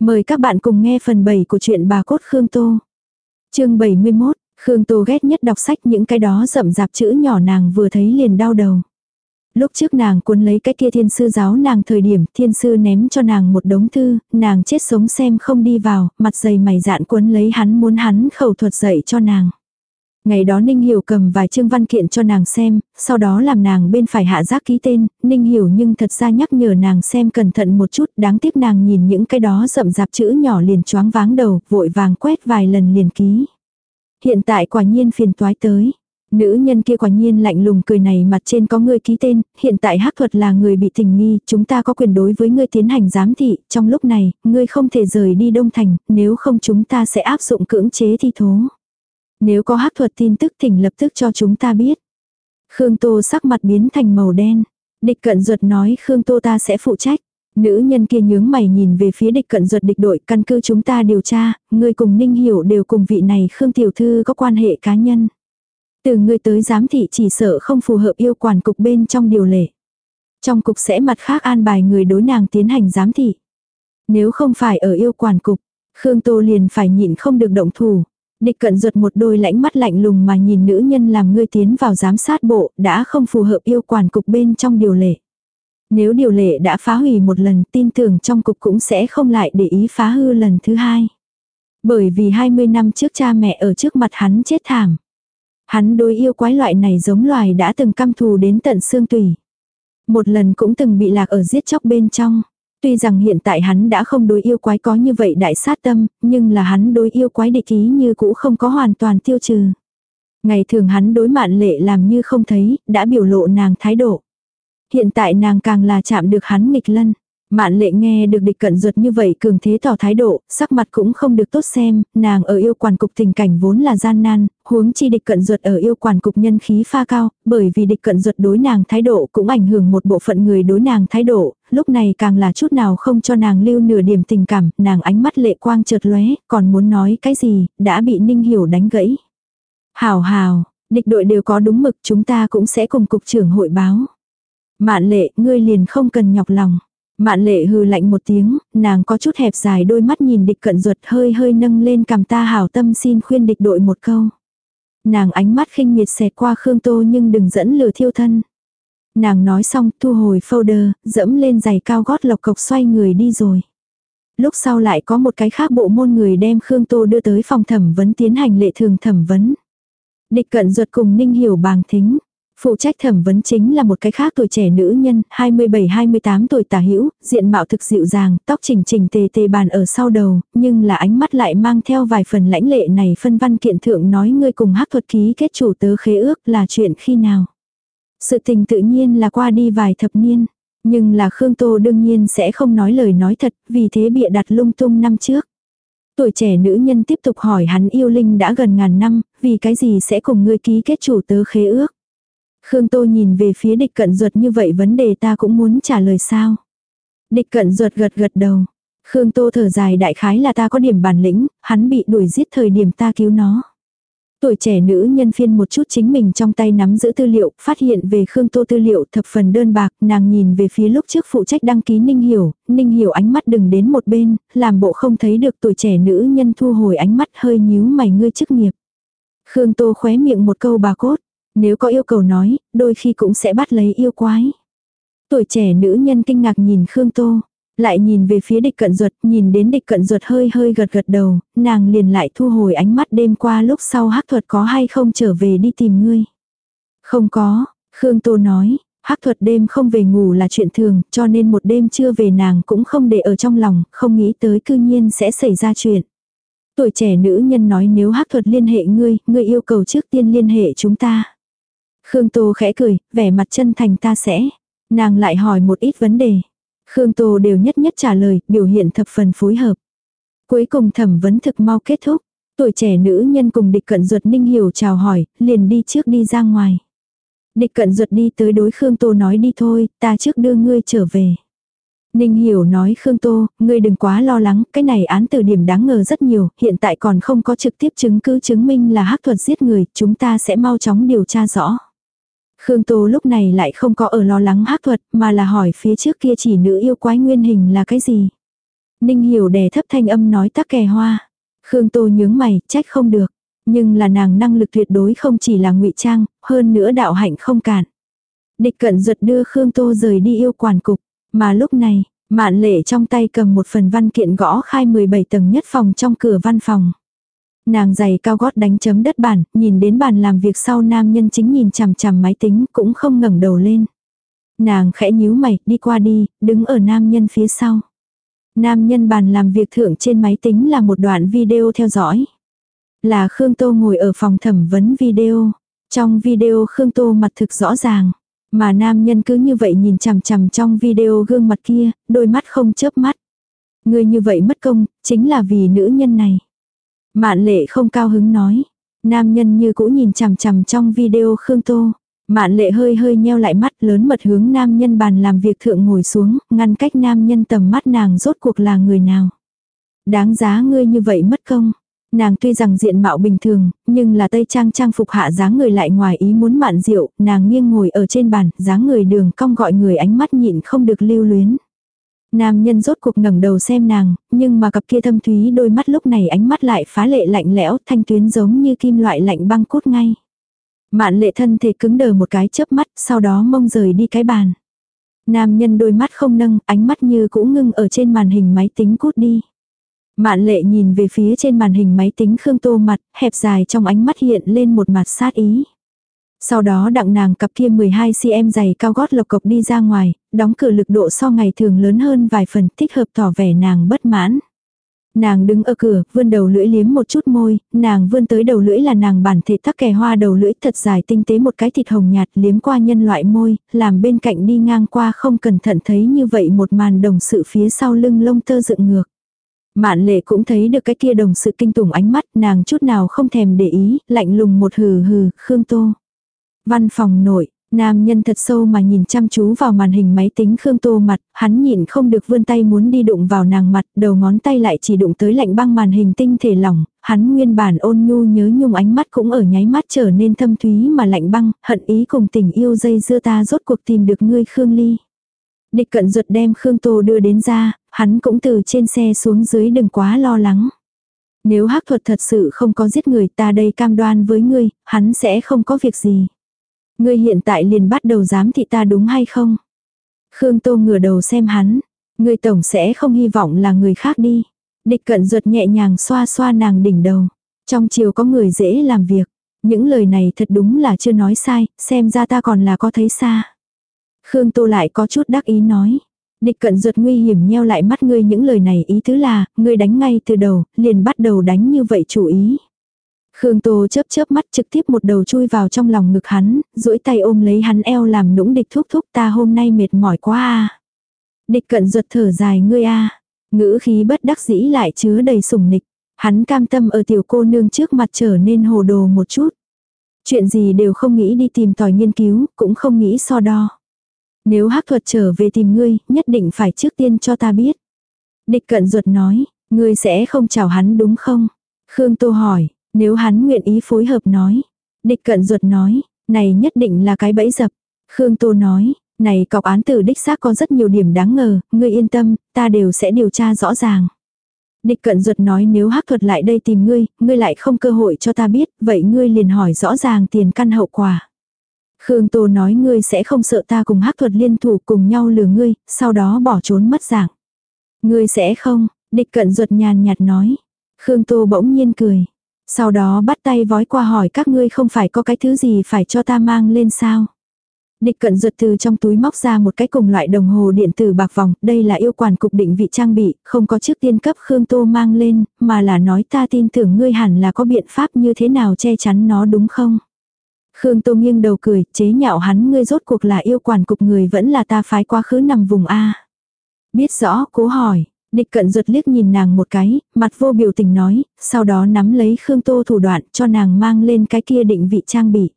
Mời các bạn cùng nghe phần 7 của truyện bà cốt Khương Tô. chương 71, Khương Tô ghét nhất đọc sách những cái đó rậm rạp chữ nhỏ nàng vừa thấy liền đau đầu. Lúc trước nàng cuốn lấy cái kia thiên sư giáo nàng thời điểm thiên sư ném cho nàng một đống thư, nàng chết sống xem không đi vào, mặt dày mày dạn cuốn lấy hắn muốn hắn khẩu thuật dạy cho nàng. Ngày đó Ninh Hiểu cầm vài chương văn kiện cho nàng xem, sau đó làm nàng bên phải hạ giác ký tên, Ninh Hiểu nhưng thật ra nhắc nhở nàng xem cẩn thận một chút, đáng tiếc nàng nhìn những cái đó rậm rạp chữ nhỏ liền choáng váng đầu, vội vàng quét vài lần liền ký. Hiện tại quả nhiên phiền toái tới. Nữ nhân kia quả nhiên lạnh lùng cười này mặt trên có người ký tên, hiện tại hắc thuật là người bị tình nghi, chúng ta có quyền đối với ngươi tiến hành giám thị, trong lúc này, ngươi không thể rời đi Đông Thành, nếu không chúng ta sẽ áp dụng cưỡng chế thi thố. Nếu có hắc thuật tin tức thỉnh lập tức cho chúng ta biết. Khương Tô sắc mặt biến thành màu đen. Địch cận ruột nói Khương Tô ta sẽ phụ trách. Nữ nhân kia nhướng mày nhìn về phía địch cận ruột địch đội căn cứ chúng ta điều tra, người cùng Ninh Hiểu đều cùng vị này Khương Tiểu Thư có quan hệ cá nhân. Từ người tới giám thị chỉ sợ không phù hợp yêu quản cục bên trong điều lệ. Trong cục sẽ mặt khác an bài người đối nàng tiến hành giám thị. Nếu không phải ở yêu quản cục, Khương Tô liền phải nhịn không được động thủ. Địch cận ruột một đôi lãnh mắt lạnh lùng mà nhìn nữ nhân làm ngươi tiến vào giám sát bộ, đã không phù hợp yêu quản cục bên trong điều lệ. Nếu điều lệ đã phá hủy một lần, tin tưởng trong cục cũng sẽ không lại để ý phá hư lần thứ hai. Bởi vì 20 năm trước cha mẹ ở trước mặt hắn chết thảm. Hắn đối yêu quái loại này giống loài đã từng căm thù đến tận xương tủy. Một lần cũng từng bị lạc ở giết chóc bên trong. Tuy rằng hiện tại hắn đã không đối yêu quái có như vậy đại sát tâm, nhưng là hắn đối yêu quái địch ý như cũ không có hoàn toàn tiêu trừ. Ngày thường hắn đối mạn lệ làm như không thấy, đã biểu lộ nàng thái độ. Hiện tại nàng càng là chạm được hắn nghịch lân. Mạn lệ nghe được địch cận ruột như vậy cường thế tỏ thái độ, sắc mặt cũng không được tốt xem, nàng ở yêu quản cục tình cảnh vốn là gian nan, huống chi địch cận ruột ở yêu quản cục nhân khí pha cao, bởi vì địch cận ruột đối nàng thái độ cũng ảnh hưởng một bộ phận người đối nàng thái độ, lúc này càng là chút nào không cho nàng lưu nửa điểm tình cảm, nàng ánh mắt lệ quang chợt lóe, còn muốn nói cái gì, đã bị ninh hiểu đánh gãy. Hào hào, địch đội đều có đúng mực chúng ta cũng sẽ cùng cục trưởng hội báo. Mạn lệ, ngươi liền không cần nhọc lòng. Mạn lệ hừ lạnh một tiếng, nàng có chút hẹp dài đôi mắt nhìn địch cận ruột hơi hơi nâng lên cầm ta hảo tâm xin khuyên địch đội một câu. Nàng ánh mắt khinh miệt xẹt qua Khương Tô nhưng đừng dẫn lừa thiêu thân. Nàng nói xong thu hồi folder, dẫm lên giày cao gót lộc cộc xoay người đi rồi. Lúc sau lại có một cái khác bộ môn người đem Khương Tô đưa tới phòng thẩm vấn tiến hành lệ thường thẩm vấn. Địch cận ruột cùng Ninh Hiểu bàng thính. Phụ trách thẩm vấn chính là một cái khác tuổi trẻ nữ nhân, 27-28 tuổi tả hữu, diện mạo thực dịu dàng, tóc chỉnh chỉnh tề tề bàn ở sau đầu, nhưng là ánh mắt lại mang theo vài phần lãnh lệ này phân văn kiện thượng nói ngươi cùng hắc thuật ký kết chủ tớ khế ước là chuyện khi nào. Sự tình tự nhiên là qua đi vài thập niên, nhưng là Khương Tô đương nhiên sẽ không nói lời nói thật, vì thế bịa đặt lung tung năm trước. Tuổi trẻ nữ nhân tiếp tục hỏi hắn yêu linh đã gần ngàn năm, vì cái gì sẽ cùng ngươi ký kết chủ tớ khế ước. Khương Tô nhìn về phía địch cận ruột như vậy vấn đề ta cũng muốn trả lời sao. Địch cận ruột gật gật đầu. Khương Tô thở dài đại khái là ta có điểm bản lĩnh, hắn bị đuổi giết thời điểm ta cứu nó. Tuổi trẻ nữ nhân phiên một chút chính mình trong tay nắm giữ tư liệu, phát hiện về Khương Tô tư liệu thập phần đơn bạc, nàng nhìn về phía lúc trước phụ trách đăng ký Ninh Hiểu, Ninh Hiểu ánh mắt đừng đến một bên, làm bộ không thấy được tuổi trẻ nữ nhân thu hồi ánh mắt hơi nhíu mày ngươi chức nghiệp. Khương Tô khóe miệng một câu bà cốt, nếu có yêu cầu nói, đôi khi cũng sẽ bắt lấy yêu quái. Tuổi trẻ nữ nhân kinh ngạc nhìn Khương Tô, lại nhìn về phía địch cận ruột, nhìn đến địch cận ruột hơi hơi gật gật đầu, nàng liền lại thu hồi ánh mắt đêm qua lúc sau hắc thuật có hay không trở về đi tìm ngươi. Không có, Khương Tô nói, hắc thuật đêm không về ngủ là chuyện thường, cho nên một đêm chưa về nàng cũng không để ở trong lòng, không nghĩ tới cư nhiên sẽ xảy ra chuyện. Tuổi trẻ nữ nhân nói nếu hắc thuật liên hệ ngươi, ngươi yêu cầu trước tiên liên hệ chúng ta. Khương Tô khẽ cười, vẻ mặt chân thành ta sẽ. Nàng lại hỏi một ít vấn đề. Khương Tô đều nhất nhất trả lời, biểu hiện thập phần phối hợp. Cuối cùng thẩm vấn thực mau kết thúc. Tuổi trẻ nữ nhân cùng địch cận ruột ninh hiểu chào hỏi, liền đi trước đi ra ngoài. Địch cận ruột đi tới đối Khương Tô nói đi thôi, ta trước đưa ngươi trở về. Ninh hiểu nói Khương Tô, ngươi đừng quá lo lắng, cái này án từ điểm đáng ngờ rất nhiều, hiện tại còn không có trực tiếp chứng cứ chứng minh là hắc thuật giết người, chúng ta sẽ mau chóng điều tra rõ. Khương Tô lúc này lại không có ở lo lắng hắc thuật mà là hỏi phía trước kia chỉ nữ yêu quái nguyên hình là cái gì. Ninh hiểu đè thấp thanh âm nói tắc kè hoa. Khương Tô nhướng mày, trách không được. Nhưng là nàng năng lực tuyệt đối không chỉ là ngụy trang, hơn nữa đạo hạnh không cản. Địch cận ruột đưa Khương Tô rời đi yêu quản cục. Mà lúc này, mạn lệ trong tay cầm một phần văn kiện gõ khai 17 tầng nhất phòng trong cửa văn phòng. Nàng giày cao gót đánh chấm đất bàn, nhìn đến bàn làm việc sau nam nhân chính nhìn chằm chằm máy tính cũng không ngẩng đầu lên. Nàng khẽ nhíu mày, đi qua đi, đứng ở nam nhân phía sau. Nam nhân bàn làm việc thượng trên máy tính là một đoạn video theo dõi. Là Khương Tô ngồi ở phòng thẩm vấn video. Trong video Khương Tô mặt thực rõ ràng. Mà nam nhân cứ như vậy nhìn chằm chằm trong video gương mặt kia, đôi mắt không chớp mắt. Người như vậy mất công, chính là vì nữ nhân này. Mạn lệ không cao hứng nói. Nam nhân như cũ nhìn chằm chằm trong video Khương Tô. Mạn lệ hơi hơi nheo lại mắt lớn mật hướng nam nhân bàn làm việc thượng ngồi xuống, ngăn cách nam nhân tầm mắt nàng rốt cuộc là người nào. Đáng giá ngươi như vậy mất công. Nàng tuy rằng diện mạo bình thường, nhưng là tây trang trang phục hạ dáng người lại ngoài ý muốn mạn rượu, nàng nghiêng ngồi ở trên bàn, dáng người đường cong gọi người ánh mắt nhịn không được lưu luyến. Nam nhân rốt cuộc ngẩng đầu xem nàng, nhưng mà cặp kia thâm thúy đôi mắt lúc này ánh mắt lại phá lệ lạnh lẽo, thanh tuyến giống như kim loại lạnh băng cút ngay. Mạn lệ thân thể cứng đờ một cái chớp mắt, sau đó mông rời đi cái bàn. Nam nhân đôi mắt không nâng, ánh mắt như cũ ngưng ở trên màn hình máy tính cút đi. Mạn lệ nhìn về phía trên màn hình máy tính Khương Tô mặt, hẹp dài trong ánh mắt hiện lên một mặt sát ý. Sau đó đặng nàng cặp kia 12cm giày cao gót lộc cộc đi ra ngoài, đóng cửa lực độ so ngày thường lớn hơn vài phần thích hợp tỏ vẻ nàng bất mãn. Nàng đứng ở cửa, vươn đầu lưỡi liếm một chút môi, nàng vươn tới đầu lưỡi là nàng bản thể tắc kè hoa đầu lưỡi thật dài tinh tế một cái thịt hồng nhạt liếm qua nhân loại môi, làm bên cạnh đi ngang qua không cẩn thận thấy như vậy một màn đồng sự phía sau lưng lông tơ dựng ngược. Mạn lệ cũng thấy được cái kia đồng sự kinh tủng ánh mắt, nàng chút nào không thèm để ý, lạnh lùng một hừ hừ, Khương Tô. Văn phòng nội, nam nhân thật sâu mà nhìn chăm chú vào màn hình máy tính Khương Tô mặt, hắn nhịn không được vươn tay muốn đi đụng vào nàng mặt, đầu ngón tay lại chỉ đụng tới lạnh băng màn hình tinh thể lỏng, hắn nguyên bản ôn nhu nhớ nhung ánh mắt cũng ở nháy mắt trở nên thâm thúy mà lạnh băng, hận ý cùng tình yêu dây dưa ta rốt cuộc tìm được ngươi Khương Ly. Địch cận ruột đem Khương Tô đưa đến ra, hắn cũng từ trên xe xuống dưới đừng quá lo lắng. Nếu hắc thuật thật sự không có giết người ta đây cam đoan với ngươi, hắn sẽ không có việc gì. Ngươi hiện tại liền bắt đầu dám thị ta đúng hay không? Khương Tô ngửa đầu xem hắn. Ngươi tổng sẽ không hy vọng là người khác đi. Địch cận ruột nhẹ nhàng xoa xoa nàng đỉnh đầu. Trong chiều có người dễ làm việc. Những lời này thật đúng là chưa nói sai, xem ra ta còn là có thấy xa. Khương Tô lại có chút đắc ý nói. Địch cận ruột nguy hiểm nheo lại mắt ngươi những lời này ý tứ là, ngươi đánh ngay từ đầu, liền bắt đầu đánh như vậy chủ ý. Khương Tô chớp chớp mắt trực tiếp một đầu chui vào trong lòng ngực hắn, duỗi tay ôm lấy hắn eo làm nũng địch thúc thúc ta hôm nay mệt mỏi quá a. Địch cận ruột thở dài ngươi a. Ngữ khí bất đắc dĩ lại chứa đầy sủng nịch. Hắn cam tâm ở tiểu cô nương trước mặt trở nên hồ đồ một chút. Chuyện gì đều không nghĩ đi tìm tòi nghiên cứu, cũng không nghĩ so đo. Nếu hắc thuật trở về tìm ngươi, nhất định phải trước tiên cho ta biết. Địch cận ruột nói, ngươi sẽ không chào hắn đúng không? Khương Tô hỏi, nếu hắn nguyện ý phối hợp nói. Địch cận ruột nói, này nhất định là cái bẫy dập. Khương Tô nói, này cọc án tử đích xác có rất nhiều điểm đáng ngờ, ngươi yên tâm, ta đều sẽ điều tra rõ ràng. Địch cận ruột nói nếu hắc thuật lại đây tìm ngươi, ngươi lại không cơ hội cho ta biết, vậy ngươi liền hỏi rõ ràng tiền căn hậu quả. Khương Tô nói ngươi sẽ không sợ ta cùng hắc thuật liên thủ cùng nhau lừa ngươi, sau đó bỏ trốn mất dạng. Ngươi sẽ không, địch cận ruột nhàn nhạt nói. Khương Tô bỗng nhiên cười. Sau đó bắt tay vói qua hỏi các ngươi không phải có cái thứ gì phải cho ta mang lên sao. Địch cận ruột từ trong túi móc ra một cái cùng loại đồng hồ điện tử bạc vòng, đây là yêu quản cục định vị trang bị, không có trước tiên cấp Khương Tô mang lên, mà là nói ta tin tưởng ngươi hẳn là có biện pháp như thế nào che chắn nó đúng không? Khương Tô nghiêng đầu cười, chế nhạo hắn ngươi rốt cuộc là yêu quản cục người vẫn là ta phái quá khứ nằm vùng A. Biết rõ, cố hỏi, địch cận ruột liếc nhìn nàng một cái, mặt vô biểu tình nói, sau đó nắm lấy Khương Tô thủ đoạn cho nàng mang lên cái kia định vị trang bị.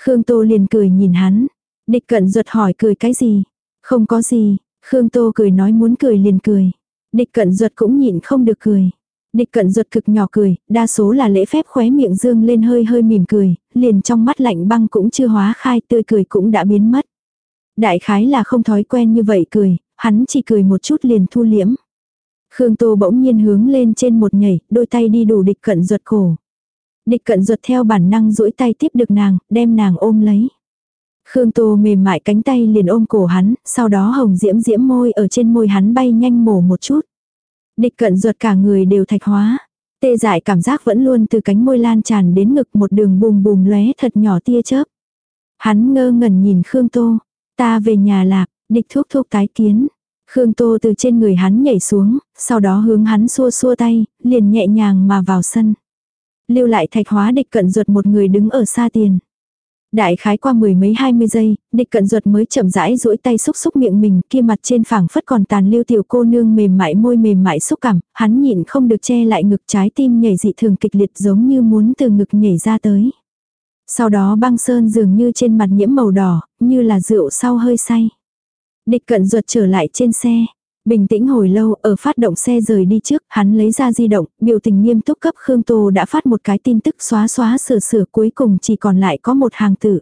Khương Tô liền cười nhìn hắn, địch cận ruột hỏi cười cái gì? Không có gì, Khương Tô cười nói muốn cười liền cười. Địch cận ruột cũng nhịn không được cười. Địch cận ruột cực nhỏ cười, đa số là lễ phép khóe miệng dương lên hơi hơi mỉm cười, liền trong mắt lạnh băng cũng chưa hóa khai tươi cười cũng đã biến mất. Đại khái là không thói quen như vậy cười, hắn chỉ cười một chút liền thu liễm. Khương Tô bỗng nhiên hướng lên trên một nhảy, đôi tay đi đủ địch cận ruột cổ. Địch cận ruột theo bản năng duỗi tay tiếp được nàng, đem nàng ôm lấy. Khương Tô mềm mại cánh tay liền ôm cổ hắn, sau đó hồng diễm diễm môi ở trên môi hắn bay nhanh mổ một chút. Địch cận ruột cả người đều thạch hóa. Tê dại cảm giác vẫn luôn từ cánh môi lan tràn đến ngực một đường bùm bùm lóe thật nhỏ tia chớp. Hắn ngơ ngẩn nhìn Khương Tô. Ta về nhà lạc, địch thuốc thuốc tái kiến. Khương Tô từ trên người hắn nhảy xuống, sau đó hướng hắn xua xua tay, liền nhẹ nhàng mà vào sân. Lưu lại thạch hóa địch cận ruột một người đứng ở xa tiền. Đại khái qua mười mấy hai mươi giây, địch cận ruột mới chậm rãi duỗi tay xúc xúc miệng mình, kia mặt trên phẳng phất còn tàn lưu tiểu cô nương mềm mại môi mềm mại xúc cảm, hắn nhịn không được che lại ngực trái tim nhảy dị thường kịch liệt giống như muốn từ ngực nhảy ra tới. Sau đó băng sơn dường như trên mặt nhiễm màu đỏ, như là rượu sau hơi say. Địch cận ruột trở lại trên xe. Bình tĩnh hồi lâu ở phát động xe rời đi trước, hắn lấy ra di động, biểu tình nghiêm túc cấp Khương Tô đã phát một cái tin tức xóa xóa sửa sửa cuối cùng chỉ còn lại có một hàng tử.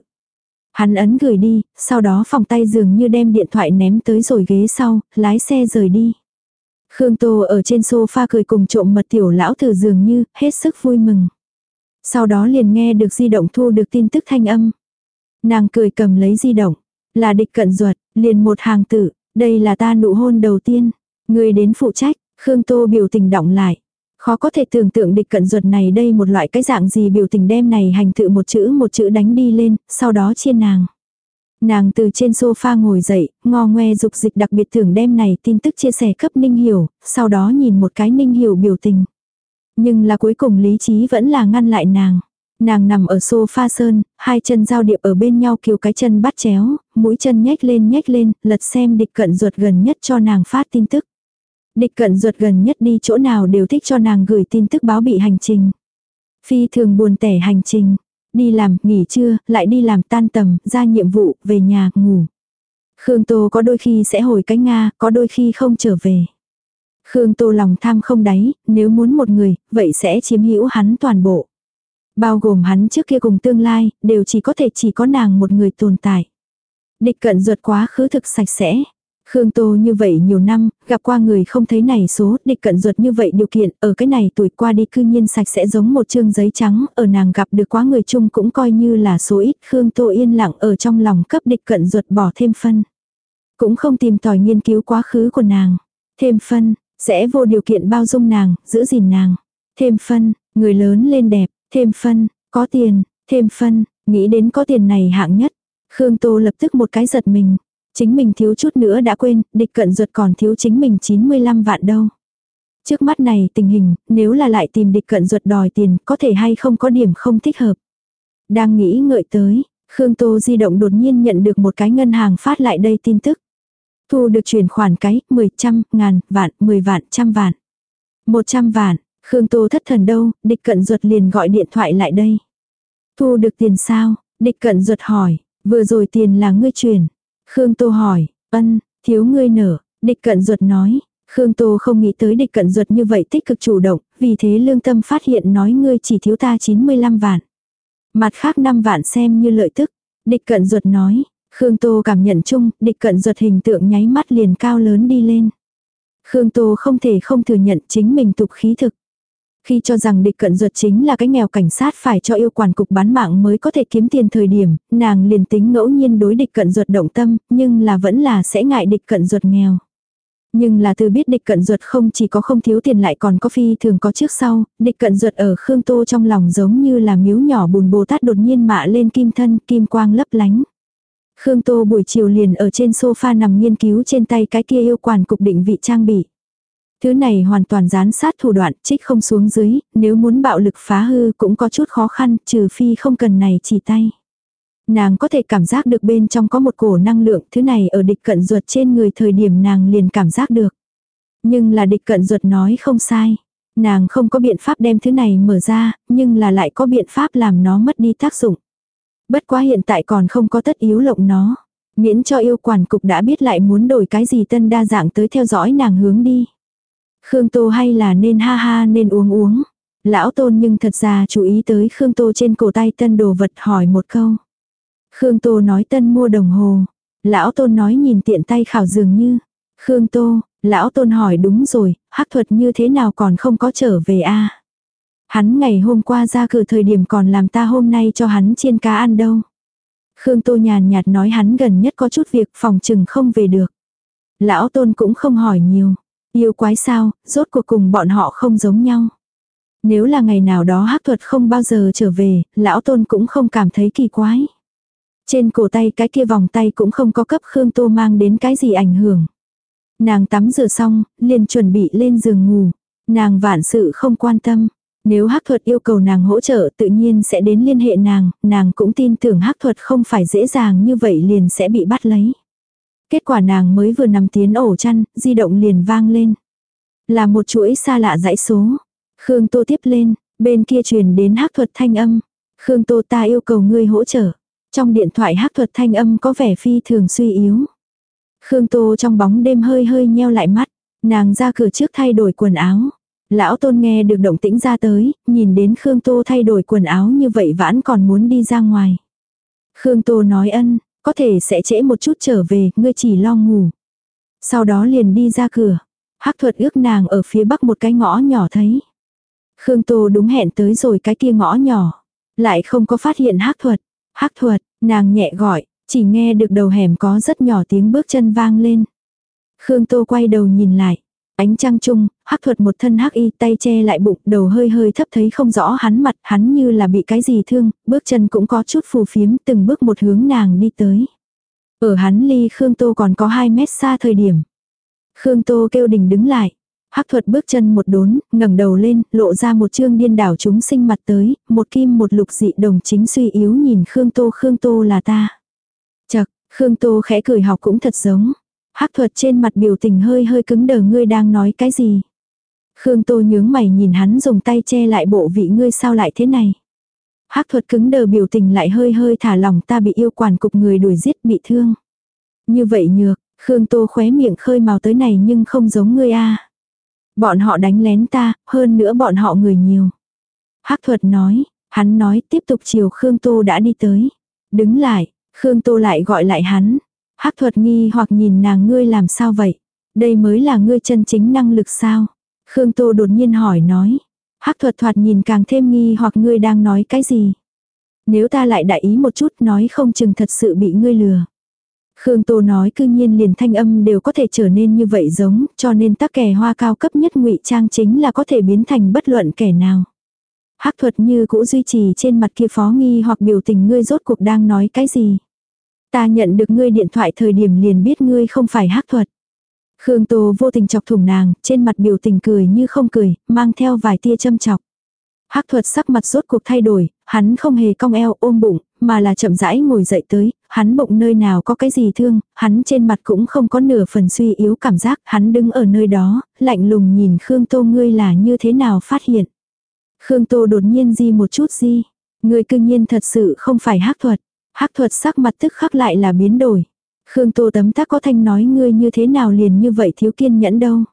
Hắn ấn gửi đi, sau đó phòng tay dường như đem điện thoại ném tới rồi ghế sau, lái xe rời đi. Khương Tô ở trên sofa cười cùng trộm mật tiểu lão thử dường như, hết sức vui mừng. Sau đó liền nghe được di động thu được tin tức thanh âm. Nàng cười cầm lấy di động, là địch cận ruột, liền một hàng tử đây là ta nụ hôn đầu tiên. Người đến phụ trách, Khương Tô biểu tình động lại. Khó có thể tưởng tượng địch cận ruột này đây một loại cái dạng gì biểu tình đem này hành tự một chữ một chữ đánh đi lên, sau đó chia nàng. Nàng từ trên sofa ngồi dậy, ngò ngoe dục dịch đặc biệt tưởng đem này tin tức chia sẻ cấp Ninh Hiểu, sau đó nhìn một cái Ninh Hiểu biểu tình. Nhưng là cuối cùng lý trí vẫn là ngăn lại nàng. Nàng nằm ở sofa sơn, hai chân giao điệp ở bên nhau kiều cái chân bắt chéo, mũi chân nhếch lên nhếch lên, lật xem địch cận ruột gần nhất cho nàng phát tin tức. Địch cận ruột gần nhất đi chỗ nào đều thích cho nàng gửi tin tức báo bị hành trình. Phi thường buồn tẻ hành trình. Đi làm, nghỉ trưa, lại đi làm tan tầm, ra nhiệm vụ, về nhà, ngủ. Khương Tô có đôi khi sẽ hồi cái Nga, có đôi khi không trở về. Khương Tô lòng tham không đáy, nếu muốn một người, vậy sẽ chiếm hữu hắn toàn bộ. Bao gồm hắn trước kia cùng tương lai, đều chỉ có thể chỉ có nàng một người tồn tại. Địch cận ruột quá khứ thực sạch sẽ. Khương Tô như vậy nhiều năm, gặp qua người không thấy này số, địch cận ruột như vậy điều kiện, ở cái này tuổi qua đi cư nhiên sạch sẽ giống một chương giấy trắng, ở nàng gặp được quá người chung cũng coi như là số ít, Khương Tô yên lặng ở trong lòng cấp địch cận ruột bỏ thêm phân. Cũng không tìm tòi nghiên cứu quá khứ của nàng. Thêm phân, sẽ vô điều kiện bao dung nàng, giữ gìn nàng. Thêm phân, người lớn lên đẹp, Thêm phân, có tiền, thêm phân, nghĩ đến có tiền này hạng nhất. Khương Tô lập tức một cái giật mình. Chính mình thiếu chút nữa đã quên, địch cận ruột còn thiếu chính mình 95 vạn đâu. Trước mắt này tình hình, nếu là lại tìm địch cận ruột đòi tiền, có thể hay không có điểm không thích hợp. Đang nghĩ ngợi tới, Khương Tô di động đột nhiên nhận được một cái ngân hàng phát lại đây tin tức. Thu được chuyển khoản cái, 10, trăm, ngàn, vạn, 10 vạn, trăm vạn. 100 vạn, Khương Tô thất thần đâu, địch cận ruột liền gọi điện thoại lại đây. Thu được tiền sao? Địch cận ruột hỏi, vừa rồi tiền là ngươi chuyển. Khương Tô hỏi, ân, thiếu ngươi nở. Địch cận ruột nói, Khương Tô không nghĩ tới địch cận ruột như vậy tích cực chủ động, vì thế lương tâm phát hiện nói ngươi chỉ thiếu ta 95 vạn. Mặt khác 5 vạn xem như lợi tức. Địch cận ruột nói, Khương Tô cảm nhận chung, địch cận ruột hình tượng nháy mắt liền cao lớn đi lên. Khương Tô không thể không thừa nhận chính mình tục khí thực. Khi cho rằng địch cận ruột chính là cái nghèo cảnh sát phải cho yêu quản cục bán mạng mới có thể kiếm tiền thời điểm, nàng liền tính ngẫu nhiên đối địch cận ruột động tâm, nhưng là vẫn là sẽ ngại địch cận ruột nghèo. Nhưng là từ biết địch cận ruột không chỉ có không thiếu tiền lại còn có phi thường có trước sau, địch cận ruột ở Khương Tô trong lòng giống như là miếu nhỏ bùn bồ tát đột nhiên mạ lên kim thân, kim quang lấp lánh. Khương Tô buổi chiều liền ở trên sofa nằm nghiên cứu trên tay cái kia yêu quản cục định vị trang bị. Thứ này hoàn toàn gián sát thủ đoạn, trích không xuống dưới, nếu muốn bạo lực phá hư cũng có chút khó khăn, trừ phi không cần này chỉ tay. Nàng có thể cảm giác được bên trong có một cổ năng lượng, thứ này ở địch cận ruột trên người thời điểm nàng liền cảm giác được. Nhưng là địch cận ruột nói không sai. Nàng không có biện pháp đem thứ này mở ra, nhưng là lại có biện pháp làm nó mất đi tác dụng. Bất quá hiện tại còn không có tất yếu lộng nó. Miễn cho yêu quản cục đã biết lại muốn đổi cái gì tân đa dạng tới theo dõi nàng hướng đi. Khương Tô hay là nên ha ha nên uống uống. Lão Tôn nhưng thật ra chú ý tới Khương Tô trên cổ tay tân đồ vật hỏi một câu. Khương Tô nói tân mua đồng hồ. Lão Tôn nói nhìn tiện tay khảo dường như. Khương Tô, Lão tôn hỏi đúng rồi, hắc thuật như thế nào còn không có trở về a Hắn ngày hôm qua ra cửa thời điểm còn làm ta hôm nay cho hắn chiên cá ăn đâu. Khương Tô nhàn nhạt nói hắn gần nhất có chút việc phòng chừng không về được. Lão tôn cũng không hỏi nhiều. Yêu quái sao, rốt cuộc cùng bọn họ không giống nhau. Nếu là ngày nào đó hắc thuật không bao giờ trở về, lão tôn cũng không cảm thấy kỳ quái. Trên cổ tay cái kia vòng tay cũng không có cấp Khương Tô mang đến cái gì ảnh hưởng. Nàng tắm rửa xong, liền chuẩn bị lên giường ngủ. Nàng vạn sự không quan tâm. Nếu hắc thuật yêu cầu nàng hỗ trợ tự nhiên sẽ đến liên hệ nàng, nàng cũng tin tưởng hắc thuật không phải dễ dàng như vậy liền sẽ bị bắt lấy. Kết quả nàng mới vừa nằm tiến ổ chăn, di động liền vang lên. Là một chuỗi xa lạ dãy số. Khương Tô tiếp lên, bên kia truyền đến hắc thuật thanh âm. Khương Tô ta yêu cầu ngươi hỗ trợ. Trong điện thoại hắc thuật thanh âm có vẻ phi thường suy yếu. Khương Tô trong bóng đêm hơi hơi nheo lại mắt. Nàng ra cửa trước thay đổi quần áo. Lão tôn nghe được động tĩnh ra tới, nhìn đến Khương Tô thay đổi quần áo như vậy vãn còn muốn đi ra ngoài. Khương Tô nói ân, có thể sẽ trễ một chút trở về, ngươi chỉ lo ngủ. Sau đó liền đi ra cửa. Hắc thuật ước nàng ở phía bắc một cái ngõ nhỏ thấy. Khương Tô đúng hẹn tới rồi cái kia ngõ nhỏ. Lại không có phát hiện hắc thuật. Hắc thuật, nàng nhẹ gọi, chỉ nghe được đầu hẻm có rất nhỏ tiếng bước chân vang lên. Khương Tô quay đầu nhìn lại. Ánh trăng trung, hắc thuật một thân hắc y tay che lại bụng, đầu hơi hơi thấp thấy không rõ hắn mặt, hắn như là bị cái gì thương, bước chân cũng có chút phù phiếm, từng bước một hướng nàng đi tới. Ở hắn ly Khương Tô còn có 2 mét xa thời điểm. Khương Tô kêu đình đứng lại. Hắc thuật bước chân một đốn, ngẩng đầu lên, lộ ra một chương điên đảo chúng sinh mặt tới, một kim một lục dị đồng chính suy yếu nhìn Khương Tô Khương Tô là ta. Chật, Khương Tô khẽ cười học cũng thật giống. Hắc thuật trên mặt biểu tình hơi hơi cứng đờ ngươi đang nói cái gì. Khương Tô nhướng mày nhìn hắn dùng tay che lại bộ vị ngươi sao lại thế này. Hắc thuật cứng đờ biểu tình lại hơi hơi thả lỏng ta bị yêu quản cục người đuổi giết bị thương. Như vậy nhược, Khương Tô khóe miệng khơi màu tới này nhưng không giống ngươi a. Bọn họ đánh lén ta, hơn nữa bọn họ người nhiều. Hắc thuật nói, hắn nói tiếp tục chiều Khương Tô đã đi tới. Đứng lại, Khương Tô lại gọi lại hắn. Hắc thuật nghi hoặc nhìn nàng ngươi làm sao vậy? Đây mới là ngươi chân chính năng lực sao? Khương Tô đột nhiên hỏi nói. Hắc thuật thoạt nhìn càng thêm nghi hoặc ngươi đang nói cái gì? Nếu ta lại đại ý một chút nói không chừng thật sự bị ngươi lừa. Khương Tô nói cư nhiên liền thanh âm đều có thể trở nên như vậy giống, cho nên tắc kẻ hoa cao cấp nhất ngụy trang chính là có thể biến thành bất luận kẻ nào. Hắc thuật như cũ duy trì trên mặt kia phó nghi hoặc biểu tình ngươi rốt cuộc đang nói cái gì. Ta nhận được ngươi điện thoại thời điểm liền biết ngươi không phải hắc thuật. Khương Tô vô tình chọc thủng nàng, trên mặt biểu tình cười như không cười, mang theo vài tia châm chọc. Hắc thuật sắc mặt rốt cuộc thay đổi, hắn không hề cong eo ôm bụng, mà là chậm rãi ngồi dậy tới, hắn bụng nơi nào có cái gì thương, hắn trên mặt cũng không có nửa phần suy yếu cảm giác, hắn đứng ở nơi đó, lạnh lùng nhìn Khương Tô ngươi là như thế nào phát hiện. Khương Tô đột nhiên di một chút di, ngươi cương nhiên thật sự không phải hắc thuật. Hắc thuật sắc mặt tức khắc lại là biến đổi. Khương Tô tấm tác có thanh nói ngươi như thế nào liền như vậy thiếu kiên nhẫn đâu.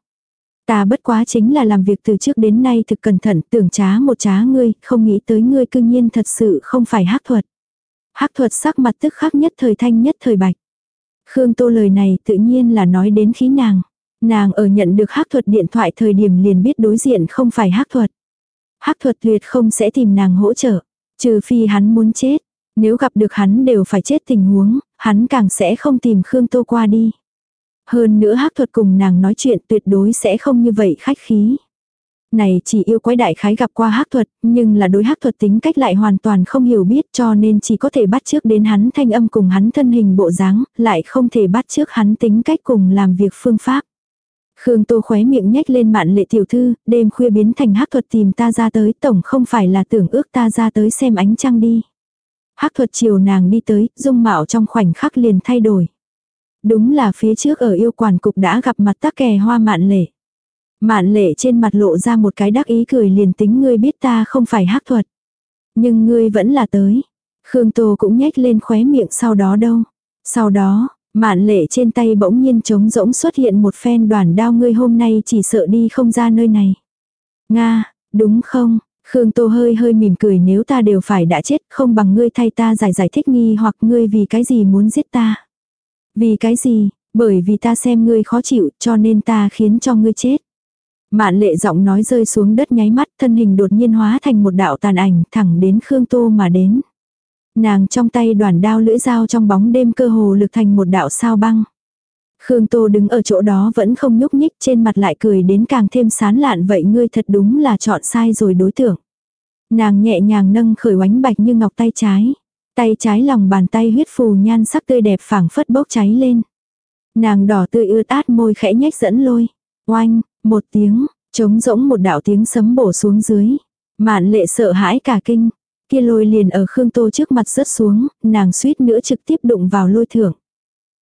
Ta bất quá chính là làm việc từ trước đến nay thực cẩn thận tưởng trá một trá ngươi, không nghĩ tới ngươi cương nhiên thật sự không phải hắc thuật. Hắc thuật sắc mặt tức khắc nhất thời thanh nhất thời bạch. Khương Tô lời này tự nhiên là nói đến khí nàng. Nàng ở nhận được hắc thuật điện thoại thời điểm liền biết đối diện không phải hắc thuật. Hắc thuật tuyệt không sẽ tìm nàng hỗ trợ. Trừ phi hắn muốn chết. Nếu gặp được hắn đều phải chết tình huống, hắn càng sẽ không tìm Khương Tô qua đi. Hơn nữa hắc thuật cùng nàng nói chuyện tuyệt đối sẽ không như vậy khách khí. Này chỉ yêu quái đại khái gặp qua hắc thuật, nhưng là đối hắc thuật tính cách lại hoàn toàn không hiểu biết cho nên chỉ có thể bắt trước đến hắn thanh âm cùng hắn thân hình bộ dáng, lại không thể bắt trước hắn tính cách cùng làm việc phương pháp. Khương Tô khóe miệng nhếch lên mạn lệ tiểu thư, đêm khuya biến thành hắc thuật tìm ta ra tới tổng không phải là tưởng ước ta ra tới xem ánh trăng đi. Hắc thuật chiều nàng đi tới, dung mạo trong khoảnh khắc liền thay đổi. Đúng là phía trước ở yêu quản cục đã gặp mặt tắc kè hoa mạn lệ. Mạn lệ trên mặt lộ ra một cái đắc ý cười liền tính ngươi biết ta không phải hắc thuật. Nhưng ngươi vẫn là tới. Khương Tô cũng nhếch lên khóe miệng sau đó đâu. Sau đó, mạn lệ trên tay bỗng nhiên trống rỗng xuất hiện một phen đoàn đao ngươi hôm nay chỉ sợ đi không ra nơi này. Nga, đúng không? Khương Tô hơi hơi mỉm cười nếu ta đều phải đã chết không bằng ngươi thay ta giải giải thích nghi hoặc ngươi vì cái gì muốn giết ta. Vì cái gì, Bởi vì ta xem ngươi khó chịu cho nên ta khiến cho ngươi chết. Mạn lệ giọng nói rơi xuống đất nháy mắt thân hình đột nhiên hóa thành một đạo tàn ảnh thẳng đến Khương Tô mà đến. Nàng trong tay đoàn đao lưỡi dao trong bóng đêm cơ hồ lực thành một đạo sao băng. Khương Tô đứng ở chỗ đó vẫn không nhúc nhích trên mặt lại cười đến càng thêm sán lạn vậy ngươi thật đúng là chọn sai rồi đối tượng. Nàng nhẹ nhàng nâng khởi oánh bạch như ngọc tay trái. Tay trái lòng bàn tay huyết phù nhan sắc tươi đẹp phảng phất bốc cháy lên. Nàng đỏ tươi ướt át môi khẽ nhách dẫn lôi. Oanh, một tiếng, trống rỗng một đạo tiếng sấm bổ xuống dưới. Mạn lệ sợ hãi cả kinh. Kia lôi liền ở Khương Tô trước mặt rớt xuống, nàng suýt nữa trực tiếp đụng vào lôi thưởng.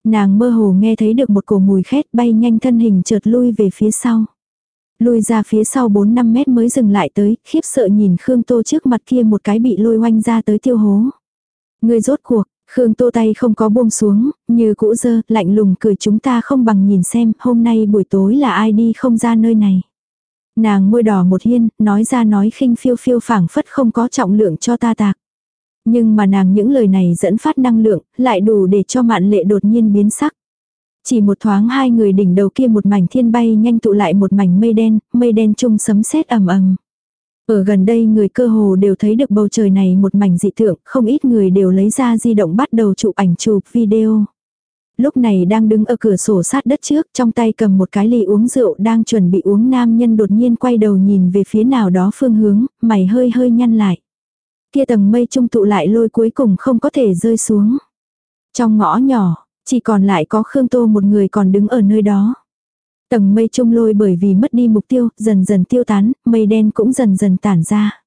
Nàng mơ hồ nghe thấy được một cổ mùi khét bay nhanh thân hình chợt lui về phía sau. Lui ra phía sau 4-5 mét mới dừng lại tới, khiếp sợ nhìn Khương Tô trước mặt kia một cái bị lôi oanh ra tới tiêu hố. Người rốt cuộc, Khương Tô tay không có buông xuống, như cũ dơ, lạnh lùng cười chúng ta không bằng nhìn xem hôm nay buổi tối là ai đi không ra nơi này. Nàng môi đỏ một hiên, nói ra nói khinh phiêu phiêu phảng phất không có trọng lượng cho ta tạc. Nhưng mà nàng những lời này dẫn phát năng lượng, lại đủ để cho mạn lệ đột nhiên biến sắc. Chỉ một thoáng hai người đỉnh đầu kia một mảnh thiên bay nhanh tụ lại một mảnh mây đen, mây đen chung sấm sét ầm ầm. Ở gần đây người cơ hồ đều thấy được bầu trời này một mảnh dị tượng, không ít người đều lấy ra di động bắt đầu chụp ảnh chụp video. Lúc này đang đứng ở cửa sổ sát đất trước, trong tay cầm một cái ly uống rượu đang chuẩn bị uống nam nhân đột nhiên quay đầu nhìn về phía nào đó phương hướng, mày hơi hơi nhăn lại. Kia tầng mây trung tụ lại lôi cuối cùng không có thể rơi xuống. Trong ngõ nhỏ, chỉ còn lại có Khương Tô một người còn đứng ở nơi đó. Tầng mây trung lôi bởi vì mất đi mục tiêu, dần dần tiêu tán, mây đen cũng dần dần tản ra.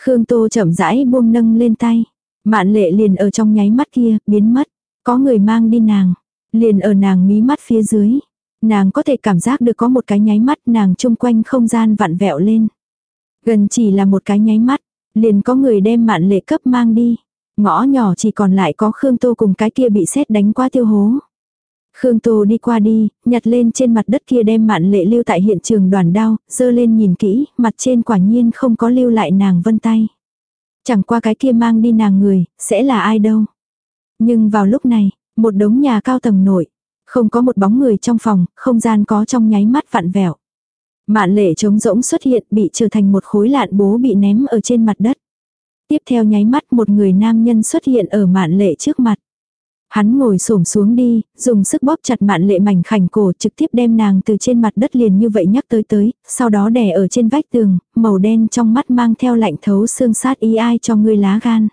Khương Tô chậm rãi buông nâng lên tay. Mạn lệ liền ở trong nháy mắt kia, biến mất. Có người mang đi nàng. Liền ở nàng mí mắt phía dưới. Nàng có thể cảm giác được có một cái nháy mắt nàng chung quanh không gian vặn vẹo lên. Gần chỉ là một cái nháy mắt. Liền có người đem mạn lệ cấp mang đi. Ngõ nhỏ chỉ còn lại có Khương Tô cùng cái kia bị xét đánh qua tiêu hố. Khương Tô đi qua đi, nhặt lên trên mặt đất kia đem mạn lệ lưu tại hiện trường đoàn đao, dơ lên nhìn kỹ, mặt trên quả nhiên không có lưu lại nàng vân tay. Chẳng qua cái kia mang đi nàng người, sẽ là ai đâu. Nhưng vào lúc này, một đống nhà cao tầng nổi, không có một bóng người trong phòng, không gian có trong nháy mắt vặn vẹo. Mạn lệ trống rỗng xuất hiện bị trở thành một khối lạn bố bị ném ở trên mặt đất. Tiếp theo nháy mắt một người nam nhân xuất hiện ở mạn lệ trước mặt. Hắn ngồi xổm xuống đi, dùng sức bóp chặt mạn lệ mảnh khảnh cổ trực tiếp đem nàng từ trên mặt đất liền như vậy nhắc tới tới, sau đó đè ở trên vách tường, màu đen trong mắt mang theo lạnh thấu xương sát ý ai cho ngươi lá gan.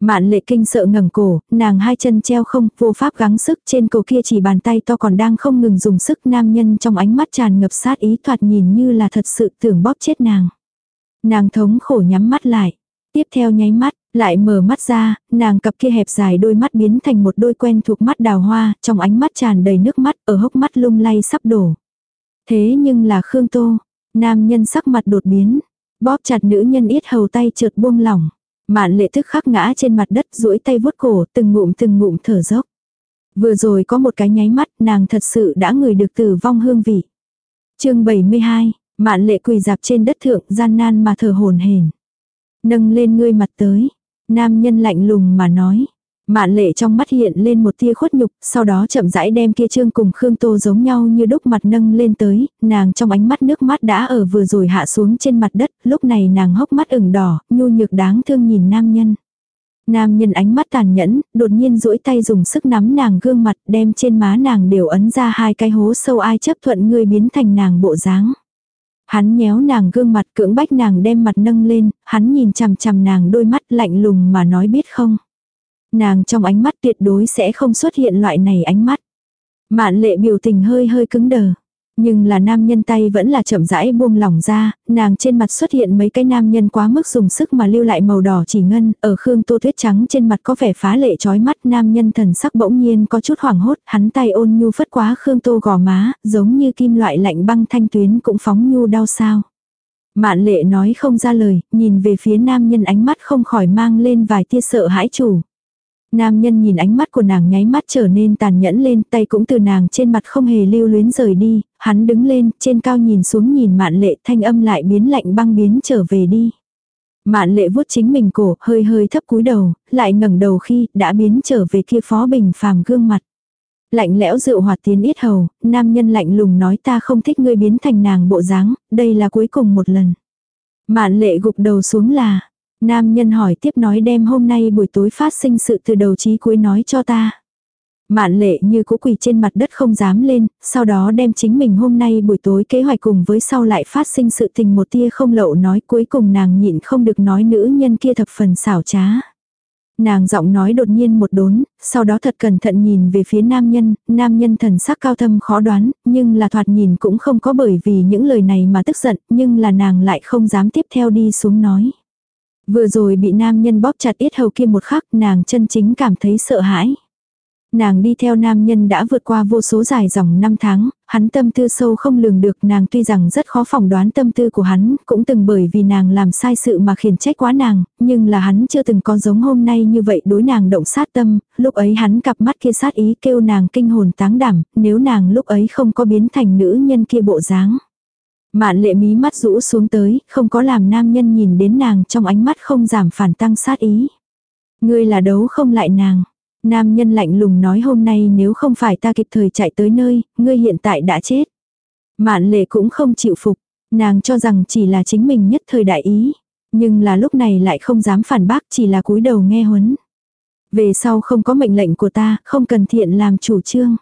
Mạn lệ kinh sợ ngẩng cổ, nàng hai chân treo không, vô pháp gắng sức trên cổ kia chỉ bàn tay to còn đang không ngừng dùng sức nam nhân trong ánh mắt tràn ngập sát ý thoạt nhìn như là thật sự tưởng bóp chết nàng. Nàng thống khổ nhắm mắt lại. Tiếp theo nháy mắt, lại mở mắt ra, nàng cặp kia hẹp dài đôi mắt biến thành một đôi quen thuộc mắt đào hoa, trong ánh mắt tràn đầy nước mắt, ở hốc mắt lung lay sắp đổ. Thế nhưng là Khương Tô, nam nhân sắc mặt đột biến, bóp chặt nữ nhân ít hầu tay trượt buông lỏng. Mạn lệ thức khắc ngã trên mặt đất duỗi tay vuốt cổ từng ngụm từng ngụm thở dốc. Vừa rồi có một cái nháy mắt nàng thật sự đã ngửi được tử vong hương vị. chương 72, mạn lệ quỳ dạp trên đất thượng gian nan mà thở hồn hển Nâng lên ngươi mặt tới. Nam nhân lạnh lùng mà nói. Mạn lệ trong mắt hiện lên một tia khuất nhục, sau đó chậm rãi đem kia trương cùng Khương Tô giống nhau như đúc mặt nâng lên tới, nàng trong ánh mắt nước mắt đã ở vừa rồi hạ xuống trên mặt đất, lúc này nàng hốc mắt ửng đỏ, nhu nhược đáng thương nhìn nam nhân. Nam nhân ánh mắt tàn nhẫn, đột nhiên duỗi tay dùng sức nắm nàng gương mặt đem trên má nàng đều ấn ra hai cái hố sâu ai chấp thuận ngươi biến thành nàng bộ dáng. Hắn nhéo nàng gương mặt cưỡng bách nàng đem mặt nâng lên, hắn nhìn chằm chằm nàng đôi mắt lạnh lùng mà nói biết không. Nàng trong ánh mắt tuyệt đối sẽ không xuất hiện loại này ánh mắt. Mạn lệ biểu tình hơi hơi cứng đờ. Nhưng là nam nhân tay vẫn là chậm rãi buông lỏng ra, nàng trên mặt xuất hiện mấy cái nam nhân quá mức dùng sức mà lưu lại màu đỏ chỉ ngân, ở khương tô tuyết trắng trên mặt có vẻ phá lệ trói mắt, nam nhân thần sắc bỗng nhiên có chút hoảng hốt, hắn tay ôn nhu phất quá khương tô gò má, giống như kim loại lạnh băng thanh tuyến cũng phóng nhu đau sao. Mạn lệ nói không ra lời, nhìn về phía nam nhân ánh mắt không khỏi mang lên vài tia sợ hãi chủ. Nam nhân nhìn ánh mắt của nàng nháy mắt trở nên tàn nhẫn lên, tay cũng từ nàng trên mặt không hề lưu luyến rời đi, hắn đứng lên, trên cao nhìn xuống nhìn mạn lệ thanh âm lại biến lạnh băng biến trở về đi. Mạn lệ vuốt chính mình cổ, hơi hơi thấp cúi đầu, lại ngẩng đầu khi đã biến trở về kia phó bình phàm gương mặt. Lạnh lẽo rượu hoạt tiến yết hầu, nam nhân lạnh lùng nói ta không thích ngươi biến thành nàng bộ dáng, đây là cuối cùng một lần. Mạn lệ gục đầu xuống là, nam nhân hỏi tiếp nói đem hôm nay buổi tối phát sinh sự từ đầu chí cuối nói cho ta. Mạn lệ như cũ quỳ trên mặt đất không dám lên, sau đó đem chính mình hôm nay buổi tối kế hoạch cùng với sau lại phát sinh sự tình một tia không lậu nói cuối cùng nàng nhịn không được nói nữ nhân kia thập phần xảo trá. Nàng giọng nói đột nhiên một đốn, sau đó thật cẩn thận nhìn về phía nam nhân, nam nhân thần sắc cao thâm khó đoán, nhưng là thoạt nhìn cũng không có bởi vì những lời này mà tức giận, nhưng là nàng lại không dám tiếp theo đi xuống nói. Vừa rồi bị nam nhân bóp chặt yết hầu kia một khắc nàng chân chính cảm thấy sợ hãi. Nàng đi theo nam nhân đã vượt qua vô số dài dòng năm tháng, hắn tâm tư sâu không lường được nàng tuy rằng rất khó phỏng đoán tâm tư của hắn, cũng từng bởi vì nàng làm sai sự mà khiển trách quá nàng, nhưng là hắn chưa từng có giống hôm nay như vậy đối nàng động sát tâm, lúc ấy hắn cặp mắt kia sát ý kêu nàng kinh hồn táng đảm, nếu nàng lúc ấy không có biến thành nữ nhân kia bộ dáng. Mạn lệ mí mắt rũ xuống tới, không có làm nam nhân nhìn đến nàng trong ánh mắt không giảm phản tăng sát ý. Ngươi là đấu không lại nàng. Nam nhân lạnh lùng nói hôm nay nếu không phải ta kịp thời chạy tới nơi, ngươi hiện tại đã chết. Mạn lệ cũng không chịu phục, nàng cho rằng chỉ là chính mình nhất thời đại ý. Nhưng là lúc này lại không dám phản bác chỉ là cúi đầu nghe huấn. Về sau không có mệnh lệnh của ta, không cần thiện làm chủ trương.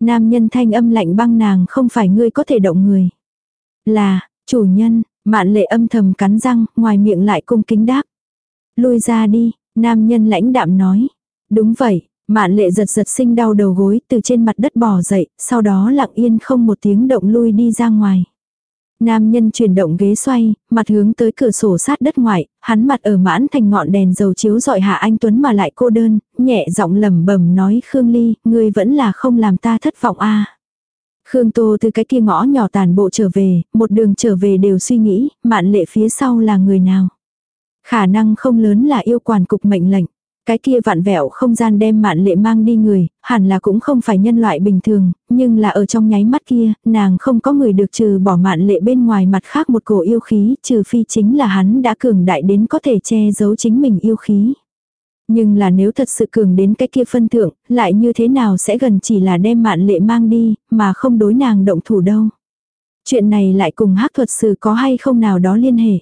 Nam nhân thanh âm lạnh băng nàng không phải ngươi có thể động người. Là, chủ nhân, mạn lệ âm thầm cắn răng, ngoài miệng lại cung kính đáp. Lui ra đi, nam nhân lãnh đạm nói. Đúng vậy, mạn lệ giật giật sinh đau đầu gối từ trên mặt đất bò dậy, sau đó lặng yên không một tiếng động lui đi ra ngoài. Nam nhân chuyển động ghế xoay, mặt hướng tới cửa sổ sát đất ngoại, hắn mặt ở mãn thành ngọn đèn dầu chiếu dọi hạ anh Tuấn mà lại cô đơn, nhẹ giọng lẩm bẩm nói Khương Ly, ngươi vẫn là không làm ta thất vọng a. Khương Tô từ cái kia ngõ nhỏ tàn bộ trở về, một đường trở về đều suy nghĩ, mạn lệ phía sau là người nào. Khả năng không lớn là yêu quản cục mệnh lệnh. Cái kia vạn vẹo không gian đem mạn lệ mang đi người, hẳn là cũng không phải nhân loại bình thường, nhưng là ở trong nháy mắt kia, nàng không có người được trừ bỏ mạn lệ bên ngoài mặt khác một cổ yêu khí, trừ phi chính là hắn đã cường đại đến có thể che giấu chính mình yêu khí. Nhưng là nếu thật sự cường đến cái kia phân thượng, lại như thế nào sẽ gần chỉ là đem mạn lệ mang đi, mà không đối nàng động thủ đâu. Chuyện này lại cùng hắc thuật sư có hay không nào đó liên hệ.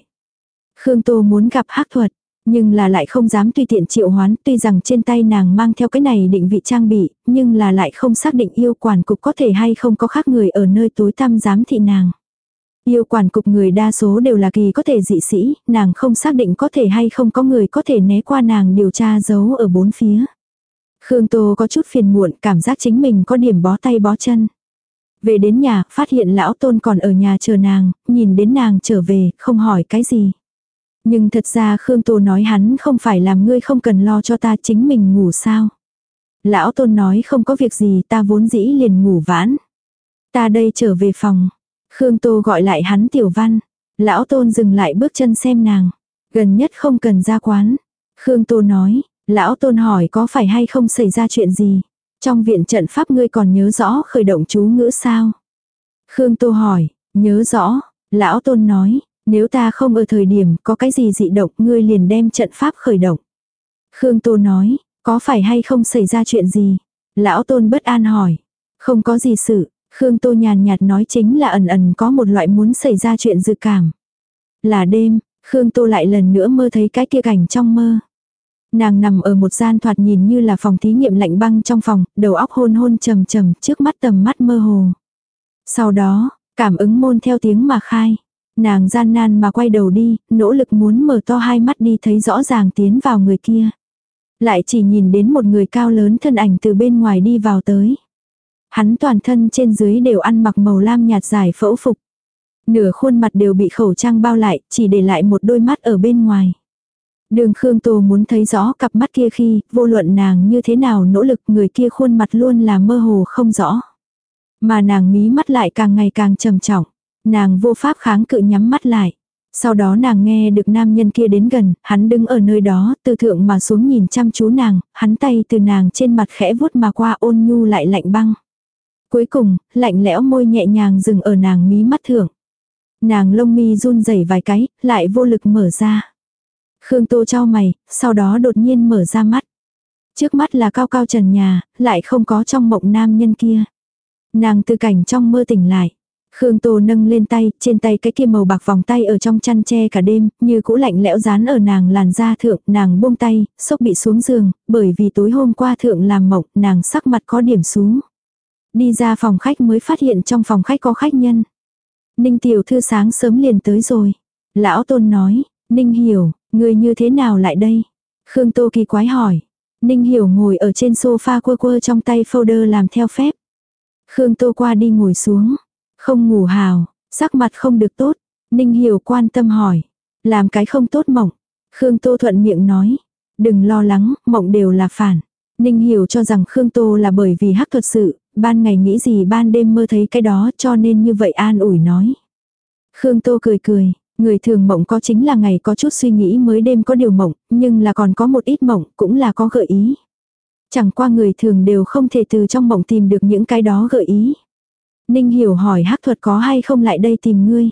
Khương Tô muốn gặp hắc thuật, nhưng là lại không dám tùy tiện triệu hoán, tuy rằng trên tay nàng mang theo cái này định vị trang bị, nhưng là lại không xác định yêu quản cục có thể hay không có khác người ở nơi tối tăm dám thị nàng. Yêu quản cục người đa số đều là kỳ có thể dị sĩ, nàng không xác định có thể hay không có người có thể né qua nàng điều tra giấu ở bốn phía. Khương Tô có chút phiền muộn, cảm giác chính mình có điểm bó tay bó chân. Về đến nhà, phát hiện lão tôn còn ở nhà chờ nàng, nhìn đến nàng trở về, không hỏi cái gì. Nhưng thật ra Khương Tô nói hắn không phải làm ngươi không cần lo cho ta chính mình ngủ sao. Lão Tôn nói không có việc gì ta vốn dĩ liền ngủ vãn. Ta đây trở về phòng. Khương Tô gọi lại hắn tiểu văn. Lão Tôn dừng lại bước chân xem nàng. Gần nhất không cần ra quán. Khương Tô nói, lão Tôn hỏi có phải hay không xảy ra chuyện gì. Trong viện trận pháp ngươi còn nhớ rõ khởi động chú ngữ sao. Khương Tô hỏi, nhớ rõ. Lão Tôn nói, nếu ta không ở thời điểm có cái gì dị động ngươi liền đem trận pháp khởi động. Khương Tô nói, có phải hay không xảy ra chuyện gì? Lão Tôn bất an hỏi. Không có gì sự, Khương Tô nhàn nhạt nói chính là ẩn ẩn có một loại muốn xảy ra chuyện dự cảm. Là đêm, Khương Tô lại lần nữa mơ thấy cái kia cảnh trong mơ. Nàng nằm ở một gian thoạt nhìn như là phòng thí nghiệm lạnh băng trong phòng, đầu óc hôn hôn trầm trầm trước mắt tầm mắt mơ hồ. Sau đó, cảm ứng môn theo tiếng mà khai. Nàng gian nan mà quay đầu đi, nỗ lực muốn mở to hai mắt đi thấy rõ ràng tiến vào người kia. Lại chỉ nhìn đến một người cao lớn thân ảnh từ bên ngoài đi vào tới. Hắn toàn thân trên dưới đều ăn mặc màu lam nhạt dài phẫu phục. Nửa khuôn mặt đều bị khẩu trang bao lại, chỉ để lại một đôi mắt ở bên ngoài. Đường Khương Tô muốn thấy rõ cặp mắt kia khi, vô luận nàng như thế nào nỗ lực người kia khuôn mặt luôn là mơ hồ không rõ. Mà nàng mí mắt lại càng ngày càng trầm trọng. Nàng vô pháp kháng cự nhắm mắt lại. Sau đó nàng nghe được nam nhân kia đến gần, hắn đứng ở nơi đó, từ thượng mà xuống nhìn chăm chú nàng, hắn tay từ nàng trên mặt khẽ vuốt mà qua ôn nhu lại lạnh băng. Cuối cùng, lạnh lẽo môi nhẹ nhàng dừng ở nàng mí mắt thượng. Nàng lông mi run rẩy vài cái, lại vô lực mở ra. Khương Tô trao mày, sau đó đột nhiên mở ra mắt. Trước mắt là cao cao trần nhà, lại không có trong mộng nam nhân kia. Nàng từ cảnh trong mơ tỉnh lại. Khương Tô nâng lên tay, trên tay cái kia màu bạc vòng tay ở trong chăn che cả đêm, như cũ lạnh lẽo dán ở nàng làn da thượng, nàng buông tay, sốc bị xuống giường, bởi vì tối hôm qua thượng làm mộng, nàng sắc mặt có điểm xuống. Đi ra phòng khách mới phát hiện trong phòng khách có khách nhân. Ninh tiểu thư sáng sớm liền tới rồi. Lão tôn nói, Ninh hiểu, người như thế nào lại đây? Khương Tô kỳ quái hỏi. Ninh hiểu ngồi ở trên sofa quơ quơ trong tay folder làm theo phép. Khương Tô qua đi ngồi xuống. Không ngủ hào, sắc mặt không được tốt. Ninh hiểu quan tâm hỏi. Làm cái không tốt mộng. Khương Tô thuận miệng nói. Đừng lo lắng, mộng đều là phản. Ninh hiểu cho rằng Khương Tô là bởi vì hắc thuật sự, ban ngày nghĩ gì ban đêm mơ thấy cái đó cho nên như vậy an ủi nói. Khương Tô cười cười, người thường mộng có chính là ngày có chút suy nghĩ mới đêm có điều mộng, nhưng là còn có một ít mộng cũng là có gợi ý. Chẳng qua người thường đều không thể từ trong mộng tìm được những cái đó gợi ý. Ninh hiểu hỏi hắc thuật có hay không lại đây tìm ngươi.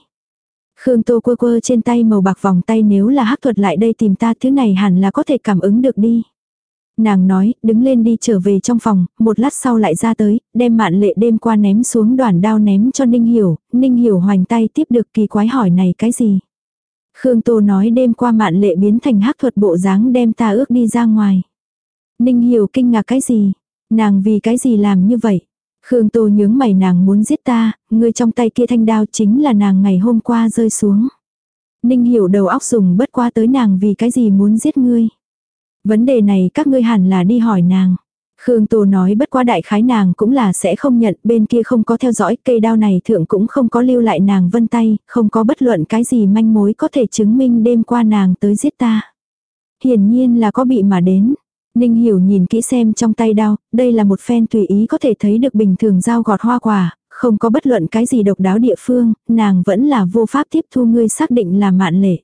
Khương Tô quơ quơ trên tay màu bạc vòng tay nếu là hắc thuật lại đây tìm ta thứ này hẳn là có thể cảm ứng được đi. Nàng nói, đứng lên đi trở về trong phòng, một lát sau lại ra tới, đem mạn lệ đêm qua ném xuống đoàn đao ném cho Ninh Hiểu, Ninh Hiểu hoành tay tiếp được kỳ quái hỏi này cái gì. Khương Tô nói đêm qua mạn lệ biến thành hắc thuật bộ dáng đem ta ước đi ra ngoài. Ninh Hiểu kinh ngạc cái gì, nàng vì cái gì làm như vậy. Khương Tô nhướng mày nàng muốn giết ta, người trong tay kia thanh đao chính là nàng ngày hôm qua rơi xuống. Ninh Hiểu đầu óc dùng bất qua tới nàng vì cái gì muốn giết ngươi. Vấn đề này các ngươi hẳn là đi hỏi nàng. Khương Tô nói bất quá đại khái nàng cũng là sẽ không nhận, bên kia không có theo dõi, cây đao này thượng cũng không có lưu lại nàng vân tay, không có bất luận cái gì manh mối có thể chứng minh đêm qua nàng tới giết ta. Hiển nhiên là có bị mà đến. Ninh hiểu nhìn kỹ xem trong tay đao, đây là một phen tùy ý có thể thấy được bình thường dao gọt hoa quả, không có bất luận cái gì độc đáo địa phương, nàng vẫn là vô pháp tiếp thu ngươi xác định là mạn lệ.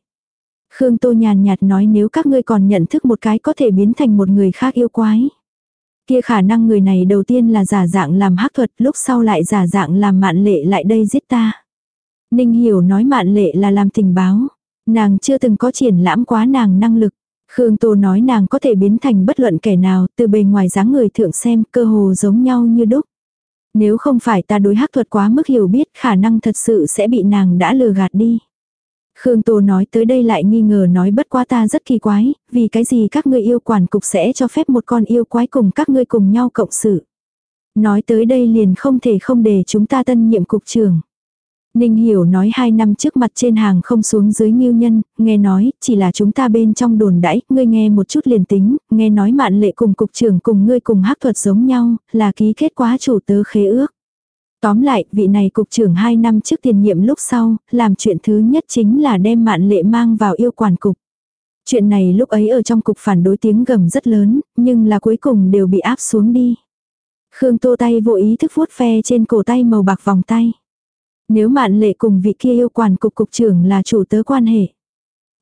Khương Tô nhàn nhạt nói nếu các ngươi còn nhận thức một cái có thể biến thành một người khác yêu quái. Kia khả năng người này đầu tiên là giả dạng làm hắc thuật, lúc sau lại giả dạng làm mạn lệ lại đây giết ta. Ninh hiểu nói mạn lệ là làm tình báo. Nàng chưa từng có triển lãm quá nàng năng lực. Khương Tô nói nàng có thể biến thành bất luận kẻ nào, từ bề ngoài dáng người thượng xem cơ hồ giống nhau như đúc. Nếu không phải ta đối hắc thuật quá mức hiểu biết khả năng thật sự sẽ bị nàng đã lừa gạt đi. Khương Tô nói tới đây lại nghi ngờ nói bất quá ta rất kỳ quái, vì cái gì các ngươi yêu quản cục sẽ cho phép một con yêu quái cùng các ngươi cùng nhau cộng sự. Nói tới đây liền không thể không để chúng ta tân nhiệm cục trưởng. Ninh Hiểu nói hai năm trước mặt trên hàng không xuống dưới nghiêu nhân, nghe nói, chỉ là chúng ta bên trong đồn đãi, ngươi nghe một chút liền tính, nghe nói mạn lệ cùng cục trưởng cùng ngươi cùng hắc thuật giống nhau, là ký kết quá chủ tớ khế ước. Tóm lại, vị này cục trưởng 2 năm trước tiền nhiệm lúc sau, làm chuyện thứ nhất chính là đem mạn lệ mang vào yêu quản cục. Chuyện này lúc ấy ở trong cục phản đối tiếng gầm rất lớn, nhưng là cuối cùng đều bị áp xuống đi. Khương Tô tay vô ý thức vuốt ve trên cổ tay màu bạc vòng tay. Nếu mạn lệ cùng vị kia yêu quản cục cục trưởng là chủ tớ quan hệ.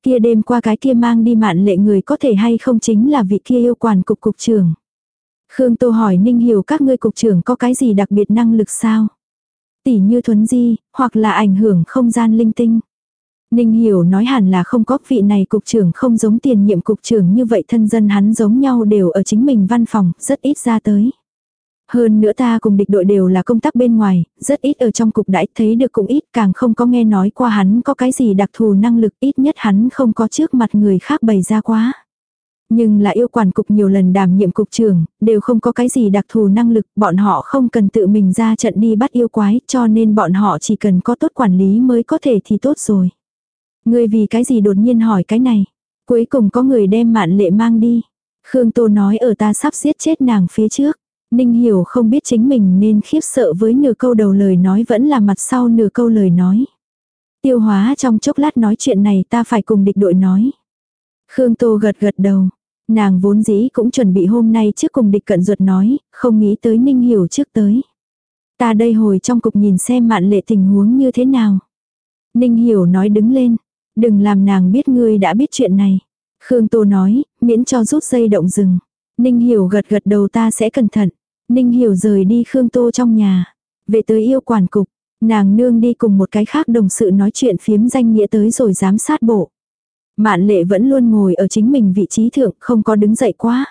Kia đêm qua cái kia mang đi mạn lệ người có thể hay không chính là vị kia yêu quản cục cục trưởng. Khương Tô hỏi Ninh Hiểu các ngươi cục trưởng có cái gì đặc biệt năng lực sao? Tỷ như thuấn di, hoặc là ảnh hưởng không gian linh tinh. Ninh Hiểu nói hẳn là không có vị này cục trưởng không giống tiền nhiệm cục trưởng như vậy thân dân hắn giống nhau đều ở chính mình văn phòng, rất ít ra tới. Hơn nữa ta cùng địch đội đều là công tác bên ngoài, rất ít ở trong cục đãi thấy được cũng ít càng không có nghe nói qua hắn có cái gì đặc thù năng lực ít nhất hắn không có trước mặt người khác bày ra quá. Nhưng là yêu quản cục nhiều lần đảm nhiệm cục trưởng, đều không có cái gì đặc thù năng lực, bọn họ không cần tự mình ra trận đi bắt yêu quái, cho nên bọn họ chỉ cần có tốt quản lý mới có thể thì tốt rồi. ngươi vì cái gì đột nhiên hỏi cái này? Cuối cùng có người đem mạn lệ mang đi. Khương Tô nói ở ta sắp giết chết nàng phía trước. Ninh hiểu không biết chính mình nên khiếp sợ với nửa câu đầu lời nói vẫn là mặt sau nửa câu lời nói. Tiêu hóa trong chốc lát nói chuyện này ta phải cùng địch đội nói. Khương Tô gật gật đầu. Nàng vốn dĩ cũng chuẩn bị hôm nay trước cùng địch cận ruột nói, không nghĩ tới Ninh Hiểu trước tới. Ta đây hồi trong cục nhìn xem mạn lệ tình huống như thế nào. Ninh Hiểu nói đứng lên, đừng làm nàng biết ngươi đã biết chuyện này. Khương Tô nói, miễn cho rút dây động rừng. Ninh Hiểu gật gật đầu ta sẽ cẩn thận. Ninh Hiểu rời đi Khương Tô trong nhà. Về tới yêu quản cục, nàng nương đi cùng một cái khác đồng sự nói chuyện phiếm danh nghĩa tới rồi giám sát bộ. Mạn lệ vẫn luôn ngồi ở chính mình vị trí thượng không có đứng dậy quá.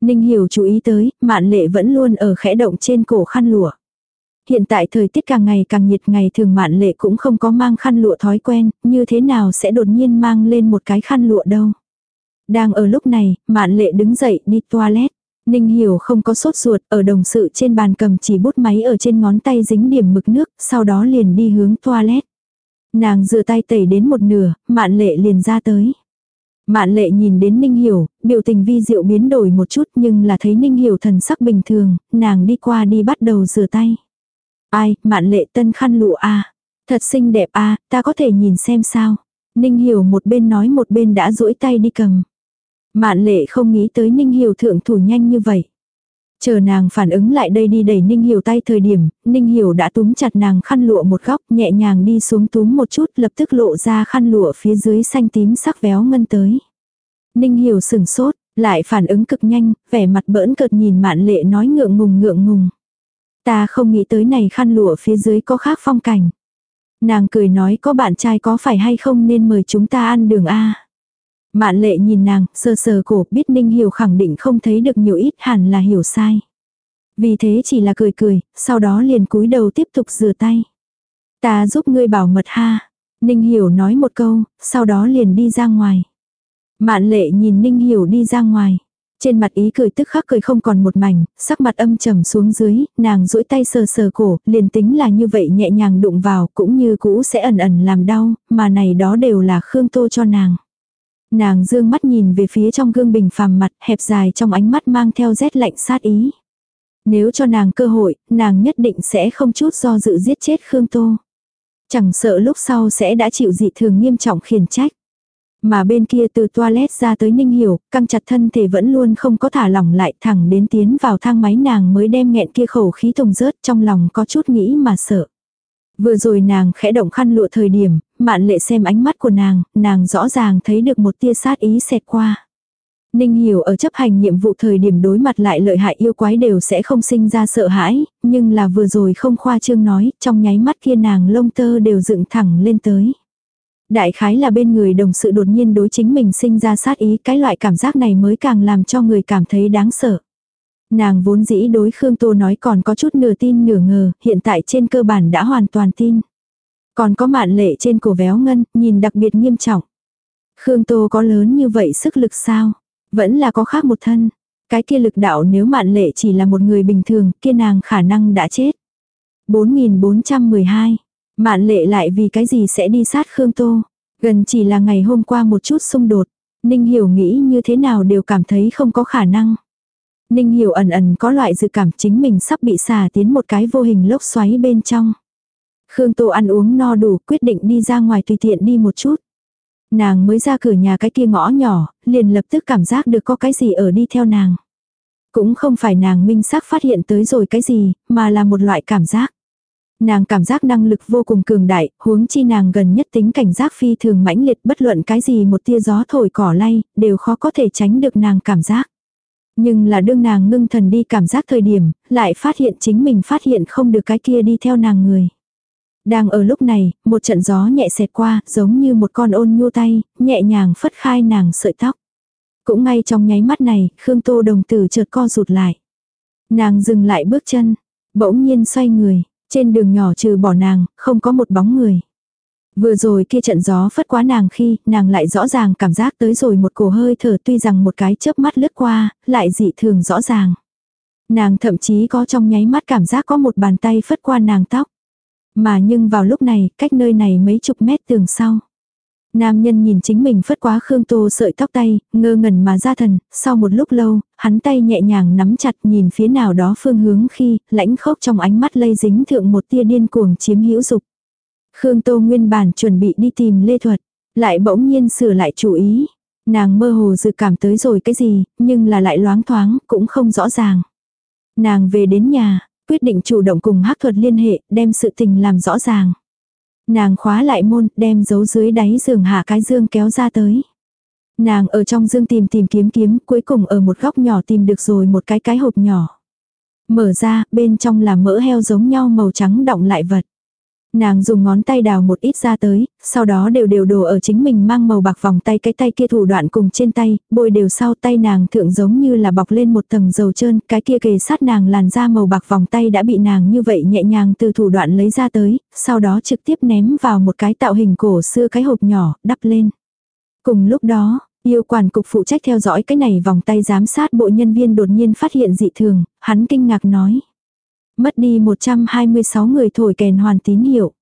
Ninh hiểu chú ý tới, mạn lệ vẫn luôn ở khẽ động trên cổ khăn lụa. Hiện tại thời tiết càng ngày càng nhiệt ngày thường mạn lệ cũng không có mang khăn lụa thói quen, như thế nào sẽ đột nhiên mang lên một cái khăn lụa đâu. Đang ở lúc này, mạn lệ đứng dậy đi toilet. Ninh hiểu không có sốt ruột, ở đồng sự trên bàn cầm chỉ bút máy ở trên ngón tay dính điểm mực nước, sau đó liền đi hướng toilet. Nàng rửa tay tẩy đến một nửa, mạn lệ liền ra tới. Mạn lệ nhìn đến Ninh Hiểu, biểu tình vi diệu biến đổi một chút nhưng là thấy Ninh Hiểu thần sắc bình thường, nàng đi qua đi bắt đầu rửa tay. Ai, mạn lệ tân khăn lụa a Thật xinh đẹp a ta có thể nhìn xem sao. Ninh Hiểu một bên nói một bên đã duỗi tay đi cầm. Mạn lệ không nghĩ tới Ninh Hiểu thượng thủ nhanh như vậy. Chờ nàng phản ứng lại đây đi đẩy Ninh Hiểu tay thời điểm, Ninh Hiểu đã túm chặt nàng khăn lụa một góc, nhẹ nhàng đi xuống túm một chút, lập tức lộ ra khăn lụa phía dưới xanh tím sắc véo ngân tới. Ninh Hiểu sừng sốt, lại phản ứng cực nhanh, vẻ mặt bỡn cợt nhìn mạn lệ nói ngượng ngùng ngượng ngùng. Ta không nghĩ tới này khăn lụa phía dưới có khác phong cảnh. Nàng cười nói có bạn trai có phải hay không nên mời chúng ta ăn đường A. Mạn lệ nhìn nàng, sơ sờ cổ, biết Ninh Hiểu khẳng định không thấy được nhiều ít hẳn là hiểu sai. Vì thế chỉ là cười cười, sau đó liền cúi đầu tiếp tục rửa tay. Ta giúp ngươi bảo mật ha. Ninh Hiểu nói một câu, sau đó liền đi ra ngoài. Mạn lệ nhìn Ninh Hiểu đi ra ngoài. Trên mặt ý cười tức khắc cười không còn một mảnh, sắc mặt âm trầm xuống dưới, nàng duỗi tay sờ sờ cổ, liền tính là như vậy nhẹ nhàng đụng vào cũng như cũ sẽ ẩn ẩn làm đau, mà này đó đều là Khương Tô cho nàng. Nàng dương mắt nhìn về phía trong gương bình phàm mặt hẹp dài trong ánh mắt mang theo rét lạnh sát ý. Nếu cho nàng cơ hội, nàng nhất định sẽ không chút do dự giết chết Khương Tô. Chẳng sợ lúc sau sẽ đã chịu dị thường nghiêm trọng khiển trách. Mà bên kia từ toilet ra tới Ninh Hiểu, căng chặt thân thể vẫn luôn không có thả lỏng lại thẳng đến tiến vào thang máy nàng mới đem nghẹn kia khẩu khí thùng rớt trong lòng có chút nghĩ mà sợ. Vừa rồi nàng khẽ động khăn lụa thời điểm, mạn lệ xem ánh mắt của nàng, nàng rõ ràng thấy được một tia sát ý xẹt qua. Ninh hiểu ở chấp hành nhiệm vụ thời điểm đối mặt lại lợi hại yêu quái đều sẽ không sinh ra sợ hãi, nhưng là vừa rồi không khoa trương nói, trong nháy mắt kia nàng lông tơ đều dựng thẳng lên tới. Đại khái là bên người đồng sự đột nhiên đối chính mình sinh ra sát ý, cái loại cảm giác này mới càng làm cho người cảm thấy đáng sợ. Nàng vốn dĩ đối Khương Tô nói còn có chút nửa tin nửa ngờ, hiện tại trên cơ bản đã hoàn toàn tin. Còn có mạn lệ trên cổ véo ngân, nhìn đặc biệt nghiêm trọng. Khương Tô có lớn như vậy sức lực sao? Vẫn là có khác một thân. Cái kia lực đạo nếu mạn lệ chỉ là một người bình thường, kia nàng khả năng đã chết. 4412. Mạn lệ lại vì cái gì sẽ đi sát Khương Tô? Gần chỉ là ngày hôm qua một chút xung đột. Ninh hiểu nghĩ như thế nào đều cảm thấy không có khả năng. Ninh hiểu ẩn ẩn có loại dự cảm chính mình sắp bị xả tiến một cái vô hình lốc xoáy bên trong. Khương Tô ăn uống no đủ quyết định đi ra ngoài tùy tiện đi một chút. Nàng mới ra cửa nhà cái kia ngõ nhỏ, liền lập tức cảm giác được có cái gì ở đi theo nàng. Cũng không phải nàng minh xác phát hiện tới rồi cái gì, mà là một loại cảm giác. Nàng cảm giác năng lực vô cùng cường đại, huống chi nàng gần nhất tính cảnh giác phi thường mãnh liệt bất luận cái gì một tia gió thổi cỏ lay, đều khó có thể tránh được nàng cảm giác. Nhưng là đương nàng ngưng thần đi cảm giác thời điểm, lại phát hiện chính mình phát hiện không được cái kia đi theo nàng người. Đang ở lúc này, một trận gió nhẹ xẹt qua, giống như một con ôn nhu tay, nhẹ nhàng phất khai nàng sợi tóc. Cũng ngay trong nháy mắt này, Khương Tô đồng tử chợt co rụt lại. Nàng dừng lại bước chân, bỗng nhiên xoay người, trên đường nhỏ trừ bỏ nàng, không có một bóng người. Vừa rồi kia trận gió phất quá nàng khi, nàng lại rõ ràng cảm giác tới rồi một cổ hơi thở tuy rằng một cái chớp mắt lướt qua, lại dị thường rõ ràng. Nàng thậm chí có trong nháy mắt cảm giác có một bàn tay phất qua nàng tóc. Mà nhưng vào lúc này, cách nơi này mấy chục mét tường sau. Nam nhân nhìn chính mình phất quá Khương Tô sợi tóc tay, ngơ ngẩn mà ra thần, sau một lúc lâu, hắn tay nhẹ nhàng nắm chặt nhìn phía nào đó phương hướng khi, lãnh khốc trong ánh mắt lây dính thượng một tia điên cuồng chiếm hữu dục. Khương Tô nguyên bản chuẩn bị đi tìm Lê Thuật, lại bỗng nhiên sửa lại chủ ý. Nàng mơ hồ dự cảm tới rồi cái gì, nhưng là lại loáng thoáng, cũng không rõ ràng. Nàng về đến nhà, quyết định chủ động cùng hắc thuật liên hệ, đem sự tình làm rõ ràng. Nàng khóa lại môn, đem giấu dưới đáy giường hạ cái dương kéo ra tới. Nàng ở trong dương tìm tìm kiếm kiếm, cuối cùng ở một góc nhỏ tìm được rồi một cái cái hộp nhỏ. Mở ra, bên trong là mỡ heo giống nhau màu trắng đọng lại vật. Nàng dùng ngón tay đào một ít ra tới, sau đó đều đều đổ ở chính mình mang màu bạc vòng tay cái tay kia thủ đoạn cùng trên tay, bôi đều sau tay nàng thượng giống như là bọc lên một tầng dầu trơn, cái kia kề sát nàng làn da màu bạc vòng tay đã bị nàng như vậy nhẹ nhàng từ thủ đoạn lấy ra tới, sau đó trực tiếp ném vào một cái tạo hình cổ xưa cái hộp nhỏ, đắp lên. Cùng lúc đó, Yêu quản cục phụ trách theo dõi cái này vòng tay giám sát bộ nhân viên đột nhiên phát hiện dị thường, hắn kinh ngạc nói. Mất đi 126 người thổi kèn hoàn tín hiệu.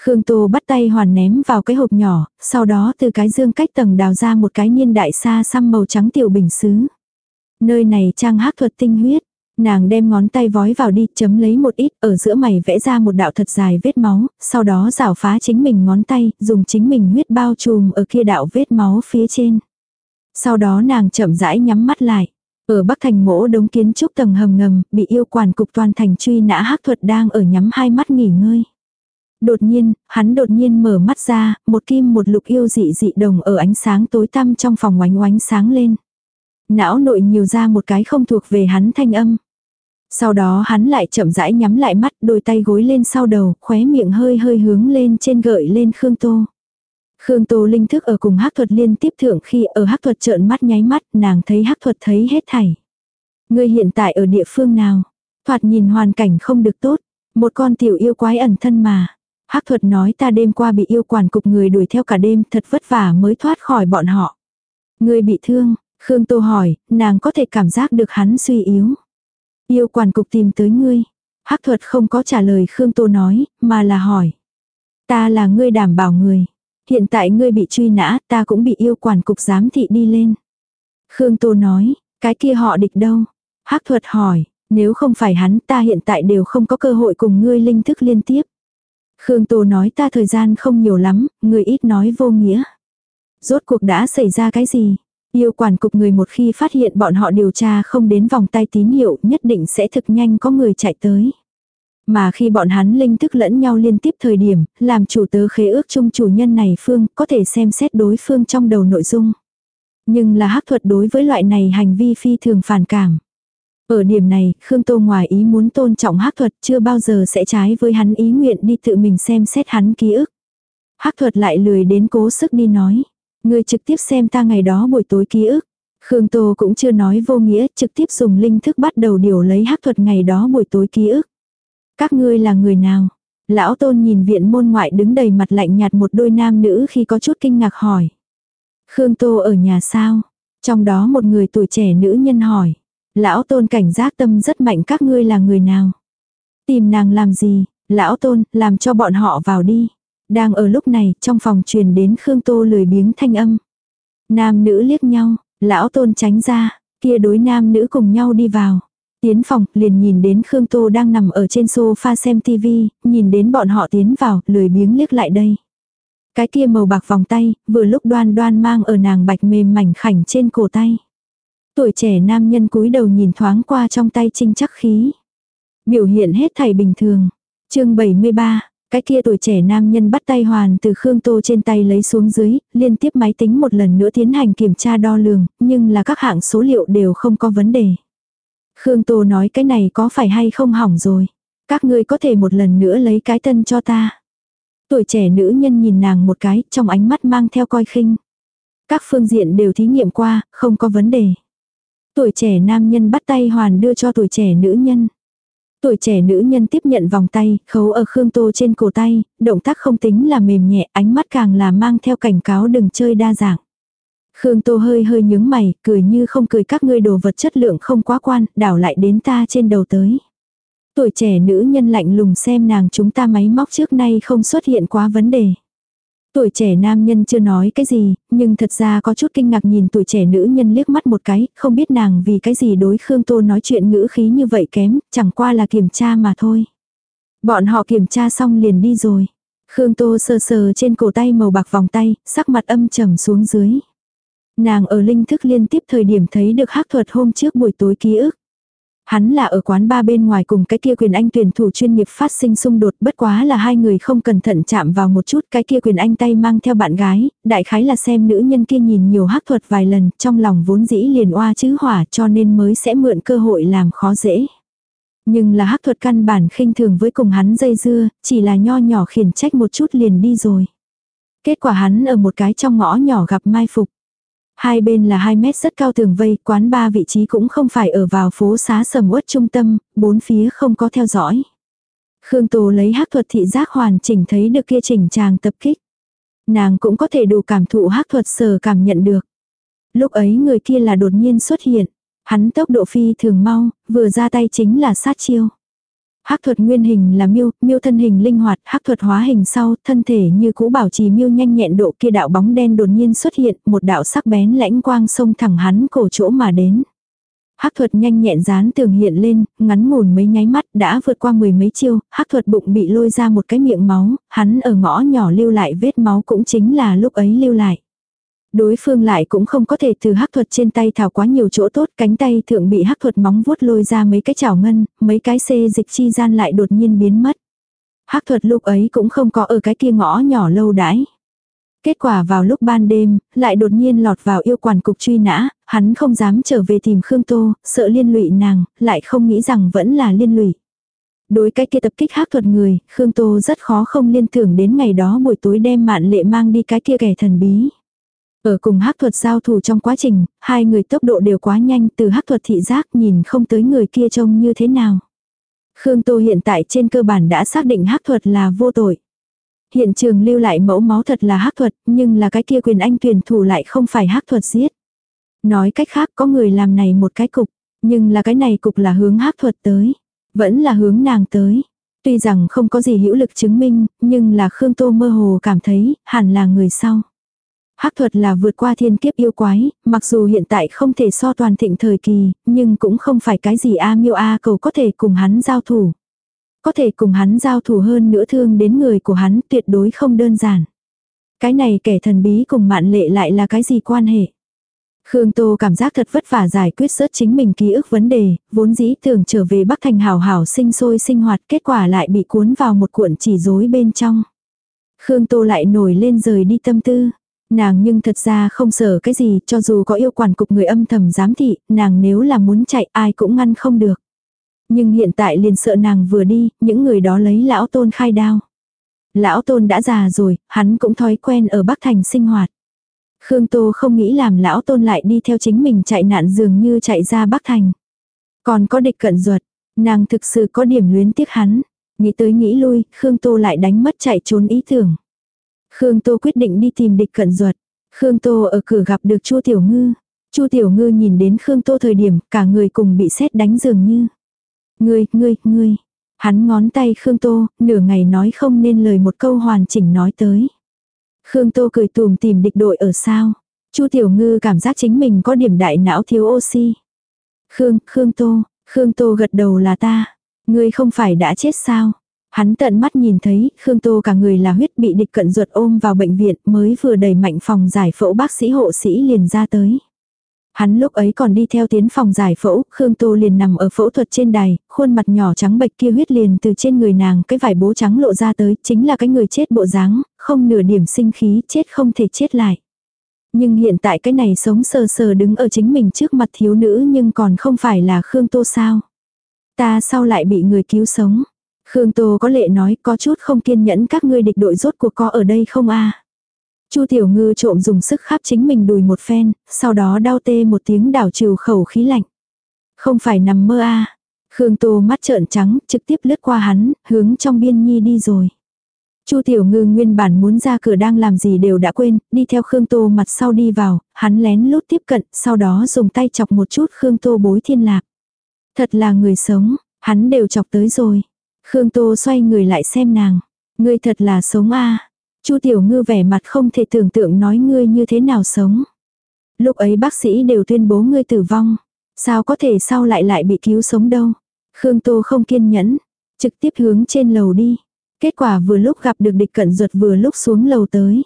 Khương Tô bắt tay hoàn ném vào cái hộp nhỏ, sau đó từ cái dương cách tầng đào ra một cái niên đại xa xăm màu trắng tiểu bình xứ. Nơi này trang hắc thuật tinh huyết. Nàng đem ngón tay vói vào đi chấm lấy một ít ở giữa mày vẽ ra một đạo thật dài vết máu, sau đó rảo phá chính mình ngón tay, dùng chính mình huyết bao trùm ở kia đạo vết máu phía trên. Sau đó nàng chậm rãi nhắm mắt lại. Ở Bắc Thành mỗ đống kiến trúc tầng hầm ngầm, bị yêu quản cục toàn thành truy nã hắc thuật đang ở nhắm hai mắt nghỉ ngơi. Đột nhiên, hắn đột nhiên mở mắt ra, một kim một lục yêu dị dị đồng ở ánh sáng tối tăm trong phòng oánh oánh sáng lên. Não nội nhiều ra một cái không thuộc về hắn thanh âm. Sau đó hắn lại chậm rãi nhắm lại mắt, đôi tay gối lên sau đầu, khóe miệng hơi hơi hướng lên trên gợi lên Khương Tô. Khương Tô linh thức ở cùng hắc thuật liên tiếp thượng khi ở hắc thuật trợn mắt nháy mắt, nàng thấy hắc thuật thấy hết thảy. Ngươi hiện tại ở địa phương nào? Thoạt nhìn hoàn cảnh không được tốt. Một con tiểu yêu quái ẩn thân mà. hắc thuật nói ta đêm qua bị yêu quản cục người đuổi theo cả đêm thật vất vả mới thoát khỏi bọn họ. Ngươi bị thương, Khương Tô hỏi, nàng có thể cảm giác được hắn suy yếu. Yêu quản cục tìm tới ngươi. hắc thuật không có trả lời Khương Tô nói, mà là hỏi. Ta là ngươi đảm bảo người. Hiện tại ngươi bị truy nã, ta cũng bị yêu quản cục giám thị đi lên. Khương Tô nói, cái kia họ địch đâu? hắc thuật hỏi, nếu không phải hắn ta hiện tại đều không có cơ hội cùng ngươi linh thức liên tiếp. Khương Tô nói ta thời gian không nhiều lắm, người ít nói vô nghĩa. Rốt cuộc đã xảy ra cái gì? Yêu quản cục người một khi phát hiện bọn họ điều tra không đến vòng tay tín hiệu nhất định sẽ thực nhanh có người chạy tới. Mà khi bọn hắn linh thức lẫn nhau liên tiếp thời điểm, làm chủ tớ khế ước chung chủ nhân này phương có thể xem xét đối phương trong đầu nội dung. Nhưng là hắc thuật đối với loại này hành vi phi thường phản cảm. Ở điểm này, Khương Tô ngoài ý muốn tôn trọng hắc thuật chưa bao giờ sẽ trái với hắn ý nguyện đi tự mình xem xét hắn ký ức. hắc thuật lại lười đến cố sức đi nói. Người trực tiếp xem ta ngày đó buổi tối ký ức. Khương Tô cũng chưa nói vô nghĩa, trực tiếp dùng linh thức bắt đầu điều lấy hắc thuật ngày đó buổi tối ký ức. Các ngươi là người nào? Lão tôn nhìn viện môn ngoại đứng đầy mặt lạnh nhạt một đôi nam nữ khi có chút kinh ngạc hỏi. Khương Tô ở nhà sao? Trong đó một người tuổi trẻ nữ nhân hỏi. Lão tôn cảnh giác tâm rất mạnh các ngươi là người nào? Tìm nàng làm gì? Lão tôn, làm cho bọn họ vào đi. Đang ở lúc này, trong phòng truyền đến Khương Tô lười biếng thanh âm. Nam nữ liếc nhau, lão tôn tránh ra, kia đối nam nữ cùng nhau đi vào. Tiến phòng, liền nhìn đến Khương Tô đang nằm ở trên sofa xem tivi, nhìn đến bọn họ tiến vào, lười biếng liếc lại đây. Cái kia màu bạc vòng tay, vừa lúc đoan đoan mang ở nàng bạch mềm mảnh khảnh trên cổ tay. Tuổi trẻ nam nhân cúi đầu nhìn thoáng qua trong tay trinh chắc khí. Biểu hiện hết thảy bình thường. chương 73, cái kia tuổi trẻ nam nhân bắt tay hoàn từ Khương Tô trên tay lấy xuống dưới, liên tiếp máy tính một lần nữa tiến hành kiểm tra đo lường, nhưng là các hạng số liệu đều không có vấn đề. Khương Tô nói cái này có phải hay không hỏng rồi. Các ngươi có thể một lần nữa lấy cái tân cho ta. Tuổi trẻ nữ nhân nhìn nàng một cái, trong ánh mắt mang theo coi khinh. Các phương diện đều thí nghiệm qua, không có vấn đề. Tuổi trẻ nam nhân bắt tay hoàn đưa cho tuổi trẻ nữ nhân. Tuổi trẻ nữ nhân tiếp nhận vòng tay, khấu ở Khương Tô trên cổ tay, động tác không tính là mềm nhẹ, ánh mắt càng là mang theo cảnh cáo đừng chơi đa dạng. Khương Tô hơi hơi nhướng mày, cười như không cười các ngươi đồ vật chất lượng không quá quan, đảo lại đến ta trên đầu tới. Tuổi trẻ nữ nhân lạnh lùng xem nàng chúng ta máy móc trước nay không xuất hiện quá vấn đề. Tuổi trẻ nam nhân chưa nói cái gì, nhưng thật ra có chút kinh ngạc nhìn tuổi trẻ nữ nhân liếc mắt một cái, không biết nàng vì cái gì đối Khương Tô nói chuyện ngữ khí như vậy kém, chẳng qua là kiểm tra mà thôi. Bọn họ kiểm tra xong liền đi rồi. Khương Tô sờ sờ trên cổ tay màu bạc vòng tay, sắc mặt âm trầm xuống dưới. Nàng ở linh thức liên tiếp thời điểm thấy được hắc thuật hôm trước buổi tối ký ức. Hắn là ở quán ba bên ngoài cùng cái kia quyền anh tuyển thủ chuyên nghiệp phát sinh xung đột bất quá là hai người không cẩn thận chạm vào một chút cái kia quyền anh tay mang theo bạn gái, đại khái là xem nữ nhân kia nhìn nhiều hắc thuật vài lần trong lòng vốn dĩ liền oa chữ hỏa cho nên mới sẽ mượn cơ hội làm khó dễ. Nhưng là hắc thuật căn bản khinh thường với cùng hắn dây dưa, chỉ là nho nhỏ khiển trách một chút liền đi rồi. Kết quả hắn ở một cái trong ngõ nhỏ gặp mai phục. Hai bên là 2 mét rất cao tường vây, quán ba vị trí cũng không phải ở vào phố xá sầm uất trung tâm, bốn phía không có theo dõi. Khương Tô lấy hắc thuật thị giác hoàn chỉnh thấy được kia chỉnh chàng tập kích. Nàng cũng có thể đủ cảm thụ hắc thuật sở cảm nhận được. Lúc ấy người kia là đột nhiên xuất hiện. Hắn tốc độ phi thường mau, vừa ra tay chính là sát chiêu. Hắc thuật nguyên hình là miêu, miêu thân hình linh hoạt, hắc thuật hóa hình sau, thân thể như cũ bảo trì miêu nhanh nhẹn độ kia đạo bóng đen đột nhiên xuất hiện, một đạo sắc bén lãnh quang xông thẳng hắn cổ chỗ mà đến. Hắc thuật nhanh nhẹn dán tường hiện lên, ngắn ngủn mấy nháy mắt đã vượt qua mười mấy chiêu, hắc thuật bụng bị lôi ra một cái miệng máu, hắn ở ngõ nhỏ lưu lại vết máu cũng chính là lúc ấy lưu lại. Đối phương lại cũng không có thể từ hắc thuật trên tay thảo quá nhiều chỗ tốt, cánh tay thượng bị hắc thuật móng vuốt lôi ra mấy cái chảo ngân, mấy cái xê dịch chi gian lại đột nhiên biến mất. Hắc thuật lúc ấy cũng không có ở cái kia ngõ nhỏ lâu đãi. Kết quả vào lúc ban đêm, lại đột nhiên lọt vào yêu quản cục truy nã, hắn không dám trở về tìm Khương Tô, sợ liên lụy nàng, lại không nghĩ rằng vẫn là liên lụy. Đối cái kia tập kích hắc thuật người, Khương Tô rất khó không liên tưởng đến ngày đó buổi tối đem mạn lệ mang đi cái kia kẻ thần bí. Ở cùng hắc thuật giao thủ trong quá trình, hai người tốc độ đều quá nhanh từ hắc thuật thị giác nhìn không tới người kia trông như thế nào. Khương Tô hiện tại trên cơ bản đã xác định hắc thuật là vô tội. Hiện trường lưu lại mẫu máu thật là hắc thuật, nhưng là cái kia quyền anh tuyển thủ lại không phải hắc thuật giết. Nói cách khác có người làm này một cái cục, nhưng là cái này cục là hướng hắc thuật tới. Vẫn là hướng nàng tới. Tuy rằng không có gì hữu lực chứng minh, nhưng là Khương Tô mơ hồ cảm thấy, hẳn là người sau. Hắc thuật là vượt qua thiên kiếp yêu quái, mặc dù hiện tại không thể so toàn thịnh thời kỳ, nhưng cũng không phải cái gì A miêu A cầu có thể cùng hắn giao thủ. Có thể cùng hắn giao thủ hơn nữa thương đến người của hắn tuyệt đối không đơn giản. Cái này kẻ thần bí cùng mạn lệ lại là cái gì quan hệ? Khương Tô cảm giác thật vất vả giải quyết sớt chính mình ký ức vấn đề, vốn dĩ tưởng trở về Bắc Thành hào hảo sinh sôi sinh hoạt kết quả lại bị cuốn vào một cuộn chỉ rối bên trong. Khương Tô lại nổi lên rời đi tâm tư. Nàng nhưng thật ra không sợ cái gì, cho dù có yêu quản cục người âm thầm giám thị, nàng nếu là muốn chạy ai cũng ngăn không được. Nhưng hiện tại liền sợ nàng vừa đi, những người đó lấy lão tôn khai đao. Lão tôn đã già rồi, hắn cũng thói quen ở Bắc Thành sinh hoạt. Khương Tô không nghĩ làm lão tôn lại đi theo chính mình chạy nạn dường như chạy ra Bắc Thành. Còn có địch cận ruột, nàng thực sự có điểm luyến tiếc hắn. Nghĩ tới nghĩ lui, Khương Tô lại đánh mất chạy trốn ý tưởng. Khương Tô quyết định đi tìm địch cận ruột. Khương Tô ở cửa gặp được Chu Tiểu Ngư. Chu Tiểu Ngư nhìn đến Khương Tô thời điểm cả người cùng bị xét đánh dường như. Ngươi, ngươi, ngươi. Hắn ngón tay Khương Tô, nửa ngày nói không nên lời một câu hoàn chỉnh nói tới. Khương Tô cười tùm tìm địch đội ở sao. Chu Tiểu Ngư cảm giác chính mình có điểm đại não thiếu oxy. Khương, Khương Tô, Khương Tô gật đầu là ta. Ngươi không phải đã chết sao? Hắn tận mắt nhìn thấy, Khương Tô cả người là huyết bị địch cận ruột ôm vào bệnh viện mới vừa đẩy mạnh phòng giải phẫu bác sĩ hộ sĩ liền ra tới. Hắn lúc ấy còn đi theo tiến phòng giải phẫu, Khương Tô liền nằm ở phẫu thuật trên đài, khuôn mặt nhỏ trắng bệch kia huyết liền từ trên người nàng, cái vải bố trắng lộ ra tới, chính là cái người chết bộ dáng, không nửa điểm sinh khí, chết không thể chết lại. Nhưng hiện tại cái này sống sờ sờ đứng ở chính mình trước mặt thiếu nữ nhưng còn không phải là Khương Tô sao. Ta sau lại bị người cứu sống. Khương Tô có lệ nói có chút không kiên nhẫn các ngươi địch đội rốt cuộc có ở đây không a Chu Tiểu Ngư trộm dùng sức khắp chính mình đùi một phen, sau đó đau tê một tiếng đảo trừ khẩu khí lạnh. Không phải nằm mơ a Khương Tô mắt trợn trắng, trực tiếp lướt qua hắn, hướng trong biên nhi đi rồi. Chu Tiểu Ngư nguyên bản muốn ra cửa đang làm gì đều đã quên, đi theo Khương Tô mặt sau đi vào, hắn lén lút tiếp cận, sau đó dùng tay chọc một chút Khương Tô bối thiên lạc. Thật là người sống, hắn đều chọc tới rồi. Khương Tô xoay người lại xem nàng. Ngươi thật là sống a Chu Tiểu Ngư vẻ mặt không thể tưởng tượng nói ngươi như thế nào sống. Lúc ấy bác sĩ đều tuyên bố ngươi tử vong. Sao có thể sau lại lại bị cứu sống đâu. Khương Tô không kiên nhẫn. Trực tiếp hướng trên lầu đi. Kết quả vừa lúc gặp được địch cận ruột vừa lúc xuống lầu tới.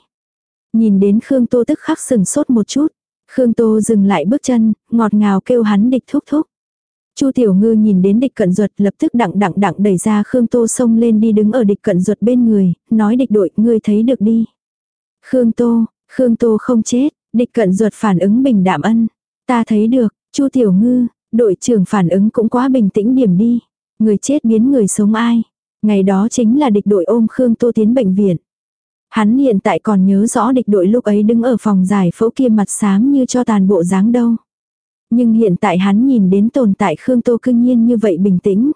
Nhìn đến Khương Tô tức khắc sừng sốt một chút. Khương Tô dừng lại bước chân, ngọt ngào kêu hắn địch thúc thúc. Chu Tiểu Ngư nhìn đến địch cận ruột lập tức đặng đặng đặng đẩy ra Khương Tô xông lên đi đứng ở địch cận ruột bên người, nói địch đội, ngươi thấy được đi. Khương Tô, Khương Tô không chết, địch cận ruột phản ứng bình đạm ân. Ta thấy được, Chu Tiểu Ngư, đội trưởng phản ứng cũng quá bình tĩnh điểm đi. Người chết biến người sống ai? Ngày đó chính là địch đội ôm Khương Tô tiến bệnh viện. Hắn hiện tại còn nhớ rõ địch đội lúc ấy đứng ở phòng giải phẫu kia mặt xám như cho tàn bộ dáng đâu. Nhưng hiện tại hắn nhìn đến tồn tại Khương Tô cương nhiên như vậy bình tĩnh.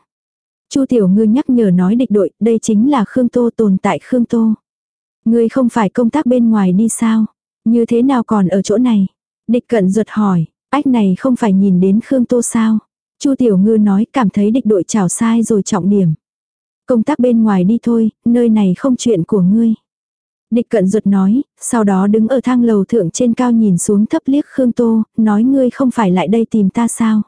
Chu Tiểu Ngư nhắc nhở nói địch đội, đây chính là Khương Tô tồn tại Khương Tô. Ngươi không phải công tác bên ngoài đi sao? Như thế nào còn ở chỗ này? Địch cận ruột hỏi, ách này không phải nhìn đến Khương Tô sao? Chu Tiểu Ngư nói cảm thấy địch đội chảo sai rồi trọng điểm. Công tác bên ngoài đi thôi, nơi này không chuyện của ngươi. Địch cận ruột nói, sau đó đứng ở thang lầu thượng trên cao nhìn xuống thấp liếc Khương Tô, nói ngươi không phải lại đây tìm ta sao?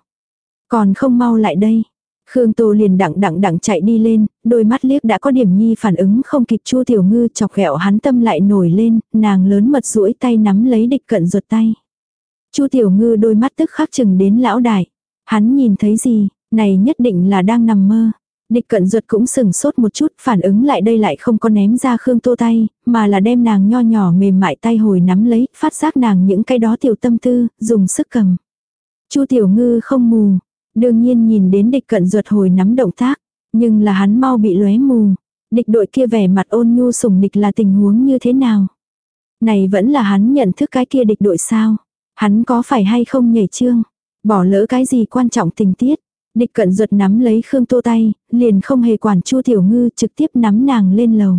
Còn không mau lại đây. Khương Tô liền đặng đặng đặng chạy đi lên, đôi mắt liếc đã có điểm nhi phản ứng không kịp Chu Tiểu Ngư chọc ghẹo hắn tâm lại nổi lên, nàng lớn mật duỗi tay nắm lấy địch cận ruột tay. Chu Tiểu Ngư đôi mắt tức khắc chừng đến lão đại. Hắn nhìn thấy gì, này nhất định là đang nằm mơ. Địch cận ruột cũng sừng sốt một chút, phản ứng lại đây lại không có ném ra Khương Tô tay, mà là đem nàng nho nhỏ mềm mại tay hồi nắm lấy, phát giác nàng những cái đó tiểu tâm tư, dùng sức cầm. Chu Tiểu Ngư không mù, đương nhiên nhìn đến địch cận ruột hồi nắm động tác, nhưng là hắn mau bị lóe mù. Địch đội kia vẻ mặt ôn nhu sủng địch là tình huống như thế nào? Này vẫn là hắn nhận thức cái kia địch đội sao? Hắn có phải hay không nhảy chương? Bỏ lỡ cái gì quan trọng tình tiết? Địch cận ruột nắm lấy Khương Tô tay, liền không hề quản Chu Tiểu Ngư trực tiếp nắm nàng lên lầu.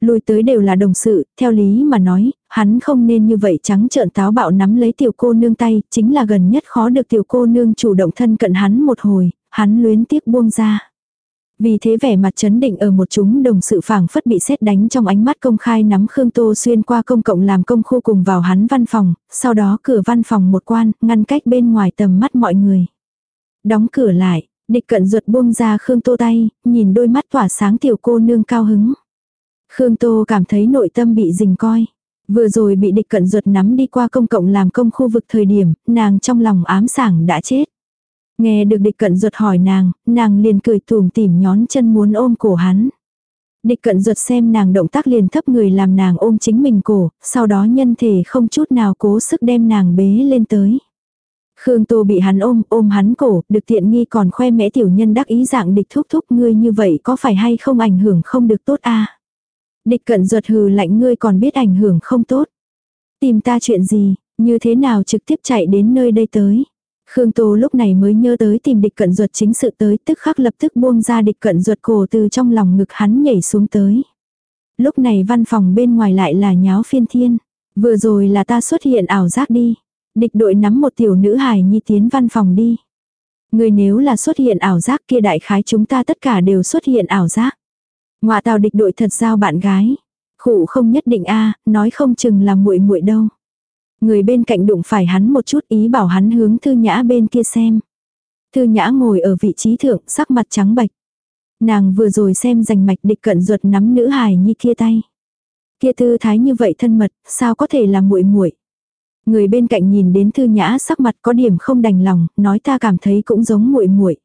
Lùi tới đều là đồng sự, theo lý mà nói, hắn không nên như vậy trắng trợn táo bạo nắm lấy tiểu cô nương tay, chính là gần nhất khó được tiểu cô nương chủ động thân cận hắn một hồi, hắn luyến tiếc buông ra. Vì thế vẻ mặt chấn định ở một chúng đồng sự phảng phất bị xét đánh trong ánh mắt công khai nắm Khương Tô xuyên qua công cộng làm công khu cùng vào hắn văn phòng, sau đó cửa văn phòng một quan, ngăn cách bên ngoài tầm mắt mọi người. Đóng cửa lại, địch cận ruột buông ra Khương Tô tay, nhìn đôi mắt tỏa sáng tiểu cô nương cao hứng. Khương Tô cảm thấy nội tâm bị dình coi. Vừa rồi bị địch cận ruột nắm đi qua công cộng làm công khu vực thời điểm, nàng trong lòng ám sảng đã chết. Nghe được địch cận ruột hỏi nàng, nàng liền cười thùm tìm nhón chân muốn ôm cổ hắn. Địch cận ruột xem nàng động tác liền thấp người làm nàng ôm chính mình cổ, sau đó nhân thể không chút nào cố sức đem nàng bế lên tới. Khương Tô bị hắn ôm, ôm hắn cổ, được tiện nghi còn khoe mẽ tiểu nhân đắc ý dạng địch thúc thúc ngươi như vậy có phải hay không ảnh hưởng không được tốt a Địch cận ruột hừ lạnh ngươi còn biết ảnh hưởng không tốt. Tìm ta chuyện gì, như thế nào trực tiếp chạy đến nơi đây tới. Khương Tô lúc này mới nhớ tới tìm địch cận ruột chính sự tới tức khắc lập tức buông ra địch cận ruột cổ từ trong lòng ngực hắn nhảy xuống tới. Lúc này văn phòng bên ngoài lại là nháo phiên thiên. Vừa rồi là ta xuất hiện ảo giác đi. Địch đội nắm một tiểu nữ hài nhi tiến văn phòng đi. Người nếu là xuất hiện ảo giác kia đại khái chúng ta tất cả đều xuất hiện ảo giác. Ngoại tào địch đội thật giao bạn gái. Khụ không nhất định a nói không chừng là muội muội đâu. Người bên cạnh đụng phải hắn một chút ý bảo hắn hướng thư nhã bên kia xem. Thư nhã ngồi ở vị trí thượng sắc mặt trắng bệch. Nàng vừa rồi xem rành mạch địch cận ruột nắm nữ hài nhi kia tay. Kia thư thái như vậy thân mật, sao có thể là muội muội Người bên cạnh nhìn đến thư nhã sắc mặt có điểm không đành lòng, nói ta cảm thấy cũng giống muội muội.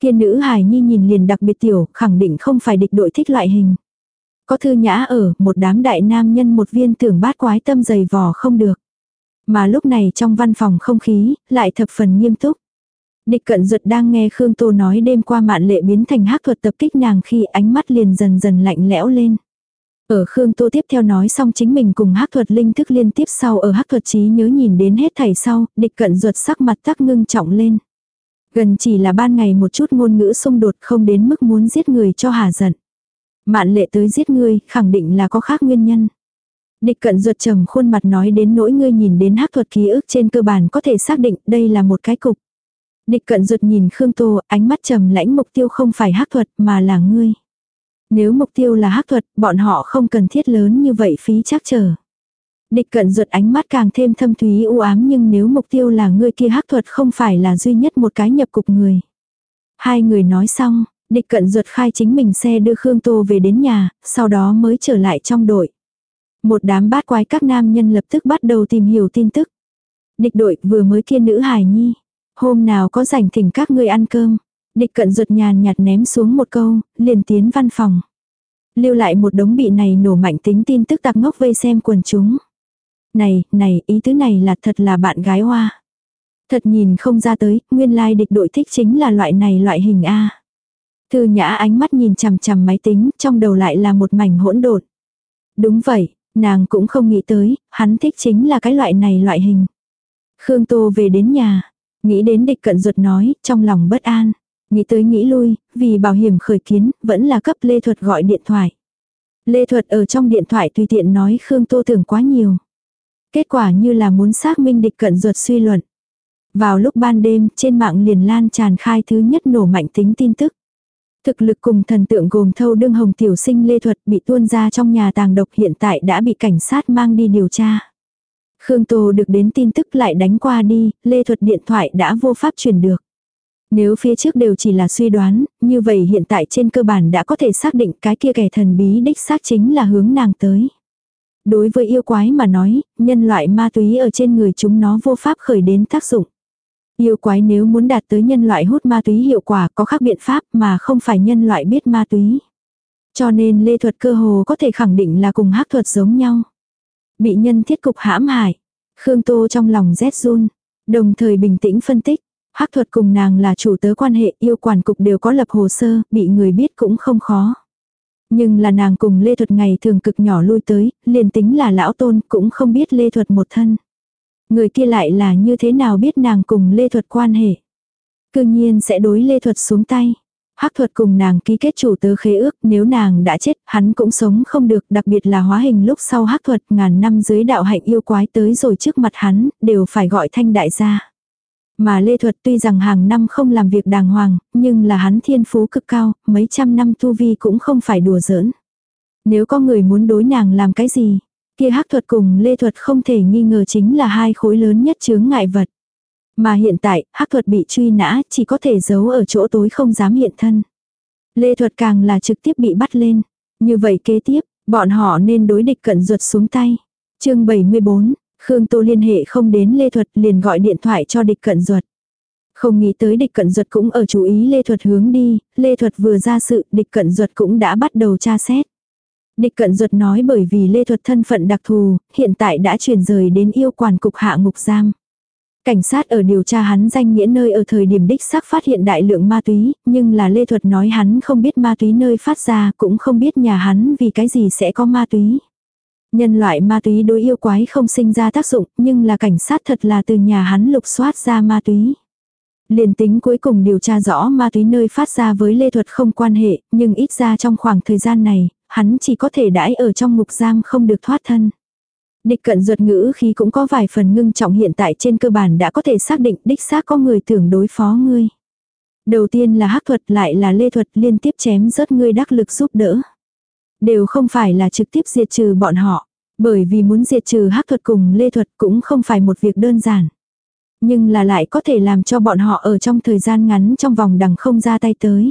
Kia nữ hài nhi nhìn liền đặc biệt tiểu, khẳng định không phải địch đội thích loại hình. Có thư nhã ở, một đám đại nam nhân một viên tưởng bát quái tâm dày vò không được. Mà lúc này trong văn phòng không khí, lại thập phần nghiêm túc. Địch cận duật đang nghe Khương Tô nói đêm qua mạn lệ biến thành hắc thuật tập kích nàng khi ánh mắt liền dần dần lạnh lẽo lên. Ở Khương Tô tiếp theo nói xong chính mình cùng hắc thuật linh thức liên tiếp sau ở hắc thuật trí nhớ nhìn đến hết thảy sau, địch cận ruột sắc mặt tắc ngưng trọng lên. Gần chỉ là ban ngày một chút ngôn ngữ xung đột không đến mức muốn giết người cho hà giận. Mạn lệ tới giết ngươi, khẳng định là có khác nguyên nhân. Địch cận ruột trầm khuôn mặt nói đến nỗi ngươi nhìn đến hắc thuật ký ức trên cơ bản có thể xác định đây là một cái cục. Địch cận ruột nhìn Khương Tô, ánh mắt trầm lãnh mục tiêu không phải hắc thuật mà là ngươi. Nếu mục tiêu là hắc thuật, bọn họ không cần thiết lớn như vậy phí chắc trở. Địch cận ruột ánh mắt càng thêm thâm thúy u ám nhưng nếu mục tiêu là người kia hắc thuật không phải là duy nhất một cái nhập cục người. Hai người nói xong, địch cận ruột khai chính mình xe đưa Khương Tô về đến nhà, sau đó mới trở lại trong đội. Một đám bát quái các nam nhân lập tức bắt đầu tìm hiểu tin tức. Địch đội vừa mới kia nữ hài nhi. Hôm nào có rảnh thỉnh các ngươi ăn cơm. Địch cận ruột nhàn nhạt ném xuống một câu, liền tiến văn phòng. Lưu lại một đống bị này nổ mạnh tính tin tức tạc ngốc vây xem quần chúng. Này, này, ý tứ này là thật là bạn gái hoa. Thật nhìn không ra tới, nguyên lai địch đội thích chính là loại này loại hình A. Thư nhã ánh mắt nhìn chằm chằm máy tính, trong đầu lại là một mảnh hỗn độn. Đúng vậy, nàng cũng không nghĩ tới, hắn thích chính là cái loại này loại hình. Khương Tô về đến nhà, nghĩ đến địch cận ruột nói, trong lòng bất an. Nghĩ tới nghĩ lui, vì bảo hiểm khởi kiến, vẫn là cấp Lê Thuật gọi điện thoại. Lê Thuật ở trong điện thoại tùy tiện nói Khương Tô tưởng quá nhiều. Kết quả như là muốn xác minh địch cận ruột suy luận. Vào lúc ban đêm, trên mạng liền lan tràn khai thứ nhất nổ mạnh tính tin tức. Thực lực cùng thần tượng gồm thâu đương hồng tiểu sinh lê thuật bị tuôn ra trong nhà tàng độc hiện tại đã bị cảnh sát mang đi điều tra. Khương Tô được đến tin tức lại đánh qua đi, lê thuật điện thoại đã vô pháp truyền được. Nếu phía trước đều chỉ là suy đoán, như vậy hiện tại trên cơ bản đã có thể xác định cái kia kẻ thần bí đích xác chính là hướng nàng tới. Đối với yêu quái mà nói, nhân loại ma túy ở trên người chúng nó vô pháp khởi đến tác dụng. Yêu quái nếu muốn đạt tới nhân loại hút ma túy hiệu quả có khác biện pháp mà không phải nhân loại biết ma túy. Cho nên lê thuật cơ hồ có thể khẳng định là cùng hắc thuật giống nhau. Bị nhân thiết cục hãm hại. Khương Tô trong lòng rét run. Đồng thời bình tĩnh phân tích hắc thuật cùng nàng là chủ tớ quan hệ yêu quản cục đều có lập hồ sơ, bị người biết cũng không khó. Nhưng là nàng cùng Lê Thuật ngày thường cực nhỏ lui tới, liền tính là lão tôn cũng không biết Lê Thuật một thân. Người kia lại là như thế nào biết nàng cùng Lê Thuật quan hệ. Cư nhiên sẽ đối Lê Thuật xuống tay. Hắc thuật cùng nàng ký kết chủ tớ khế ước, nếu nàng đã chết, hắn cũng sống không được, đặc biệt là hóa hình lúc sau hắc thuật ngàn năm dưới đạo hạnh yêu quái tới rồi trước mặt hắn, đều phải gọi thanh đại gia. Mà Lê Thuật tuy rằng hàng năm không làm việc đàng hoàng, nhưng là hắn thiên phú cực cao, mấy trăm năm tu vi cũng không phải đùa giỡn. Nếu có người muốn đối nàng làm cái gì, kia hắc thuật cùng Lê Thuật không thể nghi ngờ chính là hai khối lớn nhất chướng ngại vật. Mà hiện tại, hắc thuật bị truy nã, chỉ có thể giấu ở chỗ tối không dám hiện thân. Lê Thuật càng là trực tiếp bị bắt lên. Như vậy kế tiếp, bọn họ nên đối địch cận ruột xuống tay. chương 74, Khương Tô liên hệ không đến Lê Thuật liền gọi điện thoại cho địch cận ruột. Không nghĩ tới địch cận ruột cũng ở chú ý Lê Thuật hướng đi, Lê Thuật vừa ra sự, địch cận ruột cũng đã bắt đầu tra xét. Địch cận ruột nói bởi vì Lê Thuật thân phận đặc thù, hiện tại đã chuyển rời đến yêu quản cục hạ ngục giam. Cảnh sát ở điều tra hắn danh nghĩa nơi ở thời điểm đích xác phát hiện đại lượng ma túy, nhưng là Lê Thuật nói hắn không biết ma túy nơi phát ra, cũng không biết nhà hắn vì cái gì sẽ có ma túy. Nhân loại ma túy đối yêu quái không sinh ra tác dụng, nhưng là cảnh sát thật là từ nhà hắn lục soát ra ma túy. Liền tính cuối cùng điều tra rõ ma túy nơi phát ra với Lê Thuật không quan hệ, nhưng ít ra trong khoảng thời gian này, hắn chỉ có thể đãi ở trong ngục giam không được thoát thân. Địch cận ruột ngữ khi cũng có vài phần ngưng trọng hiện tại trên cơ bản đã có thể xác định đích xác có người tưởng đối phó ngươi. Đầu tiên là hắc thuật lại là lê thuật liên tiếp chém rớt ngươi đắc lực giúp đỡ. Đều không phải là trực tiếp diệt trừ bọn họ. Bởi vì muốn diệt trừ hắc thuật cùng lê thuật cũng không phải một việc đơn giản. Nhưng là lại có thể làm cho bọn họ ở trong thời gian ngắn trong vòng đằng không ra tay tới.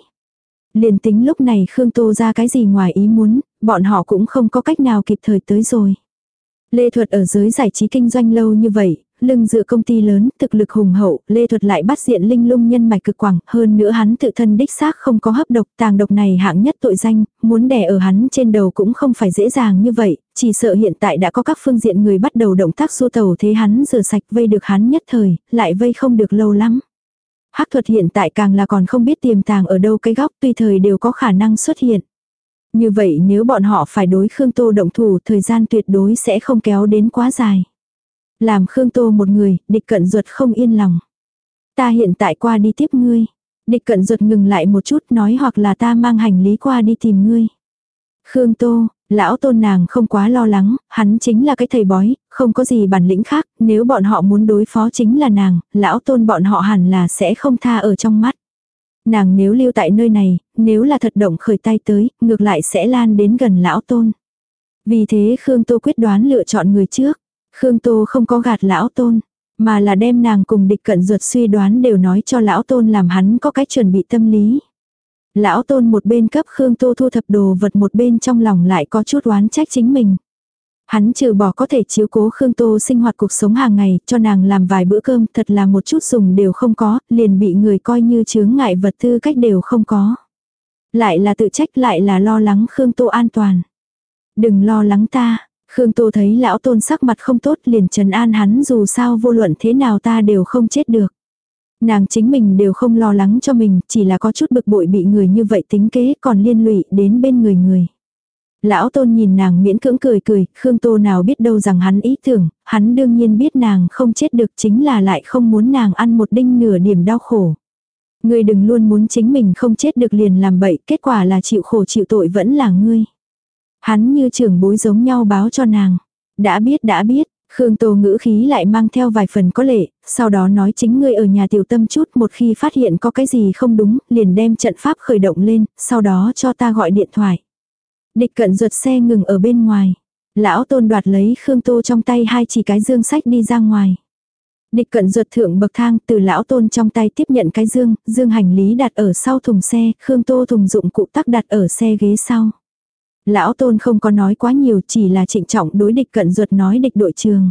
Liền tính lúc này Khương Tô ra cái gì ngoài ý muốn, bọn họ cũng không có cách nào kịp thời tới rồi. Lê Thuật ở giới giải trí kinh doanh lâu như vậy, lưng dựa công ty lớn, thực lực hùng hậu, Lê Thuật lại bắt diện linh lung nhân mạch cực quảng, hơn nữa hắn tự thân đích xác không có hấp độc, tàng độc này hạng nhất tội danh, muốn đè ở hắn trên đầu cũng không phải dễ dàng như vậy, chỉ sợ hiện tại đã có các phương diện người bắt đầu động tác xua tàu thế hắn rửa sạch vây được hắn nhất thời, lại vây không được lâu lắm. Hắc thuật hiện tại càng là còn không biết tiềm tàng ở đâu cái góc tùy thời đều có khả năng xuất hiện. Như vậy nếu bọn họ phải đối Khương Tô động thủ thời gian tuyệt đối sẽ không kéo đến quá dài. Làm Khương Tô một người, địch cận ruột không yên lòng. Ta hiện tại qua đi tiếp ngươi. Địch cận ruột ngừng lại một chút nói hoặc là ta mang hành lý qua đi tìm ngươi. Khương Tô, lão tôn nàng không quá lo lắng, hắn chính là cái thầy bói, không có gì bản lĩnh khác, nếu bọn họ muốn đối phó chính là nàng, lão tôn bọn họ hẳn là sẽ không tha ở trong mắt. Nàng nếu lưu tại nơi này, nếu là thật động khởi tay tới, ngược lại sẽ lan đến gần lão tôn. Vì thế Khương Tô quyết đoán lựa chọn người trước. Khương Tô không có gạt lão tôn, mà là đem nàng cùng địch cận ruột suy đoán đều nói cho lão tôn làm hắn có cách chuẩn bị tâm lý. Lão tôn một bên cấp Khương Tô thu thập đồ vật một bên trong lòng lại có chút oán trách chính mình. Hắn trừ bỏ có thể chiếu cố Khương Tô sinh hoạt cuộc sống hàng ngày, cho nàng làm vài bữa cơm, thật là một chút dùng đều không có, liền bị người coi như chướng ngại vật tư cách đều không có. Lại là tự trách lại là lo lắng Khương Tô an toàn. Đừng lo lắng ta, Khương Tô thấy lão tôn sắc mặt không tốt liền trần an hắn dù sao vô luận thế nào ta đều không chết được. Nàng chính mình đều không lo lắng cho mình, chỉ là có chút bực bội bị người như vậy tính kế còn liên lụy đến bên người người. Lão tôn nhìn nàng miễn cưỡng cười cười, Khương Tô nào biết đâu rằng hắn ý tưởng, hắn đương nhiên biết nàng không chết được chính là lại không muốn nàng ăn một đinh nửa điểm đau khổ. Ngươi đừng luôn muốn chính mình không chết được liền làm bậy, kết quả là chịu khổ chịu tội vẫn là ngươi. Hắn như trưởng bối giống nhau báo cho nàng. Đã biết đã biết, Khương Tô ngữ khí lại mang theo vài phần có lệ, sau đó nói chính ngươi ở nhà tiểu tâm chút một khi phát hiện có cái gì không đúng, liền đem trận pháp khởi động lên, sau đó cho ta gọi điện thoại. Địch cận ruột xe ngừng ở bên ngoài. Lão tôn đoạt lấy Khương Tô trong tay hai chỉ cái dương sách đi ra ngoài. Địch cận ruột thượng bậc thang từ lão tôn trong tay tiếp nhận cái dương, dương hành lý đặt ở sau thùng xe, Khương Tô thùng dụng cụ tắc đặt ở xe ghế sau. Lão tôn không có nói quá nhiều chỉ là trịnh trọng đối địch cận ruột nói địch đội trường.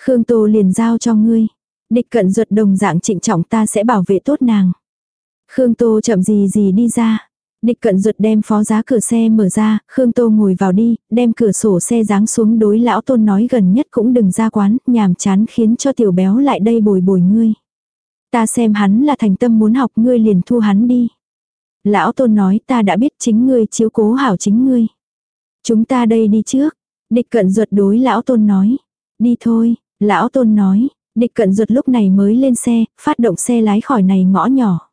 Khương Tô liền giao cho ngươi. Địch cận ruột đồng dạng trịnh trọng ta sẽ bảo vệ tốt nàng. Khương Tô chậm gì gì đi ra. Địch cận ruột đem phó giá cửa xe mở ra, Khương Tô ngồi vào đi, đem cửa sổ xe giáng xuống đối lão tôn nói gần nhất cũng đừng ra quán, nhàm chán khiến cho tiểu béo lại đây bồi bồi ngươi. Ta xem hắn là thành tâm muốn học ngươi liền thu hắn đi. Lão tôn nói ta đã biết chính ngươi chiếu cố hảo chính ngươi. Chúng ta đây đi trước. Địch cận ruột đối lão tôn nói. Đi thôi, lão tôn nói. Địch cận ruột lúc này mới lên xe, phát động xe lái khỏi này ngõ nhỏ.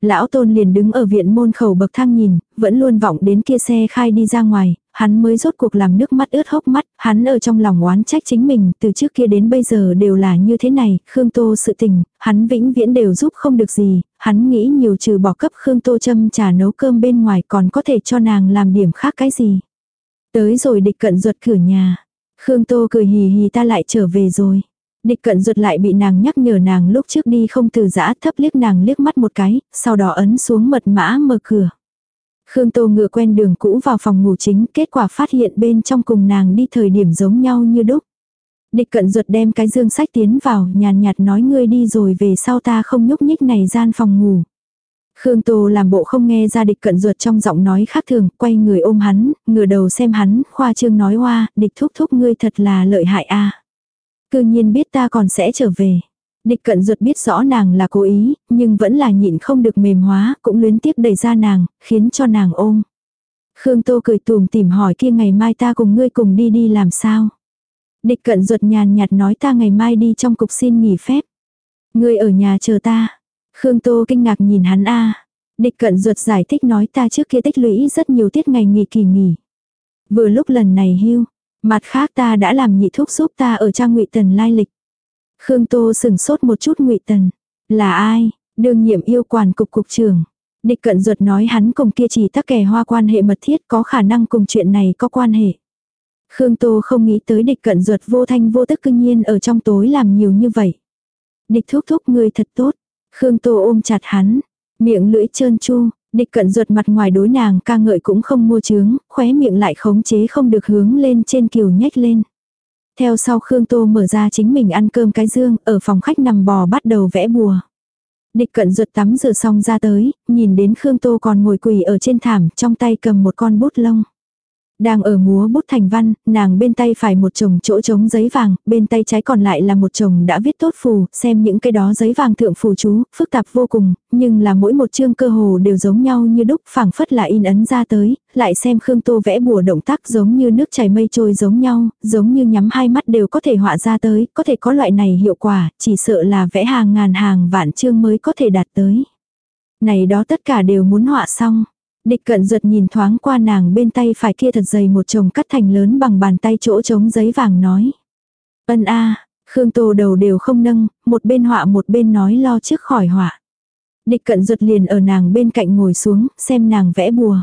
Lão tôn liền đứng ở viện môn khẩu bậc thang nhìn, vẫn luôn vọng đến kia xe khai đi ra ngoài, hắn mới rốt cuộc làm nước mắt ướt hốc mắt, hắn ở trong lòng oán trách chính mình, từ trước kia đến bây giờ đều là như thế này, Khương Tô sự tình, hắn vĩnh viễn đều giúp không được gì, hắn nghĩ nhiều trừ bỏ cấp Khương Tô châm trà nấu cơm bên ngoài còn có thể cho nàng làm điểm khác cái gì. Tới rồi địch cận ruột cửa nhà, Khương Tô cười hì hì ta lại trở về rồi. Địch cận ruột lại bị nàng nhắc nhở nàng lúc trước đi không từ giã thấp liếc nàng liếc mắt một cái, sau đó ấn xuống mật mã mở cửa. Khương Tô ngựa quen đường cũ vào phòng ngủ chính, kết quả phát hiện bên trong cùng nàng đi thời điểm giống nhau như đúc. Địch cận ruột đem cái dương sách tiến vào, nhàn nhạt nói ngươi đi rồi về sau ta không nhúc nhích này gian phòng ngủ. Khương Tô làm bộ không nghe ra địch cận ruột trong giọng nói khác thường, quay người ôm hắn, ngửa đầu xem hắn, khoa trương nói hoa, địch thúc thúc ngươi thật là lợi hại a. Cư nhiên biết ta còn sẽ trở về. Địch cận ruột biết rõ nàng là cố ý, nhưng vẫn là nhịn không được mềm hóa, cũng luyến tiếc đẩy ra nàng, khiến cho nàng ôm. Khương Tô cười tùm tìm hỏi kia ngày mai ta cùng ngươi cùng đi đi làm sao. Địch cận ruột nhàn nhạt nói ta ngày mai đi trong cục xin nghỉ phép. Ngươi ở nhà chờ ta. Khương Tô kinh ngạc nhìn hắn a. Địch cận ruột giải thích nói ta trước kia tích lũy rất nhiều tiết ngày nghỉ kỳ nghỉ. Vừa lúc lần này hưu, Mặt khác ta đã làm nhị thúc giúp ta ở trang ngụy tần lai lịch. Khương Tô sừng sốt một chút ngụy tần. Là ai? Đương nhiệm yêu quản cục cục trưởng. Địch cận ruột nói hắn cùng kia chỉ tắc kẻ hoa quan hệ mật thiết có khả năng cùng chuyện này có quan hệ. Khương Tô không nghĩ tới địch cận ruột vô thanh vô tức cương nhiên ở trong tối làm nhiều như vậy. Địch thúc thúc người thật tốt. Khương Tô ôm chặt hắn. Miệng lưỡi trơn chu. Địch cận ruột mặt ngoài đối nàng ca ngợi cũng không mua chướng, khóe miệng lại khống chế không được hướng lên trên kiều nhếch lên. Theo sau Khương Tô mở ra chính mình ăn cơm cái dương, ở phòng khách nằm bò bắt đầu vẽ bùa. Địch cận ruột tắm rửa xong ra tới, nhìn đến Khương Tô còn ngồi quỳ ở trên thảm, trong tay cầm một con bút lông. Đang ở múa bút thành văn, nàng bên tay phải một chồng chỗ trống giấy vàng, bên tay trái còn lại là một chồng đã viết tốt phù, xem những cái đó giấy vàng thượng phù chú, phức tạp vô cùng, nhưng là mỗi một chương cơ hồ đều giống nhau như đúc, phảng phất là in ấn ra tới, lại xem Khương Tô vẽ bùa động tác giống như nước chảy mây trôi giống nhau, giống như nhắm hai mắt đều có thể họa ra tới, có thể có loại này hiệu quả, chỉ sợ là vẽ hàng ngàn hàng vạn chương mới có thể đạt tới. Này đó tất cả đều muốn họa xong. Địch cận giật nhìn thoáng qua nàng bên tay phải kia thật dày một chồng cắt thành lớn bằng bàn tay chỗ trống giấy vàng nói. Ân a Khương Tô đầu đều không nâng, một bên họa một bên nói lo trước khỏi họa. Địch cận giật liền ở nàng bên cạnh ngồi xuống, xem nàng vẽ bùa.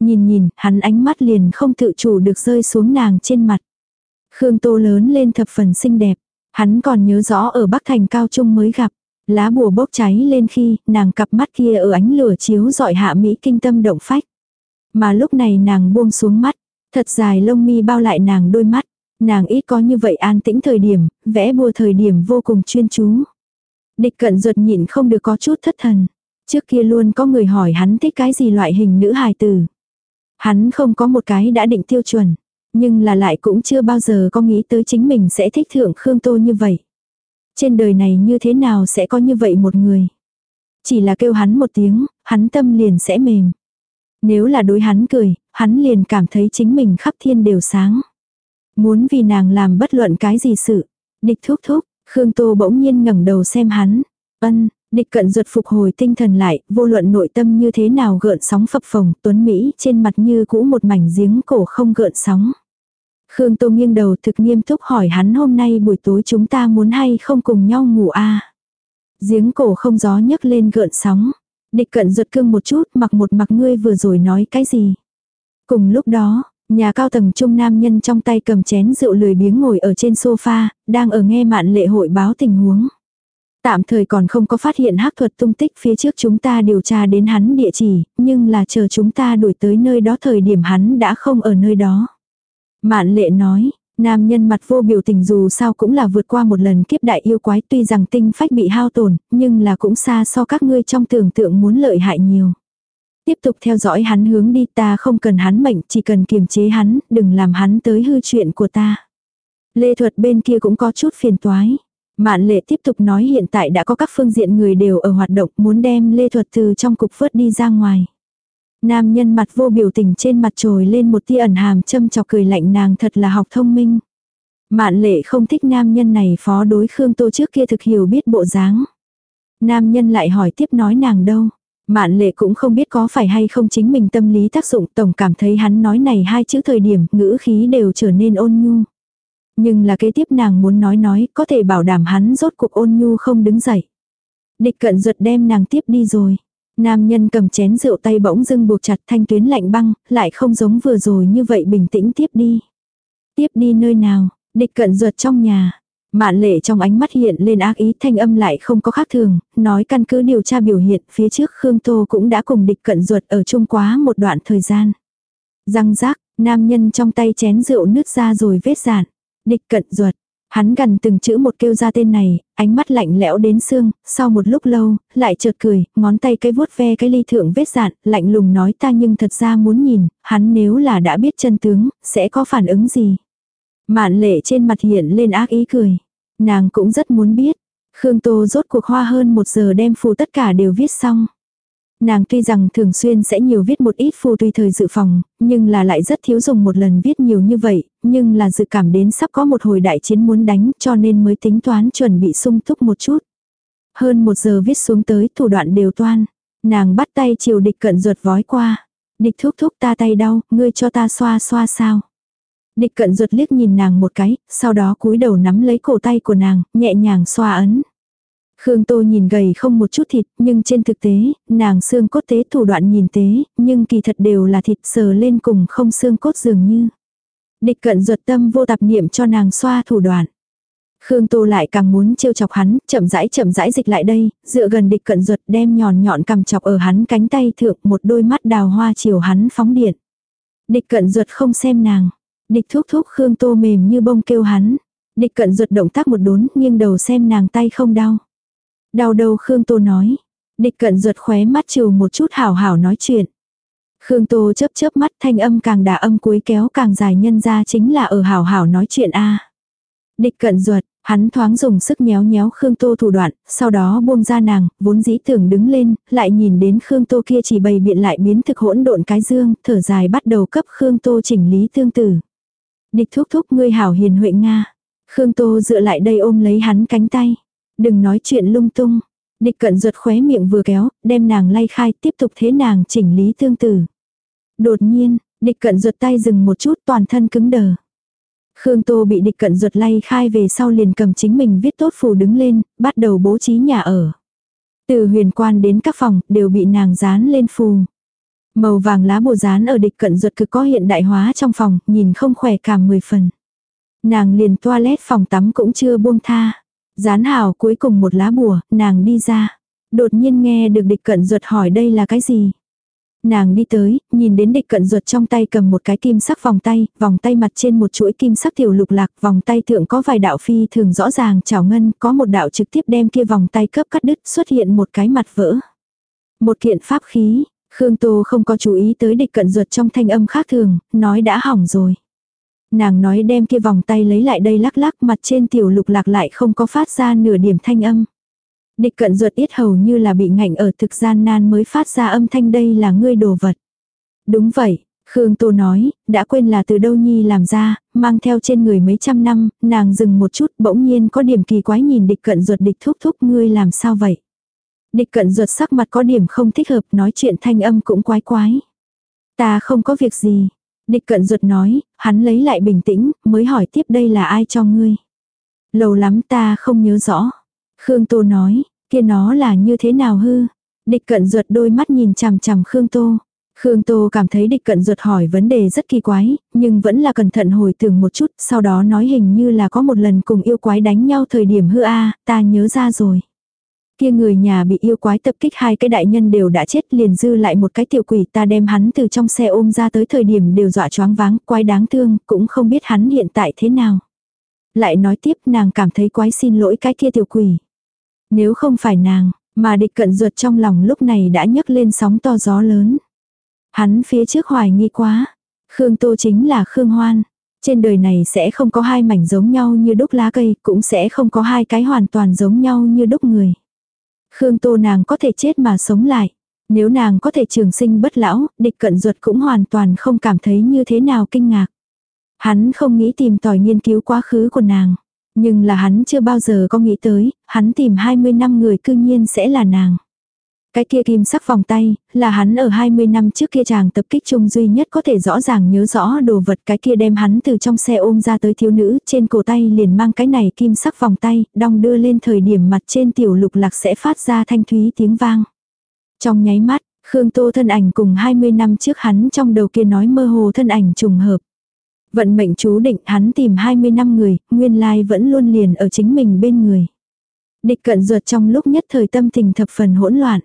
Nhìn nhìn, hắn ánh mắt liền không tự chủ được rơi xuống nàng trên mặt. Khương Tô lớn lên thập phần xinh đẹp. Hắn còn nhớ rõ ở Bắc Thành Cao Trung mới gặp. Lá bùa bốc cháy lên khi nàng cặp mắt kia ở ánh lửa chiếu dọi hạ Mỹ kinh tâm động phách. Mà lúc này nàng buông xuống mắt, thật dài lông mi bao lại nàng đôi mắt. Nàng ít có như vậy an tĩnh thời điểm, vẽ bùa thời điểm vô cùng chuyên chú. Địch cận ruột nhịn không được có chút thất thần. Trước kia luôn có người hỏi hắn thích cái gì loại hình nữ hài tử. Hắn không có một cái đã định tiêu chuẩn. Nhưng là lại cũng chưa bao giờ có nghĩ tới chính mình sẽ thích thượng Khương Tô như vậy. Trên đời này như thế nào sẽ có như vậy một người. Chỉ là kêu hắn một tiếng, hắn tâm liền sẽ mềm. Nếu là đối hắn cười, hắn liền cảm thấy chính mình khắp thiên đều sáng. Muốn vì nàng làm bất luận cái gì sự. Địch thúc thúc, Khương Tô bỗng nhiên ngẩng đầu xem hắn. Ân, địch cận ruột phục hồi tinh thần lại, vô luận nội tâm như thế nào gợn sóng phập phồng, tuấn Mỹ trên mặt như cũ một mảnh giếng cổ không gợn sóng. Khương Tô nghiêng đầu thực nghiêm túc hỏi hắn hôm nay buổi tối chúng ta muốn hay không cùng nhau ngủ a à? Giếng cổ không gió nhấc lên gợn sóng. Địch cận ruột cương một chút mặc một mặc ngươi vừa rồi nói cái gì. Cùng lúc đó, nhà cao tầng trung nam nhân trong tay cầm chén rượu lười biếng ngồi ở trên sofa, đang ở nghe mạn lệ hội báo tình huống. Tạm thời còn không có phát hiện hắc thuật tung tích phía trước chúng ta điều tra đến hắn địa chỉ, nhưng là chờ chúng ta đuổi tới nơi đó thời điểm hắn đã không ở nơi đó. Mạn lệ nói, nam nhân mặt vô biểu tình dù sao cũng là vượt qua một lần kiếp đại yêu quái tuy rằng tinh phách bị hao tổn, nhưng là cũng xa so các ngươi trong tưởng tượng muốn lợi hại nhiều. Tiếp tục theo dõi hắn hướng đi ta không cần hắn mệnh, chỉ cần kiềm chế hắn, đừng làm hắn tới hư chuyện của ta. Lê thuật bên kia cũng có chút phiền toái. Mạn lệ tiếp tục nói hiện tại đã có các phương diện người đều ở hoạt động muốn đem lê thuật từ trong cục vớt đi ra ngoài. Nam nhân mặt vô biểu tình trên mặt trồi lên một tia ẩn hàm châm chọc cười lạnh nàng thật là học thông minh. Mạn lệ không thích nam nhân này phó đối Khương Tô trước kia thực hiểu biết bộ dáng. Nam nhân lại hỏi tiếp nói nàng đâu. Mạn lệ cũng không biết có phải hay không chính mình tâm lý tác dụng, tổng cảm thấy hắn nói này hai chữ thời điểm, ngữ khí đều trở nên ôn nhu. Nhưng là kế tiếp nàng muốn nói nói, có thể bảo đảm hắn rốt cuộc ôn nhu không đứng dậy. Địch cận ruột đem nàng tiếp đi rồi. Nam nhân cầm chén rượu tay bỗng dưng buộc chặt thanh tuyến lạnh băng, lại không giống vừa rồi như vậy bình tĩnh tiếp đi. Tiếp đi nơi nào, địch cận ruột trong nhà. Mạn lệ trong ánh mắt hiện lên ác ý thanh âm lại không có khác thường, nói căn cứ điều tra biểu hiện phía trước Khương Tô cũng đã cùng địch cận ruột ở chung quá một đoạn thời gian. Răng rác, nam nhân trong tay chén rượu nứt ra rồi vết dạn. Địch cận ruột, Hắn gần từng chữ một kêu ra tên này, ánh mắt lạnh lẽo đến xương, sau một lúc lâu, lại chợt cười, ngón tay cái vuốt ve cái ly thượng vết dạn, lạnh lùng nói ta nhưng thật ra muốn nhìn, hắn nếu là đã biết chân tướng, sẽ có phản ứng gì. Mạn lệ trên mặt hiện lên ác ý cười. Nàng cũng rất muốn biết. Khương Tô rốt cuộc hoa hơn một giờ đem phù tất cả đều viết xong. Nàng tuy rằng thường xuyên sẽ nhiều viết một ít phù tùy thời dự phòng, nhưng là lại rất thiếu dùng một lần viết nhiều như vậy, nhưng là dự cảm đến sắp có một hồi đại chiến muốn đánh cho nên mới tính toán chuẩn bị sung túc một chút. Hơn một giờ viết xuống tới thủ đoạn đều toan. Nàng bắt tay chiều địch cận ruột vói qua. Địch thúc thúc ta tay đau, ngươi cho ta xoa xoa sao. Địch cận ruột liếc nhìn nàng một cái, sau đó cúi đầu nắm lấy cổ tay của nàng, nhẹ nhàng xoa ấn. Khương Tô nhìn gầy không một chút thịt, nhưng trên thực tế, nàng xương cốt tế thủ đoạn nhìn tế, nhưng kỳ thật đều là thịt sờ lên cùng không xương cốt dường như. Địch cận ruột tâm vô tạp niệm cho nàng xoa thủ đoạn. Khương Tô lại càng muốn trêu chọc hắn, chậm rãi chậm rãi dịch lại đây, dựa gần địch cận ruột đem nhọn nhọn cầm chọc ở hắn cánh tay thượng một đôi mắt đào hoa chiều hắn phóng điện. Địch cận ruột không xem nàng. Địch thúc thúc Khương Tô mềm như bông kêu hắn. Địch cận ruột động tác một đốn, nghiêng đầu xem nàng tay không đau. Đau đầu Khương Tô nói. Địch cận ruột khóe mắt chiều một chút hảo hảo nói chuyện. Khương Tô chớp chớp mắt thanh âm càng đà âm cuối kéo càng dài nhân ra chính là ở hảo hảo nói chuyện a. Địch cận ruột, hắn thoáng dùng sức nhéo nhéo Khương Tô thủ đoạn, sau đó buông ra nàng, vốn dĩ tưởng đứng lên, lại nhìn đến Khương Tô kia chỉ bày biện lại biến thực hỗn độn cái dương, thở dài bắt đầu cấp Khương Tô chỉnh lý tương tử. Địch thúc thúc ngươi hảo hiền huệ Nga. Khương Tô dựa lại đây ôm lấy hắn cánh tay. Đừng nói chuyện lung tung. Địch cận ruột khóe miệng vừa kéo, đem nàng lay khai, tiếp tục thế nàng chỉnh lý tương tử. Đột nhiên, địch cận ruột tay dừng một chút toàn thân cứng đờ. Khương Tô bị địch cận ruột lay khai về sau liền cầm chính mình viết tốt phù đứng lên, bắt đầu bố trí nhà ở. Từ huyền quan đến các phòng đều bị nàng dán lên phù. Màu vàng lá bồ dán ở địch cận ruột cực có hiện đại hóa trong phòng, nhìn không khỏe cảm mười phần. Nàng liền toilet phòng tắm cũng chưa buông tha. Dán hào cuối cùng một lá bùa, nàng đi ra. Đột nhiên nghe được địch cận ruột hỏi đây là cái gì. Nàng đi tới, nhìn đến địch cận ruột trong tay cầm một cái kim sắc vòng tay, vòng tay mặt trên một chuỗi kim sắc tiểu lục lạc, vòng tay thượng có vài đạo phi thường rõ ràng chảo ngân, có một đạo trực tiếp đem kia vòng tay cấp cắt đứt, xuất hiện một cái mặt vỡ. Một kiện pháp khí, Khương Tô không có chú ý tới địch cận ruột trong thanh âm khác thường, nói đã hỏng rồi. Nàng nói đem kia vòng tay lấy lại đây lắc lắc mặt trên tiểu lục lạc lại không có phát ra nửa điểm thanh âm. Địch cận ruột ít hầu như là bị ngạnh ở thực gian nan mới phát ra âm thanh đây là ngươi đồ vật. Đúng vậy, Khương Tô nói, đã quên là từ đâu Nhi làm ra, mang theo trên người mấy trăm năm, nàng dừng một chút bỗng nhiên có điểm kỳ quái nhìn địch cận ruột địch thúc thúc ngươi làm sao vậy. Địch cận ruột sắc mặt có điểm không thích hợp nói chuyện thanh âm cũng quái quái. Ta không có việc gì. Địch cận ruột nói, hắn lấy lại bình tĩnh, mới hỏi tiếp đây là ai cho ngươi. Lâu lắm ta không nhớ rõ. Khương Tô nói, kia nó là như thế nào hư. Địch cận ruột đôi mắt nhìn chằm chằm Khương Tô. Khương Tô cảm thấy địch cận ruột hỏi vấn đề rất kỳ quái, nhưng vẫn là cẩn thận hồi tưởng một chút, sau đó nói hình như là có một lần cùng yêu quái đánh nhau thời điểm hư a, ta nhớ ra rồi. Kia người nhà bị yêu quái tập kích hai cái đại nhân đều đã chết liền dư lại một cái tiểu quỷ ta đem hắn từ trong xe ôm ra tới thời điểm đều dọa choáng váng, quái đáng thương, cũng không biết hắn hiện tại thế nào. Lại nói tiếp nàng cảm thấy quái xin lỗi cái kia tiểu quỷ. Nếu không phải nàng, mà địch cận ruột trong lòng lúc này đã nhấc lên sóng to gió lớn. Hắn phía trước hoài nghi quá. Khương Tô chính là Khương Hoan. Trên đời này sẽ không có hai mảnh giống nhau như đúc lá cây, cũng sẽ không có hai cái hoàn toàn giống nhau như đúc người. Khương Tô nàng có thể chết mà sống lại. Nếu nàng có thể trường sinh bất lão, địch cận ruột cũng hoàn toàn không cảm thấy như thế nào kinh ngạc. Hắn không nghĩ tìm tòi nghiên cứu quá khứ của nàng. Nhưng là hắn chưa bao giờ có nghĩ tới, hắn tìm 20 năm người cư nhiên sẽ là nàng. Cái kia kim sắc vòng tay, là hắn ở 20 năm trước kia chàng tập kích chung duy nhất có thể rõ ràng nhớ rõ đồ vật cái kia đem hắn từ trong xe ôm ra tới thiếu nữ, trên cổ tay liền mang cái này kim sắc vòng tay, đong đưa lên thời điểm mặt trên tiểu lục lạc sẽ phát ra thanh thúy tiếng vang. Trong nháy mắt, Khương Tô thân ảnh cùng 20 năm trước hắn trong đầu kia nói mơ hồ thân ảnh trùng hợp. Vận mệnh chú định hắn tìm 20 năm người, nguyên lai vẫn luôn liền ở chính mình bên người. Địch cận ruột trong lúc nhất thời tâm tình thập phần hỗn loạn.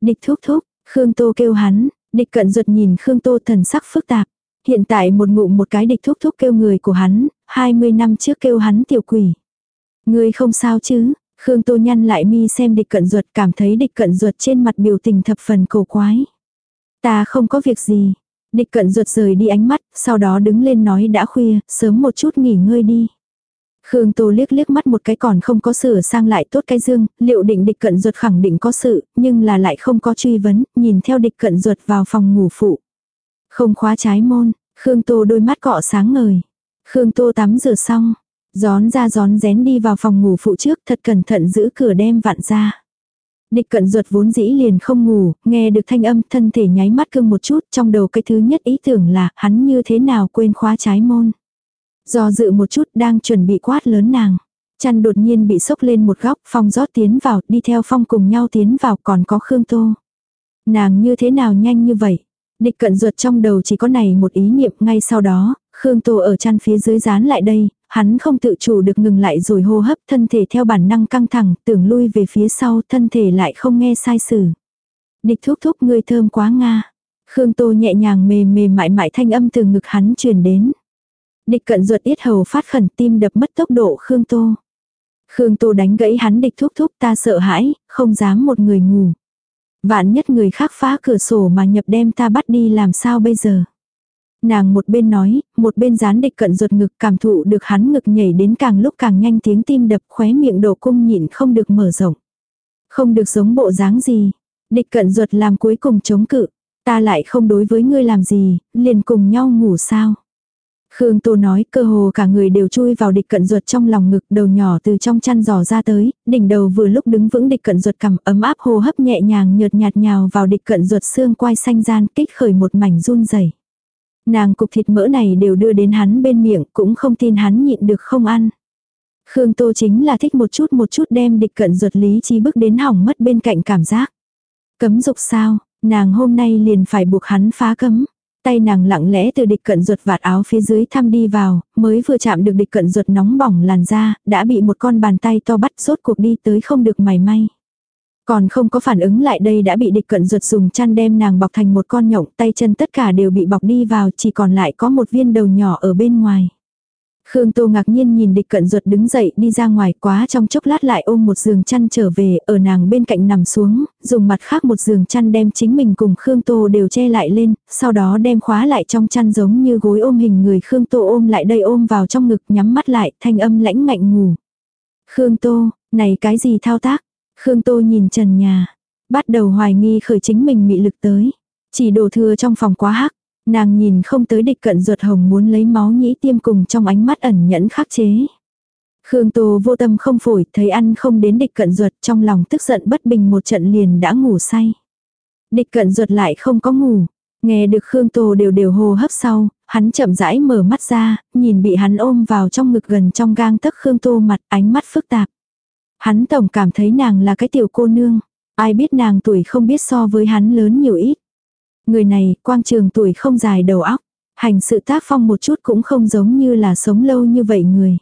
Địch thúc thúc, Khương Tô kêu hắn, địch cận ruột nhìn Khương Tô thần sắc phức tạp. Hiện tại một ngụm một cái địch thúc thúc kêu người của hắn, 20 năm trước kêu hắn tiểu quỷ. Người không sao chứ, Khương Tô nhăn lại mi xem địch cận ruột cảm thấy địch cận ruột trên mặt biểu tình thập phần cổ quái. Ta không có việc gì. Địch cận ruột rời đi ánh mắt, sau đó đứng lên nói đã khuya, sớm một chút nghỉ ngơi đi. Khương Tô liếc liếc mắt một cái còn không có sửa sang lại tốt cái dương, liệu định địch cận ruột khẳng định có sự, nhưng là lại không có truy vấn, nhìn theo địch cận ruột vào phòng ngủ phụ. Không khóa trái môn, Khương Tô đôi mắt cọ sáng ngời. Khương Tô tắm rửa xong, gión ra gión rén đi vào phòng ngủ phụ trước thật cẩn thận giữ cửa đem vặn ra. Địch cận ruột vốn dĩ liền không ngủ, nghe được thanh âm thân thể nháy mắt cưng một chút trong đầu cái thứ nhất ý tưởng là hắn như thế nào quên khóa trái môn. Do dự một chút đang chuẩn bị quát lớn nàng. Chăn đột nhiên bị sốc lên một góc, Phong rót tiến vào, đi theo Phong cùng nhau tiến vào còn có Khương Tô. Nàng như thế nào nhanh như vậy? Địch cận ruột trong đầu chỉ có này một ý niệm ngay sau đó, Khương Tô ở chăn phía dưới dán lại đây, hắn không tự chủ được ngừng lại rồi hô hấp thân thể theo bản năng căng thẳng, tưởng lui về phía sau thân thể lại không nghe sai sử. Địch thúc thúc người thơm quá Nga. Khương Tô nhẹ nhàng mềm mềm mại mại thanh âm từ ngực hắn truyền đến. Địch cận ruột yết hầu phát khẩn tim đập mất tốc độ Khương Tô. Khương Tô đánh gãy hắn địch thúc thúc ta sợ hãi, không dám một người ngủ. Vạn nhất người khác phá cửa sổ mà nhập đem ta bắt đi làm sao bây giờ. Nàng một bên nói, một bên dán địch cận ruột ngực cảm thụ được hắn ngực nhảy đến càng lúc càng nhanh tiếng tim đập khóe miệng đổ cung nhịn không được mở rộng. Không được giống bộ dáng gì. Địch cận ruột làm cuối cùng chống cự. Ta lại không đối với ngươi làm gì, liền cùng nhau ngủ sao. Khương Tô nói cơ hồ cả người đều chui vào địch cận ruột trong lòng ngực đầu nhỏ từ trong chăn giò ra tới, đỉnh đầu vừa lúc đứng vững địch cận ruột cầm ấm áp hô hấp nhẹ nhàng nhợt nhạt nhào vào địch cận ruột xương quai xanh gian kích khởi một mảnh run rẩy. Nàng cục thịt mỡ này đều đưa đến hắn bên miệng cũng không tin hắn nhịn được không ăn. Khương Tô chính là thích một chút một chút đem địch cận ruột lý trí bước đến hỏng mất bên cạnh cảm giác. Cấm dục sao, nàng hôm nay liền phải buộc hắn phá cấm. Tay nàng lặng lẽ từ địch cận ruột vạt áo phía dưới thăm đi vào, mới vừa chạm được địch cận ruột nóng bỏng làn da, đã bị một con bàn tay to bắt rốt cuộc đi tới không được mày may. Còn không có phản ứng lại đây đã bị địch cận ruột dùng chăn đem nàng bọc thành một con nhộng, tay chân tất cả đều bị bọc đi vào, chỉ còn lại có một viên đầu nhỏ ở bên ngoài. Khương Tô ngạc nhiên nhìn địch cận ruột đứng dậy đi ra ngoài quá trong chốc lát lại ôm một giường chăn trở về ở nàng bên cạnh nằm xuống, dùng mặt khác một giường chăn đem chính mình cùng Khương Tô đều che lại lên, sau đó đem khóa lại trong chăn giống như gối ôm hình người Khương Tô ôm lại đây ôm vào trong ngực nhắm mắt lại thanh âm lãnh ngạnh ngủ. Khương Tô, này cái gì thao tác? Khương Tô nhìn trần nhà, bắt đầu hoài nghi khởi chính mình mị lực tới. Chỉ đổ thừa trong phòng quá hắc, nàng nhìn không tới địch cận ruột hồng muốn lấy máu nhĩ tiêm cùng trong ánh mắt ẩn nhẫn khắc chế. Khương Tô vô tâm không phổi, thấy ăn không đến địch cận ruột trong lòng tức giận bất bình một trận liền đã ngủ say. Địch cận ruột lại không có ngủ, nghe được Khương Tô đều đều hô hấp sau, hắn chậm rãi mở mắt ra, nhìn bị hắn ôm vào trong ngực gần trong gang tấc Khương Tô mặt ánh mắt phức tạp. Hắn tổng cảm thấy nàng là cái tiểu cô nương, ai biết nàng tuổi không biết so với hắn lớn nhiều ít. Người này, quang trường tuổi không dài đầu óc, hành sự tác phong một chút cũng không giống như là sống lâu như vậy người.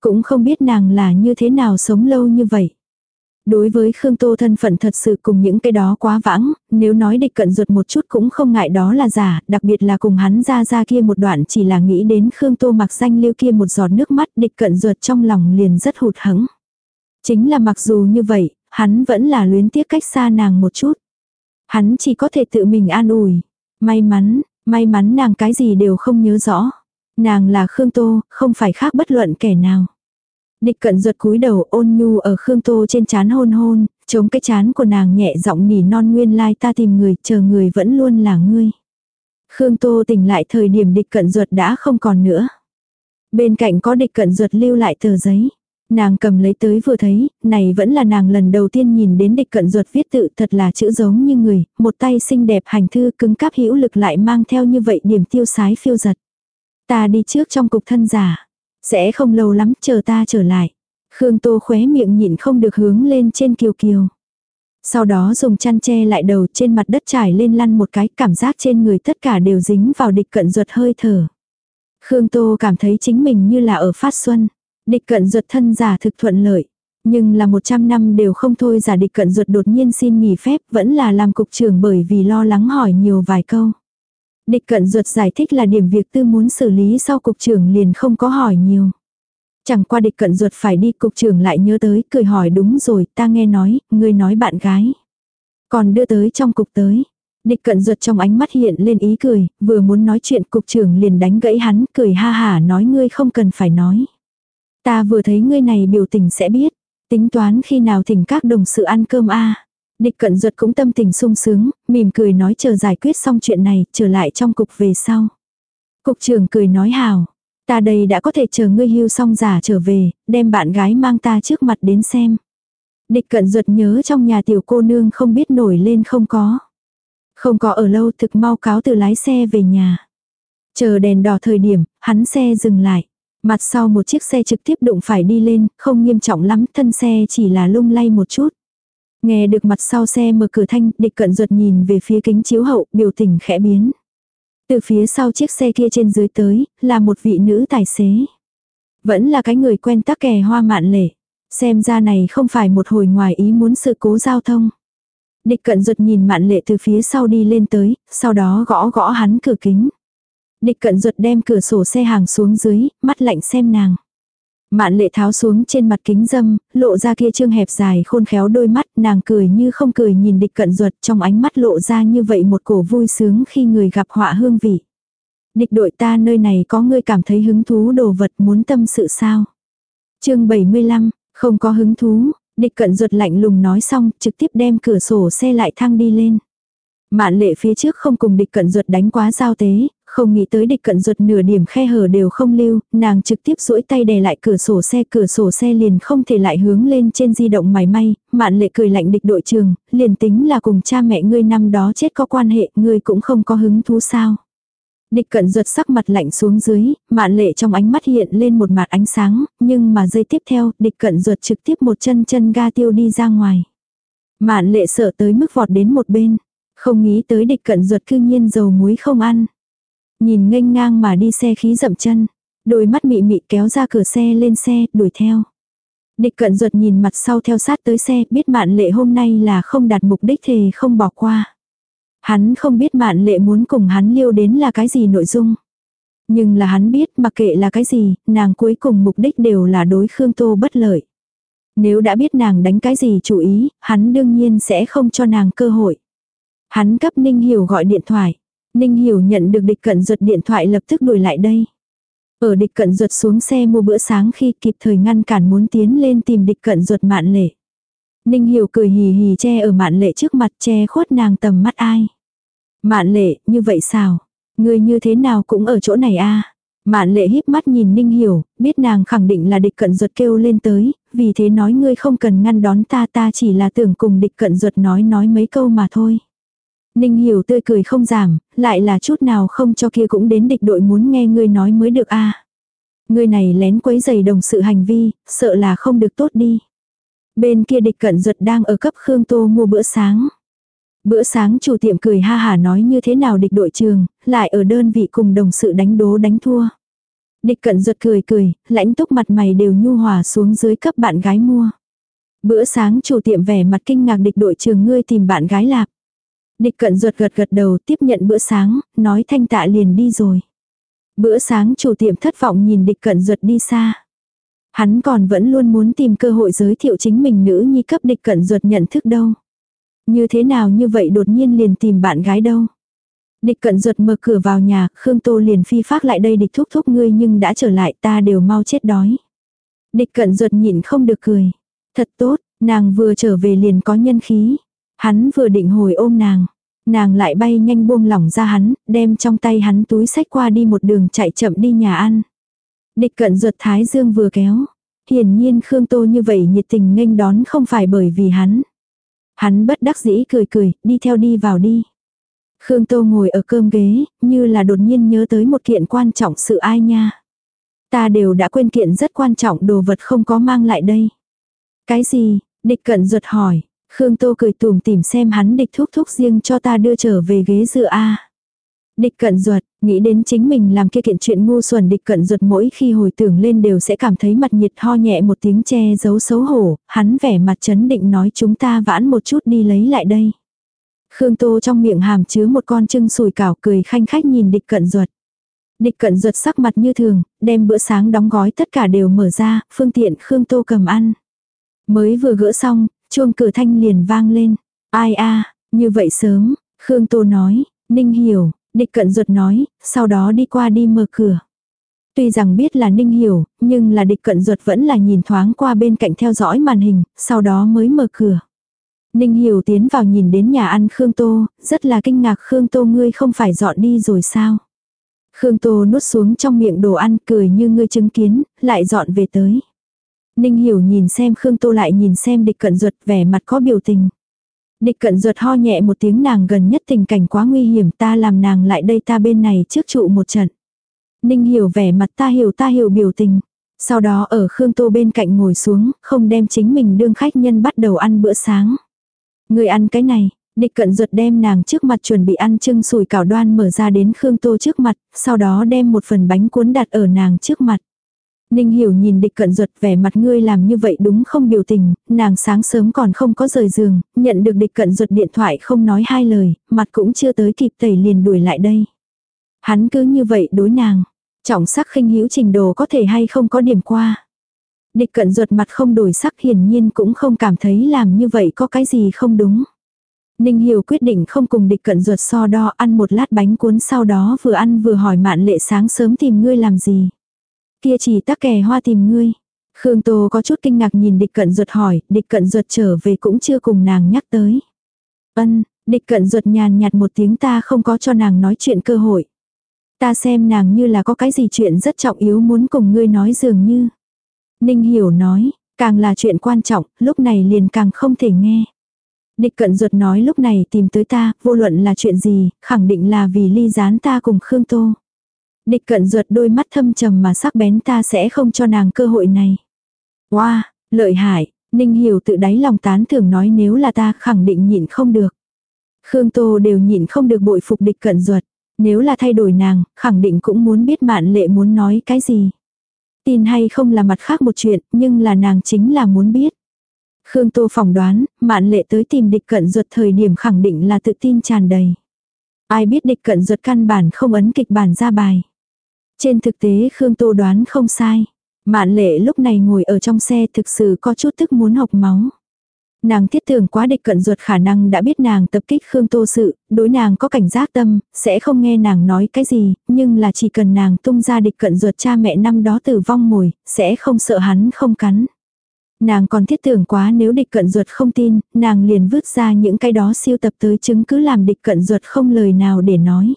Cũng không biết nàng là như thế nào sống lâu như vậy. Đối với Khương Tô thân phận thật sự cùng những cái đó quá vãng, nếu nói địch cận ruột một chút cũng không ngại đó là giả, đặc biệt là cùng hắn ra ra kia một đoạn chỉ là nghĩ đến Khương Tô mặc danh lưu kia một giọt nước mắt địch cận ruột trong lòng liền rất hụt hẫng. Chính là mặc dù như vậy, hắn vẫn là luyến tiếc cách xa nàng một chút. Hắn chỉ có thể tự mình an ủi. May mắn, may mắn nàng cái gì đều không nhớ rõ. Nàng là Khương Tô, không phải khác bất luận kẻ nào. Địch cận ruột cúi đầu ôn nhu ở Khương Tô trên chán hôn hôn, chống cái chán của nàng nhẹ giọng nỉ non nguyên lai ta tìm người, chờ người vẫn luôn là ngươi. Khương Tô tỉnh lại thời điểm địch cận ruột đã không còn nữa. Bên cạnh có địch cận ruột lưu lại tờ giấy. Nàng cầm lấy tới vừa thấy, này vẫn là nàng lần đầu tiên nhìn đến địch cận ruột viết tự thật là chữ giống như người, một tay xinh đẹp hành thư cứng cáp hữu lực lại mang theo như vậy điểm tiêu sái phiêu giật. Ta đi trước trong cục thân giả, sẽ không lâu lắm chờ ta trở lại. Khương Tô khóe miệng nhịn không được hướng lên trên kiều kiều. Sau đó dùng chăn che lại đầu trên mặt đất trải lên lăn một cái cảm giác trên người tất cả đều dính vào địch cận ruột hơi thở. Khương Tô cảm thấy chính mình như là ở phát xuân. Địch cận ruột thân giả thực thuận lợi. Nhưng là 100 năm đều không thôi giả địch cận ruột đột nhiên xin nghỉ phép vẫn là làm cục trưởng bởi vì lo lắng hỏi nhiều vài câu. Địch cận ruột giải thích là điểm việc tư muốn xử lý sau cục trưởng liền không có hỏi nhiều. Chẳng qua địch cận ruột phải đi cục trưởng lại nhớ tới cười hỏi đúng rồi ta nghe nói, ngươi nói bạn gái. Còn đưa tới trong cục tới. Địch cận ruột trong ánh mắt hiện lên ý cười, vừa muốn nói chuyện cục trưởng liền đánh gãy hắn cười ha hả nói ngươi không cần phải nói. Ta vừa thấy ngươi này biểu tình sẽ biết. Tính toán khi nào thỉnh các đồng sự ăn cơm a Địch cận ruột cũng tâm tình sung sướng, mỉm cười nói chờ giải quyết xong chuyện này, trở lại trong cục về sau. Cục trưởng cười nói hào. Ta đây đã có thể chờ ngươi hưu xong giả trở về, đem bạn gái mang ta trước mặt đến xem. Địch cận ruột nhớ trong nhà tiểu cô nương không biết nổi lên không có. Không có ở lâu thực mau cáo từ lái xe về nhà. Chờ đèn đỏ thời điểm, hắn xe dừng lại. Mặt sau một chiếc xe trực tiếp đụng phải đi lên, không nghiêm trọng lắm, thân xe chỉ là lung lay một chút. Nghe được mặt sau xe mở cửa thanh, địch cận ruột nhìn về phía kính chiếu hậu, biểu tình khẽ biến. Từ phía sau chiếc xe kia trên dưới tới, là một vị nữ tài xế. Vẫn là cái người quen tắc kè hoa mạn lệ. Xem ra này không phải một hồi ngoài ý muốn sự cố giao thông. Địch cận ruột nhìn mạn lệ từ phía sau đi lên tới, sau đó gõ gõ hắn cửa kính. Địch cận ruột đem cửa sổ xe hàng xuống dưới, mắt lạnh xem nàng. Mạn lệ tháo xuống trên mặt kính dâm, lộ ra kia trương hẹp dài khôn khéo đôi mắt, nàng cười như không cười nhìn địch cận ruột trong ánh mắt lộ ra như vậy một cổ vui sướng khi người gặp họa hương vị. Địch đội ta nơi này có người cảm thấy hứng thú đồ vật muốn tâm sự sao. chương 75, không có hứng thú, địch cận ruột lạnh lùng nói xong trực tiếp đem cửa sổ xe lại thang đi lên. Mạn lệ phía trước không cùng địch cận ruột đánh quá giao tế, không nghĩ tới địch cận ruột nửa điểm khe hở đều không lưu, nàng trực tiếp duỗi tay đè lại cửa sổ xe, cửa sổ xe liền không thể lại hướng lên trên di động mày may, mạn lệ cười lạnh địch đội trường, liền tính là cùng cha mẹ ngươi năm đó chết có quan hệ, ngươi cũng không có hứng thú sao. Địch cận ruột sắc mặt lạnh xuống dưới, mạn lệ trong ánh mắt hiện lên một mặt ánh sáng, nhưng mà giây tiếp theo, địch cận ruột trực tiếp một chân chân ga tiêu đi ra ngoài. Mạn lệ sợ tới mức vọt đến một bên, không nghĩ tới địch cận ruột cư nhiên dầu muối không ăn. Nhìn nghênh ngang mà đi xe khí dậm chân. Đôi mắt mị mị kéo ra cửa xe lên xe, đuổi theo. Địch cận ruột nhìn mặt sau theo sát tới xe, biết mạn lệ hôm nay là không đạt mục đích thì không bỏ qua. Hắn không biết mạn lệ muốn cùng hắn liêu đến là cái gì nội dung. Nhưng là hắn biết mặc kệ là cái gì, nàng cuối cùng mục đích đều là đối Khương Tô bất lợi. Nếu đã biết nàng đánh cái gì chủ ý, hắn đương nhiên sẽ không cho nàng cơ hội. Hắn cấp Ninh Hiểu gọi điện thoại. Ninh Hiểu nhận được địch cận ruột điện thoại lập tức đuổi lại đây. Ở địch cận ruột xuống xe mua bữa sáng khi kịp thời ngăn cản muốn tiến lên tìm địch cận ruột mạn lệ. Ninh Hiểu cười hì hì che ở mạn lệ trước mặt che khuất nàng tầm mắt ai. Mạn lệ, như vậy sao? Người như thế nào cũng ở chỗ này a à? Mạn lệ híp mắt nhìn Ninh Hiểu, biết nàng khẳng định là địch cận ruột kêu lên tới, vì thế nói ngươi không cần ngăn đón ta ta chỉ là tưởng cùng địch cận ruột nói nói mấy câu mà thôi. Ninh Hiểu tươi cười không giảm, lại là chút nào không cho kia cũng đến địch đội muốn nghe ngươi nói mới được a. Ngươi này lén quấy giày đồng sự hành vi, sợ là không được tốt đi. Bên kia địch cận ruột đang ở cấp Khương Tô mua bữa sáng. Bữa sáng chủ tiệm cười ha hả nói như thế nào địch đội trường, lại ở đơn vị cùng đồng sự đánh đố đánh thua. Địch cận ruột cười cười, lãnh túc mặt mày đều nhu hòa xuống dưới cấp bạn gái mua. Bữa sáng chủ tiệm vẻ mặt kinh ngạc địch đội trường ngươi tìm bạn gái lạp. Địch cận ruột gật gật đầu tiếp nhận bữa sáng, nói thanh tạ liền đi rồi. Bữa sáng chủ tiệm thất vọng nhìn địch cận ruột đi xa. Hắn còn vẫn luôn muốn tìm cơ hội giới thiệu chính mình nữ nhi cấp địch cận ruột nhận thức đâu. Như thế nào như vậy đột nhiên liền tìm bạn gái đâu. Địch cận ruột mở cửa vào nhà, Khương Tô liền phi phát lại đây địch thúc thúc ngươi nhưng đã trở lại ta đều mau chết đói. Địch cận ruột nhịn không được cười. Thật tốt, nàng vừa trở về liền có nhân khí. Hắn vừa định hồi ôm nàng. Nàng lại bay nhanh buông lỏng ra hắn, đem trong tay hắn túi sách qua đi một đường chạy chậm đi nhà ăn. Địch cận ruột thái dương vừa kéo. Hiển nhiên Khương Tô như vậy nhiệt tình nghênh đón không phải bởi vì hắn. Hắn bất đắc dĩ cười cười, đi theo đi vào đi. Khương Tô ngồi ở cơm ghế, như là đột nhiên nhớ tới một kiện quan trọng sự ai nha. Ta đều đã quên kiện rất quan trọng đồ vật không có mang lại đây. Cái gì? Địch cận ruột hỏi. Khương Tô cười tùm tìm xem hắn địch thúc thúc riêng cho ta đưa trở về ghế dựa A. Địch cận ruột, nghĩ đến chính mình làm kia kiện chuyện ngu xuẩn địch cận ruột mỗi khi hồi tưởng lên đều sẽ cảm thấy mặt nhiệt ho nhẹ một tiếng che giấu xấu hổ, hắn vẻ mặt chấn định nói chúng ta vãn một chút đi lấy lại đây. Khương Tô trong miệng hàm chứa một con trưng sùi cảo cười khanh khách nhìn địch cận ruột. Địch cận ruột sắc mặt như thường, đem bữa sáng đóng gói tất cả đều mở ra, phương tiện Khương Tô cầm ăn. Mới vừa gỡ xong, chuông cửa thanh liền vang lên. Ai a như vậy sớm, Khương Tô nói, Ninh hiểu, địch cận ruột nói, sau đó đi qua đi mở cửa. Tuy rằng biết là Ninh hiểu, nhưng là địch cận ruột vẫn là nhìn thoáng qua bên cạnh theo dõi màn hình, sau đó mới mở cửa. Ninh hiểu tiến vào nhìn đến nhà ăn Khương Tô, rất là kinh ngạc Khương Tô ngươi không phải dọn đi rồi sao. Khương Tô nuốt xuống trong miệng đồ ăn cười như ngươi chứng kiến, lại dọn về tới. Ninh hiểu nhìn xem Khương Tô lại nhìn xem địch cận ruột vẻ mặt có biểu tình. Địch cận ruột ho nhẹ một tiếng nàng gần nhất tình cảnh quá nguy hiểm ta làm nàng lại đây ta bên này trước trụ một trận. Ninh hiểu vẻ mặt ta hiểu ta hiểu biểu tình. Sau đó ở Khương Tô bên cạnh ngồi xuống, không đem chính mình đương khách nhân bắt đầu ăn bữa sáng. Người ăn cái này, địch cận ruột đem nàng trước mặt chuẩn bị ăn trưng sùi cảo đoan mở ra đến Khương Tô trước mặt, sau đó đem một phần bánh cuốn đặt ở nàng trước mặt. Ninh hiểu nhìn địch cận ruột vẻ mặt ngươi làm như vậy đúng không biểu tình, nàng sáng sớm còn không có rời giường, nhận được địch cận ruột điện thoại không nói hai lời, mặt cũng chưa tới kịp tẩy liền đuổi lại đây. Hắn cứ như vậy đối nàng, trọng sắc khinh hữu trình đồ có thể hay không có điểm qua. Địch cận ruột mặt không đổi sắc hiển nhiên cũng không cảm thấy làm như vậy có cái gì không đúng. Ninh Hiểu quyết định không cùng địch cận ruột so đo ăn một lát bánh cuốn sau đó vừa ăn vừa hỏi mạn lệ sáng sớm tìm ngươi làm gì. Kia chỉ tắc kè hoa tìm ngươi. Khương Tô có chút kinh ngạc nhìn địch cận ruột hỏi, địch cận ruột trở về cũng chưa cùng nàng nhắc tới. Ân, địch cận ruột nhàn nhạt một tiếng ta không có cho nàng nói chuyện cơ hội. Ta xem nàng như là có cái gì chuyện rất trọng yếu muốn cùng ngươi nói dường như. Ninh hiểu nói, càng là chuyện quan trọng, lúc này liền càng không thể nghe. Địch cận ruột nói lúc này tìm tới ta, vô luận là chuyện gì, khẳng định là vì ly gián ta cùng Khương Tô. Địch cận ruột đôi mắt thâm trầm mà sắc bén ta sẽ không cho nàng cơ hội này. Wow, lợi hại, Ninh Hiểu tự đáy lòng tán thưởng nói nếu là ta khẳng định nhịn không được. Khương Tô đều nhịn không được bội phục địch cận ruột. Nếu là thay đổi nàng, khẳng định cũng muốn biết mạn lệ muốn nói cái gì. Tin hay không là mặt khác một chuyện, nhưng là nàng chính là muốn biết. Khương Tô phỏng đoán, mạn lệ tới tìm địch cận ruột thời điểm khẳng định là tự tin tràn đầy. Ai biết địch cận ruột căn bản không ấn kịch bản ra bài. Trên thực tế Khương Tô đoán không sai. Mạn lệ lúc này ngồi ở trong xe thực sự có chút tức muốn học máu. Nàng thiết tưởng quá địch cận ruột khả năng đã biết nàng tập kích Khương Tô sự, đối nàng có cảnh giác tâm, sẽ không nghe nàng nói cái gì, nhưng là chỉ cần nàng tung ra địch cận ruột cha mẹ năm đó tử vong mồi, sẽ không sợ hắn không cắn. Nàng còn thiết tưởng quá nếu địch cận ruột không tin, nàng liền vứt ra những cái đó siêu tập tới chứng cứ làm địch cận ruột không lời nào để nói.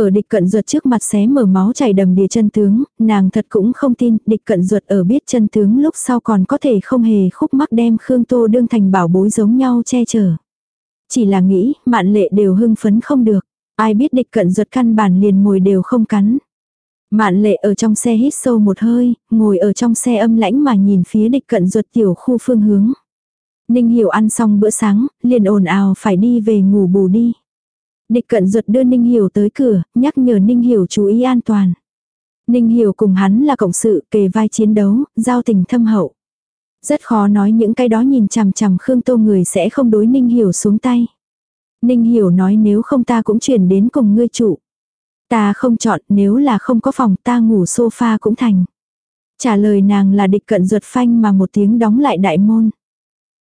Ở địch cận ruột trước mặt xé mở máu chảy đầm đìa chân tướng, nàng thật cũng không tin, địch cận ruột ở biết chân tướng lúc sau còn có thể không hề khúc mắc đem Khương Tô đương thành bảo bối giống nhau che chở. Chỉ là nghĩ, mạn lệ đều hưng phấn không được, ai biết địch cận ruột căn bản liền mồi đều không cắn. Mạn lệ ở trong xe hít sâu một hơi, ngồi ở trong xe âm lãnh mà nhìn phía địch cận ruột tiểu khu phương hướng. Ninh hiểu ăn xong bữa sáng, liền ồn ào phải đi về ngủ bù đi. Địch cận ruột đưa Ninh Hiểu tới cửa, nhắc nhở Ninh Hiểu chú ý an toàn. Ninh Hiểu cùng hắn là cộng sự, kề vai chiến đấu, giao tình thâm hậu. Rất khó nói những cái đó nhìn chằm chằm Khương Tô người sẽ không đối Ninh Hiểu xuống tay. Ninh Hiểu nói nếu không ta cũng chuyển đến cùng ngươi trụ. Ta không chọn nếu là không có phòng ta ngủ sofa cũng thành. Trả lời nàng là địch cận ruột phanh mà một tiếng đóng lại đại môn.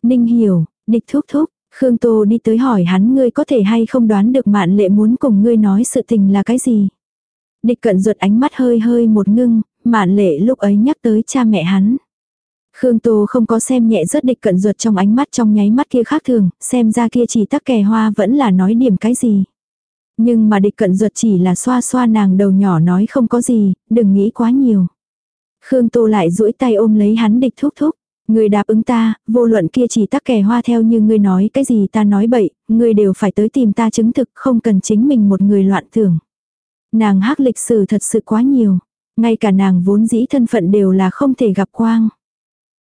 Ninh Hiểu, địch thúc thúc, Khương Tô đi tới hỏi hắn ngươi có thể hay không đoán được mạn lệ muốn cùng ngươi nói sự tình là cái gì. Địch cận ruột ánh mắt hơi hơi một ngưng, mạn lệ lúc ấy nhắc tới cha mẹ hắn. Khương Tô không có xem nhẹ rớt địch cận ruột trong ánh mắt trong nháy mắt kia khác thường, xem ra kia chỉ tắc kè hoa vẫn là nói điểm cái gì. Nhưng mà địch cận ruột chỉ là xoa xoa nàng đầu nhỏ nói không có gì, đừng nghĩ quá nhiều. Khương Tô lại duỗi tay ôm lấy hắn địch thúc thúc người đáp ứng ta, vô luận kia chỉ tắc kè hoa theo như ngươi nói cái gì ta nói bậy, ngươi đều phải tới tìm ta chứng thực không cần chính mình một người loạn tưởng. Nàng hắc lịch sử thật sự quá nhiều, ngay cả nàng vốn dĩ thân phận đều là không thể gặp quang.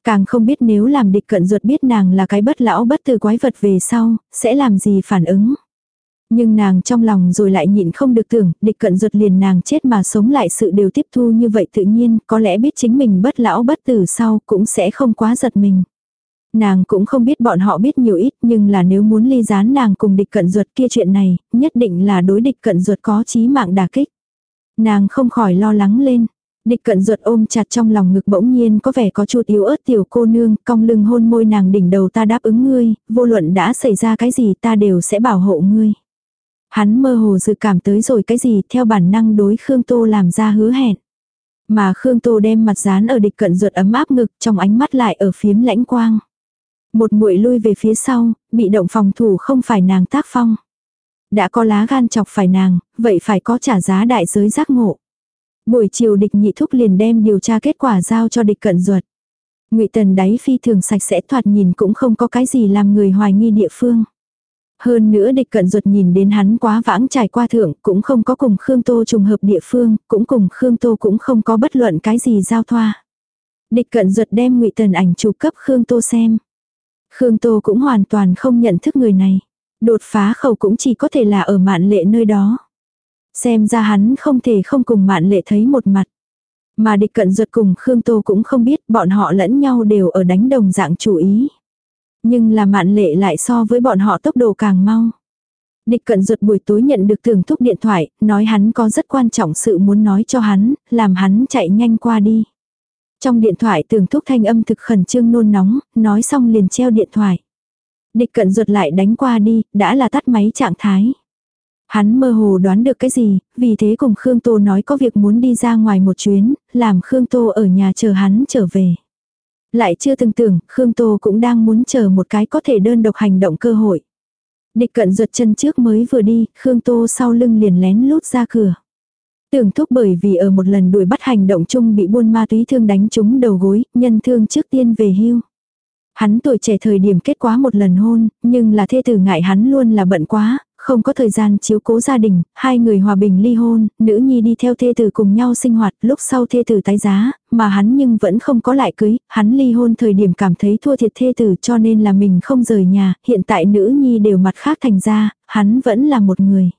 Càng không biết nếu làm địch cận ruột biết nàng là cái bất lão bất từ quái vật về sau, sẽ làm gì phản ứng. Nhưng nàng trong lòng rồi lại nhịn không được tưởng, địch cận ruột liền nàng chết mà sống lại sự đều tiếp thu như vậy tự nhiên, có lẽ biết chính mình bất lão bất tử sau cũng sẽ không quá giật mình. Nàng cũng không biết bọn họ biết nhiều ít nhưng là nếu muốn ly gián nàng cùng địch cận ruột kia chuyện này, nhất định là đối địch cận ruột có chí mạng đả kích. Nàng không khỏi lo lắng lên. Địch cận ruột ôm chặt trong lòng ngực bỗng nhiên có vẻ có chút yếu ớt tiểu cô nương, cong lưng hôn môi nàng đỉnh đầu ta đáp ứng ngươi, vô luận đã xảy ra cái gì ta đều sẽ bảo hộ ngươi. Hắn mơ hồ dự cảm tới rồi cái gì theo bản năng đối Khương Tô làm ra hứa hẹn. Mà Khương Tô đem mặt dán ở địch cận ruột ấm áp ngực trong ánh mắt lại ở phiếm lãnh quang. Một muội lui về phía sau, bị động phòng thủ không phải nàng tác phong. Đã có lá gan chọc phải nàng, vậy phải có trả giá đại giới giác ngộ. Buổi chiều địch nhị thúc liền đem điều tra kết quả giao cho địch cận ruột. ngụy tần đáy phi thường sạch sẽ thoạt nhìn cũng không có cái gì làm người hoài nghi địa phương. Hơn nữa địch cận ruột nhìn đến hắn quá vãng trải qua thượng, cũng không có cùng Khương Tô trùng hợp địa phương, cũng cùng Khương Tô cũng không có bất luận cái gì giao thoa. Địch cận ruột đem ngụy tần ảnh chụp cấp Khương Tô xem. Khương Tô cũng hoàn toàn không nhận thức người này. Đột phá khẩu cũng chỉ có thể là ở mạn lệ nơi đó. Xem ra hắn không thể không cùng mạn lệ thấy một mặt. Mà địch cận ruột cùng Khương Tô cũng không biết bọn họ lẫn nhau đều ở đánh đồng dạng chủ ý. Nhưng là mạn lệ lại so với bọn họ tốc độ càng mau. Địch cận ruột buổi tối nhận được tưởng thúc điện thoại, nói hắn có rất quan trọng sự muốn nói cho hắn, làm hắn chạy nhanh qua đi. Trong điện thoại tường thúc thanh âm thực khẩn trương nôn nóng, nói xong liền treo điện thoại. Địch cận ruột lại đánh qua đi, đã là tắt máy trạng thái. Hắn mơ hồ đoán được cái gì, vì thế cùng Khương Tô nói có việc muốn đi ra ngoài một chuyến, làm Khương Tô ở nhà chờ hắn trở về. Lại chưa từng tưởng, Khương Tô cũng đang muốn chờ một cái có thể đơn độc hành động cơ hội. Địch cận ruột chân trước mới vừa đi, Khương Tô sau lưng liền lén lút ra cửa. Tưởng thúc bởi vì ở một lần đuổi bắt hành động chung bị buôn ma túy thương đánh trúng đầu gối, nhân thương trước tiên về hưu. Hắn tuổi trẻ thời điểm kết quá một lần hôn, nhưng là thê tử ngại hắn luôn là bận quá, không có thời gian chiếu cố gia đình, hai người hòa bình ly hôn, nữ nhi đi theo thê tử cùng nhau sinh hoạt, lúc sau thê tử tái giá, mà hắn nhưng vẫn không có lại cưới, hắn ly hôn thời điểm cảm thấy thua thiệt thê tử cho nên là mình không rời nhà, hiện tại nữ nhi đều mặt khác thành ra, hắn vẫn là một người.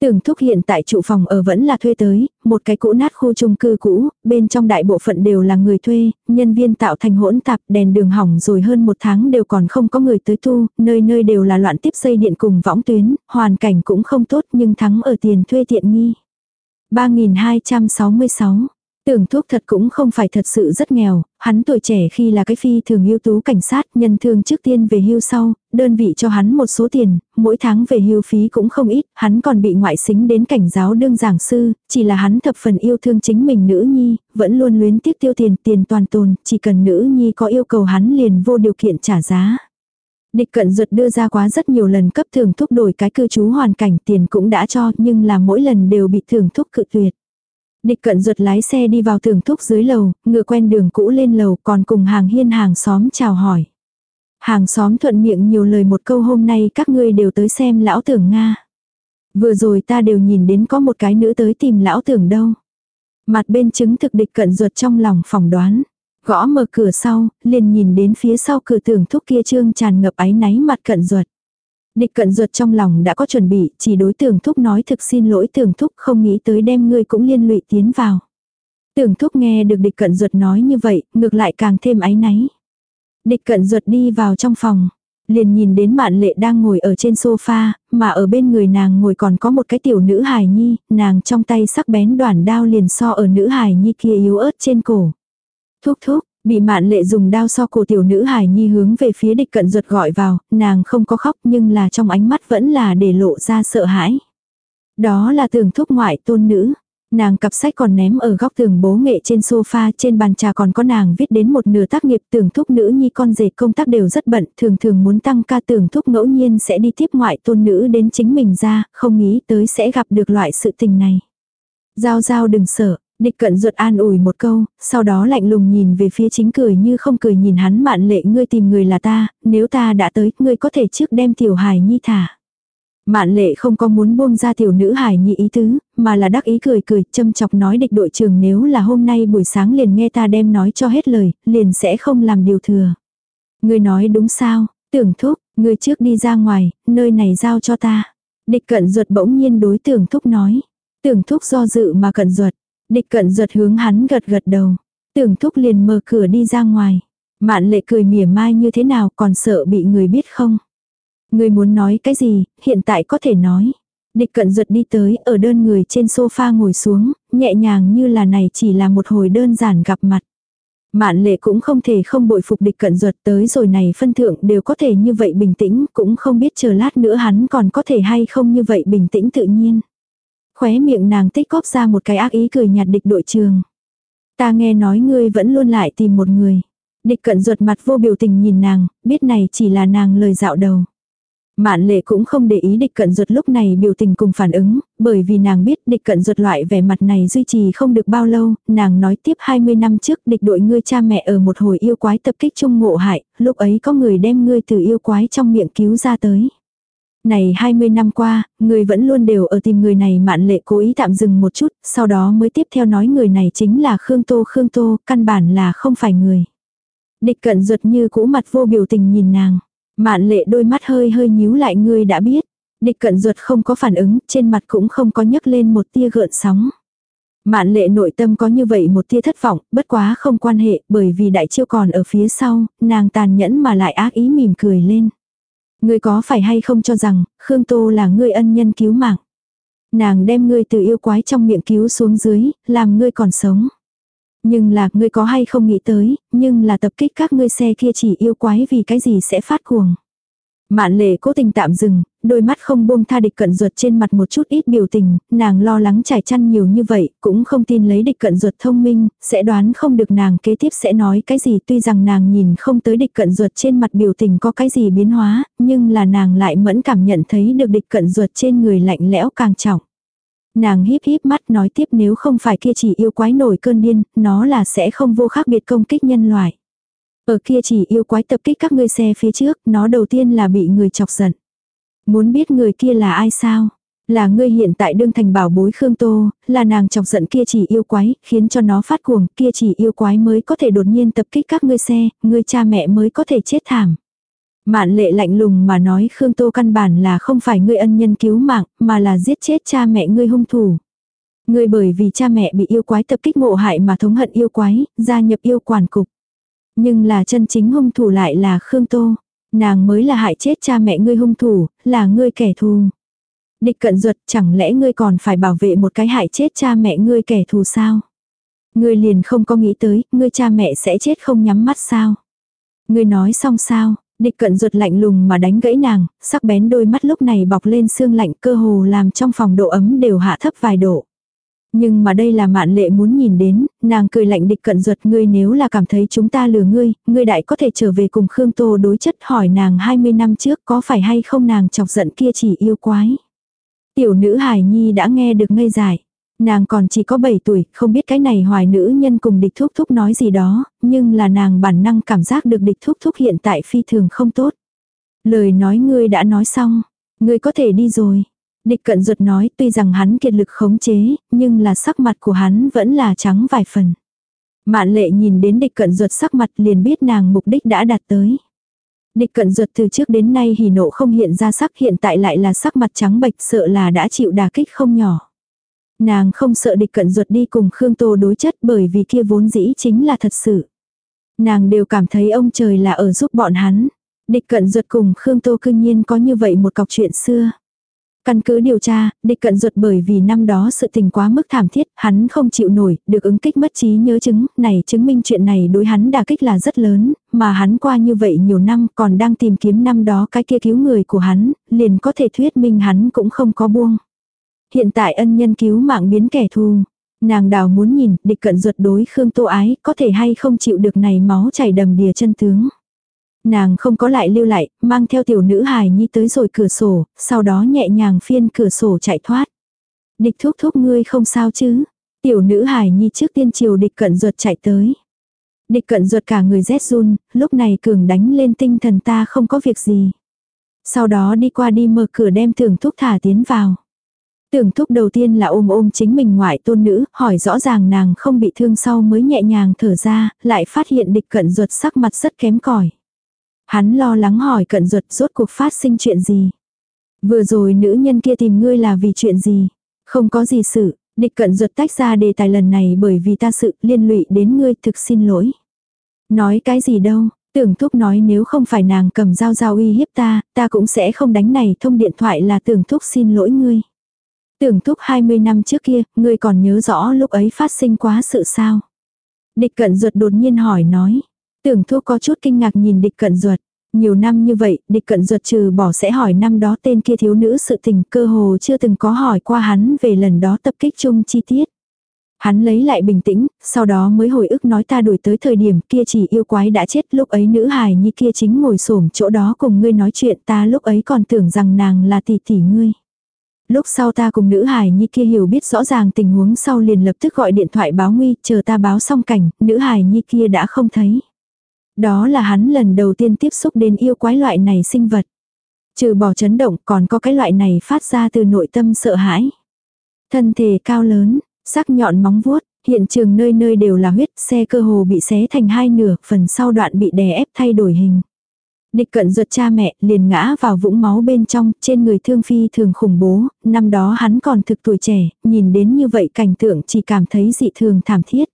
Tưởng thúc hiện tại trụ phòng ở vẫn là thuê tới, một cái cũ nát khu chung cư cũ, bên trong đại bộ phận đều là người thuê, nhân viên tạo thành hỗn tạp, đèn đường hỏng rồi hơn một tháng đều còn không có người tới tu, nơi nơi đều là loạn tiếp dây điện cùng võng tuyến, hoàn cảnh cũng không tốt nhưng thắng ở tiền thuê tiện nghi. 3266 Tưởng thuốc thật cũng không phải thật sự rất nghèo, hắn tuổi trẻ khi là cái phi thường ưu tú cảnh sát, nhân thương trước tiên về hưu sau, đơn vị cho hắn một số tiền, mỗi tháng về hưu phí cũng không ít, hắn còn bị ngoại xính đến cảnh giáo đương giảng sư, chỉ là hắn thập phần yêu thương chính mình nữ nhi, vẫn luôn luyến tiếc tiêu tiền, tiền toàn tồn, chỉ cần nữ nhi có yêu cầu hắn liền vô điều kiện trả giá. Địch cận ruột đưa ra quá rất nhiều lần cấp thưởng thúc đổi cái cư trú hoàn cảnh tiền cũng đã cho nhưng là mỗi lần đều bị thưởng thúc cự tuyệt. Địch cận ruột lái xe đi vào thưởng thúc dưới lầu, ngựa quen đường cũ lên lầu còn cùng hàng hiên hàng xóm chào hỏi. Hàng xóm thuận miệng nhiều lời một câu hôm nay các ngươi đều tới xem lão tưởng Nga. Vừa rồi ta đều nhìn đến có một cái nữ tới tìm lão tưởng đâu. Mặt bên chứng thực địch cận ruột trong lòng phỏng đoán. Gõ mở cửa sau, liền nhìn đến phía sau cửa tưởng thúc kia trương tràn ngập áy náy mặt cận ruột. Địch cận ruột trong lòng đã có chuẩn bị, chỉ đối tưởng thúc nói thực xin lỗi tưởng thúc không nghĩ tới đem ngươi cũng liên lụy tiến vào. Tưởng thúc nghe được địch cận ruột nói như vậy, ngược lại càng thêm áy náy. Địch cận ruột đi vào trong phòng, liền nhìn đến mạn lệ đang ngồi ở trên sofa, mà ở bên người nàng ngồi còn có một cái tiểu nữ hài nhi, nàng trong tay sắc bén đoàn đao liền so ở nữ hài nhi kia yếu ớt trên cổ. Thúc thúc, bị mạn lệ dùng đao so cổ tiểu nữ hài nhi hướng về phía địch cận ruột gọi vào, nàng không có khóc nhưng là trong ánh mắt vẫn là để lộ ra sợ hãi. Đó là tường thúc ngoại tôn nữ. Nàng cặp sách còn ném ở góc tường bố nghệ trên sofa, trên bàn trà còn có nàng viết đến một nửa tác nghiệp tưởng thúc nữ nhi con rể công tác đều rất bận, thường thường muốn tăng ca tưởng thúc ngẫu nhiên sẽ đi tiếp ngoại tôn nữ đến chính mình ra, không nghĩ tới sẽ gặp được loại sự tình này. Giao giao đừng sợ, Địch cận ruột an ủi một câu, sau đó lạnh lùng nhìn về phía chính cười như không cười nhìn hắn mạn lệ ngươi tìm người là ta, nếu ta đã tới, ngươi có thể trước đem tiểu hài nhi thả. Mạn lệ không có muốn buông ra tiểu nữ hài nhi ý tứ, mà là đắc ý cười cười, châm chọc nói địch đội trưởng nếu là hôm nay buổi sáng liền nghe ta đem nói cho hết lời, liền sẽ không làm điều thừa. Ngươi nói đúng sao, tưởng thúc, ngươi trước đi ra ngoài, nơi này giao cho ta. Địch cận ruột bỗng nhiên đối tưởng thúc nói. Tưởng thúc do dự mà cận ruột, Địch cận ruột hướng hắn gật gật đầu. Tưởng thúc liền mở cửa đi ra ngoài. Mạn lệ cười mỉa mai như thế nào còn sợ bị người biết không? Người muốn nói cái gì, hiện tại có thể nói. Địch cận ruột đi tới, ở đơn người trên sofa ngồi xuống, nhẹ nhàng như là này chỉ là một hồi đơn giản gặp mặt. Mạn lệ cũng không thể không bội phục địch cận ruột tới rồi này phân thượng đều có thể như vậy bình tĩnh, cũng không biết chờ lát nữa hắn còn có thể hay không như vậy bình tĩnh tự nhiên. Khóe miệng nàng tích góp ra một cái ác ý cười nhạt địch đội trường. Ta nghe nói ngươi vẫn luôn lại tìm một người. Địch cận ruột mặt vô biểu tình nhìn nàng, biết này chỉ là nàng lời dạo đầu. Mạn lệ cũng không để ý địch cận ruột lúc này biểu tình cùng phản ứng, bởi vì nàng biết địch cận ruột loại vẻ mặt này duy trì không được bao lâu, nàng nói tiếp 20 năm trước địch đội ngươi cha mẹ ở một hồi yêu quái tập kích chung ngộ hại, lúc ấy có người đem ngươi từ yêu quái trong miệng cứu ra tới. Này 20 năm qua, người vẫn luôn đều ở tìm người này mạn lệ cố ý tạm dừng một chút, sau đó mới tiếp theo nói người này chính là Khương Tô Khương Tô, căn bản là không phải người. Địch cận ruột như cũ mặt vô biểu tình nhìn nàng. Mạn lệ đôi mắt hơi hơi nhíu lại người đã biết. Địch cận ruột không có phản ứng, trên mặt cũng không có nhấc lên một tia gợn sóng. Mạn lệ nội tâm có như vậy một tia thất vọng, bất quá không quan hệ, bởi vì đại chiêu còn ở phía sau, nàng tàn nhẫn mà lại ác ý mỉm cười lên. Ngươi có phải hay không cho rằng, Khương Tô là ngươi ân nhân cứu mạng. Nàng đem ngươi từ yêu quái trong miệng cứu xuống dưới, làm ngươi còn sống. Nhưng là, ngươi có hay không nghĩ tới, nhưng là tập kích các ngươi xe kia chỉ yêu quái vì cái gì sẽ phát cuồng. Mạn lệ cố tình tạm dừng, đôi mắt không buông tha địch cận ruột trên mặt một chút ít biểu tình, nàng lo lắng trải chăn nhiều như vậy, cũng không tin lấy địch cận ruột thông minh, sẽ đoán không được nàng kế tiếp sẽ nói cái gì tuy rằng nàng nhìn không tới địch cận ruột trên mặt biểu tình có cái gì biến hóa, nhưng là nàng lại mẫn cảm nhận thấy được địch cận ruột trên người lạnh lẽo càng trọng. Nàng híp híp mắt nói tiếp nếu không phải kia chỉ yêu quái nổi cơn điên, nó là sẽ không vô khác biệt công kích nhân loại. Ở kia chỉ yêu quái tập kích các ngươi xe phía trước, nó đầu tiên là bị người chọc giận. Muốn biết người kia là ai sao? Là ngươi hiện tại đương thành bảo bối Khương Tô, là nàng chọc giận kia chỉ yêu quái, khiến cho nó phát cuồng, kia chỉ yêu quái mới có thể đột nhiên tập kích các ngươi xe, ngươi cha mẹ mới có thể chết thảm. Mạn lệ lạnh lùng mà nói Khương Tô căn bản là không phải ngươi ân nhân cứu mạng, mà là giết chết cha mẹ ngươi hung thủ. Ngươi bởi vì cha mẹ bị yêu quái tập kích ngộ hại mà thống hận yêu quái, gia nhập yêu quản cục. Nhưng là chân chính hung thủ lại là Khương Tô. Nàng mới là hại chết cha mẹ ngươi hung thủ, là ngươi kẻ thù. Địch cận ruột chẳng lẽ ngươi còn phải bảo vệ một cái hại chết cha mẹ ngươi kẻ thù sao? Ngươi liền không có nghĩ tới, ngươi cha mẹ sẽ chết không nhắm mắt sao? Ngươi nói xong sao? Địch cận ruột lạnh lùng mà đánh gãy nàng, sắc bén đôi mắt lúc này bọc lên xương lạnh cơ hồ làm trong phòng độ ấm đều hạ thấp vài độ. Nhưng mà đây là mạn lệ muốn nhìn đến, nàng cười lạnh địch cận ruột ngươi nếu là cảm thấy chúng ta lừa ngươi, ngươi đại có thể trở về cùng Khương Tô đối chất hỏi nàng 20 năm trước có phải hay không nàng chọc giận kia chỉ yêu quái. Tiểu nữ Hải Nhi đã nghe được ngây dài. Nàng còn chỉ có 7 tuổi, không biết cái này hoài nữ nhân cùng địch thúc thúc nói gì đó, nhưng là nàng bản năng cảm giác được địch thúc thúc hiện tại phi thường không tốt. Lời nói ngươi đã nói xong, ngươi có thể đi rồi. Địch cận ruột nói tuy rằng hắn kiệt lực khống chế, nhưng là sắc mặt của hắn vẫn là trắng vài phần. Mạn lệ nhìn đến địch cận ruột sắc mặt liền biết nàng mục đích đã đạt tới. Địch cận ruột từ trước đến nay hỉ nộ không hiện ra sắc hiện tại lại là sắc mặt trắng bệch sợ là đã chịu đà kích không nhỏ. Nàng không sợ địch cận ruột đi cùng Khương Tô đối chất bởi vì kia vốn dĩ chính là thật sự. Nàng đều cảm thấy ông trời là ở giúp bọn hắn. Địch cận ruột cùng Khương Tô cương nhiên có như vậy một cọc chuyện xưa. Căn cứ điều tra, địch cận ruột bởi vì năm đó sự tình quá mức thảm thiết, hắn không chịu nổi, được ứng kích mất trí nhớ chứng, này chứng minh chuyện này đối hắn đả kích là rất lớn, mà hắn qua như vậy nhiều năm còn đang tìm kiếm năm đó cái kia cứu người của hắn, liền có thể thuyết minh hắn cũng không có buông. Hiện tại ân nhân cứu mạng biến kẻ thù. Nàng đào muốn nhìn, địch cận ruột đối Khương Tô Ái, có thể hay không chịu được này máu chảy đầm đìa chân tướng. Nàng không có lại lưu lại, mang theo tiểu nữ hài nhi tới rồi cửa sổ, sau đó nhẹ nhàng phiên cửa sổ chạy thoát. Địch thúc thúc ngươi không sao chứ. Tiểu nữ hài nhi trước tiên chiều địch cận ruột chạy tới. Địch cận ruột cả người rét run, lúc này cường đánh lên tinh thần ta không có việc gì. Sau đó đi qua đi mở cửa đem tưởng thúc thả tiến vào. Tưởng thúc đầu tiên là ôm ôm chính mình ngoại tôn nữ, hỏi rõ ràng nàng không bị thương sau mới nhẹ nhàng thở ra, lại phát hiện địch cận ruột sắc mặt rất kém cỏi Hắn lo lắng hỏi cận ruột rốt cuộc phát sinh chuyện gì. Vừa rồi nữ nhân kia tìm ngươi là vì chuyện gì. Không có gì sự, địch cận ruột tách ra đề tài lần này bởi vì ta sự liên lụy đến ngươi thực xin lỗi. Nói cái gì đâu, tưởng thúc nói nếu không phải nàng cầm dao dao uy hiếp ta, ta cũng sẽ không đánh này thông điện thoại là tưởng thúc xin lỗi ngươi. Tưởng thúc 20 năm trước kia, ngươi còn nhớ rõ lúc ấy phát sinh quá sự sao? Địch cận ruột đột nhiên hỏi nói. Tưởng thu có chút kinh ngạc nhìn địch cận ruột. Nhiều năm như vậy, địch cận ruột trừ bỏ sẽ hỏi năm đó tên kia thiếu nữ sự tình cơ hồ chưa từng có hỏi qua hắn về lần đó tập kích chung chi tiết. Hắn lấy lại bình tĩnh, sau đó mới hồi ức nói ta đuổi tới thời điểm kia chỉ yêu quái đã chết lúc ấy nữ hài như kia chính ngồi xổm chỗ đó cùng ngươi nói chuyện ta lúc ấy còn tưởng rằng nàng là tỷ tỷ ngươi. Lúc sau ta cùng nữ hài nhi kia hiểu biết rõ ràng tình huống sau liền lập tức gọi điện thoại báo nguy, chờ ta báo xong cảnh, nữ hài nhi kia đã không thấy. Đó là hắn lần đầu tiên tiếp xúc đến yêu quái loại này sinh vật. Trừ bỏ chấn động còn có cái loại này phát ra từ nội tâm sợ hãi. Thân thể cao lớn, sắc nhọn móng vuốt, hiện trường nơi nơi đều là huyết, xe cơ hồ bị xé thành hai nửa, phần sau đoạn bị đè ép thay đổi hình. Địch cận ruột cha mẹ liền ngã vào vũng máu bên trong, trên người thương phi thường khủng bố, năm đó hắn còn thực tuổi trẻ, nhìn đến như vậy cảnh tượng chỉ cảm thấy dị thường thảm thiết.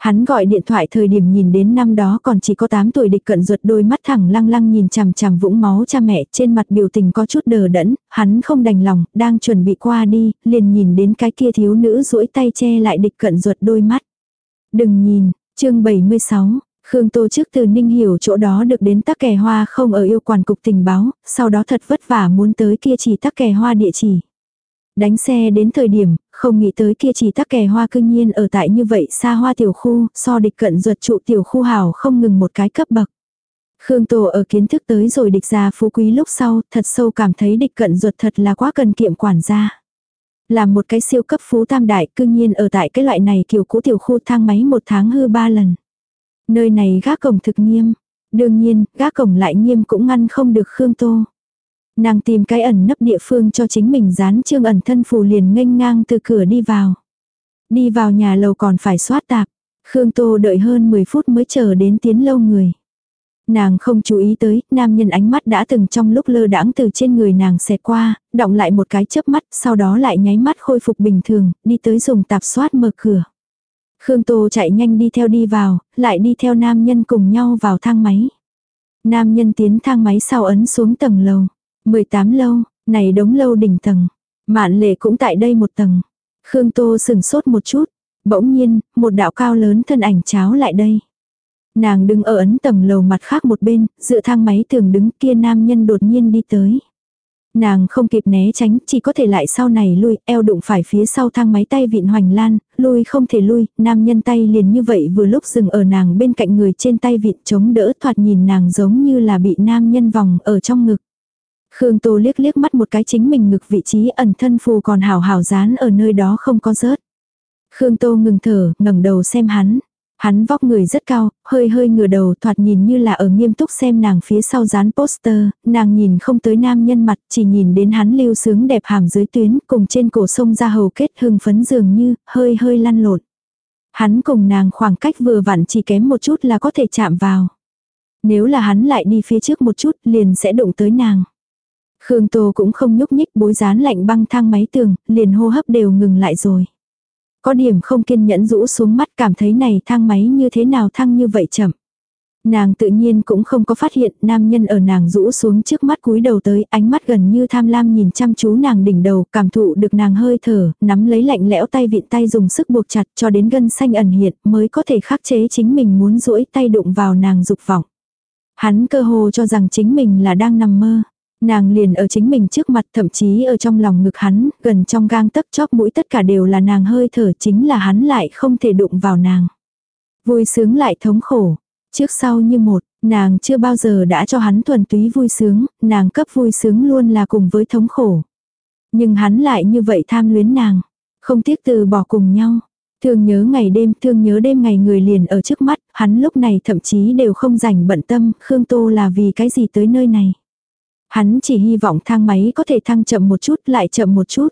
Hắn gọi điện thoại thời điểm nhìn đến năm đó còn chỉ có 8 tuổi địch cận ruột đôi mắt thẳng lăng lăng nhìn chằm chằm vũng máu cha mẹ trên mặt biểu tình có chút đờ đẫn, hắn không đành lòng, đang chuẩn bị qua đi, liền nhìn đến cái kia thiếu nữ duỗi tay che lại địch cận ruột đôi mắt. Đừng nhìn, chương 76, Khương Tô trước từ Ninh Hiểu chỗ đó được đến tắc kè hoa không ở yêu quản cục tình báo, sau đó thật vất vả muốn tới kia chỉ tắc kè hoa địa chỉ. Đánh xe đến thời điểm, không nghĩ tới kia chỉ tắc kè hoa cương nhiên ở tại như vậy xa hoa tiểu khu, so địch cận ruột trụ tiểu khu hào không ngừng một cái cấp bậc. Khương Tô ở kiến thức tới rồi địch ra phú quý lúc sau, thật sâu cảm thấy địch cận ruột thật là quá cần kiệm quản gia. Làm một cái siêu cấp phú tam đại cương nhiên ở tại cái loại này kiểu cũ tiểu khu thang máy một tháng hư ba lần. Nơi này gác cổng thực nghiêm. Đương nhiên, gác cổng lại nghiêm cũng ngăn không được Khương Tô. Nàng tìm cái ẩn nấp địa phương cho chính mình dán trương ẩn thân phù liền nghênh ngang từ cửa đi vào. Đi vào nhà lầu còn phải soát tạp. Khương Tô đợi hơn 10 phút mới chờ đến tiến lâu người. Nàng không chú ý tới, nam nhân ánh mắt đã từng trong lúc lơ đãng từ trên người nàng xẹt qua, động lại một cái chớp mắt, sau đó lại nháy mắt khôi phục bình thường, đi tới dùng tạp soát mở cửa. Khương Tô chạy nhanh đi theo đi vào, lại đi theo nam nhân cùng nhau vào thang máy. Nam nhân tiến thang máy sau ấn xuống tầng lầu. 18 lâu, này đống lâu đỉnh tầng. Mạn lệ cũng tại đây một tầng. Khương Tô sừng sốt một chút. Bỗng nhiên, một đạo cao lớn thân ảnh cháo lại đây. Nàng đứng ở ấn tầng lầu mặt khác một bên, dựa thang máy thường đứng kia nam nhân đột nhiên đi tới. Nàng không kịp né tránh, chỉ có thể lại sau này lui, eo đụng phải phía sau thang máy tay vịn hoành lan, lui không thể lui, nam nhân tay liền như vậy vừa lúc dừng ở nàng bên cạnh người trên tay vịn chống đỡ thoạt nhìn nàng giống như là bị nam nhân vòng ở trong ngực. Khương Tô liếc liếc mắt một cái chính mình ngực vị trí ẩn thân phù còn hảo hảo dán ở nơi đó không có rớt. Khương Tô ngừng thở, ngẩng đầu xem hắn. Hắn vóc người rất cao, hơi hơi ngửa đầu thoạt nhìn như là ở nghiêm túc xem nàng phía sau dán poster, nàng nhìn không tới nam nhân mặt, chỉ nhìn đến hắn lưu sướng đẹp hàm dưới tuyến, cùng trên cổ sông ra hầu kết hưng phấn dường như, hơi hơi lăn lộn. Hắn cùng nàng khoảng cách vừa vặn chỉ kém một chút là có thể chạm vào. Nếu là hắn lại đi phía trước một chút, liền sẽ đụng tới nàng. Khương Tô cũng không nhúc nhích bối rán lạnh băng thang máy tường, liền hô hấp đều ngừng lại rồi. Có điểm không kiên nhẫn rũ xuống mắt cảm thấy này thang máy như thế nào thăng như vậy chậm. Nàng tự nhiên cũng không có phát hiện nam nhân ở nàng rũ xuống trước mắt cúi đầu tới ánh mắt gần như tham lam nhìn chăm chú nàng đỉnh đầu cảm thụ được nàng hơi thở nắm lấy lạnh lẽo tay vịn tay dùng sức buộc chặt cho đến gân xanh ẩn hiện mới có thể khắc chế chính mình muốn duỗi tay đụng vào nàng dục vọng. Hắn cơ hồ cho rằng chính mình là đang nằm mơ. Nàng liền ở chính mình trước mặt thậm chí ở trong lòng ngực hắn, gần trong gang tấc chóp mũi tất cả đều là nàng hơi thở chính là hắn lại không thể đụng vào nàng. Vui sướng lại thống khổ. Trước sau như một, nàng chưa bao giờ đã cho hắn thuần túy vui sướng, nàng cấp vui sướng luôn là cùng với thống khổ. Nhưng hắn lại như vậy tham luyến nàng, không tiếc từ bỏ cùng nhau. Thương nhớ ngày đêm, thương nhớ đêm ngày người liền ở trước mắt, hắn lúc này thậm chí đều không rảnh bận tâm, Khương Tô là vì cái gì tới nơi này. Hắn chỉ hy vọng thang máy có thể thăng chậm một chút lại chậm một chút.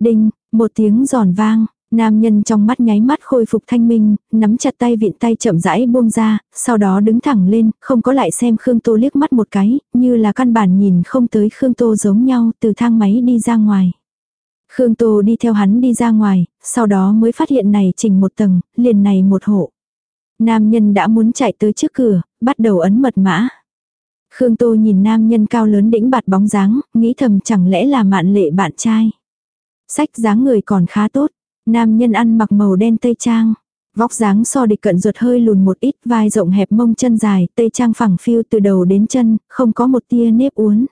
Đinh, một tiếng giòn vang, nam nhân trong mắt nháy mắt khôi phục thanh minh, nắm chặt tay vịn tay chậm rãi buông ra, sau đó đứng thẳng lên, không có lại xem Khương Tô liếc mắt một cái, như là căn bản nhìn không tới Khương Tô giống nhau từ thang máy đi ra ngoài. Khương Tô đi theo hắn đi ra ngoài, sau đó mới phát hiện này chỉnh một tầng, liền này một hộ. Nam nhân đã muốn chạy tới trước cửa, bắt đầu ấn mật mã. Khương Tô nhìn nam nhân cao lớn đĩnh bạt bóng dáng, nghĩ thầm chẳng lẽ là mạn lệ bạn trai. Sách dáng người còn khá tốt, nam nhân ăn mặc màu đen tây trang. Vóc dáng so địch cận ruột hơi lùn một ít, vai rộng hẹp mông chân dài, tây trang phẳng phiêu từ đầu đến chân, không có một tia nếp uốn.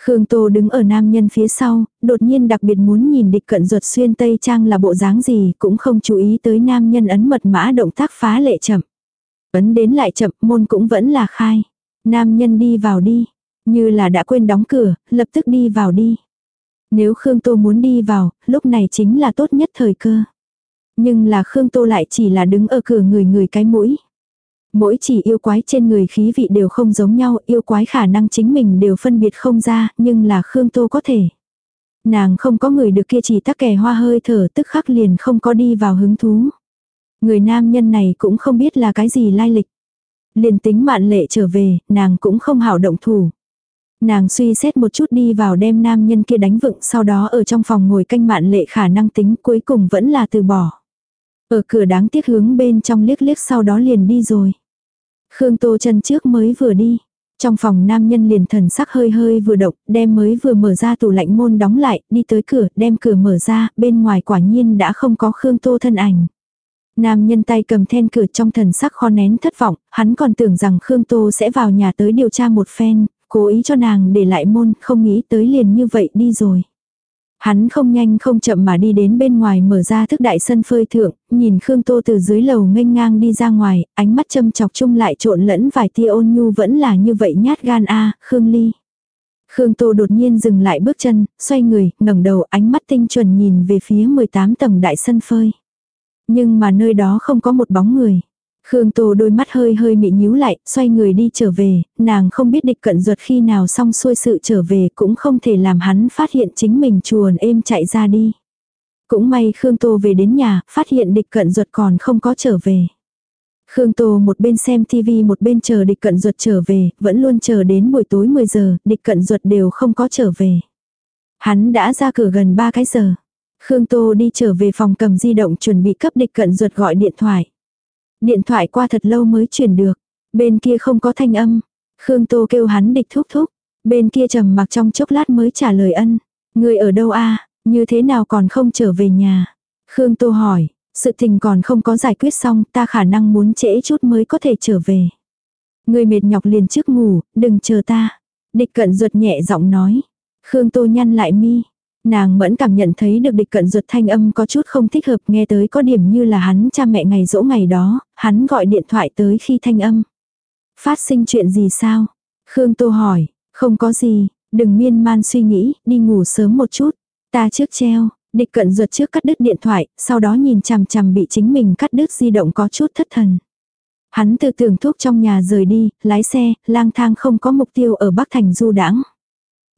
Khương Tô đứng ở nam nhân phía sau, đột nhiên đặc biệt muốn nhìn địch cận ruột xuyên tây trang là bộ dáng gì, cũng không chú ý tới nam nhân ấn mật mã động tác phá lệ chậm. Ấn đến lại chậm, môn cũng vẫn là khai. Nam nhân đi vào đi. Như là đã quên đóng cửa, lập tức đi vào đi. Nếu Khương Tô muốn đi vào, lúc này chính là tốt nhất thời cơ. Nhưng là Khương Tô lại chỉ là đứng ở cửa người người cái mũi. Mỗi chỉ yêu quái trên người khí vị đều không giống nhau, yêu quái khả năng chính mình đều phân biệt không ra, nhưng là Khương Tô có thể. Nàng không có người được kia chỉ tắc kè hoa hơi thở tức khắc liền không có đi vào hứng thú. Người nam nhân này cũng không biết là cái gì lai lịch. Liền tính mạn lệ trở về, nàng cũng không hảo động thủ. Nàng suy xét một chút đi vào đem nam nhân kia đánh vựng sau đó ở trong phòng ngồi canh mạn lệ khả năng tính cuối cùng vẫn là từ bỏ. Ở cửa đáng tiếc hướng bên trong liếc liếc sau đó liền đi rồi. Khương Tô chân trước mới vừa đi. Trong phòng nam nhân liền thần sắc hơi hơi vừa động, đem mới vừa mở ra tủ lạnh môn đóng lại, đi tới cửa, đem cửa mở ra, bên ngoài quả nhiên đã không có Khương Tô thân ảnh. Nam nhân tay cầm then cửa trong thần sắc kho nén thất vọng, hắn còn tưởng rằng Khương Tô sẽ vào nhà tới điều tra một phen, cố ý cho nàng để lại môn, không nghĩ tới liền như vậy đi rồi. Hắn không nhanh không chậm mà đi đến bên ngoài mở ra thức đại sân phơi thượng, nhìn Khương Tô từ dưới lầu nghênh ngang đi ra ngoài, ánh mắt châm chọc chung lại trộn lẫn vài tia ôn nhu vẫn là như vậy nhát gan a Khương Ly. Khương Tô đột nhiên dừng lại bước chân, xoay người, ngẩng đầu ánh mắt tinh chuẩn nhìn về phía 18 tầng đại sân phơi. Nhưng mà nơi đó không có một bóng người. Khương Tô đôi mắt hơi hơi mị nhíu lại, xoay người đi trở về, nàng không biết địch cận ruột khi nào xong xuôi sự trở về cũng không thể làm hắn phát hiện chính mình chuồn êm chạy ra đi. Cũng may Khương Tô về đến nhà, phát hiện địch cận ruột còn không có trở về. Khương Tô một bên xem TV một bên chờ địch cận ruột trở về, vẫn luôn chờ đến buổi tối 10 giờ, địch cận ruột đều không có trở về. Hắn đã ra cửa gần 3 cái giờ. Khương Tô đi trở về phòng cầm di động chuẩn bị cấp địch cận ruột gọi điện thoại. Điện thoại qua thật lâu mới chuyển được. Bên kia không có thanh âm. Khương Tô kêu hắn địch thúc thúc. Bên kia trầm mặc trong chốc lát mới trả lời ân. Người ở đâu a Như thế nào còn không trở về nhà? Khương Tô hỏi, sự tình còn không có giải quyết xong, ta khả năng muốn trễ chút mới có thể trở về. Người mệt nhọc liền trước ngủ, đừng chờ ta. Địch cận ruột nhẹ giọng nói. Khương Tô nhăn lại mi. Nàng mẫn cảm nhận thấy được địch cận ruột thanh âm có chút không thích hợp nghe tới có điểm như là hắn cha mẹ ngày dỗ ngày đó, hắn gọi điện thoại tới khi thanh âm. Phát sinh chuyện gì sao? Khương Tô hỏi, không có gì, đừng miên man suy nghĩ, đi ngủ sớm một chút. Ta trước treo, địch cận ruột trước cắt đứt điện thoại, sau đó nhìn chằm chằm bị chính mình cắt đứt di động có chút thất thần. Hắn từ tưởng thuốc trong nhà rời đi, lái xe, lang thang không có mục tiêu ở Bắc Thành du đãng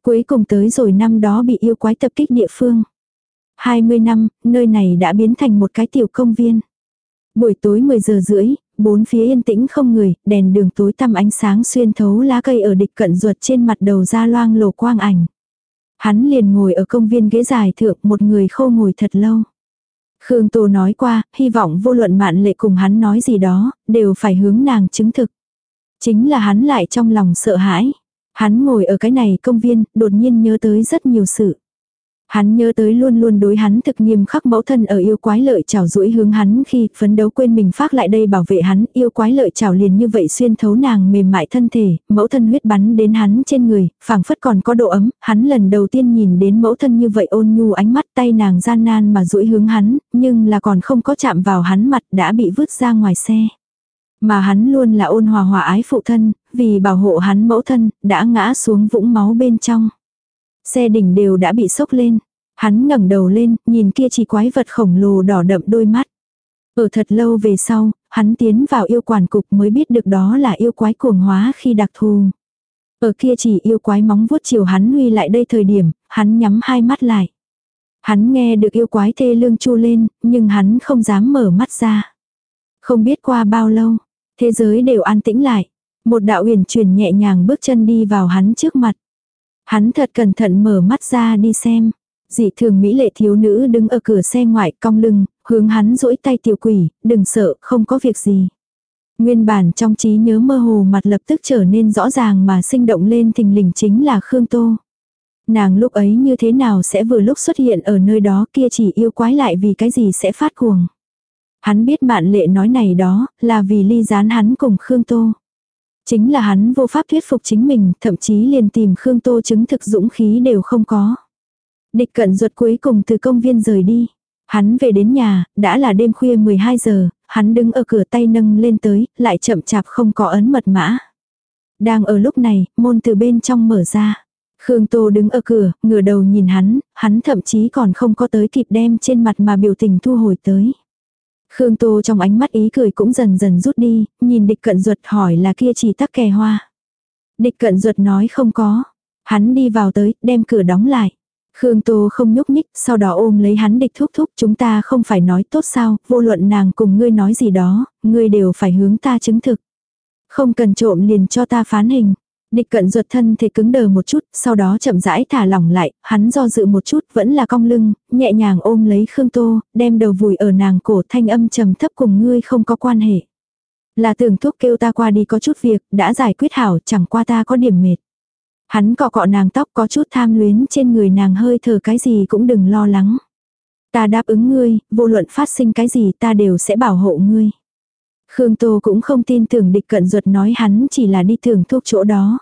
Cuối cùng tới rồi năm đó bị yêu quái tập kích địa phương. 20 năm, nơi này đã biến thành một cái tiểu công viên. Buổi tối 10 giờ rưỡi, bốn phía yên tĩnh không người, đèn đường tối tăm ánh sáng xuyên thấu lá cây ở địch cận ruột trên mặt đầu ra loang lổ quang ảnh. Hắn liền ngồi ở công viên ghế dài thượng một người khô ngồi thật lâu. Khương Tô nói qua, hy vọng vô luận mạn lệ cùng hắn nói gì đó, đều phải hướng nàng chứng thực. Chính là hắn lại trong lòng sợ hãi. Hắn ngồi ở cái này công viên, đột nhiên nhớ tới rất nhiều sự. Hắn nhớ tới luôn luôn đối hắn thực nghiêm khắc mẫu thân ở yêu quái lợi chảo rũi hướng hắn khi phấn đấu quên mình phát lại đây bảo vệ hắn, yêu quái lợi chảo liền như vậy xuyên thấu nàng mềm mại thân thể, mẫu thân huyết bắn đến hắn trên người, phảng phất còn có độ ấm, hắn lần đầu tiên nhìn đến mẫu thân như vậy ôn nhu ánh mắt tay nàng gian nan mà rũi hướng hắn, nhưng là còn không có chạm vào hắn mặt đã bị vứt ra ngoài xe. Mà hắn luôn là ôn hòa hòa ái phụ thân, vì bảo hộ hắn mẫu thân, đã ngã xuống vũng máu bên trong. Xe đỉnh đều đã bị sốc lên. Hắn ngẩng đầu lên, nhìn kia chỉ quái vật khổng lồ đỏ đậm đôi mắt. Ở thật lâu về sau, hắn tiến vào yêu quản cục mới biết được đó là yêu quái cuồng hóa khi đặc thù. Ở kia chỉ yêu quái móng vuốt chiều hắn huy lại đây thời điểm, hắn nhắm hai mắt lại. Hắn nghe được yêu quái thê lương chu lên, nhưng hắn không dám mở mắt ra. Không biết qua bao lâu, thế giới đều an tĩnh lại. Một đạo huyền truyền nhẹ nhàng bước chân đi vào hắn trước mặt. Hắn thật cẩn thận mở mắt ra đi xem. Dị thường mỹ lệ thiếu nữ đứng ở cửa xe ngoại cong lưng, hướng hắn duỗi tay tiểu quỷ, đừng sợ, không có việc gì. Nguyên bản trong trí nhớ mơ hồ mặt lập tức trở nên rõ ràng mà sinh động lên thình lình chính là Khương Tô. Nàng lúc ấy như thế nào sẽ vừa lúc xuất hiện ở nơi đó kia chỉ yêu quái lại vì cái gì sẽ phát cuồng. Hắn biết mạn lệ nói này đó là vì ly gián hắn cùng Khương Tô. Chính là hắn vô pháp thuyết phục chính mình, thậm chí liền tìm Khương Tô chứng thực dũng khí đều không có. Địch cận ruột cuối cùng từ công viên rời đi. Hắn về đến nhà, đã là đêm khuya 12 giờ, hắn đứng ở cửa tay nâng lên tới, lại chậm chạp không có ấn mật mã. Đang ở lúc này, môn từ bên trong mở ra. Khương Tô đứng ở cửa, ngửa đầu nhìn hắn, hắn thậm chí còn không có tới kịp đem trên mặt mà biểu tình thu hồi tới. Khương Tô trong ánh mắt ý cười cũng dần dần rút đi, nhìn địch cận ruột hỏi là kia chỉ tắc kè hoa. Địch cận ruột nói không có. Hắn đi vào tới, đem cửa đóng lại. Khương Tô không nhúc nhích, sau đó ôm lấy hắn địch thúc thúc chúng ta không phải nói tốt sao, vô luận nàng cùng ngươi nói gì đó, ngươi đều phải hướng ta chứng thực. Không cần trộm liền cho ta phán hình. Địch cận ruột thân thể cứng đờ một chút, sau đó chậm rãi thả lỏng lại, hắn do dự một chút vẫn là cong lưng, nhẹ nhàng ôm lấy Khương Tô, đem đầu vùi ở nàng cổ thanh âm trầm thấp cùng ngươi không có quan hệ. Là tưởng thuốc kêu ta qua đi có chút việc, đã giải quyết hảo chẳng qua ta có điểm mệt. Hắn cọ cọ nàng tóc có chút tham luyến trên người nàng hơi thở cái gì cũng đừng lo lắng. Ta đáp ứng ngươi, vô luận phát sinh cái gì ta đều sẽ bảo hộ ngươi. Khương Tô cũng không tin tưởng địch cận ruột nói hắn chỉ là đi thưởng thuốc chỗ đó.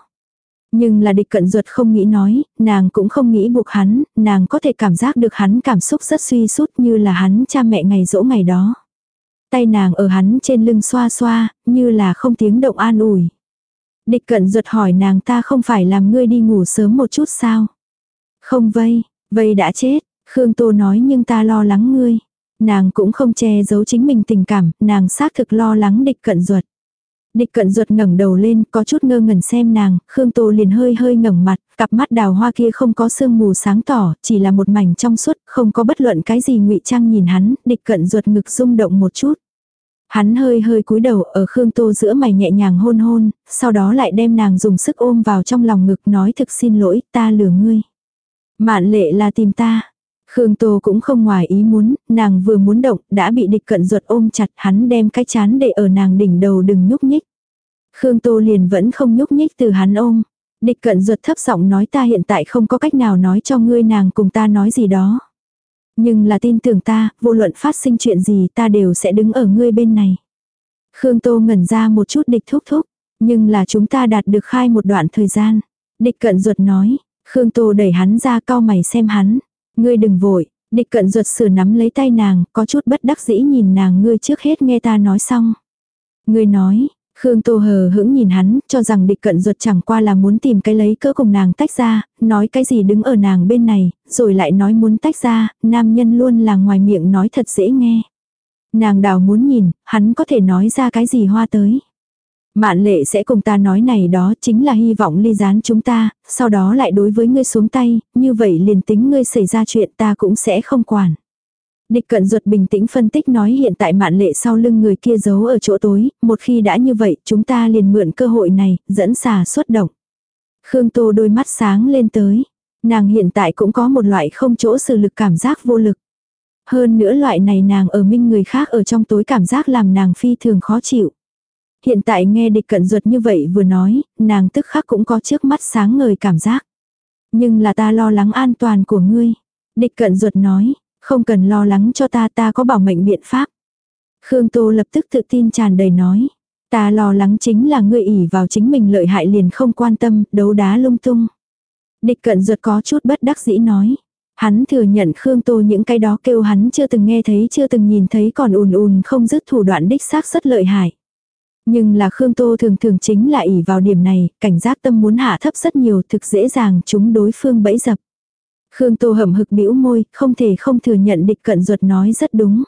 Nhưng là địch cận ruột không nghĩ nói, nàng cũng không nghĩ buộc hắn, nàng có thể cảm giác được hắn cảm xúc rất suy sút như là hắn cha mẹ ngày dỗ ngày đó. Tay nàng ở hắn trên lưng xoa xoa, như là không tiếng động an ủi. Địch cận ruột hỏi nàng ta không phải làm ngươi đi ngủ sớm một chút sao? Không vây, vây đã chết, Khương Tô nói nhưng ta lo lắng ngươi. Nàng cũng không che giấu chính mình tình cảm, nàng xác thực lo lắng địch cận ruột. Địch cận ruột ngẩng đầu lên, có chút ngơ ngẩn xem nàng, Khương Tô liền hơi hơi ngẩng mặt, cặp mắt đào hoa kia không có sương mù sáng tỏ, chỉ là một mảnh trong suốt, không có bất luận cái gì ngụy trang nhìn hắn, địch cận ruột ngực rung động một chút. Hắn hơi hơi cúi đầu ở Khương Tô giữa mày nhẹ nhàng hôn hôn, sau đó lại đem nàng dùng sức ôm vào trong lòng ngực nói thực xin lỗi, ta lừa ngươi. Mạn lệ là tìm ta. Khương Tô cũng không ngoài ý muốn, nàng vừa muốn động, đã bị địch cận ruột ôm chặt, hắn đem cái chán để ở nàng đỉnh đầu đừng nhúc nhích. Khương Tô liền vẫn không nhúc nhích từ hắn ôm. Địch cận ruột thấp giọng nói ta hiện tại không có cách nào nói cho ngươi nàng cùng ta nói gì đó. Nhưng là tin tưởng ta, vô luận phát sinh chuyện gì ta đều sẽ đứng ở ngươi bên này. Khương Tô ngẩn ra một chút địch thúc thúc, nhưng là chúng ta đạt được khai một đoạn thời gian. Địch cận ruột nói, Khương Tô đẩy hắn ra cao mày xem hắn. Ngươi đừng vội, địch cận ruột sửa nắm lấy tay nàng, có chút bất đắc dĩ nhìn nàng ngươi trước hết nghe ta nói xong. Ngươi nói, Khương Tô hờ hững nhìn hắn, cho rằng địch cận ruột chẳng qua là muốn tìm cái lấy cỡ cùng nàng tách ra, nói cái gì đứng ở nàng bên này, rồi lại nói muốn tách ra, nam nhân luôn là ngoài miệng nói thật dễ nghe. Nàng đào muốn nhìn, hắn có thể nói ra cái gì hoa tới. Mạn lệ sẽ cùng ta nói này đó chính là hy vọng ly gián chúng ta, sau đó lại đối với ngươi xuống tay, như vậy liền tính ngươi xảy ra chuyện ta cũng sẽ không quản. Địch cận ruột bình tĩnh phân tích nói hiện tại mạn lệ sau lưng người kia giấu ở chỗ tối, một khi đã như vậy chúng ta liền mượn cơ hội này, dẫn xà xuất động. Khương Tô đôi mắt sáng lên tới. Nàng hiện tại cũng có một loại không chỗ sự lực cảm giác vô lực. Hơn nữa loại này nàng ở minh người khác ở trong tối cảm giác làm nàng phi thường khó chịu. Hiện tại nghe địch cận ruột như vậy vừa nói, nàng tức khắc cũng có trước mắt sáng ngời cảm giác. Nhưng là ta lo lắng an toàn của ngươi. Địch cận ruột nói, không cần lo lắng cho ta ta có bảo mệnh biện pháp. Khương Tô lập tức tự tin tràn đầy nói. Ta lo lắng chính là ngươi ỉ vào chính mình lợi hại liền không quan tâm, đấu đá lung tung. Địch cận ruột có chút bất đắc dĩ nói. Hắn thừa nhận Khương Tô những cái đó kêu hắn chưa từng nghe thấy chưa từng nhìn thấy còn ùn ùn không dứt thủ đoạn đích xác rất lợi hại. Nhưng là Khương Tô thường thường chính là ỉ vào điểm này, cảnh giác tâm muốn hạ thấp rất nhiều thực dễ dàng chúng đối phương bẫy dập. Khương Tô hậm hực bĩu môi, không thể không thừa nhận địch cận ruột nói rất đúng.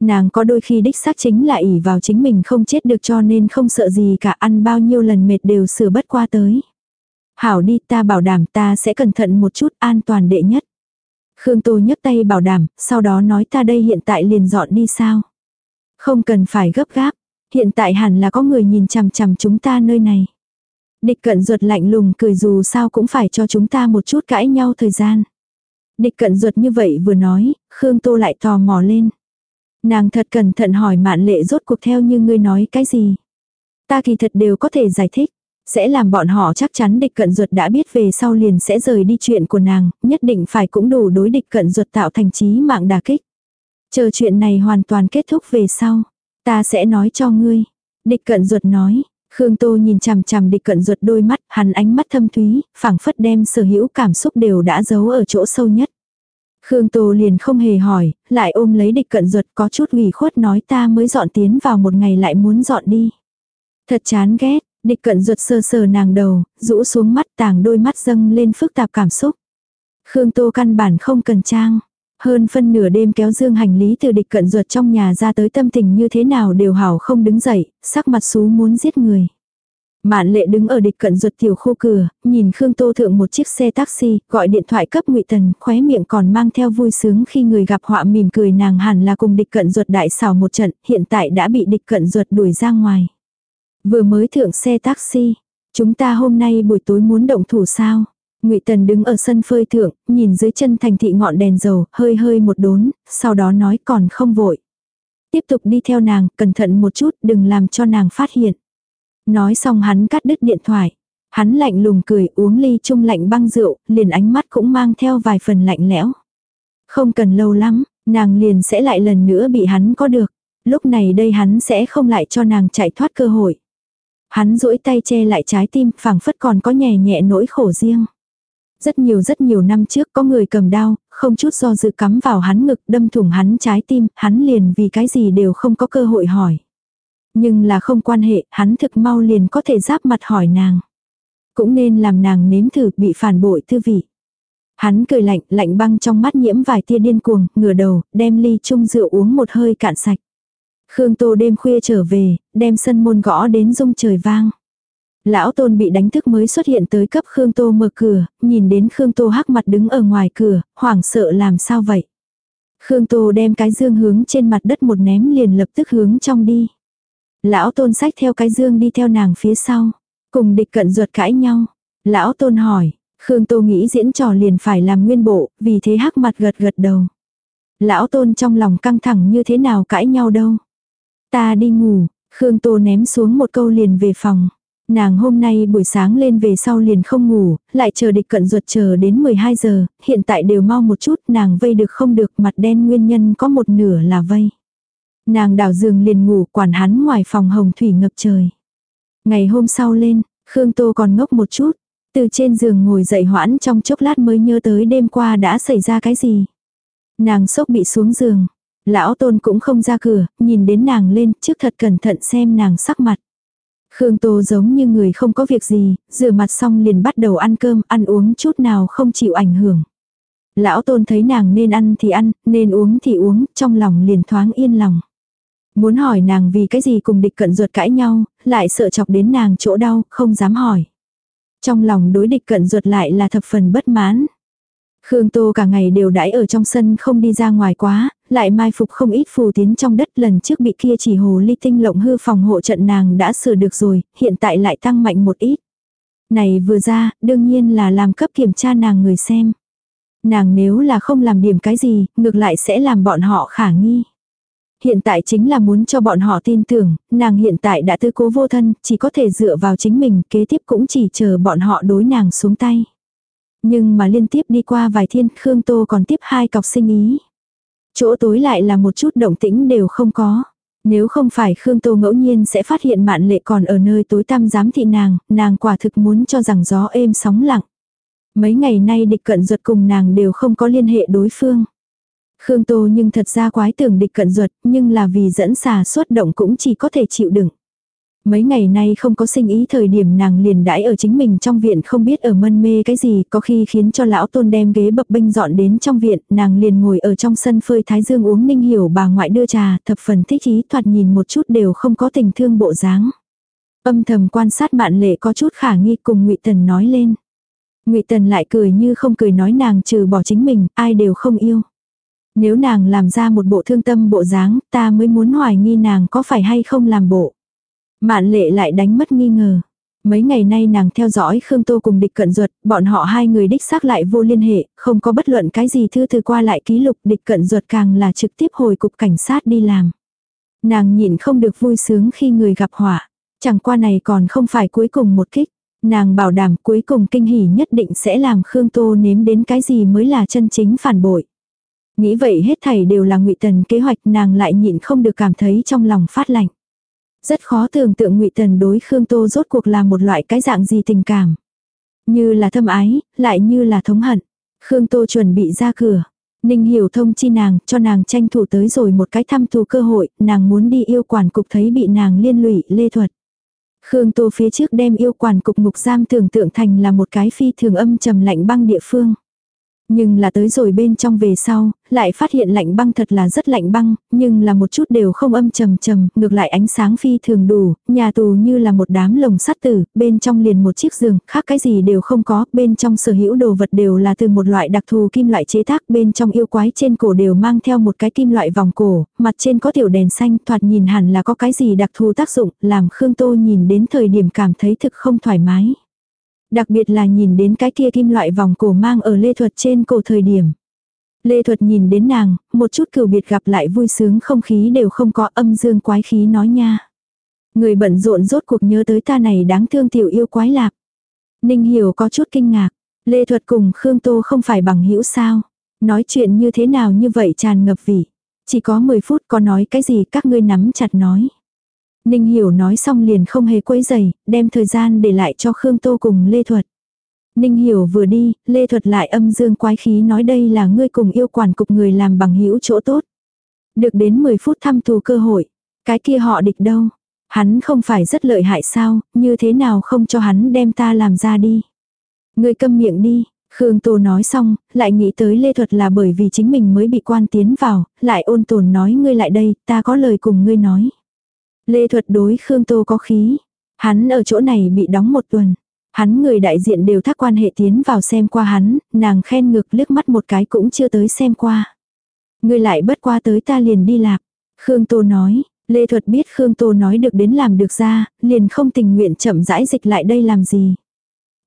Nàng có đôi khi đích xác chính là ỉ vào chính mình không chết được cho nên không sợ gì cả ăn bao nhiêu lần mệt đều sửa bất qua tới. Hảo đi ta bảo đảm ta sẽ cẩn thận một chút an toàn đệ nhất. Khương Tô nhấc tay bảo đảm, sau đó nói ta đây hiện tại liền dọn đi sao. Không cần phải gấp gáp, hiện tại hẳn là có người nhìn chằm chằm chúng ta nơi này. Địch cận ruột lạnh lùng cười dù sao cũng phải cho chúng ta một chút cãi nhau thời gian. Địch cận ruột như vậy vừa nói, Khương Tô lại tò mò lên. Nàng thật cẩn thận hỏi mạn lệ rốt cuộc theo như ngươi nói cái gì. Ta kỳ thật đều có thể giải thích. Sẽ làm bọn họ chắc chắn địch cận ruột đã biết về sau liền sẽ rời đi chuyện của nàng, nhất định phải cũng đủ đối địch cận ruột tạo thành trí mạng đà kích. Chờ chuyện này hoàn toàn kết thúc về sau. Ta sẽ nói cho ngươi. Địch cận ruột nói, Khương Tô nhìn chằm chằm địch cận ruột đôi mắt, hắn ánh mắt thâm thúy, phảng phất đem sở hữu cảm xúc đều đã giấu ở chỗ sâu nhất. Khương Tô liền không hề hỏi, lại ôm lấy địch cận ruột có chút ủy khuất nói ta mới dọn tiến vào một ngày lại muốn dọn đi. Thật chán ghét, địch cận ruột sơ sờ nàng đầu, rũ xuống mắt tàng đôi mắt dâng lên phức tạp cảm xúc. Khương Tô căn bản không cần trang. Hơn phân nửa đêm kéo dương hành lý từ địch cận ruột trong nhà ra tới tâm tình như thế nào đều hảo không đứng dậy, sắc mặt xú muốn giết người. Mạn lệ đứng ở địch cận ruột tiểu khu cửa, nhìn Khương Tô thượng một chiếc xe taxi, gọi điện thoại cấp ngụy Tần, khóe miệng còn mang theo vui sướng khi người gặp họa mỉm cười nàng hẳn là cùng địch cận ruột đại xảo một trận, hiện tại đã bị địch cận ruột đuổi ra ngoài. Vừa mới thượng xe taxi, chúng ta hôm nay buổi tối muốn động thủ sao? Ngụy Tần đứng ở sân phơi thượng, nhìn dưới chân thành thị ngọn đèn dầu, hơi hơi một đốn, sau đó nói còn không vội. Tiếp tục đi theo nàng, cẩn thận một chút, đừng làm cho nàng phát hiện. Nói xong hắn cắt đứt điện thoại. Hắn lạnh lùng cười uống ly chung lạnh băng rượu, liền ánh mắt cũng mang theo vài phần lạnh lẽo. Không cần lâu lắm, nàng liền sẽ lại lần nữa bị hắn có được. Lúc này đây hắn sẽ không lại cho nàng chạy thoát cơ hội. Hắn duỗi tay che lại trái tim, phảng phất còn có nhẹ nhẹ nỗi khổ riêng. Rất nhiều rất nhiều năm trước có người cầm đao, không chút do dự cắm vào hắn ngực đâm thủng hắn trái tim, hắn liền vì cái gì đều không có cơ hội hỏi. Nhưng là không quan hệ, hắn thực mau liền có thể giáp mặt hỏi nàng. Cũng nên làm nàng nếm thử bị phản bội thư vị. Hắn cười lạnh, lạnh băng trong mắt nhiễm vài tia điên cuồng, ngửa đầu, đem ly chung rượu uống một hơi cạn sạch. Khương Tô đêm khuya trở về, đem sân môn gõ đến rung trời vang. Lão tôn bị đánh thức mới xuất hiện tới cấp Khương Tô mở cửa, nhìn đến Khương Tô hắc mặt đứng ở ngoài cửa, hoảng sợ làm sao vậy. Khương Tô đem cái dương hướng trên mặt đất một ném liền lập tức hướng trong đi. Lão tôn sách theo cái dương đi theo nàng phía sau, cùng địch cận ruột cãi nhau. Lão tôn hỏi, Khương Tô nghĩ diễn trò liền phải làm nguyên bộ, vì thế hắc mặt gật gật đầu. Lão tôn trong lòng căng thẳng như thế nào cãi nhau đâu. Ta đi ngủ, Khương Tô ném xuống một câu liền về phòng. Nàng hôm nay buổi sáng lên về sau liền không ngủ, lại chờ địch cận ruột chờ đến 12 giờ, hiện tại đều mau một chút, nàng vây được không được, mặt đen nguyên nhân có một nửa là vây. Nàng đảo giường liền ngủ, quản hắn ngoài phòng hồng thủy ngập trời. Ngày hôm sau lên, Khương Tô còn ngốc một chút, từ trên giường ngồi dậy hoãn trong chốc lát mới nhớ tới đêm qua đã xảy ra cái gì. Nàng sốc bị xuống giường, lão tôn cũng không ra cửa, nhìn đến nàng lên trước thật cẩn thận xem nàng sắc mặt. Khương Tô giống như người không có việc gì, rửa mặt xong liền bắt đầu ăn cơm, ăn uống chút nào không chịu ảnh hưởng. Lão tôn thấy nàng nên ăn thì ăn, nên uống thì uống, trong lòng liền thoáng yên lòng. Muốn hỏi nàng vì cái gì cùng địch cận ruột cãi nhau, lại sợ chọc đến nàng chỗ đau, không dám hỏi. Trong lòng đối địch cận ruột lại là thập phần bất mãn. Khương Tô cả ngày đều đãi ở trong sân không đi ra ngoài quá, lại mai phục không ít phù tiến trong đất lần trước bị kia chỉ hồ ly tinh lộng hư phòng hộ trận nàng đã sửa được rồi, hiện tại lại tăng mạnh một ít. Này vừa ra, đương nhiên là làm cấp kiểm tra nàng người xem. Nàng nếu là không làm điểm cái gì, ngược lại sẽ làm bọn họ khả nghi. Hiện tại chính là muốn cho bọn họ tin tưởng, nàng hiện tại đã tư cố vô thân, chỉ có thể dựa vào chính mình, kế tiếp cũng chỉ chờ bọn họ đối nàng xuống tay. Nhưng mà liên tiếp đi qua vài thiên, Khương Tô còn tiếp hai cọc sinh ý. Chỗ tối lại là một chút động tĩnh đều không có. Nếu không phải Khương Tô ngẫu nhiên sẽ phát hiện mạn lệ còn ở nơi tối tăm giám thị nàng, nàng quả thực muốn cho rằng gió êm sóng lặng. Mấy ngày nay địch cận ruột cùng nàng đều không có liên hệ đối phương. Khương Tô nhưng thật ra quái tưởng địch cận ruột, nhưng là vì dẫn xà xuất động cũng chỉ có thể chịu đựng. Mấy ngày nay không có sinh ý thời điểm nàng liền đãi ở chính mình trong viện không biết ở mân mê cái gì, có khi khiến cho lão tôn đem ghế bập bênh dọn đến trong viện, nàng liền ngồi ở trong sân phơi thái dương uống ninh hiểu bà ngoại đưa trà, thập phần thích ý thoạt nhìn một chút đều không có tình thương bộ dáng. Âm thầm quan sát mạn lệ có chút khả nghi cùng ngụy Tần nói lên. ngụy Tần lại cười như không cười nói nàng trừ bỏ chính mình, ai đều không yêu. Nếu nàng làm ra một bộ thương tâm bộ dáng, ta mới muốn hoài nghi nàng có phải hay không làm bộ. Mạn lệ lại đánh mất nghi ngờ. Mấy ngày nay nàng theo dõi Khương Tô cùng địch cận ruột, bọn họ hai người đích xác lại vô liên hệ, không có bất luận cái gì thư thư qua lại ký lục địch cận ruột càng là trực tiếp hồi cục cảnh sát đi làm. Nàng nhịn không được vui sướng khi người gặp họa. Chẳng qua này còn không phải cuối cùng một kích. Nàng bảo đảm cuối cùng kinh hỉ nhất định sẽ làm Khương Tô nếm đến cái gì mới là chân chính phản bội. Nghĩ vậy hết thảy đều là ngụy Tần kế hoạch nàng lại nhịn không được cảm thấy trong lòng phát lạnh. Rất khó tưởng tượng ngụy Tần đối Khương Tô rốt cuộc là một loại cái dạng gì tình cảm. Như là thâm ái, lại như là thống hận. Khương Tô chuẩn bị ra cửa. Ninh hiểu thông chi nàng, cho nàng tranh thủ tới rồi một cái thăm thù cơ hội, nàng muốn đi yêu quản cục thấy bị nàng liên lụy, lê thuật. Khương Tô phía trước đem yêu quản cục ngục giam tưởng tượng thành là một cái phi thường âm trầm lạnh băng địa phương. Nhưng là tới rồi bên trong về sau, lại phát hiện lạnh băng thật là rất lạnh băng, nhưng là một chút đều không âm trầm trầm, ngược lại ánh sáng phi thường đủ, nhà tù như là một đám lồng sắt tử, bên trong liền một chiếc giường, khác cái gì đều không có, bên trong sở hữu đồ vật đều là từ một loại đặc thù kim loại chế tác, bên trong yêu quái trên cổ đều mang theo một cái kim loại vòng cổ, mặt trên có tiểu đèn xanh, thoạt nhìn hẳn là có cái gì đặc thù tác dụng, làm Khương Tô nhìn đến thời điểm cảm thấy thực không thoải mái. Đặc biệt là nhìn đến cái kia kim loại vòng cổ mang ở Lê Thuật trên cổ thời điểm. Lê Thuật nhìn đến nàng, một chút cửu biệt gặp lại vui sướng không khí đều không có âm dương quái khí nói nha. Người bận rộn rốt cuộc nhớ tới ta này đáng thương tiểu yêu quái lạc. Ninh Hiểu có chút kinh ngạc. Lê Thuật cùng Khương Tô không phải bằng hữu sao. Nói chuyện như thế nào như vậy tràn ngập vị. Chỉ có 10 phút có nói cái gì các ngươi nắm chặt nói. Ninh Hiểu nói xong liền không hề quấy giày, đem thời gian để lại cho Khương Tô cùng Lê Thuật. Ninh Hiểu vừa đi, Lê Thuật lại âm dương quái khí nói đây là ngươi cùng yêu quản cục người làm bằng hữu chỗ tốt. Được đến 10 phút thăm thù cơ hội. Cái kia họ địch đâu? Hắn không phải rất lợi hại sao, như thế nào không cho hắn đem ta làm ra đi. Ngươi câm miệng đi, Khương Tô nói xong, lại nghĩ tới Lê Thuật là bởi vì chính mình mới bị quan tiến vào, lại ôn tồn nói ngươi lại đây, ta có lời cùng ngươi nói. Lê Thuật đối Khương Tô có khí. Hắn ở chỗ này bị đóng một tuần. Hắn người đại diện đều thác quan hệ tiến vào xem qua hắn, nàng khen ngực liếc mắt một cái cũng chưa tới xem qua. Người lại bất qua tới ta liền đi lạc. Khương Tô nói, Lê Thuật biết Khương Tô nói được đến làm được ra, liền không tình nguyện chậm rãi dịch lại đây làm gì.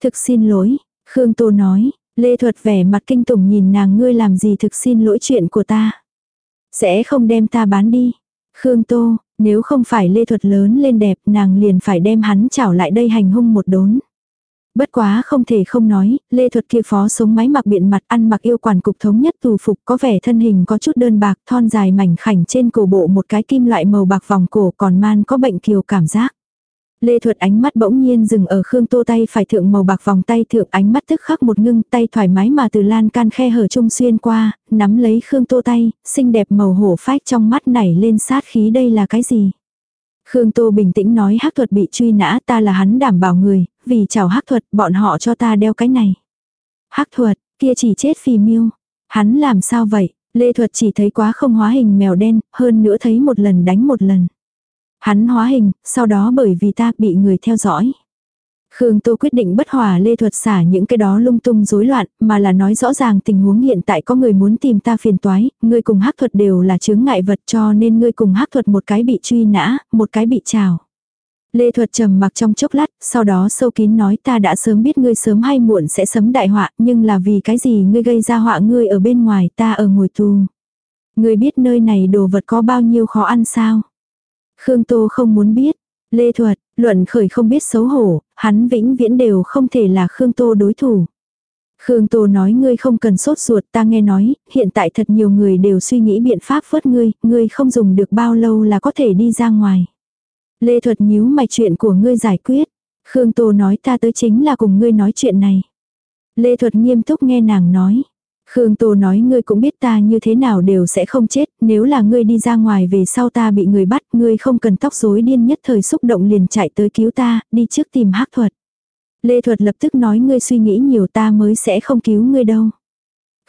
Thực xin lỗi, Khương Tô nói, Lê Thuật vẻ mặt kinh tủng nhìn nàng ngươi làm gì thực xin lỗi chuyện của ta. Sẽ không đem ta bán đi. Khương Tô, nếu không phải Lê Thuật lớn lên đẹp nàng liền phải đem hắn chảo lại đây hành hung một đốn. Bất quá không thể không nói, Lê Thuật kia phó sống máy mặc biện mặt ăn mặc yêu quản cục thống nhất tù phục có vẻ thân hình có chút đơn bạc thon dài mảnh khảnh trên cổ bộ một cái kim loại màu bạc vòng cổ còn man có bệnh kiều cảm giác. Lê Thuật ánh mắt bỗng nhiên dừng ở Khương Tô tay phải thượng màu bạc vòng tay thượng ánh mắt tức khắc một ngưng tay thoải mái mà từ lan can khe hở trung xuyên qua, nắm lấy Khương Tô tay, xinh đẹp màu hổ phách trong mắt nảy lên sát khí đây là cái gì. Khương Tô bình tĩnh nói hắc thuật bị truy nã ta là hắn đảm bảo người, vì chào hắc thuật bọn họ cho ta đeo cái này. Hắc thuật, kia chỉ chết phì miêu. Hắn làm sao vậy? Lê thuật chỉ thấy quá không hóa hình mèo đen, hơn nữa thấy một lần đánh một lần. Hắn hóa hình, sau đó bởi vì ta bị người theo dõi. Khương Tô quyết định bất hòa lê thuật xả những cái đó lung tung rối loạn, mà là nói rõ ràng tình huống hiện tại có người muốn tìm ta phiền toái, ngươi cùng hắc thuật đều là chướng ngại vật cho nên ngươi cùng hắc thuật một cái bị truy nã, một cái bị trào. Lê thuật trầm mặc trong chốc lát, sau đó sâu kín nói ta đã sớm biết ngươi sớm hay muộn sẽ sấm đại họa, nhưng là vì cái gì ngươi gây ra họa ngươi ở bên ngoài ta ở ngồi tù. Ngươi biết nơi này đồ vật có bao nhiêu khó ăn sao? Khương Tô không muốn biết. Lê Thuật, luận khởi không biết xấu hổ, hắn vĩnh viễn đều không thể là Khương Tô đối thủ. Khương Tô nói ngươi không cần sốt ruột ta nghe nói, hiện tại thật nhiều người đều suy nghĩ biện pháp vớt ngươi, ngươi không dùng được bao lâu là có thể đi ra ngoài. Lê Thuật nhíu mày chuyện của ngươi giải quyết. Khương Tô nói ta tới chính là cùng ngươi nói chuyện này. Lê Thuật nghiêm túc nghe nàng nói. Khương Tô nói ngươi cũng biết ta như thế nào đều sẽ không chết, nếu là ngươi đi ra ngoài về sau ta bị người bắt, ngươi không cần tóc rối điên nhất thời xúc động liền chạy tới cứu ta, đi trước tìm hắc thuật. Lê Thuật lập tức nói ngươi suy nghĩ nhiều ta mới sẽ không cứu ngươi đâu.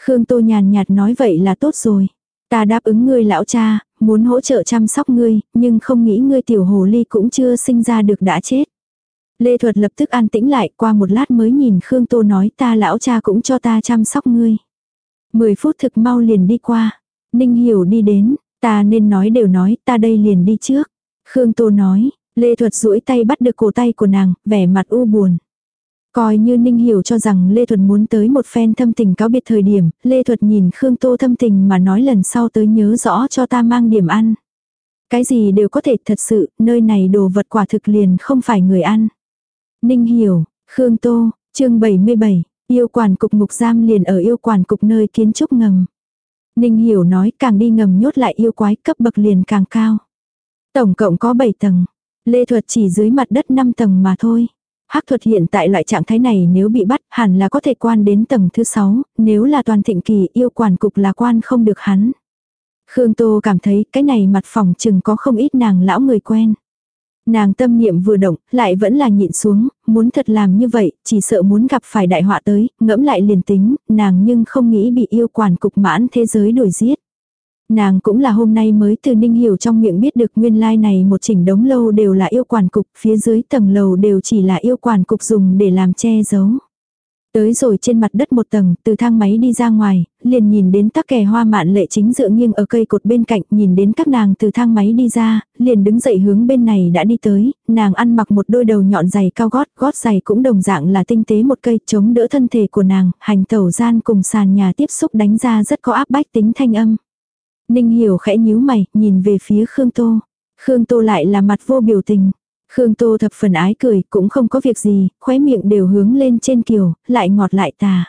Khương Tô nhàn nhạt nói vậy là tốt rồi. Ta đáp ứng ngươi lão cha, muốn hỗ trợ chăm sóc ngươi, nhưng không nghĩ ngươi tiểu hồ ly cũng chưa sinh ra được đã chết. Lê Thuật lập tức an tĩnh lại qua một lát mới nhìn Khương Tô nói ta lão cha cũng cho ta chăm sóc ngươi. Mười phút thực mau liền đi qua. Ninh Hiểu đi đến, ta nên nói đều nói, ta đây liền đi trước. Khương Tô nói, Lê Thuật duỗi tay bắt được cổ tay của nàng, vẻ mặt u buồn. Coi như Ninh Hiểu cho rằng Lê Thuật muốn tới một phen thâm tình cáo biệt thời điểm, Lê Thuật nhìn Khương Tô thâm tình mà nói lần sau tới nhớ rõ cho ta mang điểm ăn. Cái gì đều có thể thật sự, nơi này đồ vật quả thực liền không phải người ăn. Ninh Hiểu, Khương Tô, chương 77, Yêu quản cục ngục giam liền ở yêu quản cục nơi kiến trúc ngầm. Ninh hiểu nói càng đi ngầm nhốt lại yêu quái cấp bậc liền càng cao. Tổng cộng có 7 tầng. Lê thuật chỉ dưới mặt đất 5 tầng mà thôi. Hắc thuật hiện tại loại trạng thái này nếu bị bắt hẳn là có thể quan đến tầng thứ 6, nếu là toàn thịnh kỳ yêu quản cục là quan không được hắn. Khương Tô cảm thấy cái này mặt phòng chừng có không ít nàng lão người quen. Nàng tâm niệm vừa động, lại vẫn là nhịn xuống, muốn thật làm như vậy, chỉ sợ muốn gặp phải đại họa tới, ngẫm lại liền tính, nàng nhưng không nghĩ bị yêu quản cục mãn thế giới đuổi giết. Nàng cũng là hôm nay mới từ Ninh Hiểu trong miệng biết được nguyên lai like này một chỉnh đống lâu đều là yêu quản cục, phía dưới tầng lầu đều chỉ là yêu quản cục dùng để làm che giấu. Tới rồi trên mặt đất một tầng, từ thang máy đi ra ngoài, liền nhìn đến tắc kè hoa mạn lệ chính dựa nghiêng ở cây cột bên cạnh, nhìn đến các nàng từ thang máy đi ra, liền đứng dậy hướng bên này đã đi tới, nàng ăn mặc một đôi đầu nhọn giày cao gót, gót giày cũng đồng dạng là tinh tế một cây chống đỡ thân thể của nàng, hành tẩu gian cùng sàn nhà tiếp xúc đánh ra rất có áp bách tính thanh âm. Ninh hiểu khẽ nhíu mày, nhìn về phía Khương Tô. Khương Tô lại là mặt vô biểu tình. Khương Tô thập phần ái cười, cũng không có việc gì, khóe miệng đều hướng lên trên kiều, lại ngọt lại tà.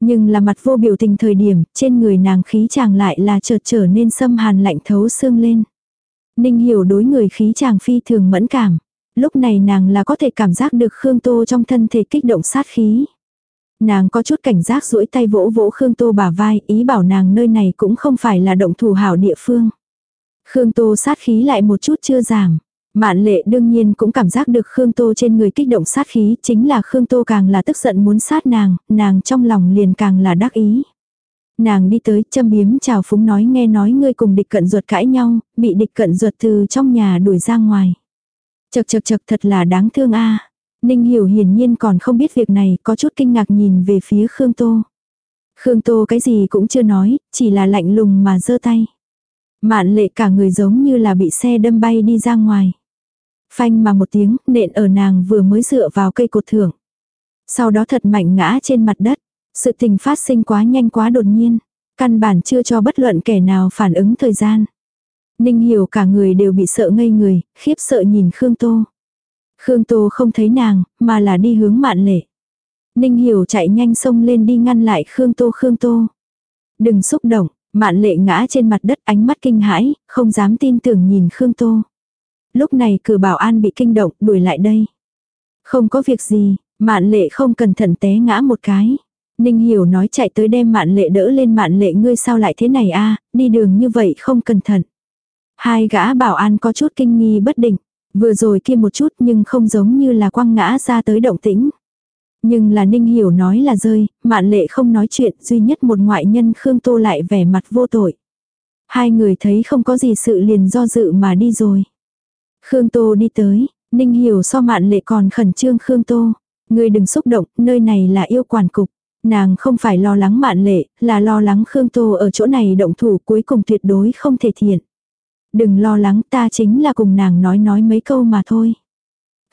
Nhưng là mặt vô biểu tình thời điểm, trên người nàng khí chàng lại là chợt trở nên xâm hàn lạnh thấu xương lên. Ninh hiểu đối người khí chàng phi thường mẫn cảm. Lúc này nàng là có thể cảm giác được Khương Tô trong thân thể kích động sát khí. Nàng có chút cảnh giác duỗi tay vỗ vỗ Khương Tô bả vai, ý bảo nàng nơi này cũng không phải là động thủ hảo địa phương. Khương Tô sát khí lại một chút chưa giảm. Mạn lệ đương nhiên cũng cảm giác được Khương Tô trên người kích động sát khí, chính là Khương Tô càng là tức giận muốn sát nàng, nàng trong lòng liền càng là đắc ý. Nàng đi tới châm biếm chào phúng nói nghe nói ngươi cùng địch cận ruột cãi nhau, bị địch cận ruột từ trong nhà đuổi ra ngoài. Chật chật chật thật là đáng thương a Ninh hiểu hiển nhiên còn không biết việc này, có chút kinh ngạc nhìn về phía Khương Tô. Khương Tô cái gì cũng chưa nói, chỉ là lạnh lùng mà giơ tay. Mạn lệ cả người giống như là bị xe đâm bay đi ra ngoài. Phanh mà một tiếng, nện ở nàng vừa mới dựa vào cây cột thưởng. Sau đó thật mạnh ngã trên mặt đất. Sự tình phát sinh quá nhanh quá đột nhiên. Căn bản chưa cho bất luận kẻ nào phản ứng thời gian. Ninh hiểu cả người đều bị sợ ngây người, khiếp sợ nhìn Khương Tô. Khương Tô không thấy nàng, mà là đi hướng mạn lệ. Ninh hiểu chạy nhanh xông lên đi ngăn lại Khương Tô Khương Tô. Đừng xúc động, mạn lệ ngã trên mặt đất ánh mắt kinh hãi, không dám tin tưởng nhìn Khương Tô. Lúc này cửa bảo an bị kinh động, đuổi lại đây. Không có việc gì, mạn lệ không cẩn thận té ngã một cái. Ninh hiểu nói chạy tới đem mạn lệ đỡ lên mạn lệ ngươi sao lại thế này a đi đường như vậy không cẩn thận. Hai gã bảo an có chút kinh nghi bất định. Vừa rồi kia một chút nhưng không giống như là quăng ngã ra tới động tĩnh. Nhưng là Ninh Hiểu nói là rơi, mạn lệ không nói chuyện, duy nhất một ngoại nhân Khương Tô lại vẻ mặt vô tội. Hai người thấy không có gì sự liền do dự mà đi rồi. Khương Tô đi tới, Ninh Hiểu so mạn lệ còn khẩn trương Khương Tô. Người đừng xúc động, nơi này là yêu quản cục. Nàng không phải lo lắng mạn lệ, là lo lắng Khương Tô ở chỗ này động thủ cuối cùng tuyệt đối không thể thiện. Đừng lo lắng ta chính là cùng nàng nói nói mấy câu mà thôi.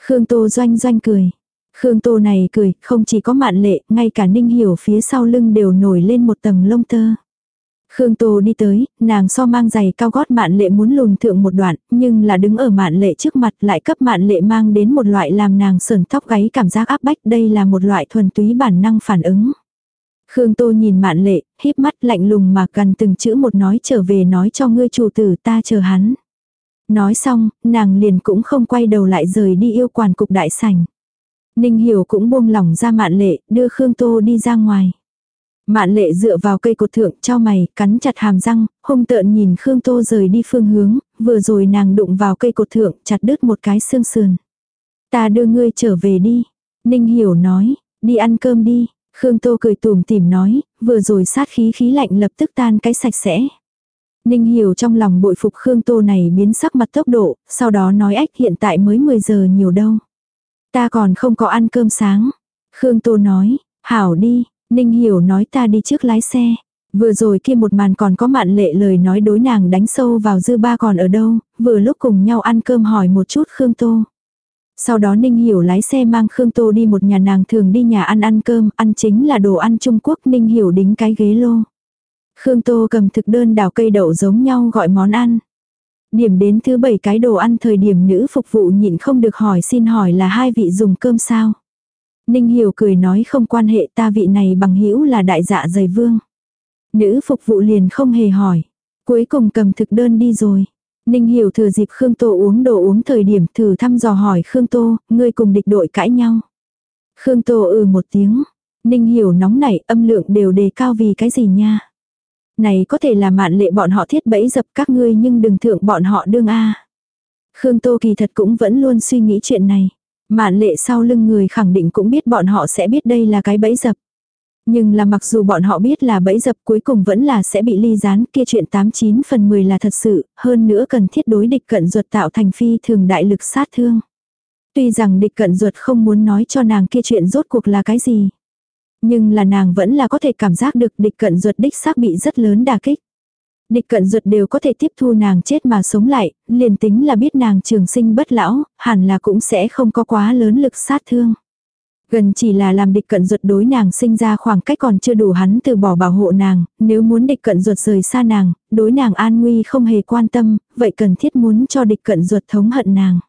Khương Tô doanh doanh cười. Khương Tô này cười, không chỉ có mạn lệ, ngay cả Ninh Hiểu phía sau lưng đều nổi lên một tầng lông tơ. Khương Tô đi tới, nàng so mang giày cao gót mạn lệ muốn lùn thượng một đoạn, nhưng là đứng ở mạn lệ trước mặt lại cấp mạn lệ mang đến một loại làm nàng sờn tóc gáy cảm giác áp bách, đây là một loại thuần túy bản năng phản ứng. Khương Tô nhìn mạn lệ, híp mắt lạnh lùng mà gần từng chữ một nói trở về nói cho ngươi chủ tử ta chờ hắn. Nói xong, nàng liền cũng không quay đầu lại rời đi yêu quản cục đại sảnh. Ninh Hiểu cũng buông lỏng ra mạn lệ, đưa Khương Tô đi ra ngoài. Mạn lệ dựa vào cây cột thượng cho mày, cắn chặt hàm răng, hung tợn nhìn Khương Tô rời đi phương hướng, vừa rồi nàng đụng vào cây cột thượng, chặt đứt một cái xương sườn. Ta đưa ngươi trở về đi. Ninh Hiểu nói, đi ăn cơm đi. Khương Tô cười tùm tìm nói, vừa rồi sát khí khí lạnh lập tức tan cái sạch sẽ. Ninh Hiểu trong lòng bội phục Khương Tô này biến sắc mặt tốc độ, sau đó nói ách hiện tại mới 10 giờ nhiều đâu. Ta còn không có ăn cơm sáng. Khương Tô nói, hảo đi, Ninh Hiểu nói ta đi trước lái xe. Vừa rồi kia một màn còn có mạn lệ lời nói đối nàng đánh sâu vào dư ba còn ở đâu, vừa lúc cùng nhau ăn cơm hỏi một chút Khương Tô. Sau đó Ninh Hiểu lái xe mang Khương Tô đi một nhà nàng thường đi nhà ăn ăn cơm, ăn chính là đồ ăn Trung Quốc Ninh Hiểu đính cái ghế lô. Khương Tô cầm thực đơn đào cây đậu giống nhau gọi món ăn. Điểm đến thứ bảy cái đồ ăn thời điểm nữ phục vụ nhịn không được hỏi xin hỏi là hai vị dùng cơm sao. Ninh Hiểu cười nói không quan hệ ta vị này bằng hữu là đại dạ dày vương. Nữ phục vụ liền không hề hỏi. Cuối cùng cầm thực đơn đi rồi. Ninh Hiểu thừa dịp Khương Tô uống đồ uống thời điểm thử thăm dò hỏi Khương Tô, ngươi cùng địch đội cãi nhau. Khương Tô ừ một tiếng. Ninh Hiểu nóng nảy âm lượng đều đề cao vì cái gì nha. Này có thể là mạn lệ bọn họ thiết bẫy dập các ngươi nhưng đừng thượng bọn họ đương a. Khương Tô kỳ thật cũng vẫn luôn suy nghĩ chuyện này. Mạn lệ sau lưng người khẳng định cũng biết bọn họ sẽ biết đây là cái bẫy dập. Nhưng là mặc dù bọn họ biết là bẫy dập cuối cùng vẫn là sẽ bị ly gián kia chuyện 89 phần 10 là thật sự, hơn nữa cần thiết đối địch cận ruột tạo thành phi thường đại lực sát thương. Tuy rằng địch cận ruột không muốn nói cho nàng kia chuyện rốt cuộc là cái gì. Nhưng là nàng vẫn là có thể cảm giác được địch cận ruột đích xác bị rất lớn đà kích. Địch cận ruột đều có thể tiếp thu nàng chết mà sống lại, liền tính là biết nàng trường sinh bất lão, hẳn là cũng sẽ không có quá lớn lực sát thương. Gần chỉ là làm địch cận ruột đối nàng sinh ra khoảng cách còn chưa đủ hắn từ bỏ bảo hộ nàng, nếu muốn địch cận ruột rời xa nàng, đối nàng an nguy không hề quan tâm, vậy cần thiết muốn cho địch cận ruột thống hận nàng.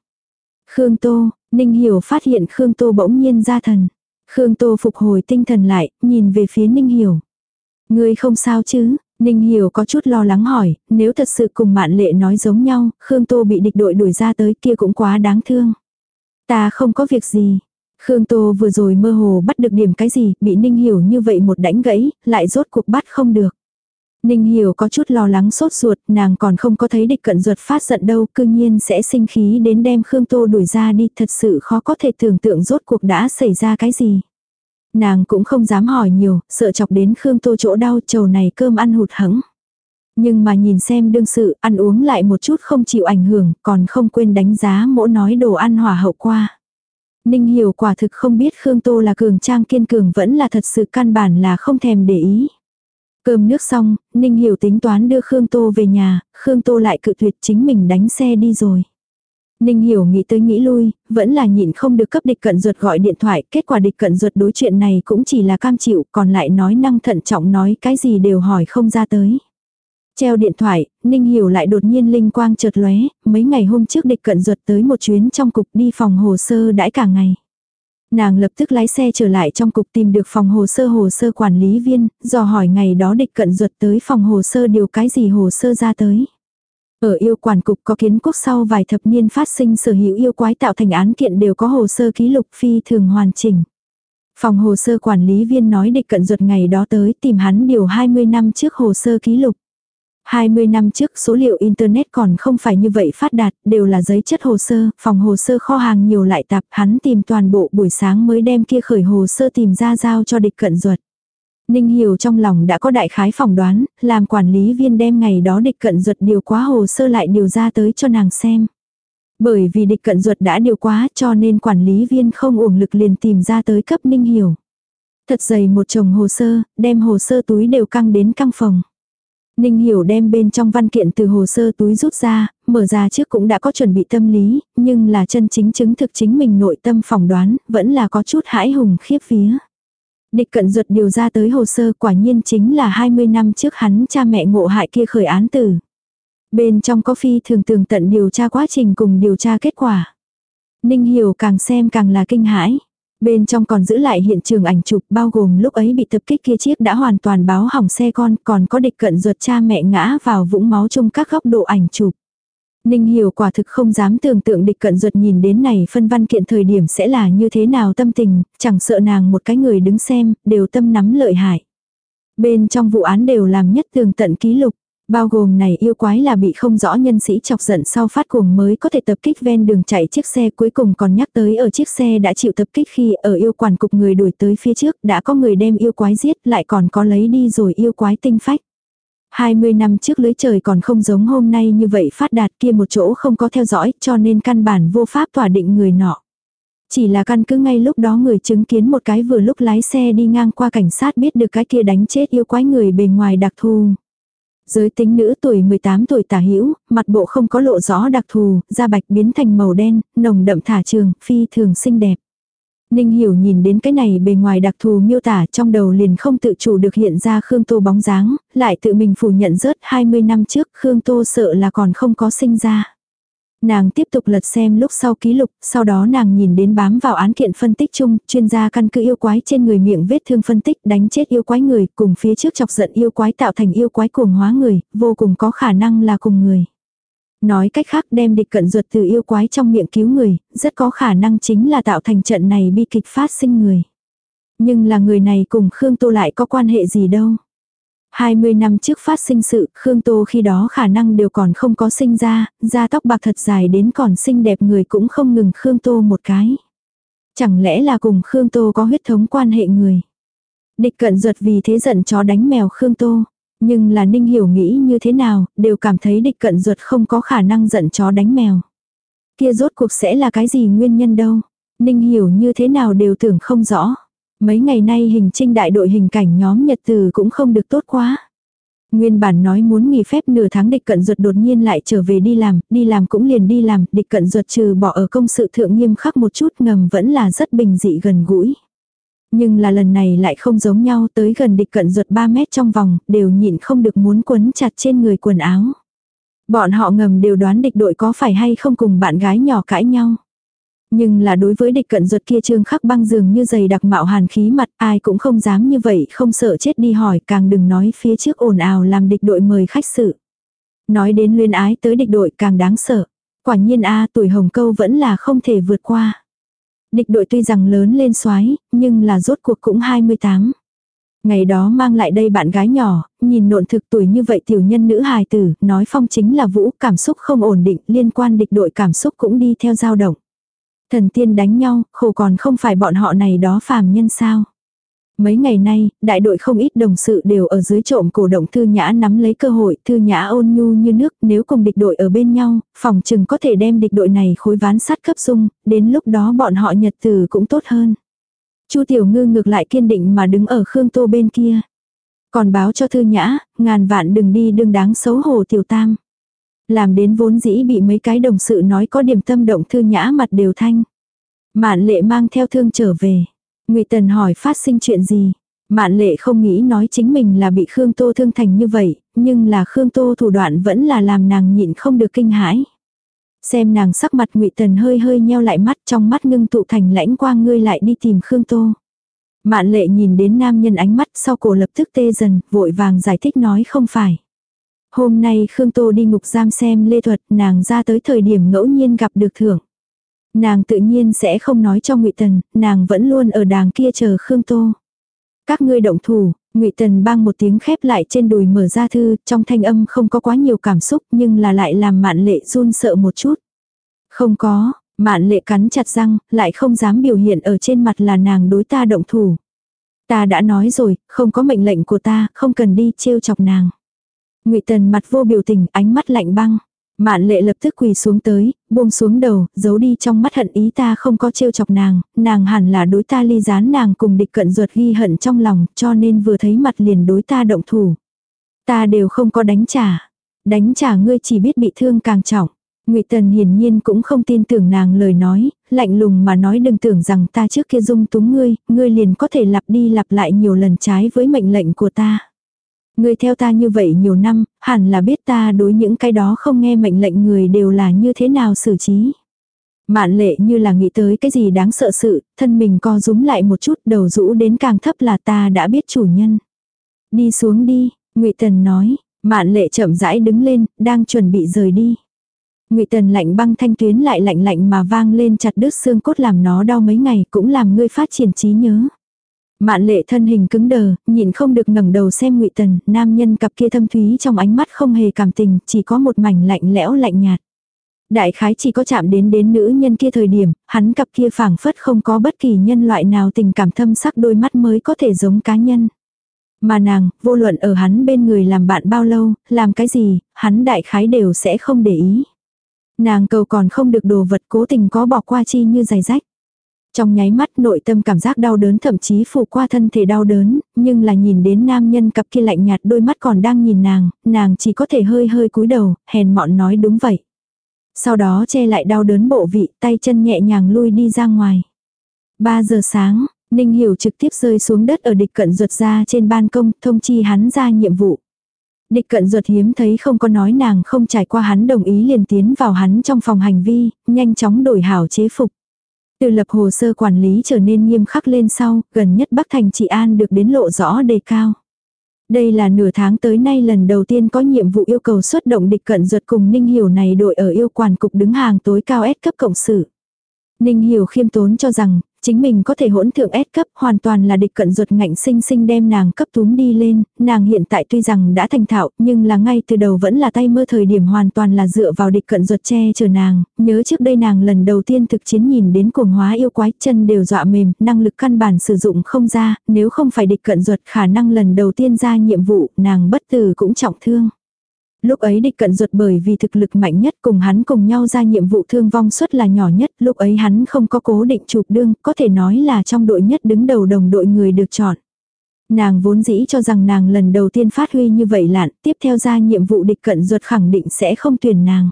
Khương Tô, Ninh Hiểu phát hiện Khương Tô bỗng nhiên ra thần. Khương Tô phục hồi tinh thần lại, nhìn về phía Ninh Hiểu. Ngươi không sao chứ? Ninh Hiểu có chút lo lắng hỏi, nếu thật sự cùng mạn lệ nói giống nhau, Khương Tô bị địch đội đuổi ra tới kia cũng quá đáng thương. Ta không có việc gì. Khương Tô vừa rồi mơ hồ bắt được điểm cái gì, bị Ninh Hiểu như vậy một đánh gãy, lại rốt cuộc bắt không được. Ninh Hiểu có chút lo lắng sốt ruột, nàng còn không có thấy địch cận ruột phát giận đâu, cư nhiên sẽ sinh khí đến đem Khương Tô đuổi ra đi, thật sự khó có thể tưởng tượng rốt cuộc đã xảy ra cái gì. Nàng cũng không dám hỏi nhiều, sợ chọc đến Khương Tô chỗ đau trầu này cơm ăn hụt hẫng. Nhưng mà nhìn xem đương sự, ăn uống lại một chút không chịu ảnh hưởng, còn không quên đánh giá mỗi nói đồ ăn hòa hậu qua. Ninh hiểu quả thực không biết Khương Tô là cường trang kiên cường vẫn là thật sự căn bản là không thèm để ý. Cơm nước xong, Ninh Hiểu tính toán đưa Khương Tô về nhà, Khương Tô lại cự tuyệt chính mình đánh xe đi rồi. Ninh Hiểu nghĩ tới nghĩ lui, vẫn là nhịn không được cấp địch cận ruột gọi điện thoại, kết quả địch cận ruột đối chuyện này cũng chỉ là cam chịu, còn lại nói năng thận trọng nói cái gì đều hỏi không ra tới. Treo điện thoại, Ninh Hiểu lại đột nhiên linh quang chợt lóe, mấy ngày hôm trước địch cận ruột tới một chuyến trong cục đi phòng hồ sơ đãi cả ngày. Nàng lập tức lái xe trở lại trong cục tìm được phòng hồ sơ hồ sơ quản lý viên, dò hỏi ngày đó địch cận ruột tới phòng hồ sơ điều cái gì hồ sơ ra tới. Ở yêu quản cục có kiến quốc sau vài thập niên phát sinh sở hữu yêu quái tạo thành án kiện đều có hồ sơ ký lục phi thường hoàn chỉnh. Phòng hồ sơ quản lý viên nói địch cận ruột ngày đó tới tìm hắn điều 20 năm trước hồ sơ ký lục. 20 năm trước số liệu Internet còn không phải như vậy phát đạt, đều là giấy chất hồ sơ, phòng hồ sơ kho hàng nhiều lại tạp, hắn tìm toàn bộ buổi sáng mới đem kia khởi hồ sơ tìm ra giao cho địch cận ruột. Ninh Hiểu trong lòng đã có đại khái phỏng đoán, làm quản lý viên đem ngày đó địch cận ruột điều quá hồ sơ lại điều ra tới cho nàng xem. Bởi vì địch cận ruột đã điều quá cho nên quản lý viên không uổng lực liền tìm ra tới cấp Ninh Hiểu. Thật dày một chồng hồ sơ, đem hồ sơ túi đều căng đến căng phòng. Ninh Hiểu đem bên trong văn kiện từ hồ sơ túi rút ra, mở ra trước cũng đã có chuẩn bị tâm lý, nhưng là chân chính chứng thực chính mình nội tâm phỏng đoán, vẫn là có chút hãi hùng khiếp vía. Địch cận ruột điều ra tới hồ sơ quả nhiên chính là 20 năm trước hắn cha mẹ ngộ hại kia khởi án tử. Bên trong có phi thường tường tận điều tra quá trình cùng điều tra kết quả. Ninh Hiểu càng xem càng là kinh hãi. Bên trong còn giữ lại hiện trường ảnh chụp bao gồm lúc ấy bị tập kích kia chiếc đã hoàn toàn báo hỏng xe con còn có địch cận ruột cha mẹ ngã vào vũng máu trong các góc độ ảnh chụp. Ninh hiểu quả thực không dám tưởng tượng địch cận ruột nhìn đến này phân văn kiện thời điểm sẽ là như thế nào tâm tình, chẳng sợ nàng một cái người đứng xem, đều tâm nắm lợi hại. Bên trong vụ án đều làm nhất tường tận ký lục. Bao gồm này yêu quái là bị không rõ nhân sĩ chọc giận sau phát cuồng mới có thể tập kích ven đường chạy chiếc xe cuối cùng còn nhắc tới ở chiếc xe đã chịu tập kích khi ở yêu quản cục người đuổi tới phía trước đã có người đem yêu quái giết lại còn có lấy đi rồi yêu quái tinh phách. 20 năm trước lưới trời còn không giống hôm nay như vậy phát đạt kia một chỗ không có theo dõi cho nên căn bản vô pháp tỏa định người nọ. Chỉ là căn cứ ngay lúc đó người chứng kiến một cái vừa lúc lái xe đi ngang qua cảnh sát biết được cái kia đánh chết yêu quái người bề ngoài đặc thù. Giới tính nữ tuổi 18 tuổi tả hữu mặt bộ không có lộ rõ đặc thù, da bạch biến thành màu đen, nồng đậm thả trường, phi thường xinh đẹp. Ninh hiểu nhìn đến cái này bề ngoài đặc thù miêu tả trong đầu liền không tự chủ được hiện ra Khương Tô bóng dáng, lại tự mình phủ nhận rớt 20 năm trước Khương Tô sợ là còn không có sinh ra. Nàng tiếp tục lật xem lúc sau ký lục, sau đó nàng nhìn đến bám vào án kiện phân tích chung, chuyên gia căn cứ yêu quái trên người miệng vết thương phân tích đánh chết yêu quái người, cùng phía trước chọc giận yêu quái tạo thành yêu quái cuồng hóa người, vô cùng có khả năng là cùng người. Nói cách khác đem địch cận ruột từ yêu quái trong miệng cứu người, rất có khả năng chính là tạo thành trận này bi kịch phát sinh người. Nhưng là người này cùng Khương Tô lại có quan hệ gì đâu. 20 năm trước phát sinh sự, Khương Tô khi đó khả năng đều còn không có sinh ra, da tóc bạc thật dài đến còn xinh đẹp người cũng không ngừng Khương Tô một cái. Chẳng lẽ là cùng Khương Tô có huyết thống quan hệ người. Địch cận ruột vì thế giận chó đánh mèo Khương Tô. Nhưng là Ninh Hiểu nghĩ như thế nào, đều cảm thấy địch cận ruột không có khả năng giận chó đánh mèo. Kia rốt cuộc sẽ là cái gì nguyên nhân đâu. Ninh Hiểu như thế nào đều tưởng không rõ. Mấy ngày nay hình trinh đại đội hình cảnh nhóm nhật từ cũng không được tốt quá. Nguyên bản nói muốn nghỉ phép nửa tháng địch cận ruột đột nhiên lại trở về đi làm, đi làm cũng liền đi làm, địch cận ruột trừ bỏ ở công sự thượng nghiêm khắc một chút ngầm vẫn là rất bình dị gần gũi. Nhưng là lần này lại không giống nhau tới gần địch cận ruột 3 mét trong vòng, đều nhịn không được muốn quấn chặt trên người quần áo. Bọn họ ngầm đều đoán địch đội có phải hay không cùng bạn gái nhỏ cãi nhau. Nhưng là đối với địch cận ruột kia trương khắc băng dường như dày đặc mạo hàn khí mặt ai cũng không dám như vậy không sợ chết đi hỏi càng đừng nói phía trước ồn ào làm địch đội mời khách sự. Nói đến luyên ái tới địch đội càng đáng sợ. Quả nhiên a tuổi hồng câu vẫn là không thể vượt qua. Địch đội tuy rằng lớn lên xoái, nhưng là rốt cuộc cũng 28. Ngày đó mang lại đây bạn gái nhỏ, nhìn nộn thực tuổi như vậy tiểu nhân nữ hài tử, nói phong chính là vũ, cảm xúc không ổn định, liên quan địch đội cảm xúc cũng đi theo dao động. Thần tiên đánh nhau, khổ còn không phải bọn họ này đó phàm nhân sao. Mấy ngày nay, đại đội không ít đồng sự đều ở dưới trộm cổ động Thư Nhã nắm lấy cơ hội, Thư Nhã ôn nhu như nước, nếu cùng địch đội ở bên nhau, phòng chừng có thể đem địch đội này khối ván sắt cấp dung, đến lúc đó bọn họ nhật từ cũng tốt hơn. Chu Tiểu Ngư ngược lại kiên định mà đứng ở Khương Tô bên kia. Còn báo cho Thư Nhã, ngàn vạn đừng đi đừng đáng xấu hổ Tiểu Tam. Làm đến vốn dĩ bị mấy cái đồng sự nói có điểm tâm động Thư Nhã mặt đều thanh. Mạn lệ mang theo thương trở về. Ngụy Tần hỏi phát sinh chuyện gì. Mạn lệ không nghĩ nói chính mình là bị Khương Tô thương thành như vậy, nhưng là Khương Tô thủ đoạn vẫn là làm nàng nhịn không được kinh hãi. Xem nàng sắc mặt ngụy Tần hơi hơi nheo lại mắt trong mắt ngưng tụ thành lãnh quang ngươi lại đi tìm Khương Tô. Mạn lệ nhìn đến nam nhân ánh mắt sau cổ lập tức tê dần, vội vàng giải thích nói không phải. Hôm nay Khương Tô đi ngục giam xem lê thuật, nàng ra tới thời điểm ngẫu nhiên gặp được thưởng. Nàng tự nhiên sẽ không nói cho ngụy Tần, nàng vẫn luôn ở đàng kia chờ Khương Tô. Các ngươi động thủ, ngụy Tần bang một tiếng khép lại trên đùi mở ra thư, trong thanh âm không có quá nhiều cảm xúc nhưng là lại làm mạn lệ run sợ một chút. Không có, mạn lệ cắn chặt răng, lại không dám biểu hiện ở trên mặt là nàng đối ta động thủ. Ta đã nói rồi, không có mệnh lệnh của ta, không cần đi trêu chọc nàng. ngụy Tần mặt vô biểu tình, ánh mắt lạnh băng. Mạn lệ lập tức quỳ xuống tới, buông xuống đầu, giấu đi trong mắt hận ý ta không có trêu chọc nàng, nàng hẳn là đối ta ly gián nàng cùng địch cận ruột ghi hận trong lòng, cho nên vừa thấy mặt liền đối ta động thủ. Ta đều không có đánh trả. Đánh trả ngươi chỉ biết bị thương càng trọng. Ngụy Tần hiển nhiên cũng không tin tưởng nàng lời nói, lạnh lùng mà nói đừng tưởng rằng ta trước kia dung túng ngươi, ngươi liền có thể lặp đi lặp lại nhiều lần trái với mệnh lệnh của ta. Ngươi theo ta như vậy nhiều năm, hẳn là biết ta đối những cái đó không nghe mệnh lệnh người đều là như thế nào xử trí. Mạn lệ như là nghĩ tới cái gì đáng sợ sự, thân mình co rúm lại một chút đầu rũ đến càng thấp là ta đã biết chủ nhân. Đi xuống đi, ngụy Tần nói, mạn lệ chậm rãi đứng lên, đang chuẩn bị rời đi. ngụy Tần lạnh băng thanh tuyến lại lạnh lạnh mà vang lên chặt đứt xương cốt làm nó đau mấy ngày cũng làm ngươi phát triển trí nhớ. Mạn lệ thân hình cứng đờ, nhìn không được ngẩng đầu xem ngụy Tần, nam nhân cặp kia thâm thúy trong ánh mắt không hề cảm tình, chỉ có một mảnh lạnh lẽo lạnh nhạt. Đại khái chỉ có chạm đến đến nữ nhân kia thời điểm, hắn cặp kia phảng phất không có bất kỳ nhân loại nào tình cảm thâm sắc đôi mắt mới có thể giống cá nhân. Mà nàng, vô luận ở hắn bên người làm bạn bao lâu, làm cái gì, hắn đại khái đều sẽ không để ý. Nàng cầu còn không được đồ vật cố tình có bỏ qua chi như giày rách. Trong nháy mắt nội tâm cảm giác đau đớn thậm chí phủ qua thân thể đau đớn, nhưng là nhìn đến nam nhân cặp kia lạnh nhạt đôi mắt còn đang nhìn nàng, nàng chỉ có thể hơi hơi cúi đầu, hèn mọn nói đúng vậy. Sau đó che lại đau đớn bộ vị, tay chân nhẹ nhàng lui đi ra ngoài. 3 giờ sáng, Ninh Hiểu trực tiếp rơi xuống đất ở địch cận ruột ra trên ban công, thông chi hắn ra nhiệm vụ. Địch cận ruột hiếm thấy không có nói nàng không trải qua hắn đồng ý liền tiến vào hắn trong phòng hành vi, nhanh chóng đổi hảo chế phục. Từ lập hồ sơ quản lý trở nên nghiêm khắc lên sau, gần nhất Bắc Thành trị an được đến lộ rõ đề cao. Đây là nửa tháng tới nay lần đầu tiên có nhiệm vụ yêu cầu xuất động địch cận ruột cùng Ninh Hiểu này đội ở yêu quản cục đứng hàng tối cao S cấp cộng sự. Ninh Hiểu khiêm tốn cho rằng, chính mình có thể hỗn thượng S cấp hoàn toàn là địch cận ruột ngạnh sinh sinh đem nàng cấp túm đi lên, nàng hiện tại tuy rằng đã thành thạo nhưng là ngay từ đầu vẫn là tay mơ thời điểm hoàn toàn là dựa vào địch cận ruột che chở nàng, nhớ trước đây nàng lần đầu tiên thực chiến nhìn đến cuồng hóa yêu quái chân đều dọa mềm, năng lực căn bản sử dụng không ra, nếu không phải địch cận ruột khả năng lần đầu tiên ra nhiệm vụ nàng bất tử cũng trọng thương. Lúc ấy địch cận ruột bởi vì thực lực mạnh nhất cùng hắn cùng nhau ra nhiệm vụ thương vong suất là nhỏ nhất, lúc ấy hắn không có cố định chụp đương, có thể nói là trong đội nhất đứng đầu đồng đội người được chọn. Nàng vốn dĩ cho rằng nàng lần đầu tiên phát huy như vậy lạn, tiếp theo ra nhiệm vụ địch cận ruột khẳng định sẽ không tuyển nàng.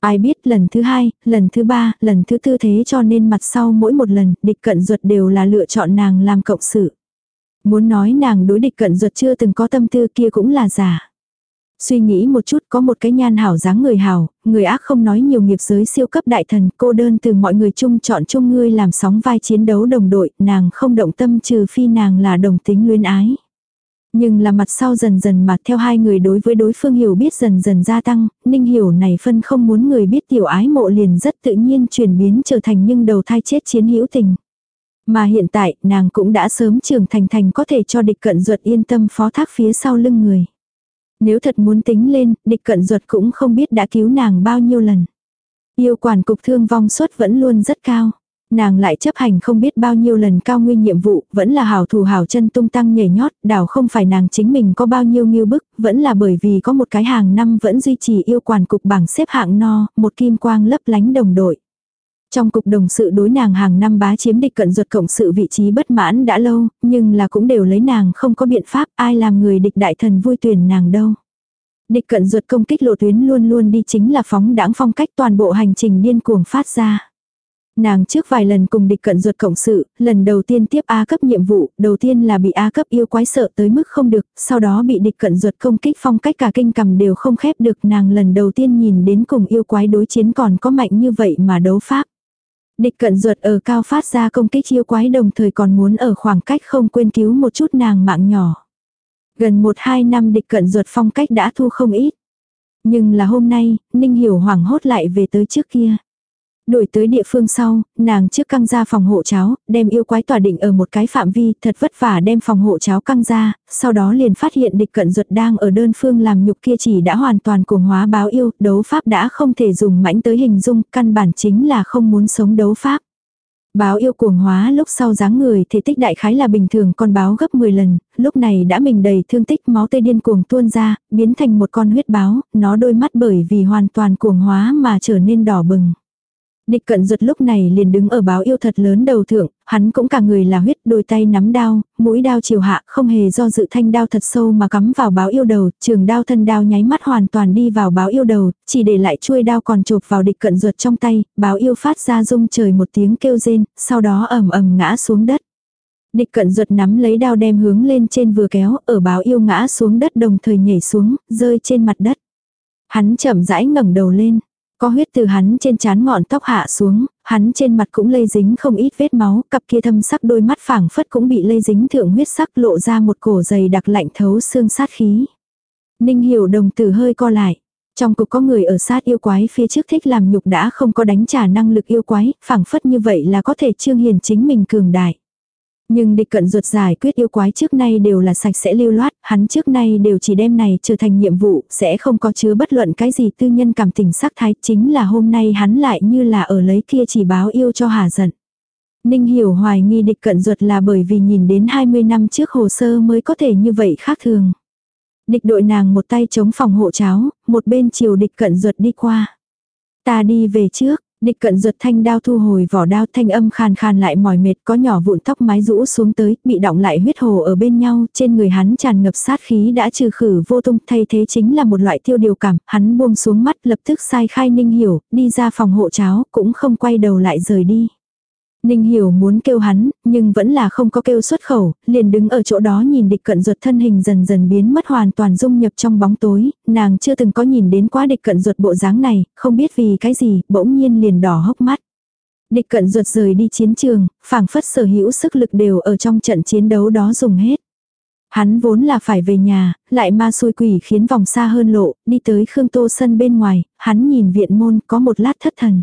Ai biết lần thứ hai, lần thứ ba, lần thứ tư thế cho nên mặt sau mỗi một lần, địch cận ruột đều là lựa chọn nàng làm cộng sự. Muốn nói nàng đối địch cận ruột chưa từng có tâm tư kia cũng là giả. Suy nghĩ một chút có một cái nhan hảo dáng người hảo, người ác không nói nhiều nghiệp giới siêu cấp đại thần, cô đơn từ mọi người chung chọn chung ngươi làm sóng vai chiến đấu đồng đội, nàng không động tâm trừ phi nàng là đồng tính luyến ái. Nhưng là mặt sau dần dần mặt theo hai người đối với đối phương hiểu biết dần dần gia tăng, ninh hiểu này phân không muốn người biết tiểu ái mộ liền rất tự nhiên chuyển biến trở thành nhưng đầu thai chết chiến hữu tình. Mà hiện tại, nàng cũng đã sớm trưởng thành thành có thể cho địch cận ruột yên tâm phó thác phía sau lưng người. Nếu thật muốn tính lên, địch cận ruột cũng không biết đã cứu nàng bao nhiêu lần. Yêu quản cục thương vong suất vẫn luôn rất cao. Nàng lại chấp hành không biết bao nhiêu lần cao nguyên nhiệm vụ, vẫn là hảo thù hảo chân tung tăng nhảy nhót, đảo không phải nàng chính mình có bao nhiêu nghiêu bức, vẫn là bởi vì có một cái hàng năm vẫn duy trì yêu quản cục bảng xếp hạng no, một kim quang lấp lánh đồng đội. Trong cục đồng sự đối nàng hàng năm bá chiếm địch cận ruột cộng sự vị trí bất mãn đã lâu, nhưng là cũng đều lấy nàng không có biện pháp ai làm người địch đại thần vui tuyển nàng đâu. Địch cận ruột công kích lộ tuyến luôn luôn đi chính là phóng đãng phong cách toàn bộ hành trình điên cuồng phát ra. Nàng trước vài lần cùng địch cận ruột cộng sự, lần đầu tiên tiếp A cấp nhiệm vụ, đầu tiên là bị A cấp yêu quái sợ tới mức không được, sau đó bị địch cận ruột công kích phong cách cả kinh cầm đều không khép được nàng lần đầu tiên nhìn đến cùng yêu quái đối chiến còn có mạnh như vậy mà đấu pháp. Địch cận ruột ở cao phát ra công kích yêu quái đồng thời còn muốn ở khoảng cách không quên cứu một chút nàng mạng nhỏ. Gần một hai năm địch cận ruột phong cách đã thu không ít. Nhưng là hôm nay, Ninh Hiểu hoảng hốt lại về tới trước kia. Đuổi tới địa phương sau, nàng trước căng ra phòng hộ cháo, đem yêu quái tỏa định ở một cái phạm vi, thật vất vả đem phòng hộ cháo căng ra, sau đó liền phát hiện địch cận ruột đang ở đơn phương làm nhục kia chỉ đã hoàn toàn cuồng hóa báo yêu, đấu pháp đã không thể dùng mãnh tới hình dung, căn bản chính là không muốn sống đấu pháp. Báo yêu cuồng hóa lúc sau dáng người thể tích đại khái là bình thường con báo gấp 10 lần, lúc này đã mình đầy thương tích máu tê điên cuồng tuôn ra, biến thành một con huyết báo, nó đôi mắt bởi vì hoàn toàn cuồng hóa mà trở nên đỏ bừng. Địch cận ruột lúc này liền đứng ở báo yêu thật lớn đầu thượng, hắn cũng cả người là huyết, đôi tay nắm đao, mũi đao chiều hạ, không hề do dự thanh đao thật sâu mà cắm vào báo yêu đầu, trường đao thân đao nháy mắt hoàn toàn đi vào báo yêu đầu, chỉ để lại chuôi đao còn chộp vào địch cận ruột trong tay, báo yêu phát ra rung trời một tiếng kêu rên, sau đó ầm ầm ngã xuống đất. Địch cận ruột nắm lấy đao đem hướng lên trên vừa kéo, ở báo yêu ngã xuống đất đồng thời nhảy xuống, rơi trên mặt đất. Hắn chậm rãi ngẩng đầu lên, có huyết từ hắn trên trán ngọn tóc hạ xuống, hắn trên mặt cũng lây dính không ít vết máu, cặp kia thâm sắc đôi mắt phảng phất cũng bị lây dính thượng huyết sắc lộ ra một cổ dày đặc lạnh thấu xương sát khí. Ninh hiểu đồng tử hơi co lại. Trong cục có người ở sát yêu quái phía trước thích làm nhục đã không có đánh trả năng lực yêu quái, phảng phất như vậy là có thể trương hiền chính mình cường đại. Nhưng địch cận ruột giải quyết yêu quái trước nay đều là sạch sẽ lưu loát, hắn trước nay đều chỉ đem này trở thành nhiệm vụ, sẽ không có chứa bất luận cái gì tư nhân cảm tình sắc thái, chính là hôm nay hắn lại như là ở lấy kia chỉ báo yêu cho hà giận. Ninh hiểu hoài nghi địch cận ruột là bởi vì nhìn đến 20 năm trước hồ sơ mới có thể như vậy khác thường. Địch đội nàng một tay chống phòng hộ cháo, một bên chiều địch cận ruột đi qua. Ta đi về trước, Địch cận ruột thanh đao thu hồi vỏ đao thanh âm khàn khàn lại mỏi mệt có nhỏ vụn tóc mái rũ xuống tới, bị động lại huyết hồ ở bên nhau, trên người hắn tràn ngập sát khí đã trừ khử vô tung thay thế chính là một loại tiêu điều cảm, hắn buông xuống mắt lập tức sai khai ninh hiểu, đi ra phòng hộ cháo, cũng không quay đầu lại rời đi. Ninh hiểu muốn kêu hắn, nhưng vẫn là không có kêu xuất khẩu, liền đứng ở chỗ đó nhìn địch cận ruột thân hình dần dần biến mất hoàn toàn dung nhập trong bóng tối, nàng chưa từng có nhìn đến quá địch cận ruột bộ dáng này, không biết vì cái gì, bỗng nhiên liền đỏ hốc mắt. Địch cận ruột rời đi chiến trường, phảng phất sở hữu sức lực đều ở trong trận chiến đấu đó dùng hết. Hắn vốn là phải về nhà, lại ma xôi quỷ khiến vòng xa hơn lộ, đi tới Khương Tô Sân bên ngoài, hắn nhìn viện môn có một lát thất thần.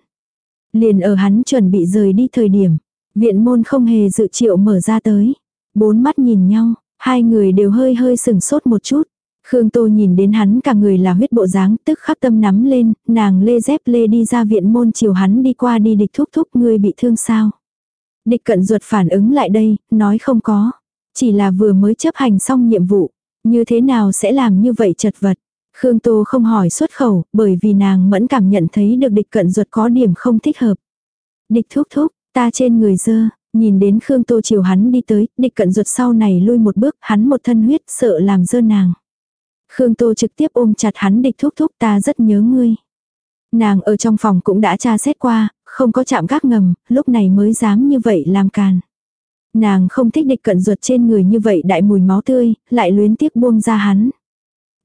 Liền ở hắn chuẩn bị rời đi thời điểm, viện môn không hề dự triệu mở ra tới. Bốn mắt nhìn nhau, hai người đều hơi hơi sừng sốt một chút. Khương Tô nhìn đến hắn cả người là huyết bộ dáng, tức khắc tâm nắm lên, nàng lê dép lê đi ra viện môn chiều hắn đi qua đi địch thúc thúc người bị thương sao. Địch cận ruột phản ứng lại đây, nói không có. Chỉ là vừa mới chấp hành xong nhiệm vụ, như thế nào sẽ làm như vậy chật vật. Khương Tô không hỏi xuất khẩu, bởi vì nàng mẫn cảm nhận thấy được địch cận ruột có điểm không thích hợp. Địch thúc thúc, ta trên người dơ, nhìn đến Khương Tô chiều hắn đi tới, địch cận ruột sau này lui một bước, hắn một thân huyết sợ làm dơ nàng. Khương Tô trực tiếp ôm chặt hắn địch thúc thúc ta rất nhớ ngươi. Nàng ở trong phòng cũng đã tra xét qua, không có chạm gác ngầm, lúc này mới dám như vậy làm càn. Nàng không thích địch cận ruột trên người như vậy đại mùi máu tươi, lại luyến tiếc buông ra hắn.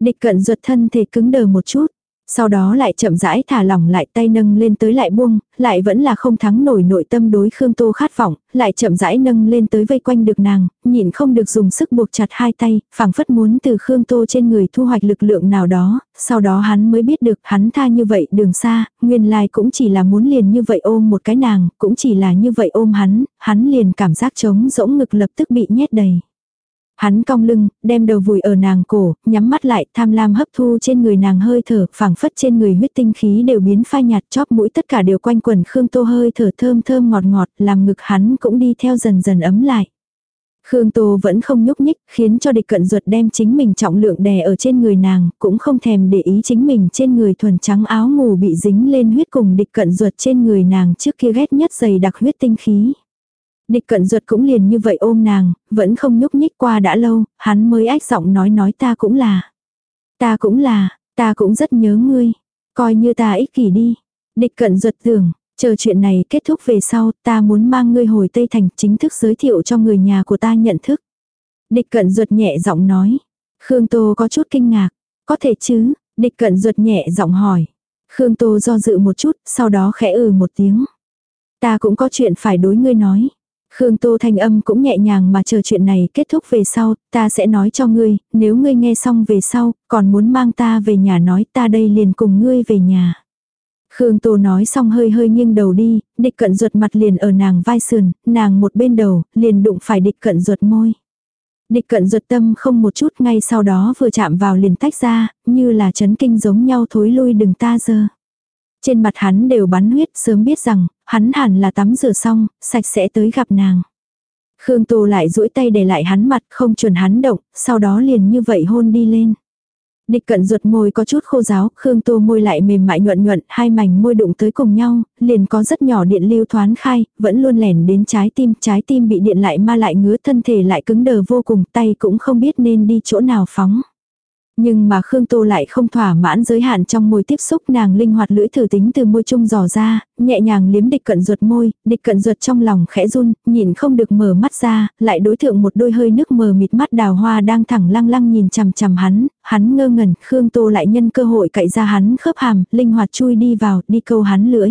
Địch cận ruột thân thể cứng đờ một chút. Sau đó lại chậm rãi thả lỏng lại tay nâng lên tới lại buông, lại vẫn là không thắng nổi nội tâm đối Khương Tô khát vọng, lại chậm rãi nâng lên tới vây quanh được nàng, nhịn không được dùng sức buộc chặt hai tay, phảng phất muốn từ Khương Tô trên người thu hoạch lực lượng nào đó, sau đó hắn mới biết được hắn tha như vậy đường xa, nguyên lai cũng chỉ là muốn liền như vậy ôm một cái nàng, cũng chỉ là như vậy ôm hắn, hắn liền cảm giác trống rỗng ngực lập tức bị nhét đầy. Hắn cong lưng, đem đầu vùi ở nàng cổ, nhắm mắt lại, tham lam hấp thu trên người nàng hơi thở, phảng phất trên người huyết tinh khí đều biến phai nhạt chóp mũi tất cả đều quanh quẩn Khương Tô hơi thở thơm thơm ngọt ngọt, làm ngực hắn cũng đi theo dần dần ấm lại. Khương Tô vẫn không nhúc nhích, khiến cho địch cận ruột đem chính mình trọng lượng đè ở trên người nàng, cũng không thèm để ý chính mình trên người thuần trắng áo ngủ bị dính lên huyết cùng địch cận ruột trên người nàng trước kia ghét nhất dày đặc huyết tinh khí. Địch cận ruột cũng liền như vậy ôm nàng, vẫn không nhúc nhích qua đã lâu, hắn mới ách giọng nói nói ta cũng là. Ta cũng là, ta cũng rất nhớ ngươi. Coi như ta ích kỷ đi. Địch cận ruột tưởng, Chờ chuyện này kết thúc về sau, ta muốn mang ngươi hồi Tây Thành chính thức giới thiệu cho người nhà của ta nhận thức. Địch cận ruột nhẹ giọng nói. Khương Tô có chút kinh ngạc. Có thể chứ, địch cận ruột nhẹ giọng hỏi. Khương Tô do dự một chút, sau đó khẽ ừ một tiếng. Ta cũng có chuyện phải đối ngươi nói. Khương Tô thanh âm cũng nhẹ nhàng mà chờ chuyện này kết thúc về sau, ta sẽ nói cho ngươi, nếu ngươi nghe xong về sau, còn muốn mang ta về nhà nói ta đây liền cùng ngươi về nhà. Khương Tô nói xong hơi hơi nghiêng đầu đi, địch cận ruột mặt liền ở nàng vai sườn, nàng một bên đầu, liền đụng phải địch cận ruột môi. Địch cận ruột tâm không một chút ngay sau đó vừa chạm vào liền tách ra, như là chấn kinh giống nhau thối lui đừng ta dơ. Trên mặt hắn đều bắn huyết sớm biết rằng, hắn hẳn là tắm rửa xong, sạch sẽ tới gặp nàng. Khương Tô lại duỗi tay để lại hắn mặt không chuẩn hắn động, sau đó liền như vậy hôn đi lên. Địch cận ruột môi có chút khô giáo, Khương Tô môi lại mềm mại nhuận nhuận, hai mảnh môi đụng tới cùng nhau, liền có rất nhỏ điện lưu thoáng khai, vẫn luôn lẻn đến trái tim, trái tim bị điện lại ma lại ngứa thân thể lại cứng đờ vô cùng, tay cũng không biết nên đi chỗ nào phóng. Nhưng mà Khương Tô lại không thỏa mãn giới hạn trong môi tiếp xúc nàng linh hoạt lưỡi thử tính từ môi trung dò ra, nhẹ nhàng liếm địch cận ruột môi, địch cận ruột trong lòng khẽ run, nhìn không được mở mắt ra, lại đối thượng một đôi hơi nước mờ mịt mắt đào hoa đang thẳng lăng lăng nhìn chằm chằm hắn, hắn ngơ ngẩn, Khương Tô lại nhân cơ hội cậy ra hắn khớp hàm, linh hoạt chui đi vào, đi câu hắn lưỡi.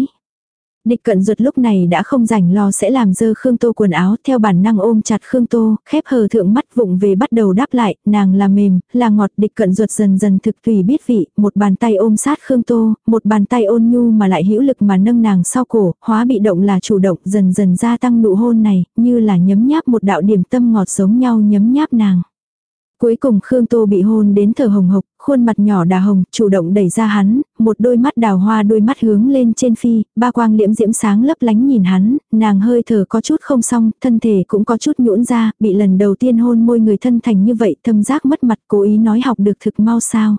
Địch cận ruột lúc này đã không rảnh lo sẽ làm dơ Khương Tô quần áo theo bản năng ôm chặt Khương Tô, khép hờ thượng mắt vụng về bắt đầu đáp lại, nàng là mềm, là ngọt địch cận ruột dần dần thực tùy biết vị, một bàn tay ôm sát Khương Tô, một bàn tay ôn nhu mà lại hữu lực mà nâng nàng sau cổ, hóa bị động là chủ động dần dần gia tăng nụ hôn này, như là nhấm nháp một đạo điểm tâm ngọt giống nhau nhấm nháp nàng. Cuối cùng Khương Tô bị hôn đến thở hồng hộc, khuôn mặt nhỏ đà hồng, chủ động đẩy ra hắn, một đôi mắt đào hoa đôi mắt hướng lên trên phi, ba quang liễm diễm sáng lấp lánh nhìn hắn, nàng hơi thở có chút không xong, thân thể cũng có chút nhũn ra, bị lần đầu tiên hôn môi người thân thành như vậy, thâm giác mất mặt cố ý nói học được thực mau sao.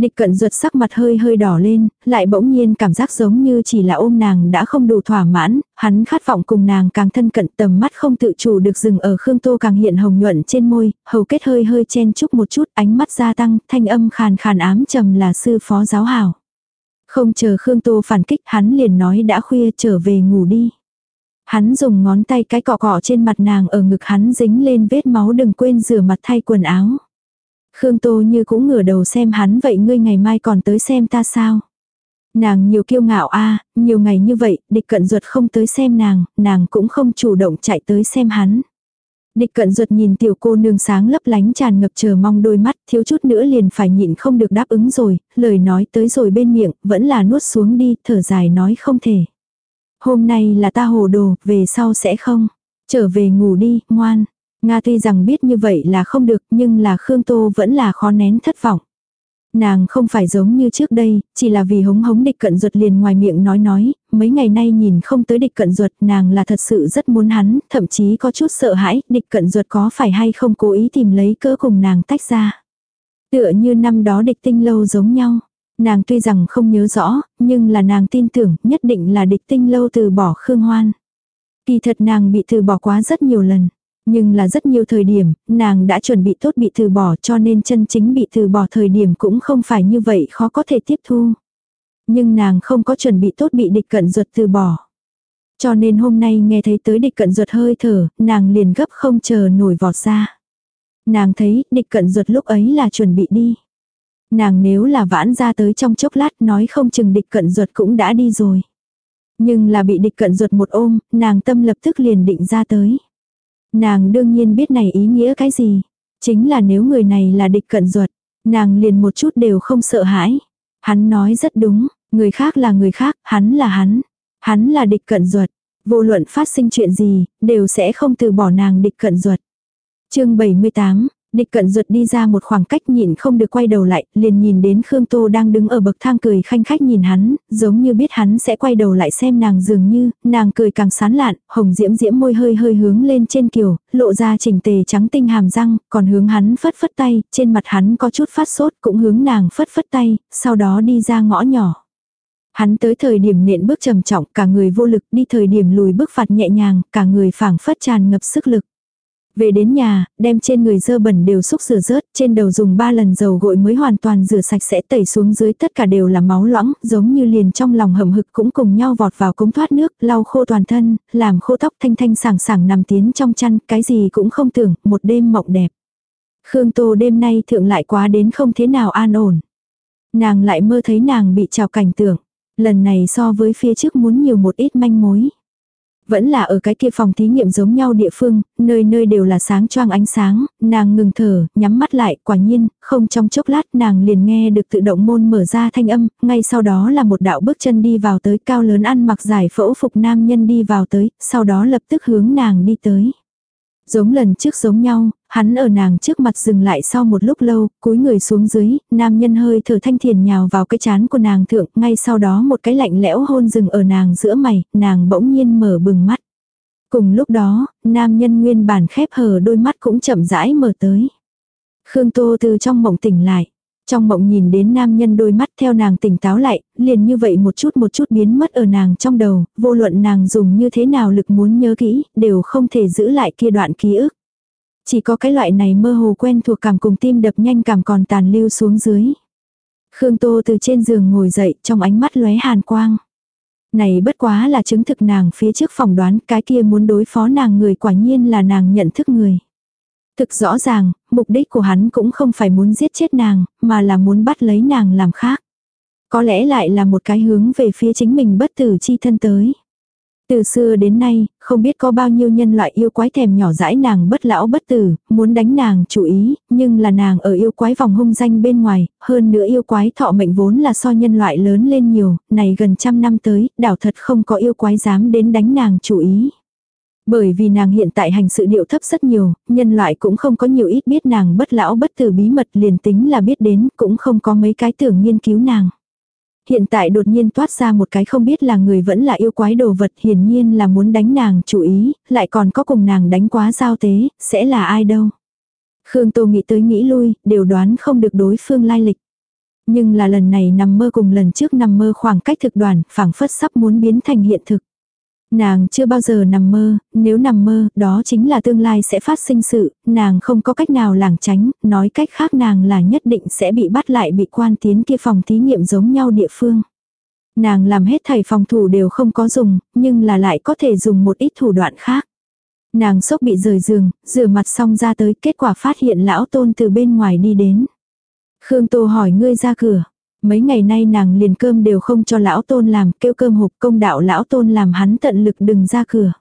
Địch cận ruột sắc mặt hơi hơi đỏ lên, lại bỗng nhiên cảm giác giống như chỉ là ôm nàng đã không đủ thỏa mãn, hắn khát vọng cùng nàng càng thân cận tầm mắt không tự chủ được dừng ở Khương Tô càng hiện hồng nhuận trên môi, hầu kết hơi hơi chen chúc một chút ánh mắt gia tăng, thanh âm khàn khàn ám trầm là sư phó giáo hảo. Không chờ Khương Tô phản kích hắn liền nói đã khuya trở về ngủ đi. Hắn dùng ngón tay cái cọ cọ trên mặt nàng ở ngực hắn dính lên vết máu đừng quên rửa mặt thay quần áo. Khương Tô như cũng ngửa đầu xem hắn vậy ngươi ngày mai còn tới xem ta sao. Nàng nhiều kiêu ngạo a nhiều ngày như vậy, địch cận ruột không tới xem nàng, nàng cũng không chủ động chạy tới xem hắn. Địch cận ruột nhìn tiểu cô nương sáng lấp lánh tràn ngập chờ mong đôi mắt, thiếu chút nữa liền phải nhịn không được đáp ứng rồi, lời nói tới rồi bên miệng, vẫn là nuốt xuống đi, thở dài nói không thể. Hôm nay là ta hồ đồ, về sau sẽ không. Trở về ngủ đi, ngoan. Nga tuy rằng biết như vậy là không được nhưng là Khương Tô vẫn là khó nén thất vọng. Nàng không phải giống như trước đây, chỉ là vì hống hống địch cận ruột liền ngoài miệng nói nói, mấy ngày nay nhìn không tới địch cận ruột nàng là thật sự rất muốn hắn, thậm chí có chút sợ hãi, địch cận ruột có phải hay không cố ý tìm lấy cỡ cùng nàng tách ra. Tựa như năm đó địch tinh lâu giống nhau. Nàng tuy rằng không nhớ rõ, nhưng là nàng tin tưởng nhất định là địch tinh lâu từ bỏ Khương Hoan. Kỳ thật nàng bị từ bỏ quá rất nhiều lần. Nhưng là rất nhiều thời điểm, nàng đã chuẩn bị tốt bị từ bỏ cho nên chân chính bị từ bỏ thời điểm cũng không phải như vậy khó có thể tiếp thu. Nhưng nàng không có chuẩn bị tốt bị địch cận ruột từ bỏ. Cho nên hôm nay nghe thấy tới địch cận ruột hơi thở, nàng liền gấp không chờ nổi vọt ra. Nàng thấy địch cận ruột lúc ấy là chuẩn bị đi. Nàng nếu là vãn ra tới trong chốc lát nói không chừng địch cận ruột cũng đã đi rồi. Nhưng là bị địch cận ruột một ôm, nàng tâm lập tức liền định ra tới. Nàng đương nhiên biết này ý nghĩa cái gì. Chính là nếu người này là địch cận ruột, nàng liền một chút đều không sợ hãi. Hắn nói rất đúng, người khác là người khác, hắn là hắn. Hắn là địch cận ruột. Vô luận phát sinh chuyện gì, đều sẽ không từ bỏ nàng địch cận ruột. chương 78, Địch cận ruột đi ra một khoảng cách nhìn không được quay đầu lại, liền nhìn đến Khương Tô đang đứng ở bậc thang cười khanh khách nhìn hắn, giống như biết hắn sẽ quay đầu lại xem nàng dường như, nàng cười càng sán lạn, hồng diễm diễm môi hơi hơi hướng lên trên kiều, lộ ra chỉnh tề trắng tinh hàm răng, còn hướng hắn phất phất tay, trên mặt hắn có chút phát sốt cũng hướng nàng phất phất tay, sau đó đi ra ngõ nhỏ. Hắn tới thời điểm nện bước trầm trọng, cả người vô lực đi thời điểm lùi bước phạt nhẹ nhàng, cả người phảng phất tràn ngập sức lực. Về đến nhà, đem trên người dơ bẩn đều xúc rửa rớt, trên đầu dùng ba lần dầu gội mới hoàn toàn rửa sạch sẽ tẩy xuống dưới tất cả đều là máu loãng, giống như liền trong lòng hầm hực cũng cùng nhau vọt vào cống thoát nước, lau khô toàn thân, làm khô tóc thanh thanh sảng sảng nằm tiến trong chăn, cái gì cũng không tưởng, một đêm mộng đẹp. Khương Tô đêm nay thượng lại quá đến không thế nào an ổn. Nàng lại mơ thấy nàng bị trào cảnh tưởng. Lần này so với phía trước muốn nhiều một ít manh mối. Vẫn là ở cái kia phòng thí nghiệm giống nhau địa phương, nơi nơi đều là sáng choang ánh sáng, nàng ngừng thở, nhắm mắt lại, quả nhiên, không trong chốc lát nàng liền nghe được tự động môn mở ra thanh âm, ngay sau đó là một đạo bước chân đi vào tới cao lớn ăn mặc giải phẫu phục nam nhân đi vào tới, sau đó lập tức hướng nàng đi tới. Giống lần trước giống nhau, hắn ở nàng trước mặt dừng lại sau một lúc lâu, cúi người xuống dưới, nam nhân hơi thở thanh thiền nhào vào cái chán của nàng thượng, ngay sau đó một cái lạnh lẽo hôn dừng ở nàng giữa mày, nàng bỗng nhiên mở bừng mắt. Cùng lúc đó, nam nhân nguyên bản khép hờ đôi mắt cũng chậm rãi mở tới. Khương Tô từ trong mộng tỉnh lại. Trong mộng nhìn đến nam nhân đôi mắt theo nàng tỉnh táo lại, liền như vậy một chút một chút biến mất ở nàng trong đầu, vô luận nàng dùng như thế nào lực muốn nhớ kỹ, đều không thể giữ lại kia đoạn ký ức. Chỉ có cái loại này mơ hồ quen thuộc cảm cùng tim đập nhanh cảm còn tàn lưu xuống dưới. Khương Tô từ trên giường ngồi dậy trong ánh mắt lóe hàn quang. Này bất quá là chứng thực nàng phía trước phỏng đoán cái kia muốn đối phó nàng người quả nhiên là nàng nhận thức người. Thực rõ ràng, mục đích của hắn cũng không phải muốn giết chết nàng, mà là muốn bắt lấy nàng làm khác. Có lẽ lại là một cái hướng về phía chính mình bất tử chi thân tới. Từ xưa đến nay, không biết có bao nhiêu nhân loại yêu quái thèm nhỏ dãi nàng bất lão bất tử, muốn đánh nàng chủ ý, nhưng là nàng ở yêu quái vòng hung danh bên ngoài, hơn nữa yêu quái thọ mệnh vốn là so nhân loại lớn lên nhiều, này gần trăm năm tới, đảo thật không có yêu quái dám đến đánh nàng chủ ý. Bởi vì nàng hiện tại hành sự điệu thấp rất nhiều, nhân loại cũng không có nhiều ít biết nàng bất lão bất tử bí mật liền tính là biết đến, cũng không có mấy cái tưởng nghiên cứu nàng. Hiện tại đột nhiên toát ra một cái không biết là người vẫn là yêu quái đồ vật hiển nhiên là muốn đánh nàng chủ ý, lại còn có cùng nàng đánh quá giao tế, sẽ là ai đâu. Khương Tô nghĩ tới nghĩ lui, đều đoán không được đối phương lai lịch. Nhưng là lần này nằm mơ cùng lần trước nằm mơ khoảng cách thực đoàn, phảng phất sắp muốn biến thành hiện thực. Nàng chưa bao giờ nằm mơ, nếu nằm mơ, đó chính là tương lai sẽ phát sinh sự, nàng không có cách nào lảng tránh, nói cách khác nàng là nhất định sẽ bị bắt lại bị quan tiến kia phòng thí nghiệm giống nhau địa phương. Nàng làm hết thầy phòng thủ đều không có dùng, nhưng là lại có thể dùng một ít thủ đoạn khác. Nàng sốc bị rời giường, rửa mặt xong ra tới, kết quả phát hiện lão tôn từ bên ngoài đi đến. Khương Tô hỏi ngươi ra cửa. Mấy ngày nay nàng liền cơm đều không cho lão tôn làm, kêu cơm hộp công đạo lão tôn làm hắn tận lực đừng ra cửa.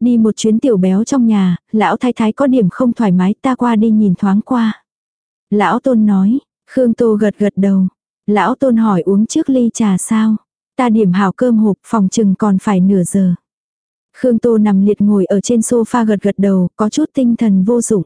Đi một chuyến tiểu béo trong nhà, lão thái thái có điểm không thoải mái ta qua đi nhìn thoáng qua. Lão tôn nói, Khương Tô gật gật đầu. Lão tôn hỏi uống trước ly trà sao? Ta điểm hảo cơm hộp phòng chừng còn phải nửa giờ. Khương Tô nằm liệt ngồi ở trên sofa gật gật đầu, có chút tinh thần vô dụng.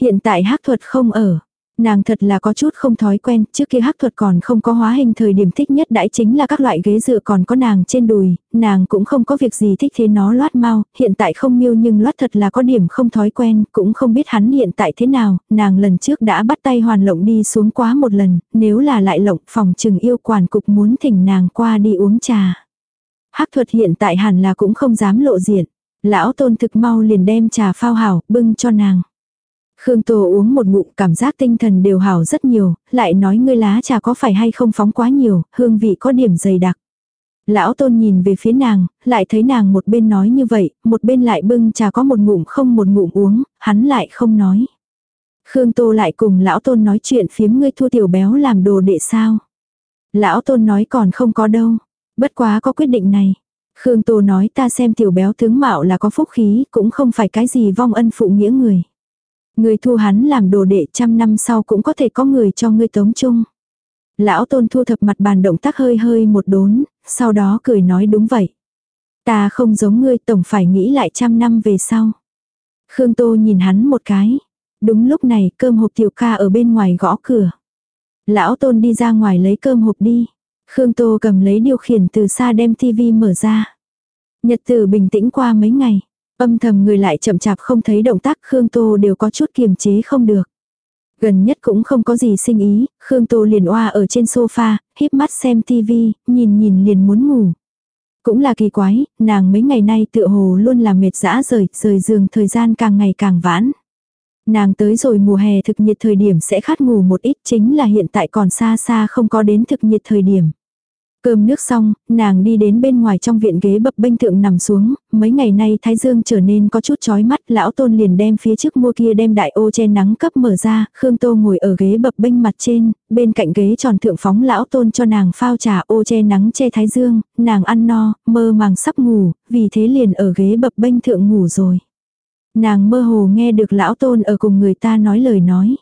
Hiện tại hắc thuật không ở, Nàng thật là có chút không thói quen, trước kia hắc thuật còn không có hóa hình thời điểm thích nhất đãi chính là các loại ghế dựa còn có nàng trên đùi, nàng cũng không có việc gì thích thế nó loát mau, hiện tại không miêu nhưng loát thật là có điểm không thói quen, cũng không biết hắn hiện tại thế nào, nàng lần trước đã bắt tay hoàn lộng đi xuống quá một lần, nếu là lại lộng phòng trừng yêu quản cục muốn thỉnh nàng qua đi uống trà. Hắc thuật hiện tại hẳn là cũng không dám lộ diện, lão tôn thực mau liền đem trà phao hảo, bưng cho nàng. Khương Tô uống một ngụm cảm giác tinh thần đều hảo rất nhiều, lại nói ngươi lá trà có phải hay không phóng quá nhiều, hương vị có điểm dày đặc. Lão tôn nhìn về phía nàng, lại thấy nàng một bên nói như vậy, một bên lại bưng trà có một ngụm không một ngụm uống, hắn lại không nói. Khương Tô lại cùng lão tôn nói chuyện phiếm ngươi thua tiểu béo làm đồ đệ sao. Lão tôn nói còn không có đâu, bất quá có quyết định này. Khương Tô nói ta xem tiểu béo tướng mạo là có phúc khí, cũng không phải cái gì vong ân phụ nghĩa người. Người thu hắn làm đồ đệ trăm năm sau cũng có thể có người cho ngươi tống chung. Lão tôn thu thập mặt bàn động tác hơi hơi một đốn, sau đó cười nói đúng vậy. Ta không giống ngươi tổng phải nghĩ lại trăm năm về sau. Khương Tô nhìn hắn một cái. Đúng lúc này cơm hộp tiểu ca ở bên ngoài gõ cửa. Lão tôn đi ra ngoài lấy cơm hộp đi. Khương Tô cầm lấy điều khiển từ xa đem tivi mở ra. Nhật tử bình tĩnh qua mấy ngày. Âm thầm người lại chậm chạp không thấy động tác Khương Tô đều có chút kiềm chế không được. Gần nhất cũng không có gì sinh ý, Khương Tô liền oa ở trên sofa, híp mắt xem tivi, nhìn nhìn liền muốn ngủ. Cũng là kỳ quái, nàng mấy ngày nay tựa hồ luôn là mệt dã rời, rời giường thời gian càng ngày càng vãn. Nàng tới rồi mùa hè thực nhiệt thời điểm sẽ khát ngủ một ít chính là hiện tại còn xa xa không có đến thực nhiệt thời điểm. Cơm nước xong, nàng đi đến bên ngoài trong viện ghế bập bênh thượng nằm xuống, mấy ngày nay thái dương trở nên có chút chói mắt, lão tôn liền đem phía trước mua kia đem đại ô che nắng cấp mở ra, Khương Tô ngồi ở ghế bập bênh mặt trên, bên cạnh ghế tròn thượng phóng lão tôn cho nàng phao trà ô che nắng che thái dương, nàng ăn no, mơ màng sắp ngủ, vì thế liền ở ghế bập bênh thượng ngủ rồi. Nàng mơ hồ nghe được lão tôn ở cùng người ta nói lời nói.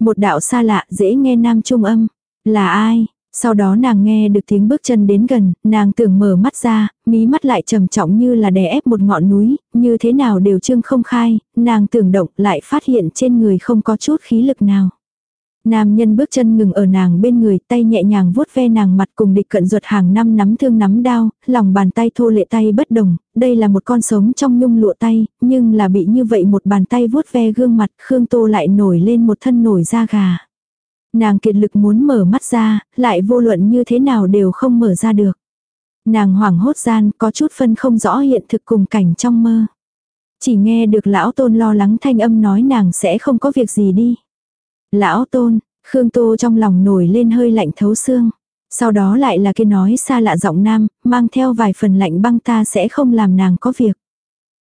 Một đạo xa lạ dễ nghe nam trung âm. Là ai? Sau đó nàng nghe được tiếng bước chân đến gần, nàng tưởng mở mắt ra, mí mắt lại trầm trọng như là đè ép một ngọn núi, như thế nào đều trương không khai, nàng tưởng động lại phát hiện trên người không có chút khí lực nào. Nam nhân bước chân ngừng ở nàng bên người, tay nhẹ nhàng vuốt ve nàng mặt cùng địch cận ruột hàng năm nắm thương nắm đao, lòng bàn tay thô lệ tay bất đồng, đây là một con sống trong nhung lụa tay, nhưng là bị như vậy một bàn tay vuốt ve gương mặt, Khương Tô lại nổi lên một thân nổi da gà. Nàng kiệt lực muốn mở mắt ra, lại vô luận như thế nào đều không mở ra được. Nàng hoảng hốt gian có chút phân không rõ hiện thực cùng cảnh trong mơ. Chỉ nghe được lão tôn lo lắng thanh âm nói nàng sẽ không có việc gì đi. Lão tôn, Khương Tô trong lòng nổi lên hơi lạnh thấu xương. Sau đó lại là cái nói xa lạ giọng nam, mang theo vài phần lạnh băng ta sẽ không làm nàng có việc.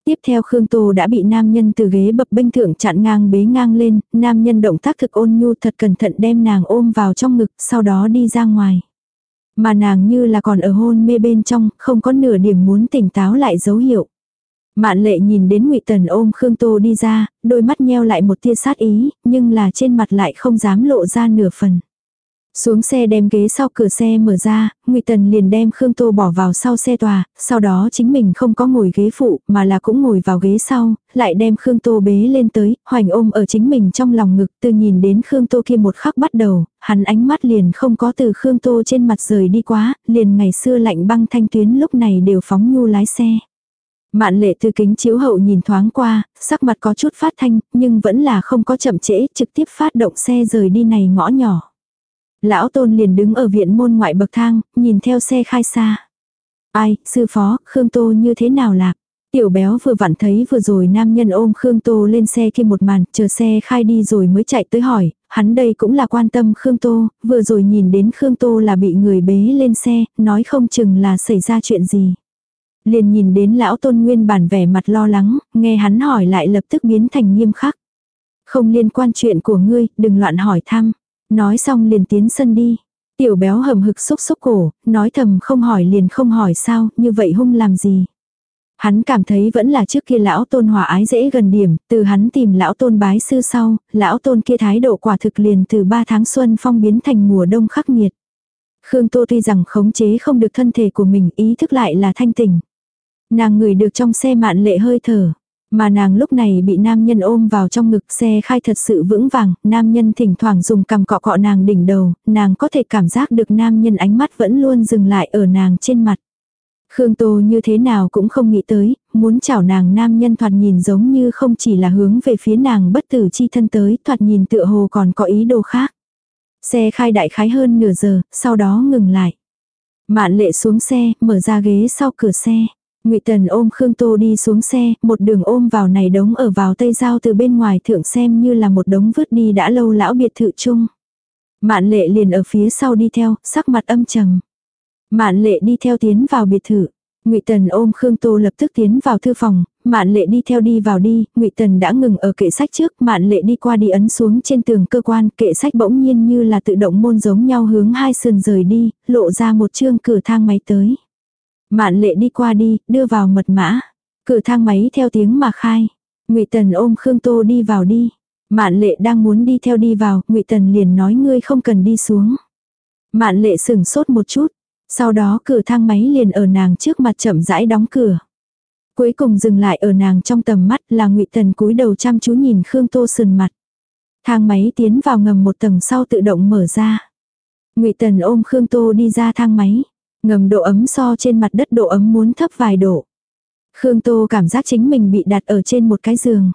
Tiếp theo Khương Tô đã bị nam nhân từ ghế bập bênh thượng chặn ngang bế ngang lên, nam nhân động tác thực ôn nhu thật cẩn thận đem nàng ôm vào trong ngực, sau đó đi ra ngoài. Mà nàng như là còn ở hôn mê bên trong, không có nửa điểm muốn tỉnh táo lại dấu hiệu. Mạn lệ nhìn đến ngụy Tần ôm Khương Tô đi ra, đôi mắt nheo lại một tia sát ý, nhưng là trên mặt lại không dám lộ ra nửa phần. Xuống xe đem ghế sau cửa xe mở ra, Ngụy Tần liền đem Khương Tô bỏ vào sau xe tòa, sau đó chính mình không có ngồi ghế phụ, mà là cũng ngồi vào ghế sau, lại đem Khương Tô bế lên tới, hoành ôm ở chính mình trong lòng ngực, từ nhìn đến Khương Tô kia một khắc bắt đầu, hắn ánh mắt liền không có từ Khương Tô trên mặt rời đi quá, liền ngày xưa lạnh băng thanh tuyến lúc này đều phóng nhu lái xe. Mạn lệ từ kính chiếu hậu nhìn thoáng qua, sắc mặt có chút phát thanh, nhưng vẫn là không có chậm trễ, trực tiếp phát động xe rời đi này ngõ nhỏ. Lão tôn liền đứng ở viện môn ngoại bậc thang, nhìn theo xe khai xa. Ai, sư phó, Khương Tô như thế nào lạc? Tiểu béo vừa vặn thấy vừa rồi nam nhân ôm Khương Tô lên xe kia một màn, chờ xe khai đi rồi mới chạy tới hỏi, hắn đây cũng là quan tâm Khương Tô, vừa rồi nhìn đến Khương Tô là bị người bế lên xe, nói không chừng là xảy ra chuyện gì. Liền nhìn đến lão tôn nguyên bản vẻ mặt lo lắng, nghe hắn hỏi lại lập tức biến thành nghiêm khắc. Không liên quan chuyện của ngươi, đừng loạn hỏi thăm. Nói xong liền tiến sân đi. Tiểu béo hầm hực xúc xúc cổ, nói thầm không hỏi liền không hỏi sao, như vậy hung làm gì. Hắn cảm thấy vẫn là trước kia lão tôn hòa ái dễ gần điểm, từ hắn tìm lão tôn bái sư sau, lão tôn kia thái độ quả thực liền từ 3 tháng xuân phong biến thành mùa đông khắc nghiệt. Khương Tô tuy rằng khống chế không được thân thể của mình ý thức lại là thanh tỉnh. Nàng người được trong xe mạn lệ hơi thở. Mà nàng lúc này bị nam nhân ôm vào trong ngực xe khai thật sự vững vàng, nam nhân thỉnh thoảng dùng cầm cọ cọ nàng đỉnh đầu, nàng có thể cảm giác được nam nhân ánh mắt vẫn luôn dừng lại ở nàng trên mặt. Khương Tô như thế nào cũng không nghĩ tới, muốn chảo nàng nam nhân thoạt nhìn giống như không chỉ là hướng về phía nàng bất tử chi thân tới, thoạt nhìn tựa hồ còn có ý đồ khác. Xe khai đại khái hơn nửa giờ, sau đó ngừng lại. Mạn lệ xuống xe, mở ra ghế sau cửa xe. Ngụy Tần ôm Khương Tô đi xuống xe, một đường ôm vào này đống ở vào tây giao từ bên ngoài thượng xem như là một đống vứt đi đã lâu lão biệt thự chung. Mạn lệ liền ở phía sau đi theo, sắc mặt âm trầm. Mạn lệ đi theo tiến vào biệt thự. Ngụy Tần ôm Khương Tô lập tức tiến vào thư phòng, Mạn Lệ đi theo đi vào đi, Ngụy Tần đã ngừng ở kệ sách trước, Mạn Lệ đi qua đi ấn xuống trên tường cơ quan, kệ sách bỗng nhiên như là tự động môn giống nhau hướng hai sườn rời đi, lộ ra một chương cửa thang máy tới. Mạn lệ đi qua đi, đưa vào mật mã. Cửa thang máy theo tiếng mà khai. ngụy Tần ôm Khương Tô đi vào đi. Mạn lệ đang muốn đi theo đi vào, ngụy Tần liền nói ngươi không cần đi xuống. Mạn lệ sửng sốt một chút. Sau đó cửa thang máy liền ở nàng trước mặt chậm rãi đóng cửa. Cuối cùng dừng lại ở nàng trong tầm mắt là ngụy Tần cúi đầu chăm chú nhìn Khương Tô sườn mặt. Thang máy tiến vào ngầm một tầng sau tự động mở ra. ngụy Tần ôm Khương Tô đi ra thang máy. Ngầm độ ấm so trên mặt đất độ ấm muốn thấp vài độ. Khương Tô cảm giác chính mình bị đặt ở trên một cái giường.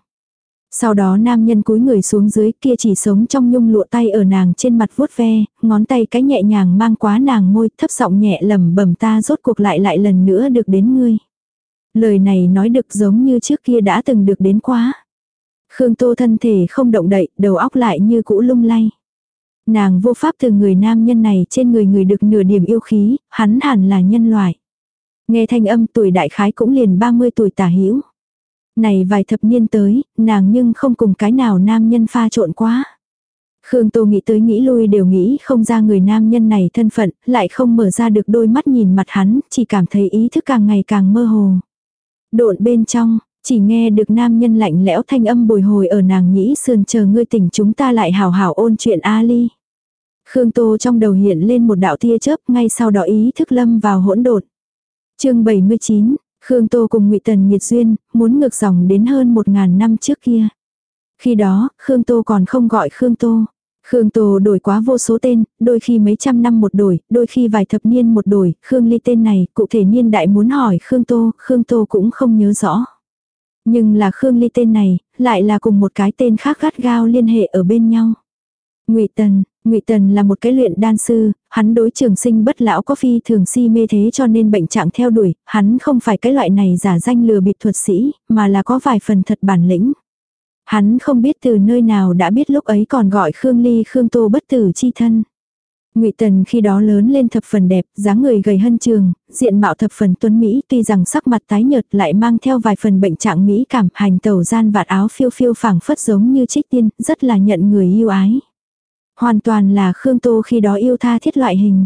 Sau đó nam nhân cúi người xuống dưới kia chỉ sống trong nhung lụa tay ở nàng trên mặt vuốt ve, ngón tay cái nhẹ nhàng mang quá nàng môi thấp giọng nhẹ lầm bẩm ta rốt cuộc lại lại lần nữa được đến ngươi. Lời này nói được giống như trước kia đã từng được đến quá. Khương Tô thân thể không động đậy, đầu óc lại như cũ lung lay. Nàng vô pháp từ người nam nhân này trên người người được nửa điểm yêu khí, hắn hẳn là nhân loại. Nghe thanh âm tuổi đại khái cũng liền 30 tuổi tả hữu Này vài thập niên tới, nàng nhưng không cùng cái nào nam nhân pha trộn quá. Khương Tô nghĩ tới nghĩ lui đều nghĩ không ra người nam nhân này thân phận, lại không mở ra được đôi mắt nhìn mặt hắn, chỉ cảm thấy ý thức càng ngày càng mơ hồ. Độn bên trong, chỉ nghe được nam nhân lạnh lẽo thanh âm bồi hồi ở nàng nhĩ sườn chờ ngươi tỉnh chúng ta lại hào hào ôn chuyện Ali. Khương Tô trong đầu hiện lên một đạo tia chớp ngay sau đó ý thức lâm vào hỗn độn. chương 79, Khương Tô cùng ngụy Tần nhiệt duyên, muốn ngược dòng đến hơn một ngàn năm trước kia. Khi đó, Khương Tô còn không gọi Khương Tô. Khương Tô đổi quá vô số tên, đôi khi mấy trăm năm một đổi, đôi khi vài thập niên một đổi, Khương Ly tên này, cụ thể niên đại muốn hỏi Khương Tô, Khương Tô cũng không nhớ rõ. Nhưng là Khương Ly tên này, lại là cùng một cái tên khác gắt gao liên hệ ở bên nhau. Ngụy Tần, Ngụy Tần là một cái luyện đan sư, hắn đối trường sinh bất lão có phi thường si mê thế cho nên bệnh trạng theo đuổi, hắn không phải cái loại này giả danh lừa bịp thuật sĩ, mà là có vài phần thật bản lĩnh. Hắn không biết từ nơi nào đã biết lúc ấy còn gọi Khương Ly Khương Tô bất tử chi thân. Ngụy Tần khi đó lớn lên thập phần đẹp, dáng người gầy hân trường, diện mạo thập phần tuấn mỹ, tuy rằng sắc mặt tái nhợt lại mang theo vài phần bệnh trạng mỹ cảm, hành tẩu gian vạt áo phiêu phiêu phảng phất giống như trích tiên, rất là nhận người yêu ái. Hoàn toàn là Khương Tô khi đó yêu tha thiết loại hình.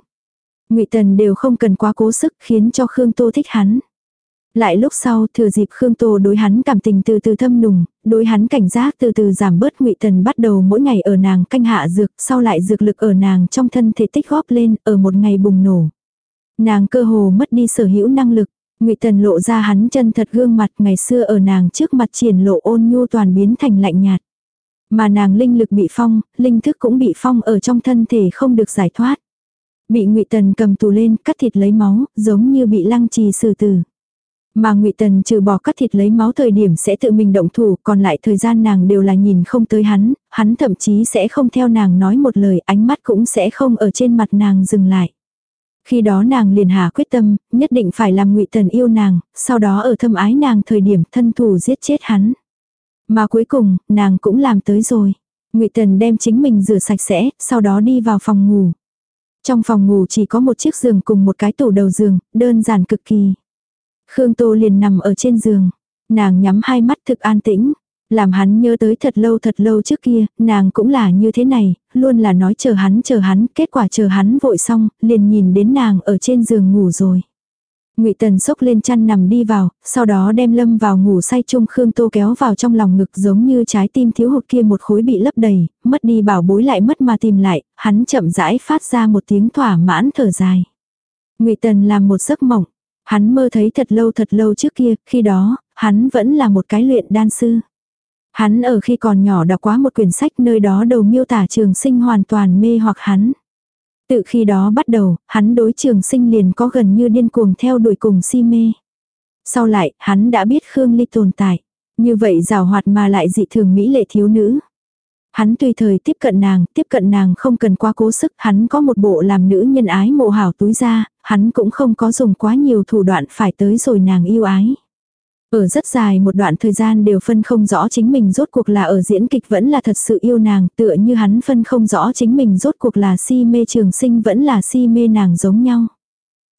Ngụy Tần đều không cần quá cố sức khiến cho Khương Tô thích hắn. Lại lúc sau thừa dịp Khương Tô đối hắn cảm tình từ từ thâm nùng, đối hắn cảnh giác từ từ giảm bớt ngụy Tần bắt đầu mỗi ngày ở nàng canh hạ dược, sau lại dược lực ở nàng trong thân thể tích góp lên, ở một ngày bùng nổ. Nàng cơ hồ mất đi sở hữu năng lực, ngụy Tần lộ ra hắn chân thật gương mặt ngày xưa ở nàng trước mặt triển lộ ôn nhu toàn biến thành lạnh nhạt. Mà nàng linh lực bị phong, linh thức cũng bị phong ở trong thân thể không được giải thoát. Bị ngụy Tần cầm tù lên, cắt thịt lấy máu, giống như bị lăng trì xử tử. Mà ngụy Tần trừ bỏ cắt thịt lấy máu thời điểm sẽ tự mình động thủ, còn lại thời gian nàng đều là nhìn không tới hắn, hắn thậm chí sẽ không theo nàng nói một lời, ánh mắt cũng sẽ không ở trên mặt nàng dừng lại. Khi đó nàng liền hà quyết tâm, nhất định phải làm ngụy Tần yêu nàng, sau đó ở thâm ái nàng thời điểm thân thủ giết chết hắn. Mà cuối cùng, nàng cũng làm tới rồi. Ngụy Tần đem chính mình rửa sạch sẽ, sau đó đi vào phòng ngủ. Trong phòng ngủ chỉ có một chiếc giường cùng một cái tủ đầu giường, đơn giản cực kỳ. Khương Tô liền nằm ở trên giường. Nàng nhắm hai mắt thực an tĩnh. Làm hắn nhớ tới thật lâu thật lâu trước kia, nàng cũng là như thế này, luôn là nói chờ hắn chờ hắn, kết quả chờ hắn vội xong, liền nhìn đến nàng ở trên giường ngủ rồi. Ngụy Tần sốc lên chăn nằm đi vào, sau đó đem Lâm vào ngủ say chung Khương Tô kéo vào trong lòng ngực giống như trái tim thiếu hụt kia một khối bị lấp đầy, mất đi bảo bối lại mất mà tìm lại, hắn chậm rãi phát ra một tiếng thỏa mãn thở dài. Ngụy Tần làm một giấc mộng, hắn mơ thấy thật lâu thật lâu trước kia, khi đó, hắn vẫn là một cái luyện đan sư. Hắn ở khi còn nhỏ đọc quá một quyển sách nơi đó đầu miêu tả trường sinh hoàn toàn mê hoặc hắn. Từ khi đó bắt đầu, hắn đối trường sinh liền có gần như điên cuồng theo đuổi cùng si mê. Sau lại, hắn đã biết Khương Ly tồn tại. Như vậy rào hoạt mà lại dị thường mỹ lệ thiếu nữ. Hắn tùy thời tiếp cận nàng, tiếp cận nàng không cần quá cố sức, hắn có một bộ làm nữ nhân ái mộ hảo túi ra, hắn cũng không có dùng quá nhiều thủ đoạn phải tới rồi nàng yêu ái. Ở rất dài một đoạn thời gian đều phân không rõ chính mình rốt cuộc là ở diễn kịch vẫn là thật sự yêu nàng tựa như hắn phân không rõ chính mình rốt cuộc là si mê trường sinh vẫn là si mê nàng giống nhau.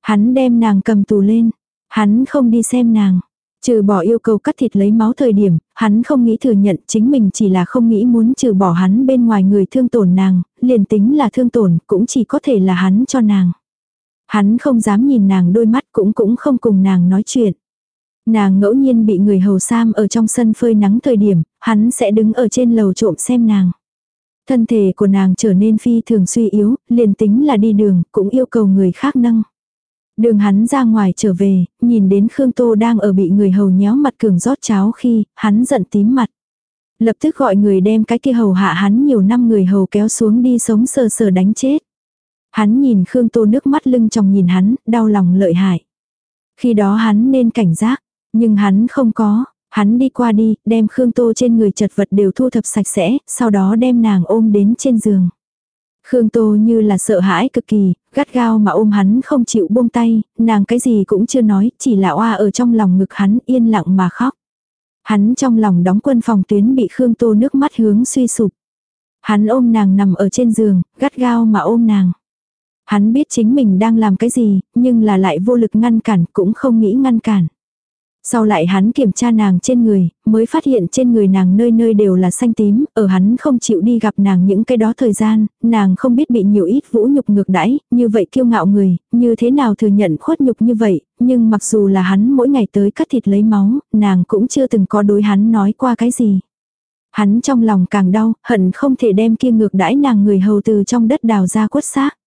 Hắn đem nàng cầm tù lên. Hắn không đi xem nàng. Trừ bỏ yêu cầu cắt thịt lấy máu thời điểm, hắn không nghĩ thừa nhận chính mình chỉ là không nghĩ muốn trừ bỏ hắn bên ngoài người thương tổn nàng, liền tính là thương tổn cũng chỉ có thể là hắn cho nàng. Hắn không dám nhìn nàng đôi mắt cũng cũng không cùng nàng nói chuyện. Nàng ngẫu nhiên bị người hầu sam ở trong sân phơi nắng thời điểm, hắn sẽ đứng ở trên lầu trộm xem nàng. Thân thể của nàng trở nên phi thường suy yếu, liền tính là đi đường, cũng yêu cầu người khác nâng. Đường hắn ra ngoài trở về, nhìn đến Khương Tô đang ở bị người hầu nhéo mặt cường rót cháo khi, hắn giận tím mặt. Lập tức gọi người đem cái kia hầu hạ hắn nhiều năm người hầu kéo xuống đi sống sờ sờ đánh chết. Hắn nhìn Khương Tô nước mắt lưng trong nhìn hắn, đau lòng lợi hại. Khi đó hắn nên cảnh giác, nhưng hắn không có, Hắn đi qua đi, đem Khương Tô trên người chật vật đều thu thập sạch sẽ, sau đó đem nàng ôm đến trên giường. Khương Tô như là sợ hãi cực kỳ, gắt gao mà ôm hắn không chịu buông tay, nàng cái gì cũng chưa nói, chỉ là oa ở trong lòng ngực hắn yên lặng mà khóc. Hắn trong lòng đóng quân phòng tuyến bị Khương Tô nước mắt hướng suy sụp. Hắn ôm nàng nằm ở trên giường, gắt gao mà ôm nàng. Hắn biết chính mình đang làm cái gì, nhưng là lại vô lực ngăn cản, cũng không nghĩ ngăn cản. Sau lại hắn kiểm tra nàng trên người, mới phát hiện trên người nàng nơi nơi đều là xanh tím, ở hắn không chịu đi gặp nàng những cái đó thời gian, nàng không biết bị nhiều ít vũ nhục ngược đãi, như vậy kiêu ngạo người, như thế nào thừa nhận khuất nhục như vậy, nhưng mặc dù là hắn mỗi ngày tới cắt thịt lấy máu, nàng cũng chưa từng có đối hắn nói qua cái gì. Hắn trong lòng càng đau, hận không thể đem kia ngược đãi nàng người hầu từ trong đất đào ra quất xác.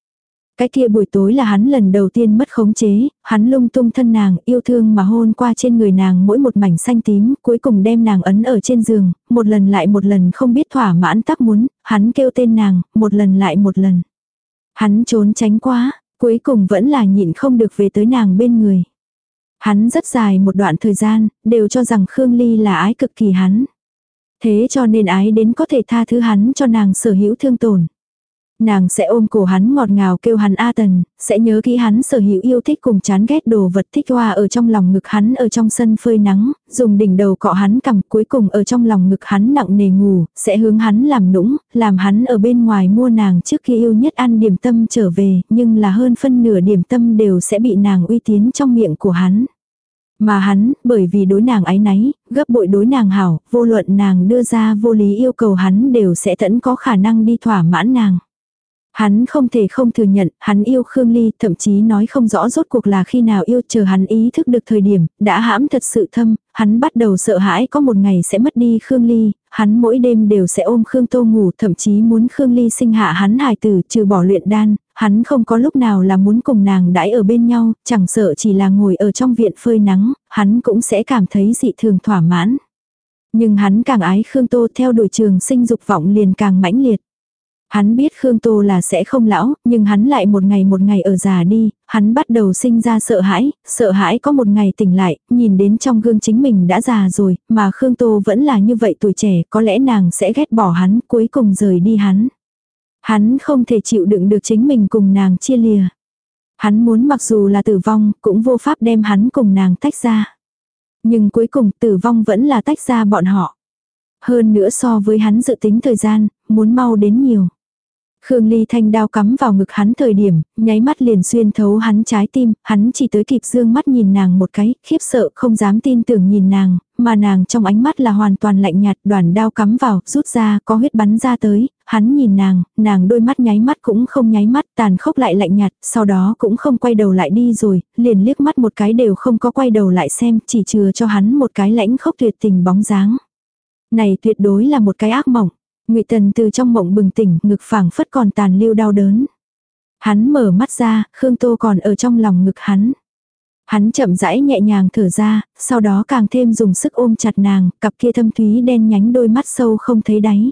Cái kia buổi tối là hắn lần đầu tiên mất khống chế, hắn lung tung thân nàng, yêu thương mà hôn qua trên người nàng mỗi một mảnh xanh tím, cuối cùng đem nàng ấn ở trên giường, một lần lại một lần không biết thỏa mãn tác muốn, hắn kêu tên nàng, một lần lại một lần. Hắn trốn tránh quá, cuối cùng vẫn là nhịn không được về tới nàng bên người. Hắn rất dài một đoạn thời gian, đều cho rằng Khương Ly là ái cực kỳ hắn. Thế cho nên ái đến có thể tha thứ hắn cho nàng sở hữu thương tổn. Nàng sẽ ôm cổ hắn ngọt ngào kêu hắn A Tần, sẽ nhớ kỹ hắn sở hữu yêu thích cùng chán ghét đồ vật thích hoa ở trong lòng ngực hắn ở trong sân phơi nắng, dùng đỉnh đầu cọ hắn cầm cuối cùng ở trong lòng ngực hắn nặng nề ngủ, sẽ hướng hắn làm nũng, làm hắn ở bên ngoài mua nàng trước khi yêu nhất ăn điểm tâm trở về, nhưng là hơn phân nửa điểm tâm đều sẽ bị nàng uy tín trong miệng của hắn. Mà hắn, bởi vì đối nàng ái náy, gấp bội đối nàng hảo, vô luận nàng đưa ra vô lý yêu cầu hắn đều sẽ tẫn có khả năng đi thỏa mãn nàng. Hắn không thể không thừa nhận, hắn yêu Khương Ly, thậm chí nói không rõ rốt cuộc là khi nào yêu chờ hắn ý thức được thời điểm, đã hãm thật sự thâm, hắn bắt đầu sợ hãi có một ngày sẽ mất đi Khương Ly, hắn mỗi đêm đều sẽ ôm Khương Tô ngủ, thậm chí muốn Khương Ly sinh hạ hắn hài tử trừ bỏ luyện đan, hắn không có lúc nào là muốn cùng nàng đãi ở bên nhau, chẳng sợ chỉ là ngồi ở trong viện phơi nắng, hắn cũng sẽ cảm thấy dị thường thỏa mãn. Nhưng hắn càng ái Khương Tô theo đuổi trường sinh dục vọng liền càng mãnh liệt. Hắn biết Khương Tô là sẽ không lão, nhưng hắn lại một ngày một ngày ở già đi, hắn bắt đầu sinh ra sợ hãi, sợ hãi có một ngày tỉnh lại, nhìn đến trong gương chính mình đã già rồi, mà Khương Tô vẫn là như vậy tuổi trẻ, có lẽ nàng sẽ ghét bỏ hắn, cuối cùng rời đi hắn. Hắn không thể chịu đựng được chính mình cùng nàng chia lìa. Hắn muốn mặc dù là tử vong, cũng vô pháp đem hắn cùng nàng tách ra. Nhưng cuối cùng tử vong vẫn là tách ra bọn họ. Hơn nữa so với hắn dự tính thời gian, muốn mau đến nhiều. Khương Ly thanh đao cắm vào ngực hắn thời điểm, nháy mắt liền xuyên thấu hắn trái tim, hắn chỉ tới kịp dương mắt nhìn nàng một cái, khiếp sợ không dám tin tưởng nhìn nàng, mà nàng trong ánh mắt là hoàn toàn lạnh nhạt, đoàn đao cắm vào, rút ra, có huyết bắn ra tới, hắn nhìn nàng, nàng đôi mắt nháy mắt cũng không nháy mắt, tàn khốc lại lạnh nhạt, sau đó cũng không quay đầu lại đi rồi, liền liếc mắt một cái đều không có quay đầu lại xem, chỉ chừa cho hắn một cái lãnh khốc tuyệt tình bóng dáng. Này tuyệt đối là một cái ác mộng. Ngụy Tần từ trong mộng bừng tỉnh, ngực phảng phất còn tàn lưu đau đớn. Hắn mở mắt ra, Khương Tô còn ở trong lòng ngực hắn. Hắn chậm rãi nhẹ nhàng thở ra, sau đó càng thêm dùng sức ôm chặt nàng, cặp kia thâm thúy đen nhánh đôi mắt sâu không thấy đáy.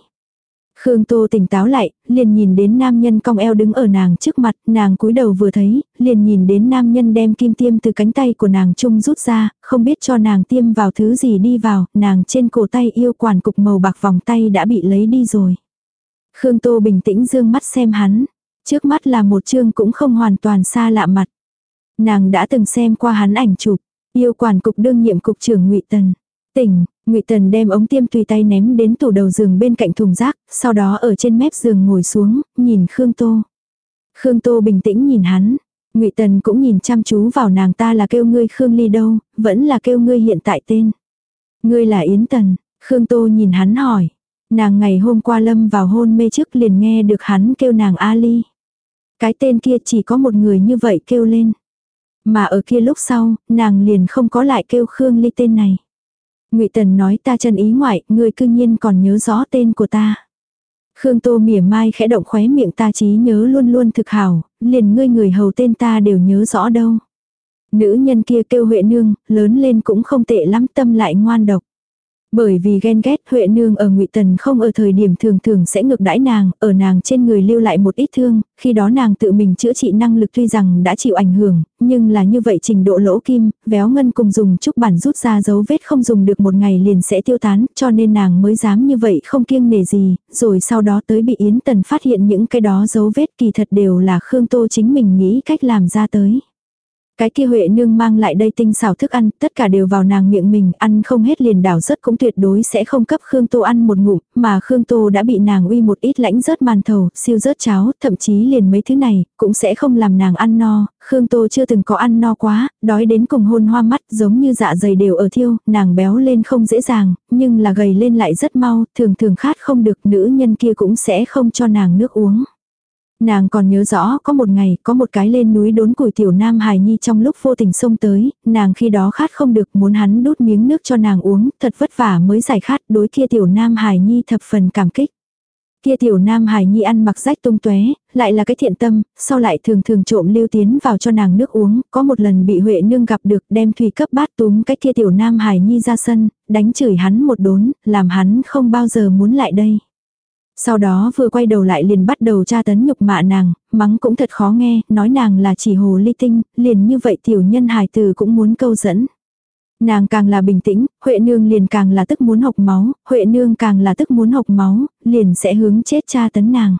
Khương Tô tỉnh táo lại, liền nhìn đến nam nhân cong eo đứng ở nàng trước mặt, nàng cúi đầu vừa thấy, liền nhìn đến nam nhân đem kim tiêm từ cánh tay của nàng chung rút ra, không biết cho nàng tiêm vào thứ gì đi vào, nàng trên cổ tay yêu quản cục màu bạc vòng tay đã bị lấy đi rồi. Khương Tô bình tĩnh dương mắt xem hắn, trước mắt là một chương cũng không hoàn toàn xa lạ mặt. Nàng đã từng xem qua hắn ảnh chụp, yêu quản cục đương nhiệm cục trưởng ngụy Tần. Tỉnh, Ngụy Tần đem ống tiêm tùy tay ném đến tủ đầu giường bên cạnh thùng rác, sau đó ở trên mép giường ngồi xuống, nhìn Khương Tô. Khương Tô bình tĩnh nhìn hắn. Ngụy Tần cũng nhìn chăm chú vào nàng ta là kêu ngươi Khương Ly đâu, vẫn là kêu ngươi hiện tại tên. Ngươi là Yến Tần, Khương Tô nhìn hắn hỏi. Nàng ngày hôm qua lâm vào hôn mê trước liền nghe được hắn kêu nàng Ali. Cái tên kia chỉ có một người như vậy kêu lên. Mà ở kia lúc sau, nàng liền không có lại kêu Khương Ly tên này. Ngụy Tần nói ta chân ý ngoại, ngươi cư nhiên còn nhớ rõ tên của ta. Khương Tô mỉa mai khẽ động khóe miệng ta trí nhớ luôn luôn thực hảo, liền ngươi người hầu tên ta đều nhớ rõ đâu. Nữ nhân kia kêu Huệ Nương, lớn lên cũng không tệ lắm tâm lại ngoan độc. Bởi vì ghen ghét Huệ Nương ở ngụy Tần không ở thời điểm thường thường sẽ ngược đãi nàng, ở nàng trên người lưu lại một ít thương, khi đó nàng tự mình chữa trị năng lực tuy rằng đã chịu ảnh hưởng, nhưng là như vậy trình độ lỗ kim, véo ngân cùng dùng chúc bản rút ra dấu vết không dùng được một ngày liền sẽ tiêu tán, cho nên nàng mới dám như vậy không kiêng nể gì, rồi sau đó tới bị Yến Tần phát hiện những cái đó dấu vết kỳ thật đều là Khương Tô chính mình nghĩ cách làm ra tới. Cái kia Huệ nương mang lại đây tinh xảo thức ăn, tất cả đều vào nàng miệng mình, ăn không hết liền đảo rớt cũng tuyệt đối sẽ không cấp Khương Tô ăn một ngụm, mà Khương Tô đã bị nàng uy một ít lãnh rớt màn thầu, siêu rớt cháo, thậm chí liền mấy thứ này, cũng sẽ không làm nàng ăn no, Khương Tô chưa từng có ăn no quá, đói đến cùng hôn hoa mắt giống như dạ dày đều ở thiêu, nàng béo lên không dễ dàng, nhưng là gầy lên lại rất mau, thường thường khát không được nữ nhân kia cũng sẽ không cho nàng nước uống. Nàng còn nhớ rõ có một ngày có một cái lên núi đốn củi tiểu nam hài nhi trong lúc vô tình xông tới, nàng khi đó khát không được muốn hắn đút miếng nước cho nàng uống, thật vất vả mới giải khát đối kia tiểu nam hài nhi thập phần cảm kích. Kia tiểu nam hài nhi ăn mặc rách tung tóe lại là cái thiện tâm, sau lại thường thường trộm lưu tiến vào cho nàng nước uống, có một lần bị Huệ nương gặp được đem thủy cấp bát túm cái kia tiểu nam hài nhi ra sân, đánh chửi hắn một đốn, làm hắn không bao giờ muốn lại đây. Sau đó vừa quay đầu lại liền bắt đầu tra tấn nhục mạ nàng, mắng cũng thật khó nghe, nói nàng là chỉ hồ ly tinh, liền như vậy tiểu nhân hài từ cũng muốn câu dẫn. Nàng càng là bình tĩnh, Huệ nương liền càng là tức muốn học máu, Huệ nương càng là tức muốn học máu, liền sẽ hướng chết tra tấn nàng.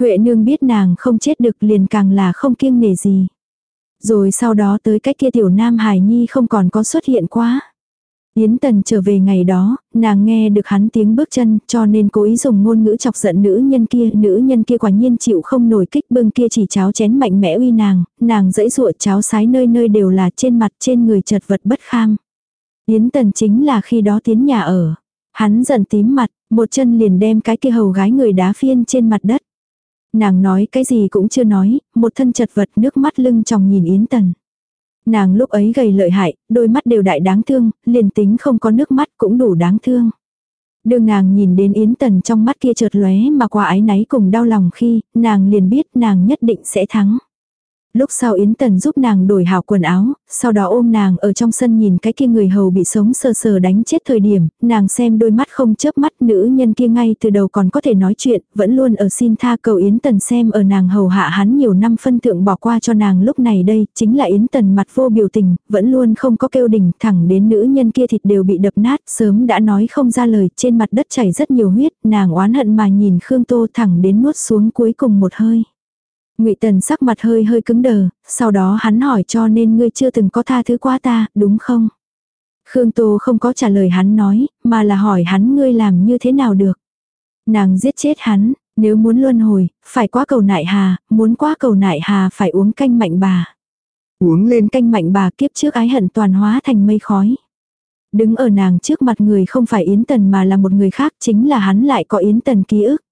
Huệ nương biết nàng không chết được liền càng là không kiêng nể gì. Rồi sau đó tới cách kia tiểu nam hài nhi không còn có xuất hiện quá. Yến Tần trở về ngày đó, nàng nghe được hắn tiếng bước chân cho nên cố ý dùng ngôn ngữ chọc giận nữ nhân kia. Nữ nhân kia quả nhiên chịu không nổi kích bưng kia chỉ cháo chén mạnh mẽ uy nàng, nàng dẫy dụa cháo sái nơi nơi đều là trên mặt trên người chật vật bất kham. Yến Tần chính là khi đó tiến nhà ở. Hắn giận tím mặt, một chân liền đem cái kia hầu gái người đá phiên trên mặt đất. Nàng nói cái gì cũng chưa nói, một thân chật vật nước mắt lưng tròng nhìn Yến Tần. Nàng lúc ấy gầy lợi hại, đôi mắt đều đại đáng thương, liền tính không có nước mắt cũng đủ đáng thương. Đường nàng nhìn đến Yến Tần trong mắt kia chợt lóe mà qua ái náy cùng đau lòng khi, nàng liền biết nàng nhất định sẽ thắng. Lúc sau Yến Tần giúp nàng đổi hảo quần áo, sau đó ôm nàng ở trong sân nhìn cái kia người hầu bị sống sờ sờ đánh chết thời điểm, nàng xem đôi mắt không chớp mắt nữ nhân kia ngay từ đầu còn có thể nói chuyện, vẫn luôn ở xin tha cầu Yến Tần xem ở nàng hầu hạ hắn nhiều năm phân thượng bỏ qua cho nàng lúc này đây, chính là Yến Tần mặt vô biểu tình, vẫn luôn không có kêu đỉnh, thẳng đến nữ nhân kia thịt đều bị đập nát, sớm đã nói không ra lời, trên mặt đất chảy rất nhiều huyết, nàng oán hận mà nhìn Khương Tô thẳng đến nuốt xuống cuối cùng một hơi. Ngụy Tần sắc mặt hơi hơi cứng đờ, sau đó hắn hỏi cho nên ngươi chưa từng có tha thứ qua ta, đúng không? Khương Tô không có trả lời hắn nói, mà là hỏi hắn ngươi làm như thế nào được. Nàng giết chết hắn, nếu muốn luân hồi, phải qua cầu nại hà, muốn qua cầu nại hà phải uống canh mạnh bà. Uống lên canh mạnh bà kiếp trước ái hận toàn hóa thành mây khói. Đứng ở nàng trước mặt người không phải Yến Tần mà là một người khác chính là hắn lại có Yến Tần ký ức.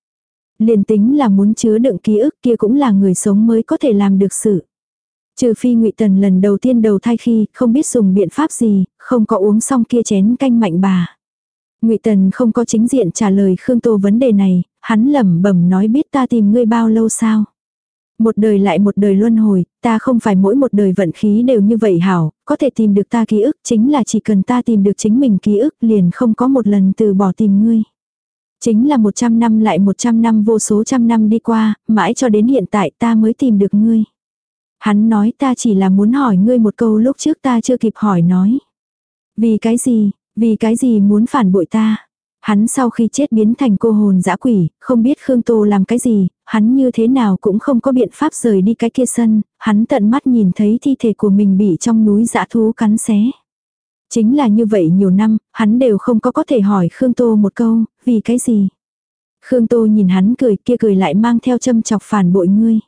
Liền tính là muốn chứa đựng ký ức kia cũng là người sống mới có thể làm được sự. Trừ phi ngụy Tần lần đầu tiên đầu thai khi không biết dùng biện pháp gì, không có uống xong kia chén canh mạnh bà. ngụy Tần không có chính diện trả lời Khương Tô vấn đề này, hắn lẩm bẩm nói biết ta tìm ngươi bao lâu sao. Một đời lại một đời luân hồi, ta không phải mỗi một đời vận khí đều như vậy hảo, có thể tìm được ta ký ức chính là chỉ cần ta tìm được chính mình ký ức liền không có một lần từ bỏ tìm ngươi. Chính là 100 năm lại 100 năm vô số trăm năm đi qua, mãi cho đến hiện tại ta mới tìm được ngươi. Hắn nói ta chỉ là muốn hỏi ngươi một câu lúc trước ta chưa kịp hỏi nói. Vì cái gì, vì cái gì muốn phản bội ta. Hắn sau khi chết biến thành cô hồn dã quỷ, không biết Khương Tô làm cái gì, hắn như thế nào cũng không có biện pháp rời đi cái kia sân, hắn tận mắt nhìn thấy thi thể của mình bị trong núi dã thú cắn xé. Chính là như vậy nhiều năm, hắn đều không có có thể hỏi Khương Tô một câu, vì cái gì? Khương Tô nhìn hắn cười kia cười lại mang theo châm chọc phản bội ngươi.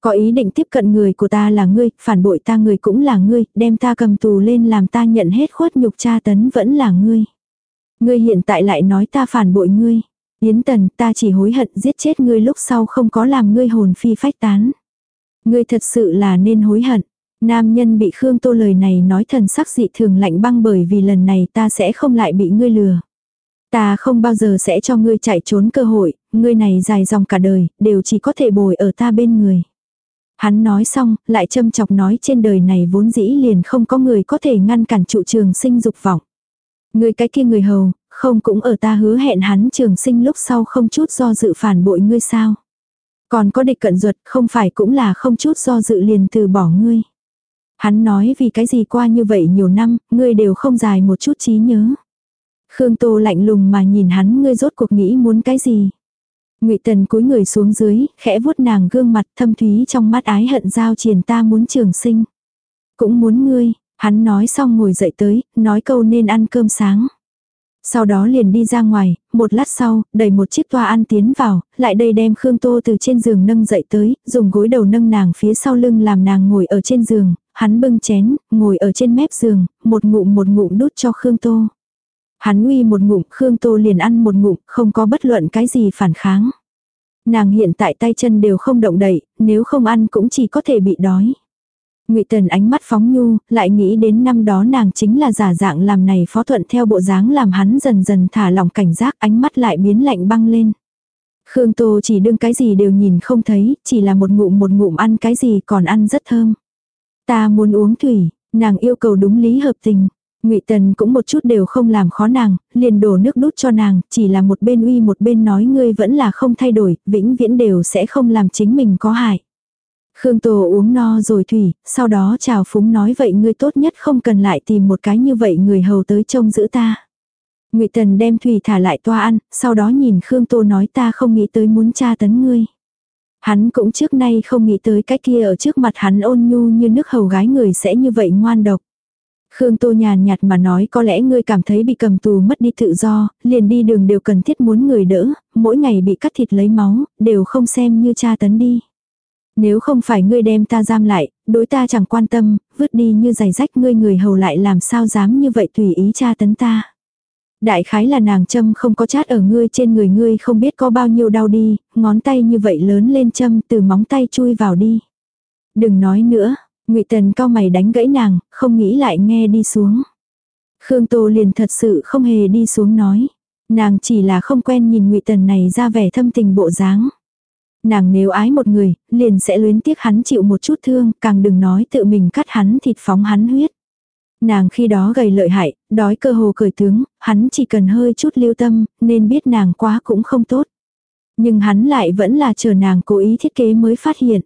Có ý định tiếp cận người của ta là ngươi, phản bội ta người cũng là ngươi, đem ta cầm tù lên làm ta nhận hết khuất nhục tra tấn vẫn là ngươi. Ngươi hiện tại lại nói ta phản bội ngươi. Yến tần ta chỉ hối hận giết chết ngươi lúc sau không có làm ngươi hồn phi phách tán. Ngươi thật sự là nên hối hận. Nam nhân bị Khương Tô lời này nói thần sắc dị thường lạnh băng bởi vì lần này ta sẽ không lại bị ngươi lừa. Ta không bao giờ sẽ cho ngươi chạy trốn cơ hội, ngươi này dài dòng cả đời, đều chỉ có thể bồi ở ta bên người. Hắn nói xong, lại châm chọc nói trên đời này vốn dĩ liền không có người có thể ngăn cản trụ trường sinh dục vọng. Người cái kia người hầu, không cũng ở ta hứa hẹn hắn trường sinh lúc sau không chút do dự phản bội ngươi sao. Còn có địch cận ruột không phải cũng là không chút do dự liền từ bỏ ngươi. Hắn nói vì cái gì qua như vậy nhiều năm, ngươi đều không dài một chút trí nhớ. Khương Tô lạnh lùng mà nhìn hắn ngươi rốt cuộc nghĩ muốn cái gì. Ngụy Tần cúi người xuống dưới, khẽ vuốt nàng gương mặt thâm thúy trong mắt ái hận giao triền ta muốn trường sinh. Cũng muốn ngươi, hắn nói xong ngồi dậy tới, nói câu nên ăn cơm sáng. Sau đó liền đi ra ngoài, một lát sau, đẩy một chiếc toa ăn tiến vào, lại đây đem Khương Tô từ trên giường nâng dậy tới, dùng gối đầu nâng nàng phía sau lưng làm nàng ngồi ở trên giường, hắn bưng chén, ngồi ở trên mép giường, một ngụm một ngụm đút cho Khương Tô. Hắn uy một ngụm, Khương Tô liền ăn một ngụm, không có bất luận cái gì phản kháng. Nàng hiện tại tay chân đều không động đậy, nếu không ăn cũng chỉ có thể bị đói. Ngụy Tần ánh mắt phóng nhu, lại nghĩ đến năm đó nàng chính là giả dạng làm này phó thuận theo bộ dáng làm hắn dần dần thả lỏng cảnh giác ánh mắt lại biến lạnh băng lên. Khương Tô chỉ đương cái gì đều nhìn không thấy, chỉ là một ngụm một ngụm ăn cái gì còn ăn rất thơm. Ta muốn uống thủy, nàng yêu cầu đúng lý hợp tình. Ngụy Tần cũng một chút đều không làm khó nàng, liền đổ nước đút cho nàng, chỉ là một bên uy một bên nói ngươi vẫn là không thay đổi, vĩnh viễn đều sẽ không làm chính mình có hại. Khương Tô uống no rồi thủy, sau đó chào phúng nói vậy ngươi tốt nhất không cần lại tìm một cái như vậy người hầu tới trông giữ ta. Ngụy Tần đem thủy thả lại toa ăn, sau đó nhìn Khương Tô nói ta không nghĩ tới muốn tra tấn ngươi. Hắn cũng trước nay không nghĩ tới cái kia ở trước mặt hắn ôn nhu như nước hầu gái người sẽ như vậy ngoan độc. Khương Tô nhàn nhạt mà nói có lẽ ngươi cảm thấy bị cầm tù mất đi tự do, liền đi đường đều cần thiết muốn người đỡ, mỗi ngày bị cắt thịt lấy máu, đều không xem như cha tấn đi. Nếu không phải ngươi đem ta giam lại, đối ta chẳng quan tâm, vứt đi như giày rách ngươi người hầu lại làm sao dám như vậy tùy ý cha tấn ta. Đại khái là nàng châm không có chát ở ngươi trên người ngươi không biết có bao nhiêu đau đi, ngón tay như vậy lớn lên châm từ móng tay chui vào đi. Đừng nói nữa, ngụy Tần cao mày đánh gãy nàng, không nghĩ lại nghe đi xuống. Khương Tô liền thật sự không hề đi xuống nói. Nàng chỉ là không quen nhìn ngụy Tần này ra vẻ thâm tình bộ dáng. Nàng nếu ái một người, liền sẽ luyến tiếc hắn chịu một chút thương, càng đừng nói tự mình cắt hắn thịt phóng hắn huyết. Nàng khi đó gầy lợi hại, đói cơ hồ cởi tướng, hắn chỉ cần hơi chút lưu tâm, nên biết nàng quá cũng không tốt. Nhưng hắn lại vẫn là chờ nàng cố ý thiết kế mới phát hiện.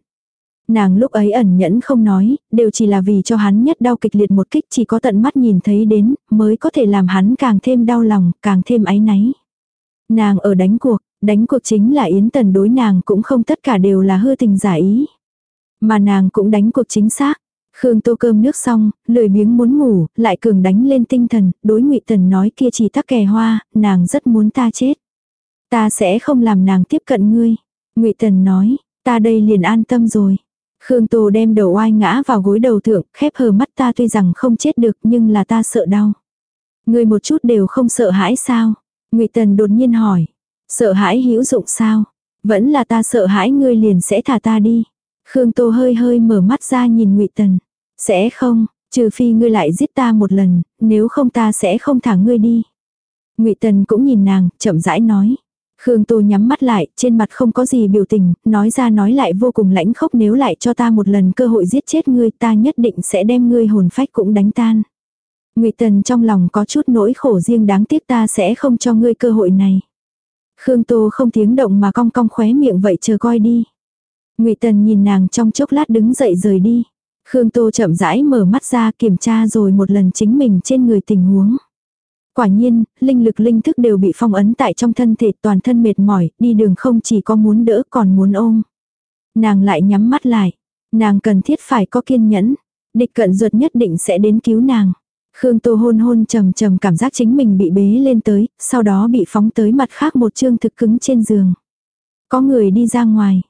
Nàng lúc ấy ẩn nhẫn không nói, đều chỉ là vì cho hắn nhất đau kịch liệt một kích chỉ có tận mắt nhìn thấy đến, mới có thể làm hắn càng thêm đau lòng, càng thêm áy náy. Nàng ở đánh cuộc, đánh cuộc chính là Yến Tần đối nàng cũng không tất cả đều là hư tình giả ý. Mà nàng cũng đánh cuộc chính xác. Khương tô cơm nước xong, lười biếng muốn ngủ, lại cường đánh lên tinh thần, đối ngụy Tần nói kia chỉ tắc kè hoa, nàng rất muốn ta chết. Ta sẽ không làm nàng tiếp cận ngươi. ngụy Tần nói, ta đây liền an tâm rồi. Khương Tô đem đầu oai ngã vào gối đầu thượng, khép hờ mắt ta tuy rằng không chết được nhưng là ta sợ đau. Ngươi một chút đều không sợ hãi sao? Ngụy Tần đột nhiên hỏi. Sợ hãi hữu dụng sao? Vẫn là ta sợ hãi ngươi liền sẽ thả ta đi. Khương Tô hơi hơi mở mắt ra nhìn Ngụy Tần. Sẽ không, trừ phi ngươi lại giết ta một lần, nếu không ta sẽ không thả ngươi đi. Ngụy Tần cũng nhìn nàng, chậm rãi nói. Khương Tô nhắm mắt lại, trên mặt không có gì biểu tình, nói ra nói lại vô cùng lãnh khốc nếu lại cho ta một lần cơ hội giết chết ngươi ta nhất định sẽ đem ngươi hồn phách cũng đánh tan. Ngụy Tần trong lòng có chút nỗi khổ riêng đáng tiếc ta sẽ không cho ngươi cơ hội này. Khương Tô không tiếng động mà cong cong khóe miệng vậy chờ coi đi. Ngụy Tần nhìn nàng trong chốc lát đứng dậy rời đi. Khương Tô chậm rãi mở mắt ra kiểm tra rồi một lần chính mình trên người tình huống. Quả nhiên, linh lực linh thức đều bị phong ấn tại trong thân thể toàn thân mệt mỏi, đi đường không chỉ có muốn đỡ còn muốn ôm. Nàng lại nhắm mắt lại. Nàng cần thiết phải có kiên nhẫn. Địch cận ruột nhất định sẽ đến cứu nàng. Khương Tô hôn hôn trầm trầm cảm giác chính mình bị bế lên tới, sau đó bị phóng tới mặt khác một chương thực cứng trên giường. Có người đi ra ngoài.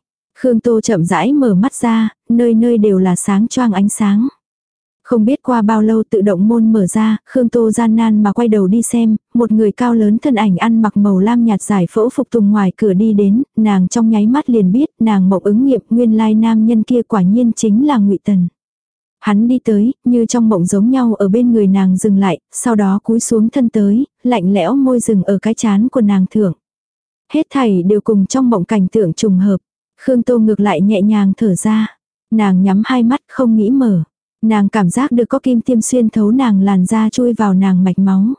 Khương Tô chậm rãi mở mắt ra, nơi nơi đều là sáng choang ánh sáng. Không biết qua bao lâu tự động môn mở ra, Khương Tô gian nan mà quay đầu đi xem, một người cao lớn thân ảnh ăn mặc màu lam nhạt giải phẫu phục tùng ngoài cửa đi đến, nàng trong nháy mắt liền biết, nàng mộng ứng nghiệm nguyên lai nam nhân kia quả nhiên chính là ngụy Tần. Hắn đi tới, như trong mộng giống nhau ở bên người nàng dừng lại, sau đó cúi xuống thân tới, lạnh lẽo môi rừng ở cái chán của nàng thượng. Hết thảy đều cùng trong mộng cảnh tượng trùng hợp. Khương Tô ngược lại nhẹ nhàng thở ra. Nàng nhắm hai mắt không nghĩ mở. Nàng cảm giác được có kim tiêm xuyên thấu nàng làn da chui vào nàng mạch máu.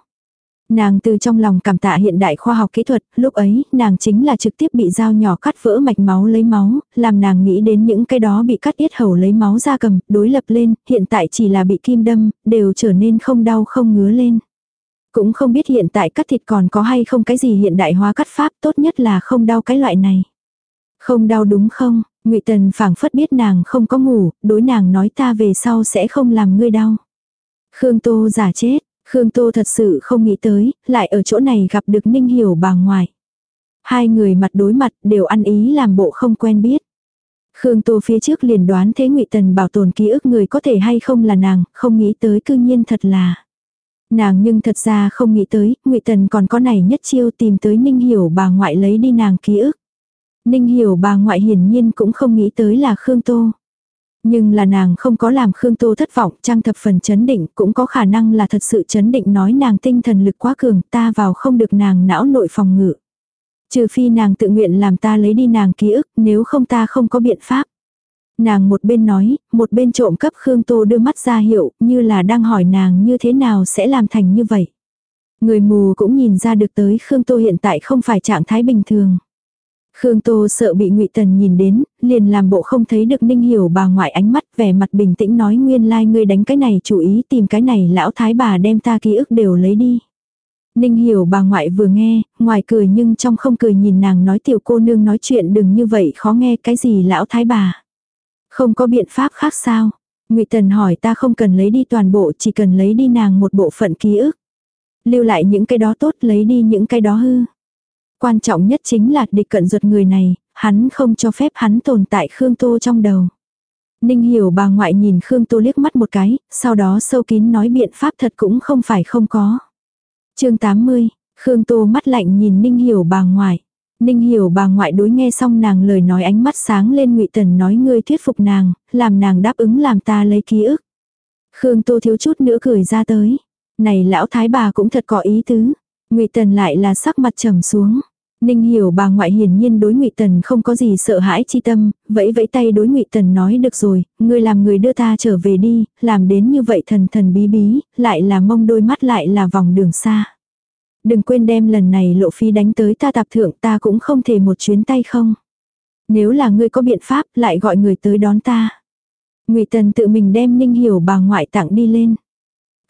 Nàng từ trong lòng cảm tạ hiện đại khoa học kỹ thuật, lúc ấy, nàng chính là trực tiếp bị dao nhỏ cắt vỡ mạch máu lấy máu, làm nàng nghĩ đến những cái đó bị cắt yết hầu lấy máu ra cầm, đối lập lên, hiện tại chỉ là bị kim đâm, đều trở nên không đau không ngứa lên. Cũng không biết hiện tại cắt thịt còn có hay không cái gì hiện đại hóa cắt pháp tốt nhất là không đau cái loại này. Không đau đúng không? ngụy Tần phảng phất biết nàng không có ngủ, đối nàng nói ta về sau sẽ không làm ngươi đau. Khương Tô giả chết, Khương Tô thật sự không nghĩ tới, lại ở chỗ này gặp được Ninh Hiểu bà ngoại. Hai người mặt đối mặt đều ăn ý làm bộ không quen biết. Khương Tô phía trước liền đoán thế ngụy Tần bảo tồn ký ức người có thể hay không là nàng, không nghĩ tới cư nhiên thật là. Nàng nhưng thật ra không nghĩ tới, ngụy Tần còn có này nhất chiêu tìm tới Ninh Hiểu bà ngoại lấy đi nàng ký ức. Ninh Hiểu bà ngoại hiển nhiên cũng không nghĩ tới là Khương Tô. Nhưng là nàng không có làm Khương Tô thất vọng, trang thập phần chấn định, cũng có khả năng là thật sự chấn định nói nàng tinh thần lực quá cường, ta vào không được nàng não nội phòng ngự. Trừ phi nàng tự nguyện làm ta lấy đi nàng ký ức, nếu không ta không có biện pháp. Nàng một bên nói, một bên trộm cấp Khương Tô đưa mắt ra hiệu, như là đang hỏi nàng như thế nào sẽ làm thành như vậy. Người mù cũng nhìn ra được tới Khương Tô hiện tại không phải trạng thái bình thường. Khương Tô sợ bị Ngụy Tần nhìn đến, liền làm bộ không thấy được Ninh Hiểu bà ngoại ánh mắt vẻ mặt bình tĩnh nói nguyên lai like ngươi đánh cái này chủ ý tìm cái này lão thái bà đem ta ký ức đều lấy đi. Ninh Hiểu bà ngoại vừa nghe, ngoài cười nhưng trong không cười nhìn nàng nói tiểu cô nương nói chuyện đừng như vậy khó nghe cái gì lão thái bà. Không có biện pháp khác sao? Ngụy Tần hỏi ta không cần lấy đi toàn bộ chỉ cần lấy đi nàng một bộ phận ký ức. Lưu lại những cái đó tốt lấy đi những cái đó hư. Quan trọng nhất chính là địch cận ruột người này, hắn không cho phép hắn tồn tại Khương Tô trong đầu. Ninh hiểu bà ngoại nhìn Khương Tô liếc mắt một cái, sau đó sâu kín nói biện pháp thật cũng không phải không có. chương 80, Khương Tô mắt lạnh nhìn Ninh hiểu bà ngoại. Ninh hiểu bà ngoại đối nghe xong nàng lời nói ánh mắt sáng lên ngụy Tần nói ngươi thuyết phục nàng, làm nàng đáp ứng làm ta lấy ký ức. Khương Tô thiếu chút nữa cười ra tới. Này lão thái bà cũng thật có ý tứ. ngụy Tần lại là sắc mặt trầm xuống. Ninh hiểu bà ngoại hiển nhiên đối ngụy Tần không có gì sợ hãi chi tâm, vẫy vẫy tay đối ngụy Tần nói được rồi, ngươi làm người đưa ta trở về đi, làm đến như vậy thần thần bí bí, lại là mông đôi mắt lại là vòng đường xa. Đừng quên đem lần này lộ phi đánh tới ta tạp thượng ta cũng không thể một chuyến tay không. Nếu là ngươi có biện pháp lại gọi người tới đón ta. ngụy Tần tự mình đem Ninh hiểu bà ngoại tặng đi lên.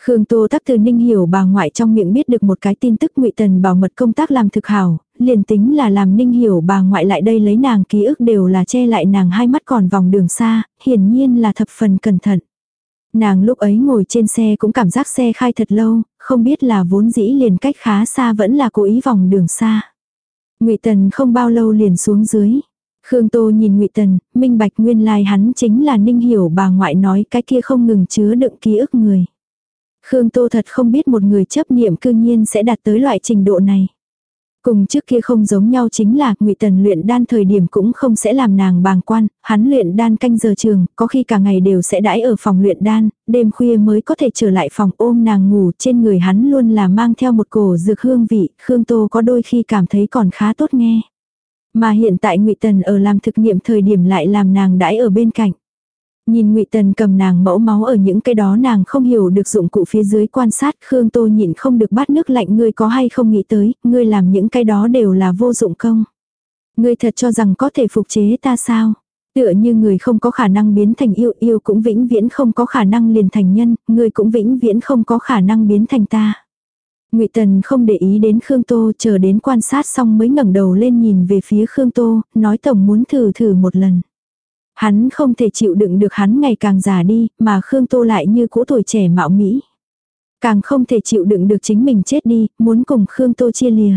Khương Tô tắc từ Ninh hiểu bà ngoại trong miệng biết được một cái tin tức ngụy Tần bảo mật công tác làm thực hảo, liền tính là làm ninh hiểu bà ngoại lại đây lấy nàng ký ức đều là che lại nàng hai mắt còn vòng đường xa, hiển nhiên là thập phần cẩn thận. Nàng lúc ấy ngồi trên xe cũng cảm giác xe khai thật lâu, không biết là vốn dĩ liền cách khá xa vẫn là cố ý vòng đường xa. ngụy Tần không bao lâu liền xuống dưới. Khương Tô nhìn ngụy Tần, minh bạch nguyên lai hắn chính là ninh hiểu bà ngoại nói cái kia không ngừng chứa đựng ký ức người. Khương Tô thật không biết một người chấp niệm cương nhiên sẽ đạt tới loại trình độ này. Cùng trước kia không giống nhau chính là ngụy Tần luyện đan thời điểm cũng không sẽ làm nàng bàng quan, hắn luyện đan canh giờ trường, có khi cả ngày đều sẽ đãi ở phòng luyện đan, đêm khuya mới có thể trở lại phòng ôm nàng ngủ, trên người hắn luôn là mang theo một cổ dược hương vị, Khương Tô có đôi khi cảm thấy còn khá tốt nghe. Mà hiện tại ngụy Tần ở làm thực nghiệm thời điểm lại làm nàng đãi ở bên cạnh. Nhìn ngụy Tần cầm nàng mẫu máu ở những cái đó nàng không hiểu được dụng cụ phía dưới quan sát Khương Tô nhịn không được bắt nước lạnh ngươi có hay không nghĩ tới, ngươi làm những cái đó đều là vô dụng công. Ngươi thật cho rằng có thể phục chế ta sao? Tựa như người không có khả năng biến thành yêu, yêu cũng vĩnh viễn không có khả năng liền thành nhân, ngươi cũng vĩnh viễn không có khả năng biến thành ta. Ngụy Tần không để ý đến Khương Tô, chờ đến quan sát xong mới ngẩng đầu lên nhìn về phía Khương Tô, nói tổng muốn thử thử một lần. Hắn không thể chịu đựng được hắn ngày càng già đi, mà Khương Tô lại như cũ tuổi trẻ mạo mỹ. Càng không thể chịu đựng được chính mình chết đi, muốn cùng Khương Tô chia lìa.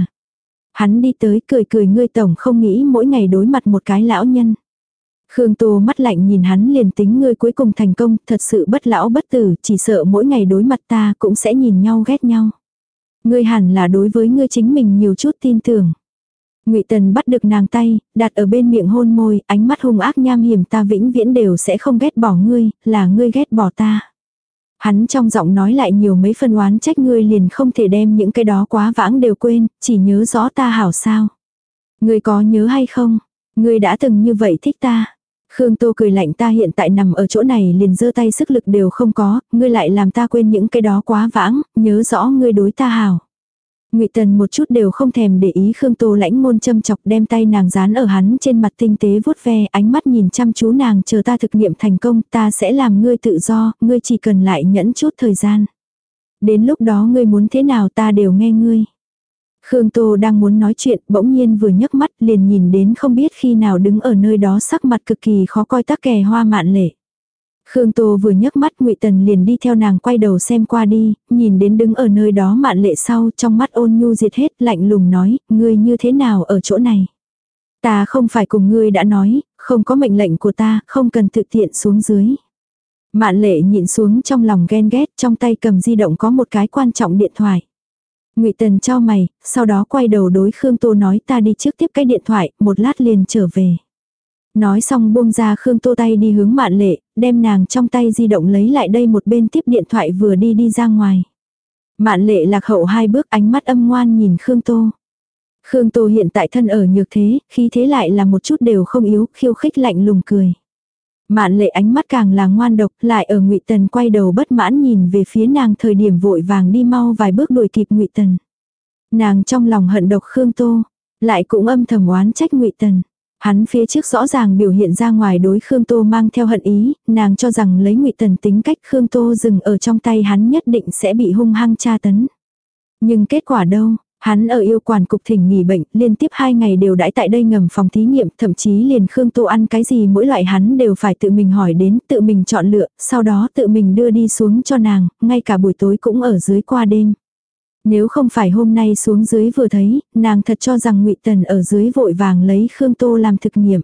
Hắn đi tới cười cười ngươi tổng không nghĩ mỗi ngày đối mặt một cái lão nhân. Khương Tô mắt lạnh nhìn hắn liền tính ngươi cuối cùng thành công, thật sự bất lão bất tử, chỉ sợ mỗi ngày đối mặt ta cũng sẽ nhìn nhau ghét nhau. Ngươi hẳn là đối với ngươi chính mình nhiều chút tin tưởng. Ngụy Tần bắt được nàng tay, đặt ở bên miệng hôn môi, ánh mắt hung ác nham hiểm ta vĩnh viễn đều sẽ không ghét bỏ ngươi, là ngươi ghét bỏ ta. Hắn trong giọng nói lại nhiều mấy phân oán trách ngươi liền không thể đem những cái đó quá vãng đều quên, chỉ nhớ rõ ta hảo sao. Ngươi có nhớ hay không? Ngươi đã từng như vậy thích ta. Khương Tô cười lạnh ta hiện tại nằm ở chỗ này liền giơ tay sức lực đều không có, ngươi lại làm ta quên những cái đó quá vãng, nhớ rõ ngươi đối ta hảo. Ngụy Tần một chút đều không thèm để ý Khương Tô lãnh ngôn châm chọc đem tay nàng dán ở hắn trên mặt tinh tế vuốt ve, ánh mắt nhìn chăm chú nàng chờ ta thực nghiệm thành công, ta sẽ làm ngươi tự do, ngươi chỉ cần lại nhẫn chút thời gian. Đến lúc đó ngươi muốn thế nào ta đều nghe ngươi. Khương Tô đang muốn nói chuyện, bỗng nhiên vừa nhấc mắt liền nhìn đến không biết khi nào đứng ở nơi đó sắc mặt cực kỳ khó coi tắc kè hoa mạn lệ. Khương Tô vừa nhấc mắt ngụy Tần liền đi theo nàng quay đầu xem qua đi, nhìn đến đứng ở nơi đó mạn lệ sau trong mắt ôn nhu diệt hết lạnh lùng nói, ngươi như thế nào ở chỗ này. Ta không phải cùng ngươi đã nói, không có mệnh lệnh của ta, không cần thực tiện xuống dưới. Mạn lệ nhịn xuống trong lòng ghen ghét, trong tay cầm di động có một cái quan trọng điện thoại. Ngụy Tần cho mày, sau đó quay đầu đối Khương Tô nói ta đi trước tiếp cái điện thoại, một lát liền trở về. Nói xong buông ra Khương Tô tay đi hướng mạn lệ, đem nàng trong tay di động lấy lại đây một bên tiếp điện thoại vừa đi đi ra ngoài. Mạn lệ lạc hậu hai bước ánh mắt âm ngoan nhìn Khương Tô. Khương Tô hiện tại thân ở nhược thế, khi thế lại là một chút đều không yếu, khiêu khích lạnh lùng cười. Mạn lệ ánh mắt càng là ngoan độc, lại ở ngụy Tần quay đầu bất mãn nhìn về phía nàng thời điểm vội vàng đi mau vài bước đuổi kịp ngụy Tần. Nàng trong lòng hận độc Khương Tô, lại cũng âm thầm oán trách ngụy Tần. Hắn phía trước rõ ràng biểu hiện ra ngoài đối Khương Tô mang theo hận ý, nàng cho rằng lấy ngụy Tần tính cách Khương Tô dừng ở trong tay hắn nhất định sẽ bị hung hăng tra tấn. Nhưng kết quả đâu, Hắn ở yêu quản cục thỉnh nghỉ bệnh, liên tiếp hai ngày đều đãi tại đây ngầm phòng thí nghiệm, thậm chí liền Khương Tô ăn cái gì mỗi loại hắn đều phải tự mình hỏi đến, tự mình chọn lựa, sau đó tự mình đưa đi xuống cho nàng, ngay cả buổi tối cũng ở dưới qua đêm. Nếu không phải hôm nay xuống dưới vừa thấy, nàng thật cho rằng ngụy Tần ở dưới vội vàng lấy Khương Tô làm thực nghiệm.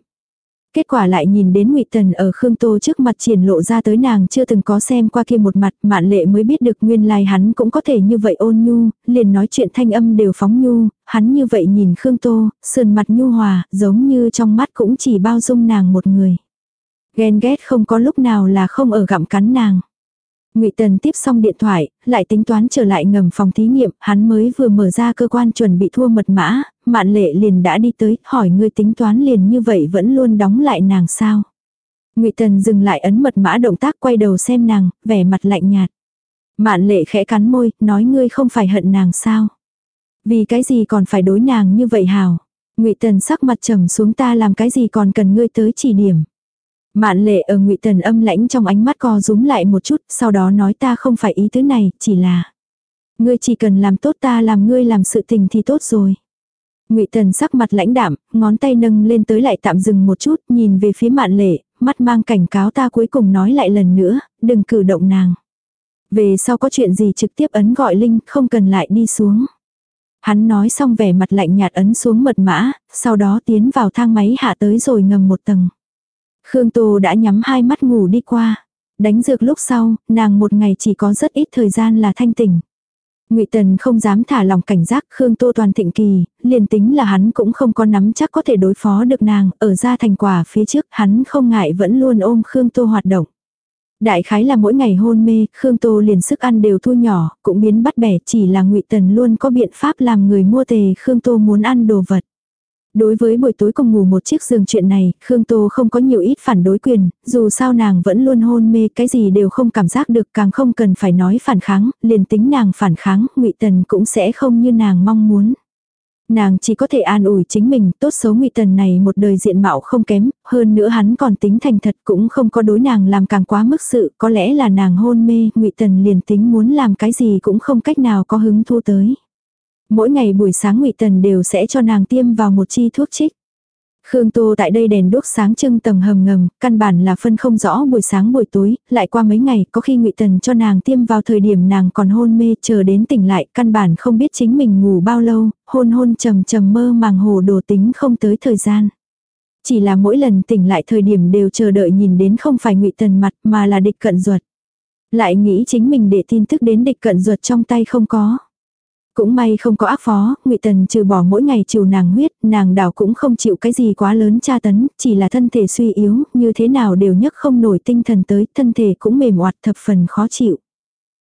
Kết quả lại nhìn đến ngụy Tần ở Khương Tô trước mặt triển lộ ra tới nàng chưa từng có xem qua kia một mặt, mạn lệ mới biết được nguyên lai hắn cũng có thể như vậy ôn nhu, liền nói chuyện thanh âm đều phóng nhu, hắn như vậy nhìn Khương Tô, sườn mặt nhu hòa, giống như trong mắt cũng chỉ bao dung nàng một người. Ghen ghét không có lúc nào là không ở gặm cắn nàng. Ngụy Tần tiếp xong điện thoại, lại tính toán trở lại ngầm phòng thí nghiệm, hắn mới vừa mở ra cơ quan chuẩn bị thua mật mã, Mạn Lệ liền đã đi tới, hỏi ngươi tính toán liền như vậy vẫn luôn đóng lại nàng sao? Ngụy Tần dừng lại ấn mật mã động tác quay đầu xem nàng, vẻ mặt lạnh nhạt. Mạn Lệ khẽ cắn môi, nói ngươi không phải hận nàng sao? Vì cái gì còn phải đối nàng như vậy hào? Ngụy Tần sắc mặt trầm xuống ta làm cái gì còn cần ngươi tới chỉ điểm. Mạn lệ ở ngụy tần âm lãnh trong ánh mắt co rúm lại một chút, sau đó nói ta không phải ý tứ này, chỉ là. Ngươi chỉ cần làm tốt ta làm ngươi làm sự tình thì tốt rồi. ngụy tần sắc mặt lãnh đạm, ngón tay nâng lên tới lại tạm dừng một chút, nhìn về phía mạn lệ, mắt mang cảnh cáo ta cuối cùng nói lại lần nữa, đừng cử động nàng. Về sau có chuyện gì trực tiếp ấn gọi Linh, không cần lại đi xuống. Hắn nói xong vẻ mặt lạnh nhạt ấn xuống mật mã, sau đó tiến vào thang máy hạ tới rồi ngầm một tầng. Khương Tô đã nhắm hai mắt ngủ đi qua. Đánh dược lúc sau, nàng một ngày chỉ có rất ít thời gian là thanh tỉnh. Ngụy Tần không dám thả lòng cảnh giác Khương Tô toàn thịnh kỳ, liền tính là hắn cũng không có nắm chắc có thể đối phó được nàng, ở ra thành quả phía trước hắn không ngại vẫn luôn ôm Khương Tô hoạt động. Đại khái là mỗi ngày hôn mê, Khương Tô liền sức ăn đều thu nhỏ, cũng biến bắt bẻ chỉ là Ngụy Tần luôn có biện pháp làm người mua tề Khương Tô muốn ăn đồ vật. Đối với buổi tối cùng ngủ một chiếc giường chuyện này, Khương Tô không có nhiều ít phản đối quyền, dù sao nàng vẫn luôn hôn mê cái gì đều không cảm giác được càng không cần phải nói phản kháng, liền tính nàng phản kháng, ngụy Tần cũng sẽ không như nàng mong muốn. Nàng chỉ có thể an ủi chính mình, tốt xấu ngụy Tần này một đời diện mạo không kém, hơn nữa hắn còn tính thành thật cũng không có đối nàng làm càng quá mức sự, có lẽ là nàng hôn mê, ngụy Tần liền tính muốn làm cái gì cũng không cách nào có hứng thu tới. Mỗi ngày buổi sáng ngụy Tần đều sẽ cho nàng tiêm vào một chi thuốc trích. Khương Tô tại đây đèn đốt sáng trưng tầng hầm ngầm, căn bản là phân không rõ buổi sáng buổi tối, lại qua mấy ngày, có khi Ngụy Tần cho nàng tiêm vào thời điểm nàng còn hôn mê, chờ đến tỉnh lại, căn bản không biết chính mình ngủ bao lâu, hôn hôn trầm trầm mơ màng hồ đồ tính không tới thời gian. Chỉ là mỗi lần tỉnh lại thời điểm đều chờ đợi nhìn đến không phải Ngụy Tần mặt mà là địch cận ruột. Lại nghĩ chính mình để tin tức đến địch cận ruột trong tay không có. Cũng may không có ác phó, ngụy Tần trừ bỏ mỗi ngày chiều nàng huyết, nàng đảo cũng không chịu cái gì quá lớn tra tấn, chỉ là thân thể suy yếu, như thế nào đều nhấc không nổi tinh thần tới, thân thể cũng mềm oặt thập phần khó chịu.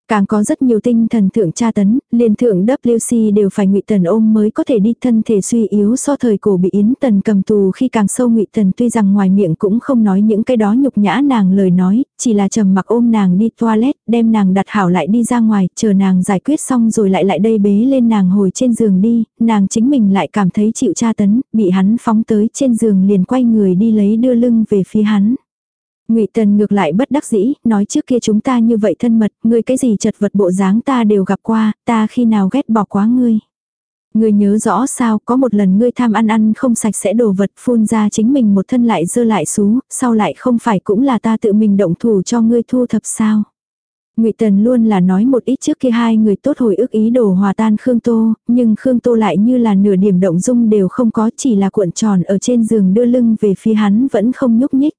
Càng có rất nhiều tinh thần thượng tra tấn, liên thượng WC đều phải ngụy Tần ôm mới có thể đi thân thể suy yếu so thời cổ bị Yến Tần cầm tù khi càng sâu ngụy Tần tuy rằng ngoài miệng cũng không nói những cái đó nhục nhã nàng lời nói, chỉ là trầm mặc ôm nàng đi toilet, đem nàng đặt hảo lại đi ra ngoài, chờ nàng giải quyết xong rồi lại lại đây bế lên nàng hồi trên giường đi, nàng chính mình lại cảm thấy chịu tra tấn, bị hắn phóng tới trên giường liền quay người đi lấy đưa lưng về phía hắn. Ngụy Tần ngược lại bất đắc dĩ, nói trước kia chúng ta như vậy thân mật, ngươi cái gì chật vật bộ dáng ta đều gặp qua, ta khi nào ghét bỏ quá ngươi. Ngươi nhớ rõ sao, có một lần ngươi tham ăn ăn không sạch sẽ đồ vật phun ra chính mình một thân lại dơ lại xú, sau lại không phải cũng là ta tự mình động thủ cho ngươi thu thập sao. Ngụy Tần luôn là nói một ít trước kia hai người tốt hồi ức ý đồ hòa tan Khương Tô, nhưng Khương Tô lại như là nửa điểm động dung đều không có chỉ là cuộn tròn ở trên giường đưa lưng về phía hắn vẫn không nhúc nhích.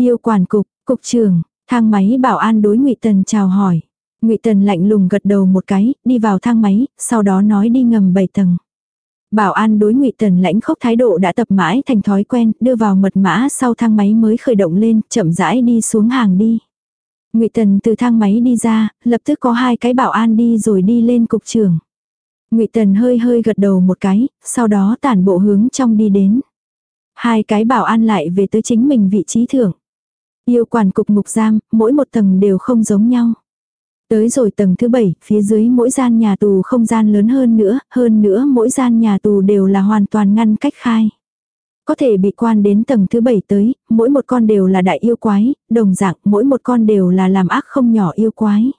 Yêu quản cục, cục trưởng, thang máy bảo an đối ngụy Tần chào hỏi. ngụy Tần lạnh lùng gật đầu một cái, đi vào thang máy, sau đó nói đi ngầm 7 tầng. Bảo an đối ngụy Tần lãnh khốc thái độ đã tập mãi thành thói quen, đưa vào mật mã sau thang máy mới khởi động lên, chậm rãi đi xuống hàng đi. ngụy Tần từ thang máy đi ra, lập tức có hai cái bảo an đi rồi đi lên cục trưởng. ngụy Tần hơi hơi gật đầu một cái, sau đó tản bộ hướng trong đi đến. Hai cái bảo an lại về tới chính mình vị trí thưởng. Yêu quản cục ngục giam, mỗi một tầng đều không giống nhau. Tới rồi tầng thứ bảy, phía dưới mỗi gian nhà tù không gian lớn hơn nữa, hơn nữa mỗi gian nhà tù đều là hoàn toàn ngăn cách khai. Có thể bị quan đến tầng thứ bảy tới, mỗi một con đều là đại yêu quái, đồng dạng mỗi một con đều là làm ác không nhỏ yêu quái.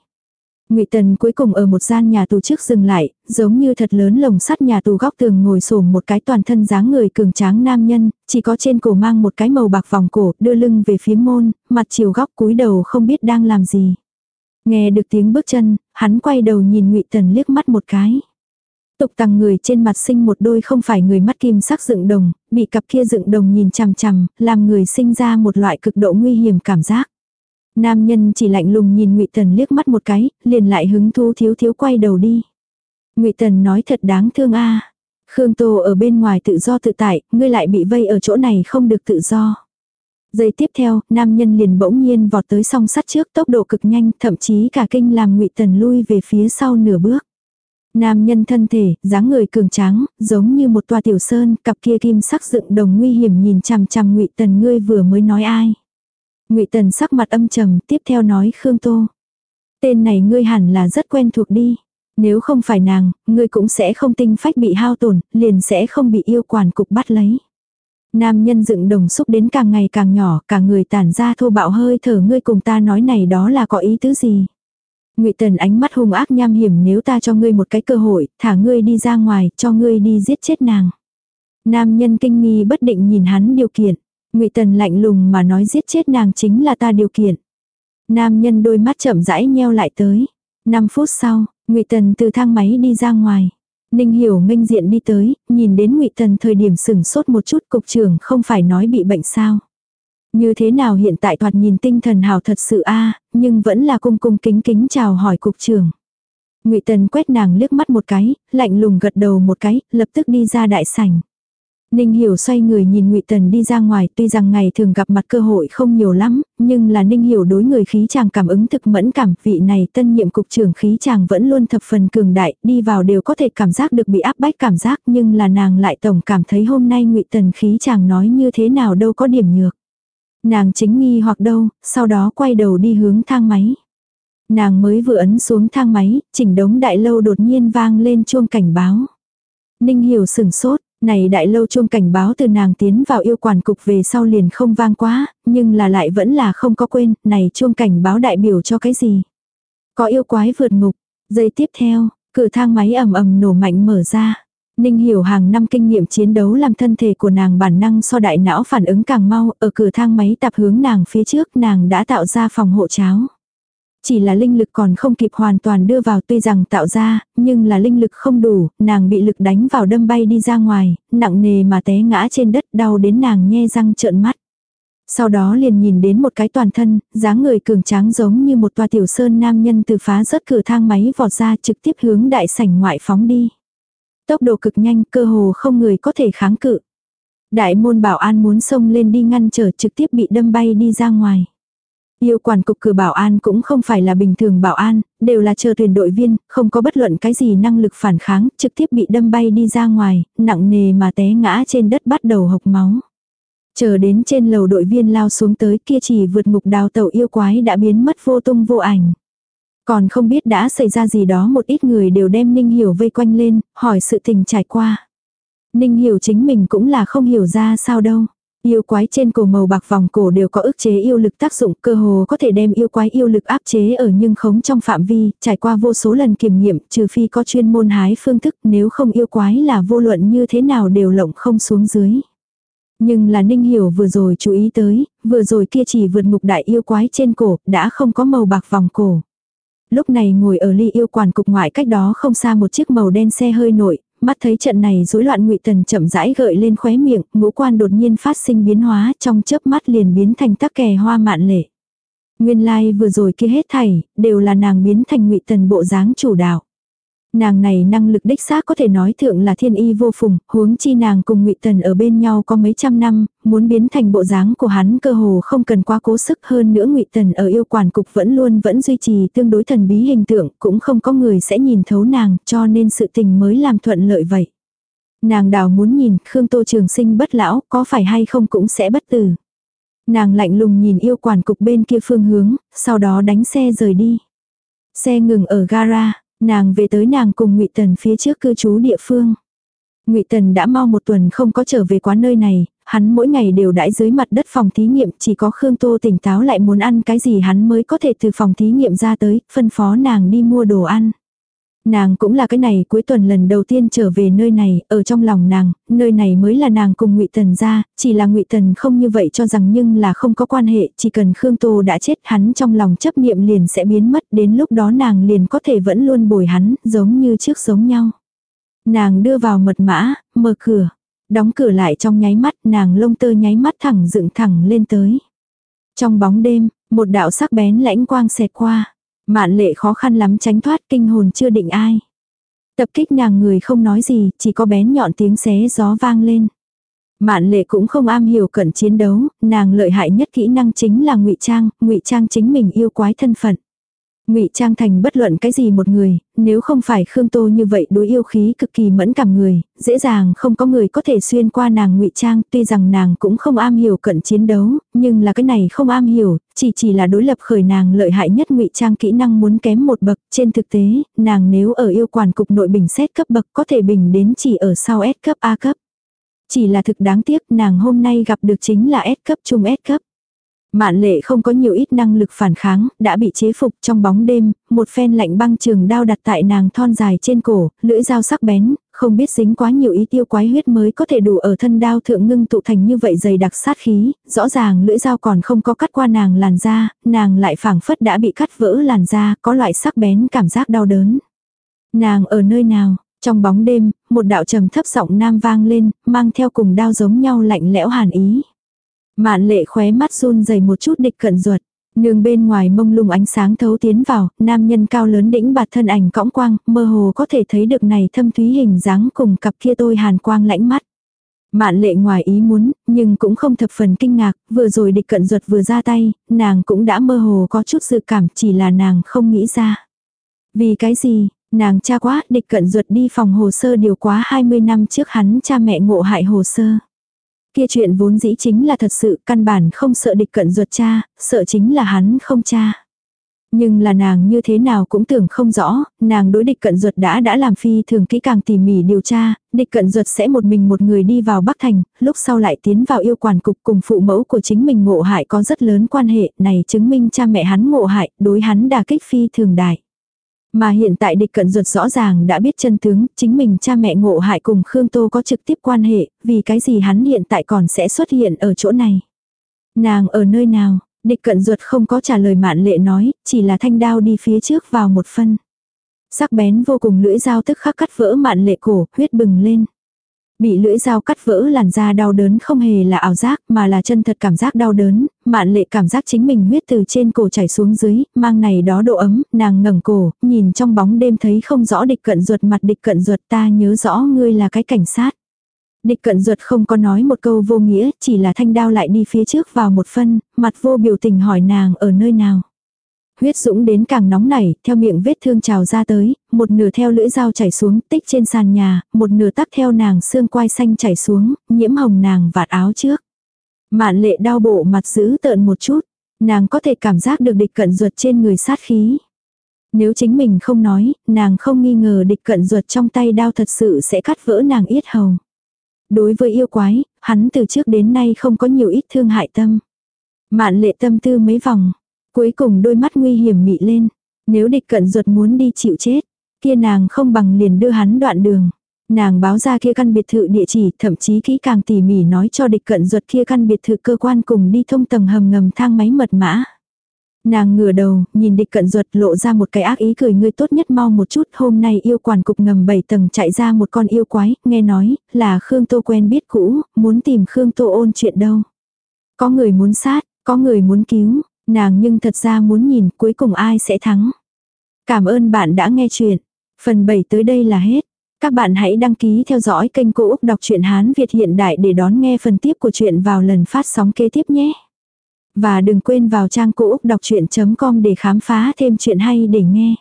Ngụy Tần cuối cùng ở một gian nhà tù trước dừng lại, giống như thật lớn lồng sắt nhà tù góc tường ngồi xổm một cái toàn thân dáng người cường tráng nam nhân, chỉ có trên cổ mang một cái màu bạc vòng cổ, đưa lưng về phía môn, mặt chiều góc cúi đầu không biết đang làm gì. Nghe được tiếng bước chân, hắn quay đầu nhìn Ngụy Tần liếc mắt một cái. Tục tăng người trên mặt sinh một đôi không phải người mắt kim sắc dựng đồng, bị cặp kia dựng đồng nhìn chằm chằm, làm người sinh ra một loại cực độ nguy hiểm cảm giác. Nam nhân chỉ lạnh lùng nhìn Ngụy Tần liếc mắt một cái, liền lại hứng thú thiếu thiếu quay đầu đi. Ngụy Tần nói thật đáng thương a. Khương Tô ở bên ngoài tự do tự tại, ngươi lại bị vây ở chỗ này không được tự do. Giây tiếp theo, nam nhân liền bỗng nhiên vọt tới song sắt trước tốc độ cực nhanh, thậm chí cả kinh làm Ngụy Tần lui về phía sau nửa bước. Nam nhân thân thể, dáng người cường tráng, giống như một toa tiểu sơn, cặp kia kim sắc dựng đồng nguy hiểm nhìn chằm chằm Ngụy Tần ngươi vừa mới nói ai. Ngụy Tần sắc mặt âm trầm, tiếp theo nói Khương Tô. Tên này ngươi hẳn là rất quen thuộc đi. Nếu không phải nàng, ngươi cũng sẽ không tinh phách bị hao tổn, liền sẽ không bị yêu quản cục bắt lấy. Nam nhân dựng đồng xúc đến càng ngày càng nhỏ, cả người tản ra thô bạo hơi thở ngươi cùng ta nói này đó là có ý tứ gì. Ngụy Tần ánh mắt hung ác nham hiểm nếu ta cho ngươi một cái cơ hội, thả ngươi đi ra ngoài, cho ngươi đi giết chết nàng. Nam nhân kinh nghi bất định nhìn hắn điều kiện. Ngụy Tần lạnh lùng mà nói giết chết nàng chính là ta điều kiện. Nam nhân đôi mắt chậm rãi nheo lại tới. 5 phút sau, Ngụy Tần từ thang máy đi ra ngoài. Ninh Hiểu nghênh diện đi tới, nhìn đến Ngụy Tần thời điểm sừng sốt một chút cục trưởng không phải nói bị bệnh sao. Như thế nào hiện tại thoạt nhìn tinh thần hào thật sự a nhưng vẫn là cung cung kính kính chào hỏi cục trưởng. Ngụy Tần quét nàng liếc mắt một cái, lạnh lùng gật đầu một cái, lập tức đi ra đại sảnh. Ninh Hiểu xoay người nhìn Ngụy Tần đi ra ngoài, tuy rằng ngày thường gặp mặt cơ hội không nhiều lắm, nhưng là Ninh Hiểu đối người khí chàng cảm ứng thực mẫn cảm, vị này tân nhiệm cục trưởng khí chàng vẫn luôn thập phần cường đại, đi vào đều có thể cảm giác được bị áp bách cảm giác, nhưng là nàng lại tổng cảm thấy hôm nay Ngụy Tần khí chàng nói như thế nào đâu có điểm nhược. Nàng chính nghi hoặc đâu, sau đó quay đầu đi hướng thang máy. Nàng mới vừa ấn xuống thang máy, chỉnh đống đại lâu đột nhiên vang lên chuông cảnh báo. Ninh Hiểu sừng sốt, này đại lâu chuông cảnh báo từ nàng tiến vào yêu quản cục về sau liền không vang quá, nhưng là lại vẫn là không có quên, này chuông cảnh báo đại biểu cho cái gì. Có yêu quái vượt ngục, giây tiếp theo, cửa thang máy ầm ầm nổ mạnh mở ra. Ninh hiểu hàng năm kinh nghiệm chiến đấu làm thân thể của nàng bản năng so đại não phản ứng càng mau, ở cửa thang máy tạp hướng nàng phía trước nàng đã tạo ra phòng hộ cháo. Chỉ là linh lực còn không kịp hoàn toàn đưa vào tuy rằng tạo ra, nhưng là linh lực không đủ, nàng bị lực đánh vào đâm bay đi ra ngoài, nặng nề mà té ngã trên đất đau đến nàng nhe răng trợn mắt. Sau đó liền nhìn đến một cái toàn thân, dáng người cường tráng giống như một tòa tiểu sơn nam nhân từ phá rớt cửa thang máy vọt ra trực tiếp hướng đại sảnh ngoại phóng đi. Tốc độ cực nhanh cơ hồ không người có thể kháng cự. Đại môn bảo an muốn xông lên đi ngăn trở trực tiếp bị đâm bay đi ra ngoài. Yêu quản cục cửa bảo an cũng không phải là bình thường bảo an, đều là chờ tuyển đội viên, không có bất luận cái gì năng lực phản kháng, trực tiếp bị đâm bay đi ra ngoài, nặng nề mà té ngã trên đất bắt đầu hộc máu. Chờ đến trên lầu đội viên lao xuống tới kia chỉ vượt ngục đào tàu yêu quái đã biến mất vô tung vô ảnh. Còn không biết đã xảy ra gì đó một ít người đều đem Ninh Hiểu vây quanh lên, hỏi sự tình trải qua. Ninh Hiểu chính mình cũng là không hiểu ra sao đâu. Yêu quái trên cổ màu bạc vòng cổ đều có ức chế yêu lực tác dụng cơ hồ có thể đem yêu quái yêu lực áp chế ở nhưng khống trong phạm vi, trải qua vô số lần kiểm nghiệm, trừ phi có chuyên môn hái phương thức nếu không yêu quái là vô luận như thế nào đều lộng không xuống dưới. Nhưng là Ninh Hiểu vừa rồi chú ý tới, vừa rồi kia chỉ vượt ngục đại yêu quái trên cổ, đã không có màu bạc vòng cổ. Lúc này ngồi ở ly yêu quản cục ngoại cách đó không xa một chiếc màu đen xe hơi nội, mắt thấy trận này rối loạn ngụy tần chậm rãi gợi lên khóe miệng, ngũ quan đột nhiên phát sinh biến hóa trong chớp mắt liền biến thành tắc kè hoa mạn lệ. Nguyên lai like vừa rồi kia hết thảy, đều là nàng biến thành ngụy tần bộ dáng chủ đạo. Nàng này năng lực đích xác có thể nói thượng là thiên y vô phùng, huống chi nàng cùng ngụy Tần ở bên nhau có mấy trăm năm, muốn biến thành bộ dáng của hắn cơ hồ không cần quá cố sức hơn nữa ngụy Tần ở yêu quản cục vẫn luôn vẫn duy trì tương đối thần bí hình tượng, cũng không có người sẽ nhìn thấu nàng, cho nên sự tình mới làm thuận lợi vậy. Nàng đào muốn nhìn Khương Tô Trường Sinh bất lão, có phải hay không cũng sẽ bất tử. Nàng lạnh lùng nhìn yêu quản cục bên kia phương hướng, sau đó đánh xe rời đi. Xe ngừng ở gara, Nàng về tới nàng cùng ngụy Tần phía trước cư trú địa phương. ngụy Tần đã mau một tuần không có trở về quán nơi này, hắn mỗi ngày đều đãi dưới mặt đất phòng thí nghiệm, chỉ có Khương Tô tỉnh táo lại muốn ăn cái gì hắn mới có thể từ phòng thí nghiệm ra tới, phân phó nàng đi mua đồ ăn. Nàng cũng là cái này cuối tuần lần đầu tiên trở về nơi này, ở trong lòng nàng, nơi này mới là nàng cùng ngụy Tần ra, chỉ là ngụy Tần không như vậy cho rằng nhưng là không có quan hệ, chỉ cần Khương Tô đã chết hắn trong lòng chấp niệm liền sẽ biến mất, đến lúc đó nàng liền có thể vẫn luôn bồi hắn, giống như trước giống nhau. Nàng đưa vào mật mã, mở cửa, đóng cửa lại trong nháy mắt, nàng lông tơ nháy mắt thẳng dựng thẳng lên tới. Trong bóng đêm, một đạo sắc bén lãnh quang xẹt qua. Mạn lệ khó khăn lắm tránh thoát kinh hồn chưa định ai. Tập kích nàng người không nói gì, chỉ có bén nhọn tiếng xé gió vang lên. Mạn lệ cũng không am hiểu cận chiến đấu, nàng lợi hại nhất kỹ năng chính là ngụy trang, ngụy trang chính mình yêu quái thân phận ngụy trang thành bất luận cái gì một người, nếu không phải Khương Tô như vậy đối yêu khí cực kỳ mẫn cảm người, dễ dàng không có người có thể xuyên qua nàng ngụy trang, tuy rằng nàng cũng không am hiểu cận chiến đấu, nhưng là cái này không am hiểu, chỉ chỉ là đối lập khởi nàng lợi hại nhất ngụy trang kỹ năng muốn kém một bậc, trên thực tế, nàng nếu ở yêu quản cục nội bình xét cấp bậc có thể bình đến chỉ ở sau S cấp A cấp. Chỉ là thực đáng tiếc nàng hôm nay gặp được chính là S cấp trung S cấp. Mạn lệ không có nhiều ít năng lực phản kháng, đã bị chế phục trong bóng đêm, một phen lạnh băng trường đao đặt tại nàng thon dài trên cổ, lưỡi dao sắc bén, không biết dính quá nhiều ý tiêu quái huyết mới có thể đủ ở thân đao thượng ngưng tụ thành như vậy dày đặc sát khí, rõ ràng lưỡi dao còn không có cắt qua nàng làn da, nàng lại phảng phất đã bị cắt vỡ làn da, có loại sắc bén cảm giác đau đớn. Nàng ở nơi nào? Trong bóng đêm, một đạo trầm thấp giọng nam vang lên, mang theo cùng đao giống nhau lạnh lẽo hàn ý. Mạn lệ khóe mắt run dày một chút địch cận ruột. Nương bên ngoài mông lung ánh sáng thấu tiến vào, nam nhân cao lớn đĩnh bạt thân ảnh cõng quang, mơ hồ có thể thấy được này thâm thúy hình dáng cùng cặp kia tôi hàn quang lãnh mắt. Mạn lệ ngoài ý muốn, nhưng cũng không thập phần kinh ngạc, vừa rồi địch cận ruột vừa ra tay, nàng cũng đã mơ hồ có chút dự cảm chỉ là nàng không nghĩ ra. Vì cái gì, nàng cha quá, địch cận ruột đi phòng hồ sơ điều quá 20 năm trước hắn cha mẹ ngộ hại hồ sơ. Kia chuyện vốn dĩ chính là thật sự, căn bản không sợ địch cận ruột cha, sợ chính là hắn không cha. Nhưng là nàng như thế nào cũng tưởng không rõ, nàng đối địch cận ruột đã đã làm phi thường kỹ càng tỉ mỉ điều tra, địch cận ruột sẽ một mình một người đi vào Bắc Thành, lúc sau lại tiến vào yêu quản cục cùng phụ mẫu của chính mình ngộ hại có rất lớn quan hệ, này chứng minh cha mẹ hắn ngộ hại, đối hắn đà kích phi thường đại. Mà hiện tại địch cận ruột rõ ràng đã biết chân tướng, chính mình cha mẹ ngộ hại cùng Khương Tô có trực tiếp quan hệ, vì cái gì hắn hiện tại còn sẽ xuất hiện ở chỗ này. Nàng ở nơi nào, địch cận ruột không có trả lời mạn lệ nói, chỉ là thanh đao đi phía trước vào một phân. Sắc bén vô cùng lưỡi dao tức khắc cắt vỡ mạn lệ cổ, huyết bừng lên. Bị lưỡi dao cắt vỡ làn da đau đớn không hề là ảo giác mà là chân thật cảm giác đau đớn, mạn lệ cảm giác chính mình huyết từ trên cổ chảy xuống dưới, mang này đó độ ấm, nàng ngẩng cổ, nhìn trong bóng đêm thấy không rõ địch cận ruột mặt địch cận ruột ta nhớ rõ ngươi là cái cảnh sát. Địch cận ruột không có nói một câu vô nghĩa, chỉ là thanh đao lại đi phía trước vào một phân, mặt vô biểu tình hỏi nàng ở nơi nào. Huyết dũng đến càng nóng nảy, theo miệng vết thương trào ra tới, một nửa theo lưỡi dao chảy xuống, tích trên sàn nhà, một nửa tắc theo nàng xương quai xanh chảy xuống, nhiễm hồng nàng vạt áo trước. Mạn lệ đau bộ mặt giữ tợn một chút, nàng có thể cảm giác được địch cận ruột trên người sát khí. Nếu chính mình không nói, nàng không nghi ngờ địch cận ruột trong tay đao thật sự sẽ cắt vỡ nàng yết hầu. Đối với yêu quái, hắn từ trước đến nay không có nhiều ít thương hại tâm. Mạn lệ tâm tư mấy vòng, cuối cùng đôi mắt nguy hiểm mị lên. Nếu địch cận ruột muốn đi chịu chết, kia nàng không bằng liền đưa hắn đoạn đường. Nàng báo ra kia căn biệt thự địa chỉ, thậm chí kỹ càng tỉ mỉ nói cho địch cận ruột kia căn biệt thự cơ quan cùng đi thông tầng hầm ngầm thang máy mật mã. Nàng ngửa đầu, nhìn địch cận ruột lộ ra một cái ác ý cười ngươi tốt nhất mau một chút, hôm nay yêu quản cục ngầm 7 tầng chạy ra một con yêu quái, nghe nói, là Khương Tô quen biết cũ, muốn tìm Khương Tô ôn chuyện đâu. Có người muốn sát, có người muốn cứu, nàng nhưng thật ra muốn nhìn cuối cùng ai sẽ thắng. Cảm ơn bạn đã nghe chuyện. Phần 7 tới đây là hết. Các bạn hãy đăng ký theo dõi kênh Cô Úc Đọc truyện Hán Việt hiện đại để đón nghe phần tiếp của chuyện vào lần phát sóng kế tiếp nhé. Và đừng quên vào trang cô úc đọc chuyện.com để khám phá thêm chuyện hay để nghe.